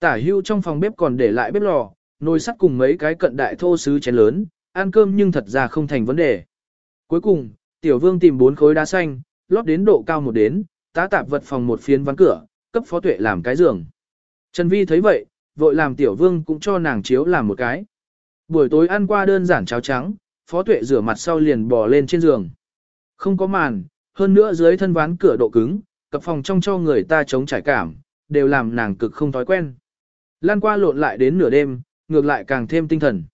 Tả hưu trong phòng bếp còn để lại bếp lò, nồi sắt cùng mấy cái cận đại thô sứ chén lớn, ăn cơm nhưng thật ra không thành vấn đề. Cuối cùng, tiểu vương tìm bốn khối đá xanh, lót đến độ cao một đến, tá tạp vật phòng một phiến ván cửa, cấp phó tuệ làm cái giường. Trần Vi thấy vậy, vội làm tiểu vương cũng cho nàng chiếu làm một cái. Buổi tối ăn qua đơn giản cháo trắng, phó tuệ rửa mặt sau liền bò lên trên giường. Không có màn, hơn nữa dưới thân ván cửa độ cứng, cặp phòng trong cho người ta chống trải cảm, đều làm nàng cực không thói quen. Lan qua lộn lại đến nửa đêm, ngược lại càng thêm tinh thần.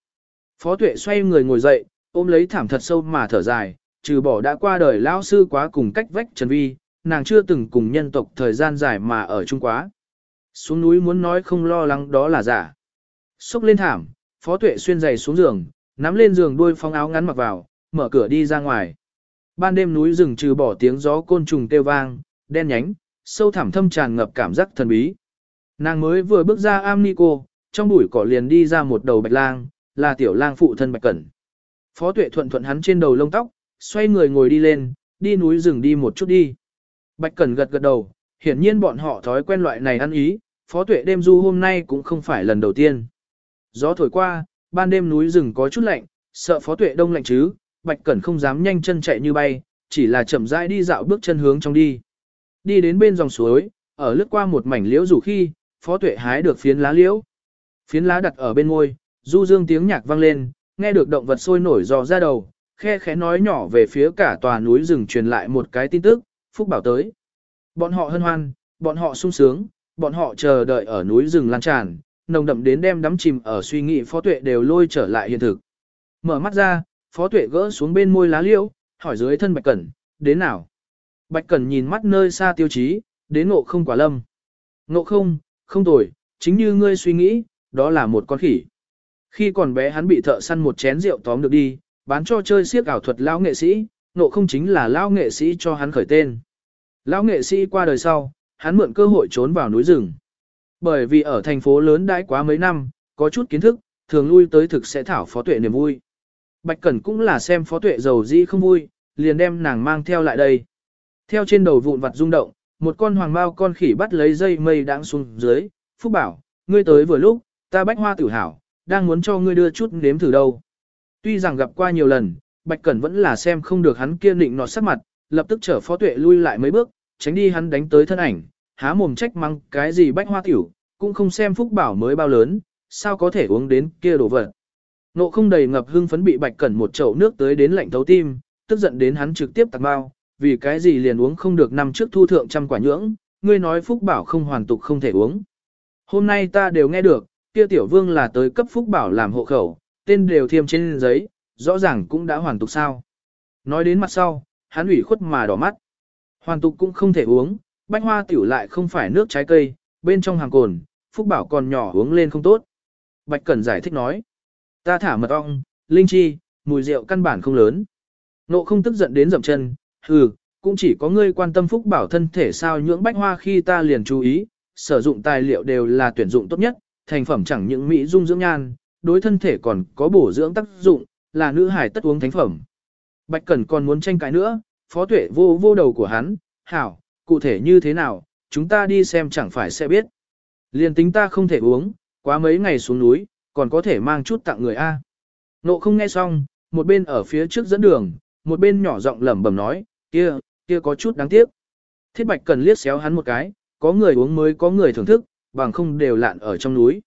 Phó tuệ xoay người ngồi dậy, ôm lấy thảm thật sâu mà thở dài, trừ bỏ đã qua đời lão sư quá cùng cách vách Trần Vi, nàng chưa từng cùng nhân tộc thời gian dài mà ở chung quá. Xuống núi muốn nói không lo lắng đó là giả. Xúc lên thảm, phó tuệ xuyên giày xuống giường, nắm lên giường đuôi phong áo ngắn mặc vào, mở cửa đi ra ngoài. Ban đêm núi rừng trừ bỏ tiếng gió côn trùng kêu vang, đen nhánh, sâu thẳm thâm tràn ngập cảm giác thần bí. Nàng mới vừa bước ra am trong bụi cỏ liền đi ra một đầu bạch lang, là tiểu lang phụ thân bạch cẩn. Phó tuệ thuận thuận hắn trên đầu lông tóc, xoay người ngồi đi lên, đi núi rừng đi một chút đi. Bạch cẩn gật gật đầu, hiển nhiên bọn họ thói quen loại này ăn ý, phó tuệ đêm du hôm nay cũng không phải lần đầu tiên. Gió thổi qua, ban đêm núi rừng có chút lạnh, sợ phó tuệ đông lạnh chứ, bạch cẩn không dám nhanh chân chạy như bay, chỉ là chậm rãi đi dạo bước chân hướng trong đi. Đi đến bên dòng suối, ở lướt qua một mảnh liễu rủ khi, phó tuệ hái được phiến lá liễu. Phiến lá đặt ở bên ngôi, du dương tiếng nhạc vang lên, nghe được động vật sôi nổi dò ra đầu, khe khẽ nói nhỏ về phía cả tòa núi rừng truyền lại một cái tin tức, Phúc Bảo tới. Bọn họ hân hoan, bọn họ sung sướng, bọn họ chờ đợi ở núi rừng lan tràn, nồng đậm đến đem đắm chìm ở suy nghĩ phó tuệ đều lôi trở lại hiện thực. Mở mắt ra, phó tuệ gỡ xuống bên môi lá liễu, hỏi dưới thân Bạch Cẩn, đến nào? Bạch Cẩn nhìn mắt nơi xa tiêu chí, đến ngộ không quả lâm. Ngộ không, không tồi, chính như ngươi suy nghĩ, đó là một con khỉ. Khi còn bé hắn bị thợ săn một chén rượu tóm được đi, bán cho chơi siếc ảo thuật lão nghệ sĩ, nộ không chính là lão nghệ sĩ cho hắn khởi tên. Lão nghệ sĩ qua đời sau, hắn mượn cơ hội trốn vào núi rừng. Bởi vì ở thành phố lớn đãi quá mấy năm, có chút kiến thức, thường lui tới thực sẽ thảo phó tuệ niềm vui. Bạch Cẩn cũng là xem phó tuệ giàu dĩ không vui, liền đem nàng mang theo lại đây. Theo trên đầu vụn vặt rung động, một con hoàng bao con khỉ bắt lấy dây mây đang xuống dưới, Phúc bảo, ngươi tới vừa lúc, ta bách hoa tử hảo, đang muốn cho ngươi đưa chút nếm thử đâu. Tuy rằng gặp qua nhiều lần, Bạch Cẩn vẫn là xem không được hắn kia định nọt sắc mặt, lập tức chở phó tuệ lui lại mấy bước, tránh đi hắn đánh tới thân ảnh, há mồm trách mắng cái gì bách hoa tiểu, cũng không xem phúc bảo mới bao lớn, sao có thể uống đến kia đồ vật. Nộ không đầy ngập hưng phấn bị bạch cẩn một chậu nước tới đến lạnh thấu tim, tức giận đến hắn trực tiếp tạc bao, vì cái gì liền uống không được năm trước thu thượng trăm quả nhưỡng, ngươi nói phúc bảo không hoàn tục không thể uống. Hôm nay ta đều nghe được, kia tiểu vương là tới cấp phúc bảo làm hộ khẩu, tên đều thiêm trên giấy, rõ ràng cũng đã hoàn tục sao. Nói đến mặt sau, hắn ủy khuất mà đỏ mắt. Hoàn tục cũng không thể uống, bách hoa tiểu lại không phải nước trái cây, bên trong hàng cồn, phúc bảo còn nhỏ uống lên không tốt. Bạch Cẩn giải thích nói, ta thả mật ong, linh chi, mùi rượu căn bản không lớn. Nộ không tức giận đến dậm chân, hừ, cũng chỉ có ngươi quan tâm phúc bảo thân thể sao nhưỡng bách hoa khi ta liền chú ý, sử dụng tài liệu đều là tuyển dụng tốt nhất, thành phẩm chẳng những mỹ dung dưỡng nhan, đối thân thể còn có bổ dưỡng tác dụng, là nữ hải tất uống thánh phẩm. Bạch Cẩn còn muốn tranh cãi nữa, phó tuệ vô vô đầu của hắn, hảo, cụ thể như thế nào, chúng ta đi xem chẳng phải sẽ biết. Liền tính ta không thể uống, quá mấy ngày xuống núi, còn có thể mang chút tặng người A. Nộ không nghe xong, một bên ở phía trước dẫn đường, một bên nhỏ giọng lẩm bẩm nói, kia, kia có chút đáng tiếc. Thiết Bạch Cần liếc xéo hắn một cái, có người uống mới có người thưởng thức, bằng không đều lạn ở trong núi.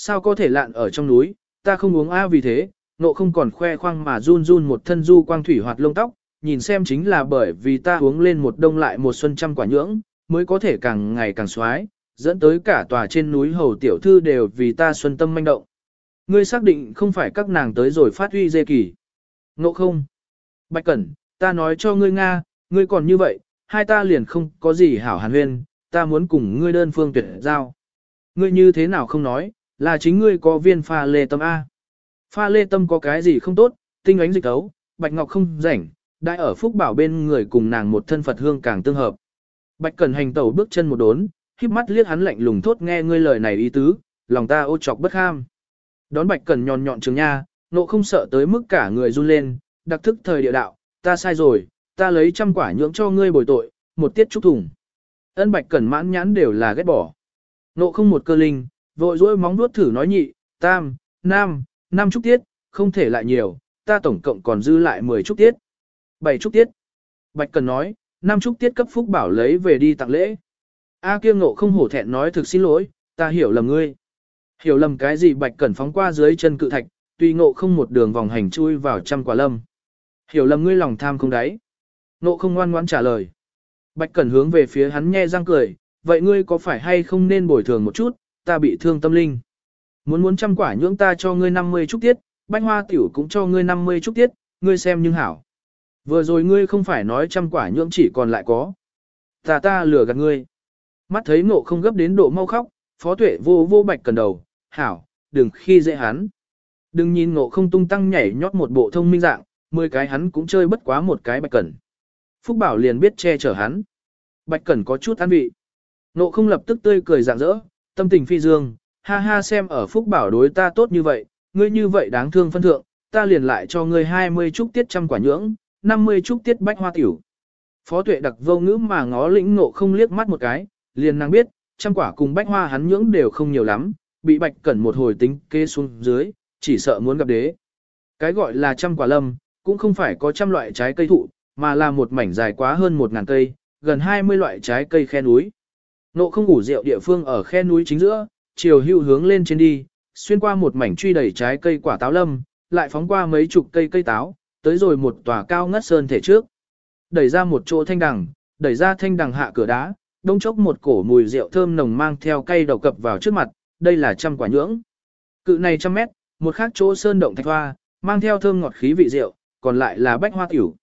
Sao có thể lạn ở trong núi, ta không uống A vì thế, nộ không còn khoe khoang mà run run một thân du quang thủy hoạt lông tóc, nhìn xem chính là bởi vì ta uống lên một đông lại một xuân trăm quả nhưỡng, mới có thể càng ngày càng xoái, dẫn tới cả tòa trên núi hầu tiểu thư đều vì ta xuân tâm manh động. Ngươi xác định không phải các nàng tới rồi phát huy dê kỳ. Ngộ không? Bạch Cẩn, ta nói cho ngươi Nga, ngươi còn như vậy, hai ta liền không có gì hảo hàn huyên, ta muốn cùng ngươi đơn phương tuyệt giao. Ngươi như thế nào không nói, là chính ngươi có viên pha lê tâm A. Pha lê tâm có cái gì không tốt, tinh ánh dịch tấu, Bạch Ngọc không rảnh, đại ở phúc bảo bên người cùng nàng một thân Phật hương càng tương hợp. Bạch Cẩn hành tẩu bước chân một đốn, híp mắt liếc hắn lạnh lùng thốt nghe ngươi lời này ý tứ, lòng ta ô chọc bất ham. Đón Bạch Cẩn nhọn nhọn trường nha, nộ không sợ tới mức cả người run lên, đặc thức thời địa đạo, ta sai rồi, ta lấy trăm quả nhưỡng cho ngươi bồi tội, một tiết trúc thùng. Ân Bạch Cẩn mãn nhãn đều là ghét bỏ. Nộ không một cơ linh, vội dỗi móng vuốt thử nói nhị, tam, nam, năm trúc tiết, không thể lại nhiều, ta tổng cộng còn dư lại 10 trúc tiết. 7 trúc tiết. Bạch Cẩn nói, năm trúc tiết cấp phúc bảo lấy về đi tặng lễ. A kia ngộ không hổ thẹn nói thực xin lỗi, ta hiểu lầm ngươi. Hiểu lầm cái gì Bạch Cẩn phóng qua dưới chân cự thạch, tuy ngộ không một đường vòng hành chui vào trăm quả lâm. Hiểu lầm ngươi lòng tham không đáy. Ngộ không ngoan ngoãn trả lời. Bạch Cẩn hướng về phía hắn nhe răng cười, vậy ngươi có phải hay không nên bồi thường một chút, ta bị thương tâm linh. Muốn muốn trăm quả nhưỡng ta cho ngươi 50 chút tiết, bánh hoa tiểu cũng cho ngươi 50 chút tiết, ngươi xem nhưng hảo. Vừa rồi ngươi không phải nói trăm quả nhưỡng chỉ còn lại có. Ta ta lừa gạt ngươi. Mắt thấy ngộ không gấp đến độ mau khóc, phó tuệ vô vô bạch cần đầu, hảo, đừng khi dễ hắn. Đừng nhìn ngộ không tung tăng nhảy nhót một bộ thông minh dạng, mười cái hắn cũng chơi bất quá một cái bạch cẩn. Phúc Bảo liền biết che chở hắn. Bạch cẩn có chút an vị. Ngộ không lập tức tươi cười rạng rỡ, tâm tình phi dương, ha ha xem ở Phúc Bảo đối ta tốt như vậy, ngươi như vậy đáng thương phân thượng, ta liền lại cho ngươi 20 chúc tiết trăm quả nhưỡng, 50 chúc tiết bách hoa tiểu. Phó tuệ đặc vô ngữ mà ngó lĩnh ngộ không liếc mắt một cái, liền năng biết, trăm quả cùng bách hoa hắn nhưỡng đều không nhiều lắm, bị bạch cẩn một hồi tính kê xuống dưới, chỉ sợ muốn gặp đế. Cái gọi là trăm quả lâm, cũng không phải có trăm loại trái cây thụ, mà là một mảnh dài quá hơn một ngàn cây, gần 20 loại trái cây khe núi. Nộ không ngủ rượu địa phương ở khe núi chính giữa, chiều hưu hướng lên trên đi, xuyên qua một mảnh truy đẩy trái cây quả táo lâm, lại phóng qua mấy chục cây cây táo, tới rồi một tòa cao ngất sơn thể trước. Đẩy ra một chỗ thanh đằng, đẩy ra thanh đằng hạ cửa đá, đông chốc một cổ mùi rượu thơm nồng mang theo cây đầu cập vào trước mặt, đây là trăm quả nhưỡng. Cự này trăm mét, một khác chỗ sơn động thạch hoa, mang theo thơm ngọt khí vị rượu, còn lại là bách hoa tiểu.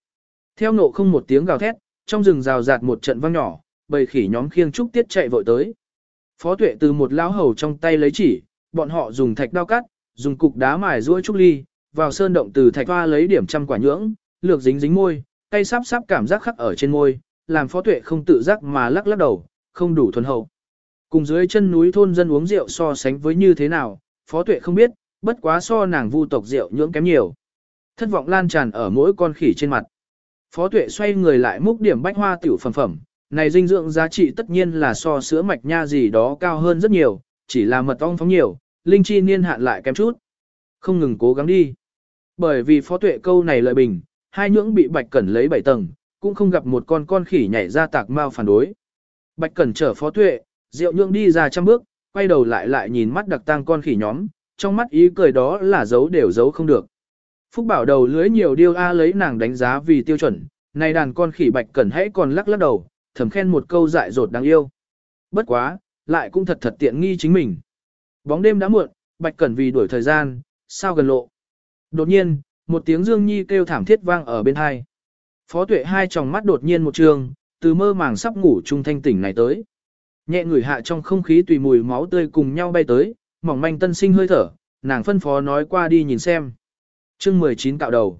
Theo nộ không một tiếng gào thét, trong rừng rào rạt một trận vang nhỏ, bầy khỉ nhóm khiêng trúc tiết chạy vội tới. Phó tuệ từ một lão hầu trong tay lấy chỉ, bọn họ dùng thạch đao cắt, dùng cục đá mài ruôi trúc ly, vào sơn động từ thạch hoa lấy điểm trăm quả nhưỡng, lược dính dính môi, tay sáp sáp cảm giác khắc ở trên môi, làm phó tuệ không tự giác mà lắc lắc đầu, không đủ thuần hậu. Cùng dưới chân núi thôn dân uống rượu so sánh với như thế nào, phó tuệ không biết, bất quá so nàng vu tộc rượu nhưỡng kém nhiều. Thất vọng lan tràn ở mỗi con khỉ trên mặt. Phó tuệ xoay người lại múc điểm bách hoa tiểu phẩm phẩm, này dinh dưỡng giá trị tất nhiên là so sữa mạch nha gì đó cao hơn rất nhiều, chỉ là mật ong phóng nhiều, linh chi niên hạn lại kém chút. Không ngừng cố gắng đi. Bởi vì phó tuệ câu này lợi bình, hai nhưỡng bị bạch cẩn lấy bảy tầng, cũng không gặp một con con khỉ nhảy ra tạc mau phản đối. Bạch Cẩn chở phó tuệ, rượu nhưỡng đi ra trăm bước, quay đầu lại lại nhìn mắt đặc tang con khỉ nhóm, trong mắt ý cười đó là giấu đều giấu không được. Phúc bảo đầu lưới nhiều điêu A lấy nàng đánh giá vì tiêu chuẩn, này đàn con khỉ Bạch Cẩn hãy còn lắc lắc đầu, thầm khen một câu dại dột đáng yêu. Bất quá, lại cũng thật thật tiện nghi chính mình. Bóng đêm đã muộn, Bạch Cẩn vì đuổi thời gian, sao gần lộ. Đột nhiên, một tiếng Dương Nhi kêu thảm thiết vang ở bên hai. Phó tuệ hai tròng mắt đột nhiên một trường, từ mơ màng sắp ngủ trung thanh tỉnh này tới. Nhẹ người hạ trong không khí tùy mùi máu tươi cùng nhau bay tới, mỏng manh tân sinh hơi thở, nàng phân phó nói qua đi nhìn xem. chương 19 cạo đầu.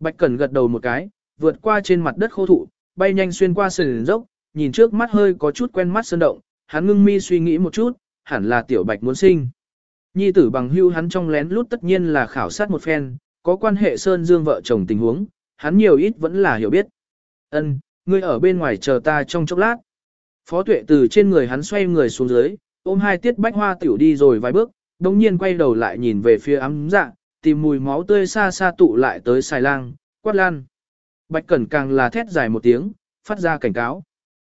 Bạch Cẩn gật đầu một cái, vượt qua trên mặt đất khô thụ, bay nhanh xuyên qua sườn dốc, nhìn trước mắt hơi có chút quen mắt sơn động, hắn ngưng mi suy nghĩ một chút, hẳn là tiểu Bạch muốn sinh. Nhi tử bằng hưu hắn trong lén lút tất nhiên là khảo sát một phen, có quan hệ Sơn Dương vợ chồng tình huống, hắn nhiều ít vẫn là hiểu biết. Ân, ngươi ở bên ngoài chờ ta trong chốc lát. Phó tuệ từ trên người hắn xoay người xuống dưới, ôm hai tiết bách hoa tiểu đi rồi vài bước, đồng nhiên quay đầu lại nhìn về phía ấm dạ, tìm mùi máu tươi xa xa tụ lại tới xài lang, quát lan. Bạch Cẩn càng là thét dài một tiếng, phát ra cảnh cáo.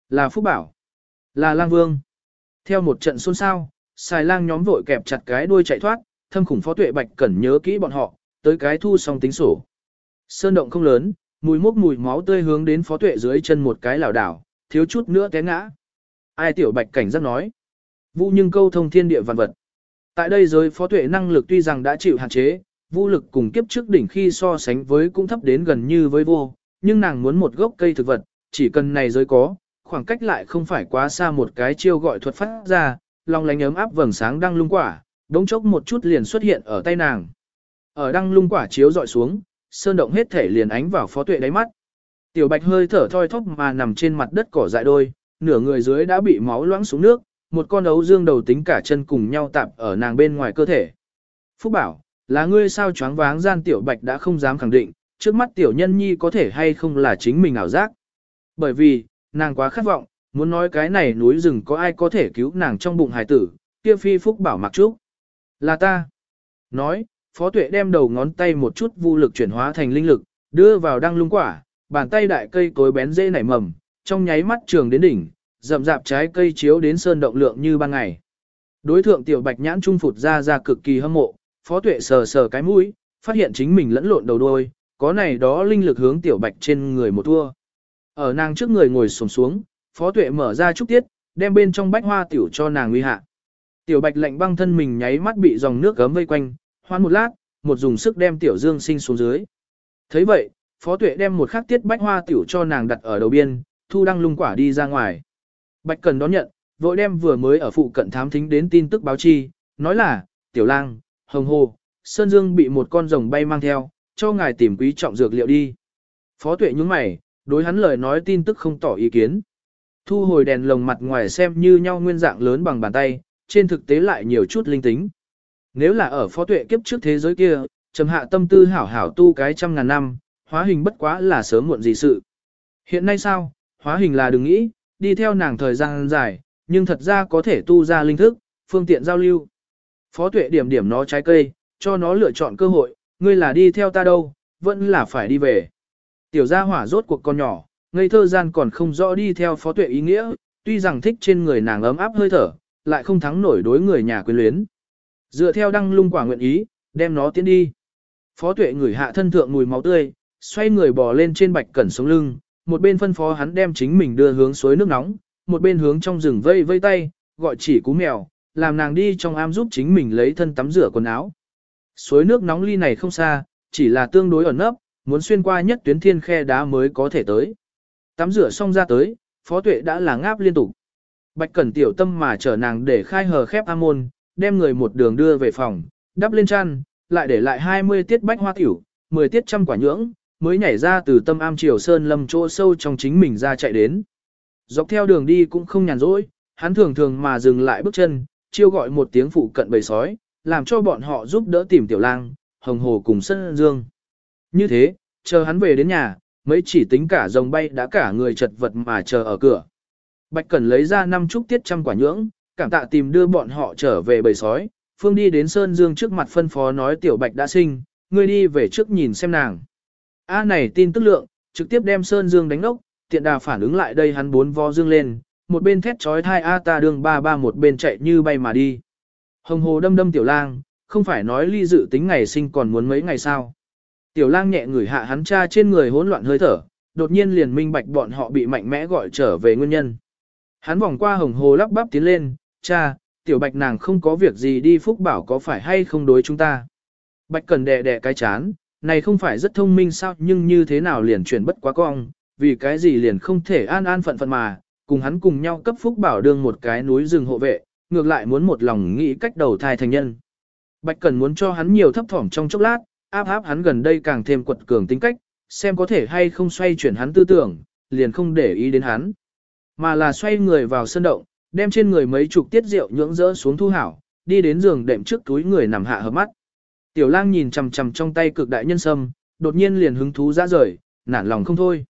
Là Phúc Bảo. Là lang vương. Theo một trận xôn xao, xài lang nhóm vội kẹp chặt cái đuôi chạy thoát, thâm khủng phó tuệ Bạch Cẩn nhớ kỹ bọn họ, tới cái thu xong tính sổ. Sơn động không lớn, mùi mốc mùi máu tươi hướng đến phó tuệ dưới chân một cái lảo đảo, thiếu chút nữa té ngã. Ai tiểu bạch cảnh giác nói. Vũ nhưng câu thông thiên địa vạn vật. Tại đây giới phó tuệ năng lực tuy rằng đã chịu hạn chế, vũ lực cùng kiếp trước đỉnh khi so sánh với cũng thấp đến gần như với vô, nhưng nàng muốn một gốc cây thực vật, chỉ cần này giới có, khoảng cách lại không phải quá xa một cái chiêu gọi thuật phát ra, lòng lánh ấm áp vầng sáng đang lung quả, đống chốc một chút liền xuất hiện ở tay nàng. Ở đăng lung quả chiếu dọi xuống, sơn động hết thể liền ánh vào phó tuệ đáy mắt. Tiểu bạch hơi thở thoi thóp mà nằm trên mặt đất cỏ dại đôi, nửa người dưới đã bị máu loãng xuống nước, một con ấu dương đầu tính cả chân cùng nhau tạp ở nàng bên ngoài cơ thể. Phúc bảo, là ngươi sao choáng váng gian tiểu bạch đã không dám khẳng định, trước mắt tiểu nhân nhi có thể hay không là chính mình ảo giác. Bởi vì, nàng quá khát vọng, muốn nói cái này núi rừng có ai có thể cứu nàng trong bụng hài tử, kia phi phúc bảo mặc trúc. Là ta. Nói, Phó Tuệ đem đầu ngón tay một chút vô lực chuyển hóa thành linh lực, đưa vào đăng lung quả, bàn tay đại cây cối bén dễ nảy mầm, trong nháy mắt trường đến đỉnh, rậm rạp trái cây chiếu đến sơn động lượng như ban ngày. Đối thượng tiểu bạch nhãn trung phụt ra ra cực kỳ hâm mộ, Phó Tuệ sờ sờ cái mũi, phát hiện chính mình lẫn lộn đầu đuôi, có này đó linh lực hướng tiểu bạch trên người một thua. Ở nàng trước người ngồi xổm xuống, Phó Tuệ mở ra trúc tiết, đem bên trong bách hoa tiểu cho nàng uy hạ. Tiểu bạch lạnh băng thân mình nháy mắt bị dòng nước gấm vây quanh, hoan một lát, một dùng sức đem tiểu dương sinh xuống dưới. thấy vậy, phó tuệ đem một khắc tiết bách hoa tiểu cho nàng đặt ở đầu biên, thu đăng lung quả đi ra ngoài. Bạch cần đón nhận, vội đem vừa mới ở phụ cận thám thính đến tin tức báo chi, nói là, tiểu lang, hồng hồ, sơn dương bị một con rồng bay mang theo, cho ngài tìm quý trọng dược liệu đi. Phó tuệ nhúng mày, đối hắn lời nói tin tức không tỏ ý kiến. Thu hồi đèn lồng mặt ngoài xem như nhau nguyên dạng lớn bằng bàn tay, trên thực tế lại nhiều chút linh tính. Nếu là ở phó tuệ kiếp trước thế giới kia, trầm hạ tâm tư hảo hảo tu cái trăm ngàn năm, hóa hình bất quá là sớm muộn gì sự. Hiện nay sao, hóa hình là đừng nghĩ, đi theo nàng thời gian dài, nhưng thật ra có thể tu ra linh thức, phương tiện giao lưu. Phó tuệ điểm điểm nó trái cây, cho nó lựa chọn cơ hội, ngươi là đi theo ta đâu, vẫn là phải đi về. Tiểu gia hỏa rốt cuộc con nhỏ, ngây thơ gian còn không rõ đi theo phó tuệ ý nghĩa, tuy rằng thích trên người nàng ấm áp hơi thở, lại không thắng nổi đối người nhà quyến luyến. Dựa theo đăng lung quả nguyện ý, đem nó tiến đi. Phó tuệ người hạ thân thượng mùi máu tươi, xoay người bò lên trên bạch cẩn sống lưng, một bên phân phó hắn đem chính mình đưa hướng suối nước nóng, một bên hướng trong rừng vây vây tay, gọi chỉ cú mèo, làm nàng đi trong am giúp chính mình lấy thân tắm rửa quần áo. Suối nước nóng ly này không xa, chỉ là tương đối ẩn nấp, muốn xuyên qua nhất tuyến thiên khe đá mới có thể tới. Tắm rửa xong ra tới, phó tuệ đã là ngáp liên tục. Bạch cẩn tiểu tâm mà chở nàng để khai hờ khép am môn, đem người một đường đưa về phòng, đắp lên chăn, lại để lại 20 tiết bách hoa tiểu, 10 tiết trăm quả nhưỡng, mới nhảy ra từ tâm am triều sơn lâm chỗ sâu trong chính mình ra chạy đến. Dọc theo đường đi cũng không nhàn rỗi, hắn thường thường mà dừng lại bước chân, chiêu gọi một tiếng phụ cận bầy sói, làm cho bọn họ giúp đỡ tìm tiểu lang, hồng hồ cùng sân dương. Như thế, chờ hắn về đến nhà, mấy chỉ tính cả rồng bay đã cả người chật vật mà chờ ở cửa. Bạch Cẩn lấy ra năm chúc tiết trăm quả nhưỡng, cảm tạ tìm đưa bọn họ trở về bầy sói, Phương đi đến Sơn Dương trước mặt phân phó nói tiểu bạch đã sinh, ngươi đi về trước nhìn xem nàng. A này tin tức lượng, trực tiếp đem Sơn Dương đánh ốc, tiện đà phản ứng lại đây hắn bốn vo dương lên, một bên thét trói thai a ta đường ba ba một bên chạy như bay mà đi. Hồng hồ đâm đâm tiểu lang, không phải nói ly dự tính ngày sinh còn muốn mấy ngày sao. Tiểu lang nhẹ ngửi hạ hắn cha trên người hỗn loạn hơi thở, đột nhiên liền minh bạch bọn họ bị mạnh mẽ gọi trở về nguyên nhân. Hắn vòng qua hồng hồ lắp bắp tiến lên, cha, tiểu bạch nàng không có việc gì đi phúc bảo có phải hay không đối chúng ta. Bạch cần đẻ đẻ cái chán, này không phải rất thông minh sao nhưng như thế nào liền chuyển bất quá cong, vì cái gì liền không thể an an phận phận mà, cùng hắn cùng nhau cấp phúc bảo đương một cái núi rừng hộ vệ, ngược lại muốn một lòng nghĩ cách đầu thai thành nhân. Bạch Cần muốn cho hắn nhiều thấp thỏm trong chốc lát, áp áp hắn gần đây càng thêm quật cường tính cách, xem có thể hay không xoay chuyển hắn tư tưởng, liền không để ý đến hắn. Mà là xoay người vào sân động, đem trên người mấy chục tiết rượu nhưỡng rỡ xuống thu hảo, đi đến giường đệm trước túi người nằm hạ hợp mắt. Tiểu lang nhìn chằm chằm trong tay cực đại nhân sâm, đột nhiên liền hứng thú ra rời, nản lòng không thôi.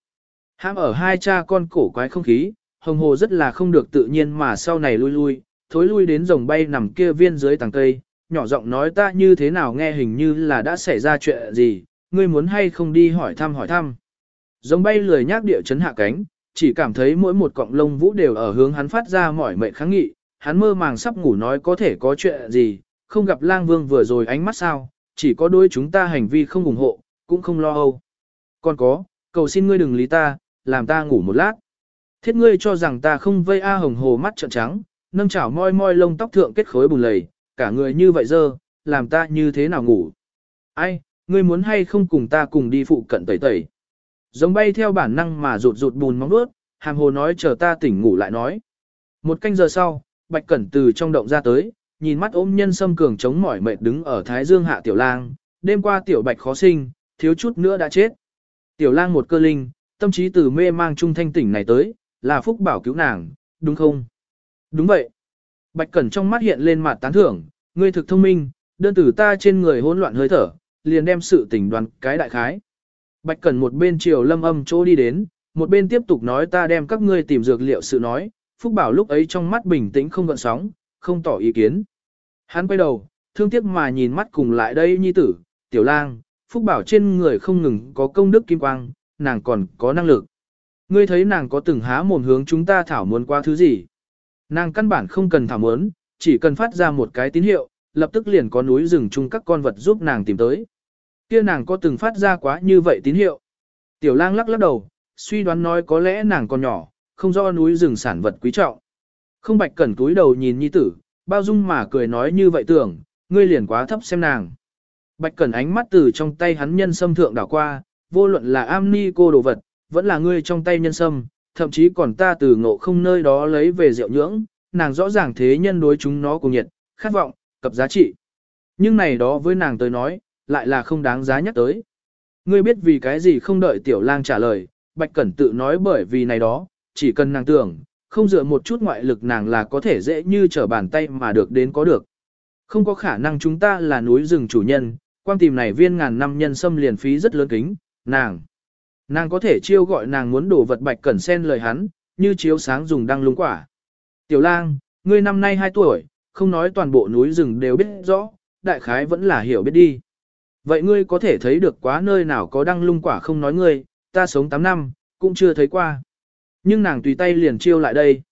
Ham ở hai cha con cổ quái không khí, hồng hồ rất là không được tự nhiên mà sau này lui lui, thối lui đến rồng bay nằm kia viên dưới tàng cây, nhỏ giọng nói ta như thế nào nghe hình như là đã xảy ra chuyện gì, ngươi muốn hay không đi hỏi thăm hỏi thăm. Rồng bay lười nhác địa chấn hạ cánh, chỉ cảm thấy mỗi một cọng lông vũ đều ở hướng hắn phát ra mỏi mệt kháng nghị, hắn mơ màng sắp ngủ nói có thể có chuyện gì, không gặp lang vương vừa rồi ánh mắt sao, chỉ có đôi chúng ta hành vi không ủng hộ, cũng không lo âu. Còn có, cầu xin ngươi đừng lý ta, làm ta ngủ một lát. Thiết ngươi cho rằng ta không vây A hồng hồ mắt trợn trắng, nâng chảo moi moi lông tóc thượng kết khối bùn lầy, cả người như vậy dơ, làm ta như thế nào ngủ. Ai, ngươi muốn hay không cùng ta cùng đi phụ cận tẩy tẩy. Giống bay theo bản năng mà rụt rụt bùn móng nuốt, hàm hồ nói chờ ta tỉnh ngủ lại nói. Một canh giờ sau, Bạch Cẩn từ trong động ra tới, nhìn mắt ôm nhân sâm cường chống mỏi mệt đứng ở Thái Dương hạ tiểu lang, đêm qua tiểu Bạch khó sinh, thiếu chút nữa đã chết. Tiểu lang một cơ linh, tâm trí từ mê mang trung thanh tỉnh này tới, là phúc bảo cứu nàng, đúng không? Đúng vậy. Bạch Cẩn trong mắt hiện lên mặt tán thưởng, ngươi thực thông minh, đơn tử ta trên người hỗn loạn hơi thở, liền đem sự tình đoàn cái đại khái. Bạch Cẩn một bên chiều lâm âm chỗ đi đến, một bên tiếp tục nói ta đem các ngươi tìm dược liệu sự nói, Phúc Bảo lúc ấy trong mắt bình tĩnh không gợn sóng, không tỏ ý kiến. Hắn quay đầu, thương tiếc mà nhìn mắt cùng lại đây nhi tử, tiểu lang, Phúc Bảo trên người không ngừng có công đức kim quang, nàng còn có năng lực. Ngươi thấy nàng có từng há mồm hướng chúng ta thảo muốn qua thứ gì. Nàng căn bản không cần thảo muốn, chỉ cần phát ra một cái tín hiệu, lập tức liền có núi rừng chung các con vật giúp nàng tìm tới. Kia nàng có từng phát ra quá như vậy tín hiệu. Tiểu lang lắc lắc đầu, suy đoán nói có lẽ nàng còn nhỏ, không do núi rừng sản vật quý trọng. Không bạch cẩn túi đầu nhìn nhi tử, bao dung mà cười nói như vậy tưởng, ngươi liền quá thấp xem nàng. Bạch cẩn ánh mắt từ trong tay hắn nhân sâm thượng đảo qua, vô luận là am ni cô đồ vật, vẫn là ngươi trong tay nhân sâm, thậm chí còn ta từ ngộ không nơi đó lấy về rượu nhưỡng, nàng rõ ràng thế nhân đối chúng nó cùng nhiệt, khát vọng, cập giá trị. Nhưng này đó với nàng tới nói, lại là không đáng giá nhắc tới. Ngươi biết vì cái gì không đợi tiểu lang trả lời, Bạch Cẩn tự nói bởi vì này đó, chỉ cần nàng tưởng, không dựa một chút ngoại lực nàng là có thể dễ như trở bàn tay mà được đến có được. Không có khả năng chúng ta là núi rừng chủ nhân, quan tìm này viên ngàn năm nhân xâm liền phí rất lớn kính, nàng. Nàng có thể chiêu gọi nàng muốn đổ vật Bạch Cẩn xen lời hắn, như chiếu sáng dùng đăng lung quả. Tiểu lang, ngươi năm nay 2 tuổi, không nói toàn bộ núi rừng đều biết rõ, đại khái vẫn là hiểu biết đi. Vậy ngươi có thể thấy được quá nơi nào có đăng lung quả không nói ngươi, ta sống 8 năm, cũng chưa thấy qua. Nhưng nàng tùy tay liền chiêu lại đây.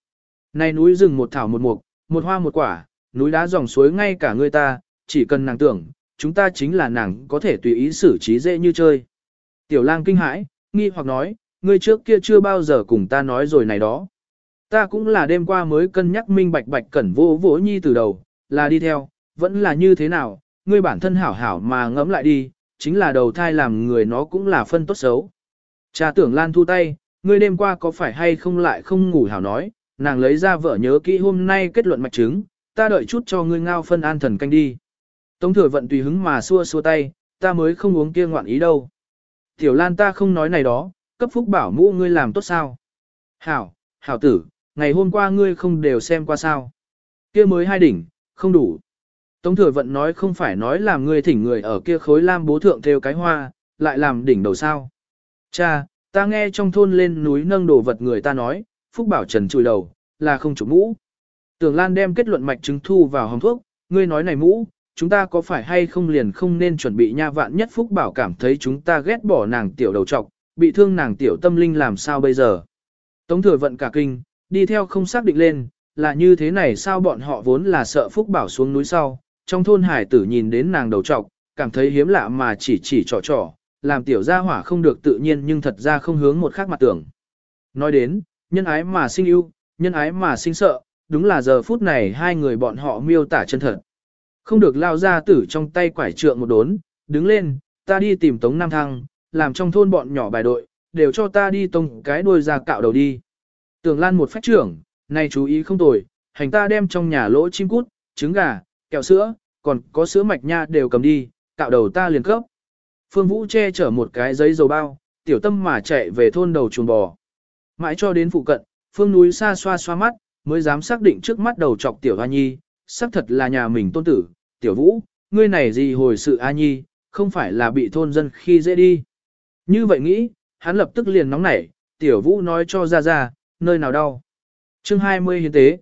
Này núi rừng một thảo một mục, một hoa một quả, núi đá dòng suối ngay cả ngươi ta, chỉ cần nàng tưởng, chúng ta chính là nàng có thể tùy ý xử trí dễ như chơi. Tiểu lang kinh hãi, nghi hoặc nói, ngươi trước kia chưa bao giờ cùng ta nói rồi này đó. Ta cũng là đêm qua mới cân nhắc minh bạch bạch cẩn vô vỗ nhi từ đầu, là đi theo, vẫn là như thế nào, ngươi bản thân hảo hảo mà ngẫm lại đi, chính là đầu thai làm người nó cũng là phân tốt xấu. Cha tưởng Lan thu tay, ngươi đêm qua có phải hay không lại không ngủ hảo nói, nàng lấy ra vợ nhớ kỹ hôm nay kết luận mạch chứng, ta đợi chút cho ngươi ngao phân an thần canh đi. Tống thừa vận tùy hứng mà xua xua tay, ta mới không uống kia ngoạn ý đâu. Tiểu Lan ta không nói này đó, cấp phúc bảo mũ ngươi làm tốt sao. Hảo, hảo tử, ngày hôm qua ngươi không đều xem qua sao. Kia mới hai đỉnh, không đủ. Tống thừa vận nói không phải nói làm ngươi thỉnh người ở kia khối lam bố thượng theo cái hoa, lại làm đỉnh đầu sao. Cha, ta nghe trong thôn lên núi nâng đồ vật người ta nói, Phúc Bảo Trần chùi đầu, là không chủ mũ. Tưởng Lan đem kết luận mạch chứng thu vào hồng thuốc, ngươi nói này mũ, chúng ta có phải hay không liền không nên chuẩn bị nha vạn nhất Phúc Bảo cảm thấy chúng ta ghét bỏ nàng tiểu đầu trọc, bị thương nàng tiểu tâm linh làm sao bây giờ. Tống thừa vận cả kinh, đi theo không xác định lên, là như thế này sao bọn họ vốn là sợ Phúc Bảo xuống núi sau, trong thôn hải tử nhìn đến nàng đầu trọc, cảm thấy hiếm lạ mà chỉ chỉ trò trò, làm tiểu gia hỏa không được tự nhiên nhưng thật ra không hướng một khác mặt tưởng. Nói đến, nhân ái mà sinh yêu nhân ái mà sinh sợ, đúng là giờ phút này hai người bọn họ miêu tả chân thật. Không được lao ra tử trong tay quải trượng một đốn, đứng lên, ta đi tìm Tống Nam Thăng, làm trong thôn bọn nhỏ bài đội, đều cho ta đi tông cái đuôi ra cạo đầu đi. Tường Lan một phách trưởng, này chú ý không tồi, hành ta đem trong nhà lỗ chim cút, trứng gà, kẹo sữa, còn có sữa mạch nha đều cầm đi, cạo đầu ta liền cấp. Phương Vũ che chở một cái giấy dầu bao, tiểu tâm mà chạy về thôn đầu chuồng bò. Mãi cho đến phụ cận, Phương núi xa xoa xoa mắt, mới dám xác định trước mắt đầu chọc tiểu hoa Nhi, xác thật là nhà mình tôn tử, tiểu Vũ, ngươi này gì hồi sự A Nhi, không phải là bị thôn dân khi dễ đi. Như vậy nghĩ, hắn lập tức liền nóng nảy, tiểu Vũ nói cho ra ra, nơi nào đau. chương 20 hiến tế,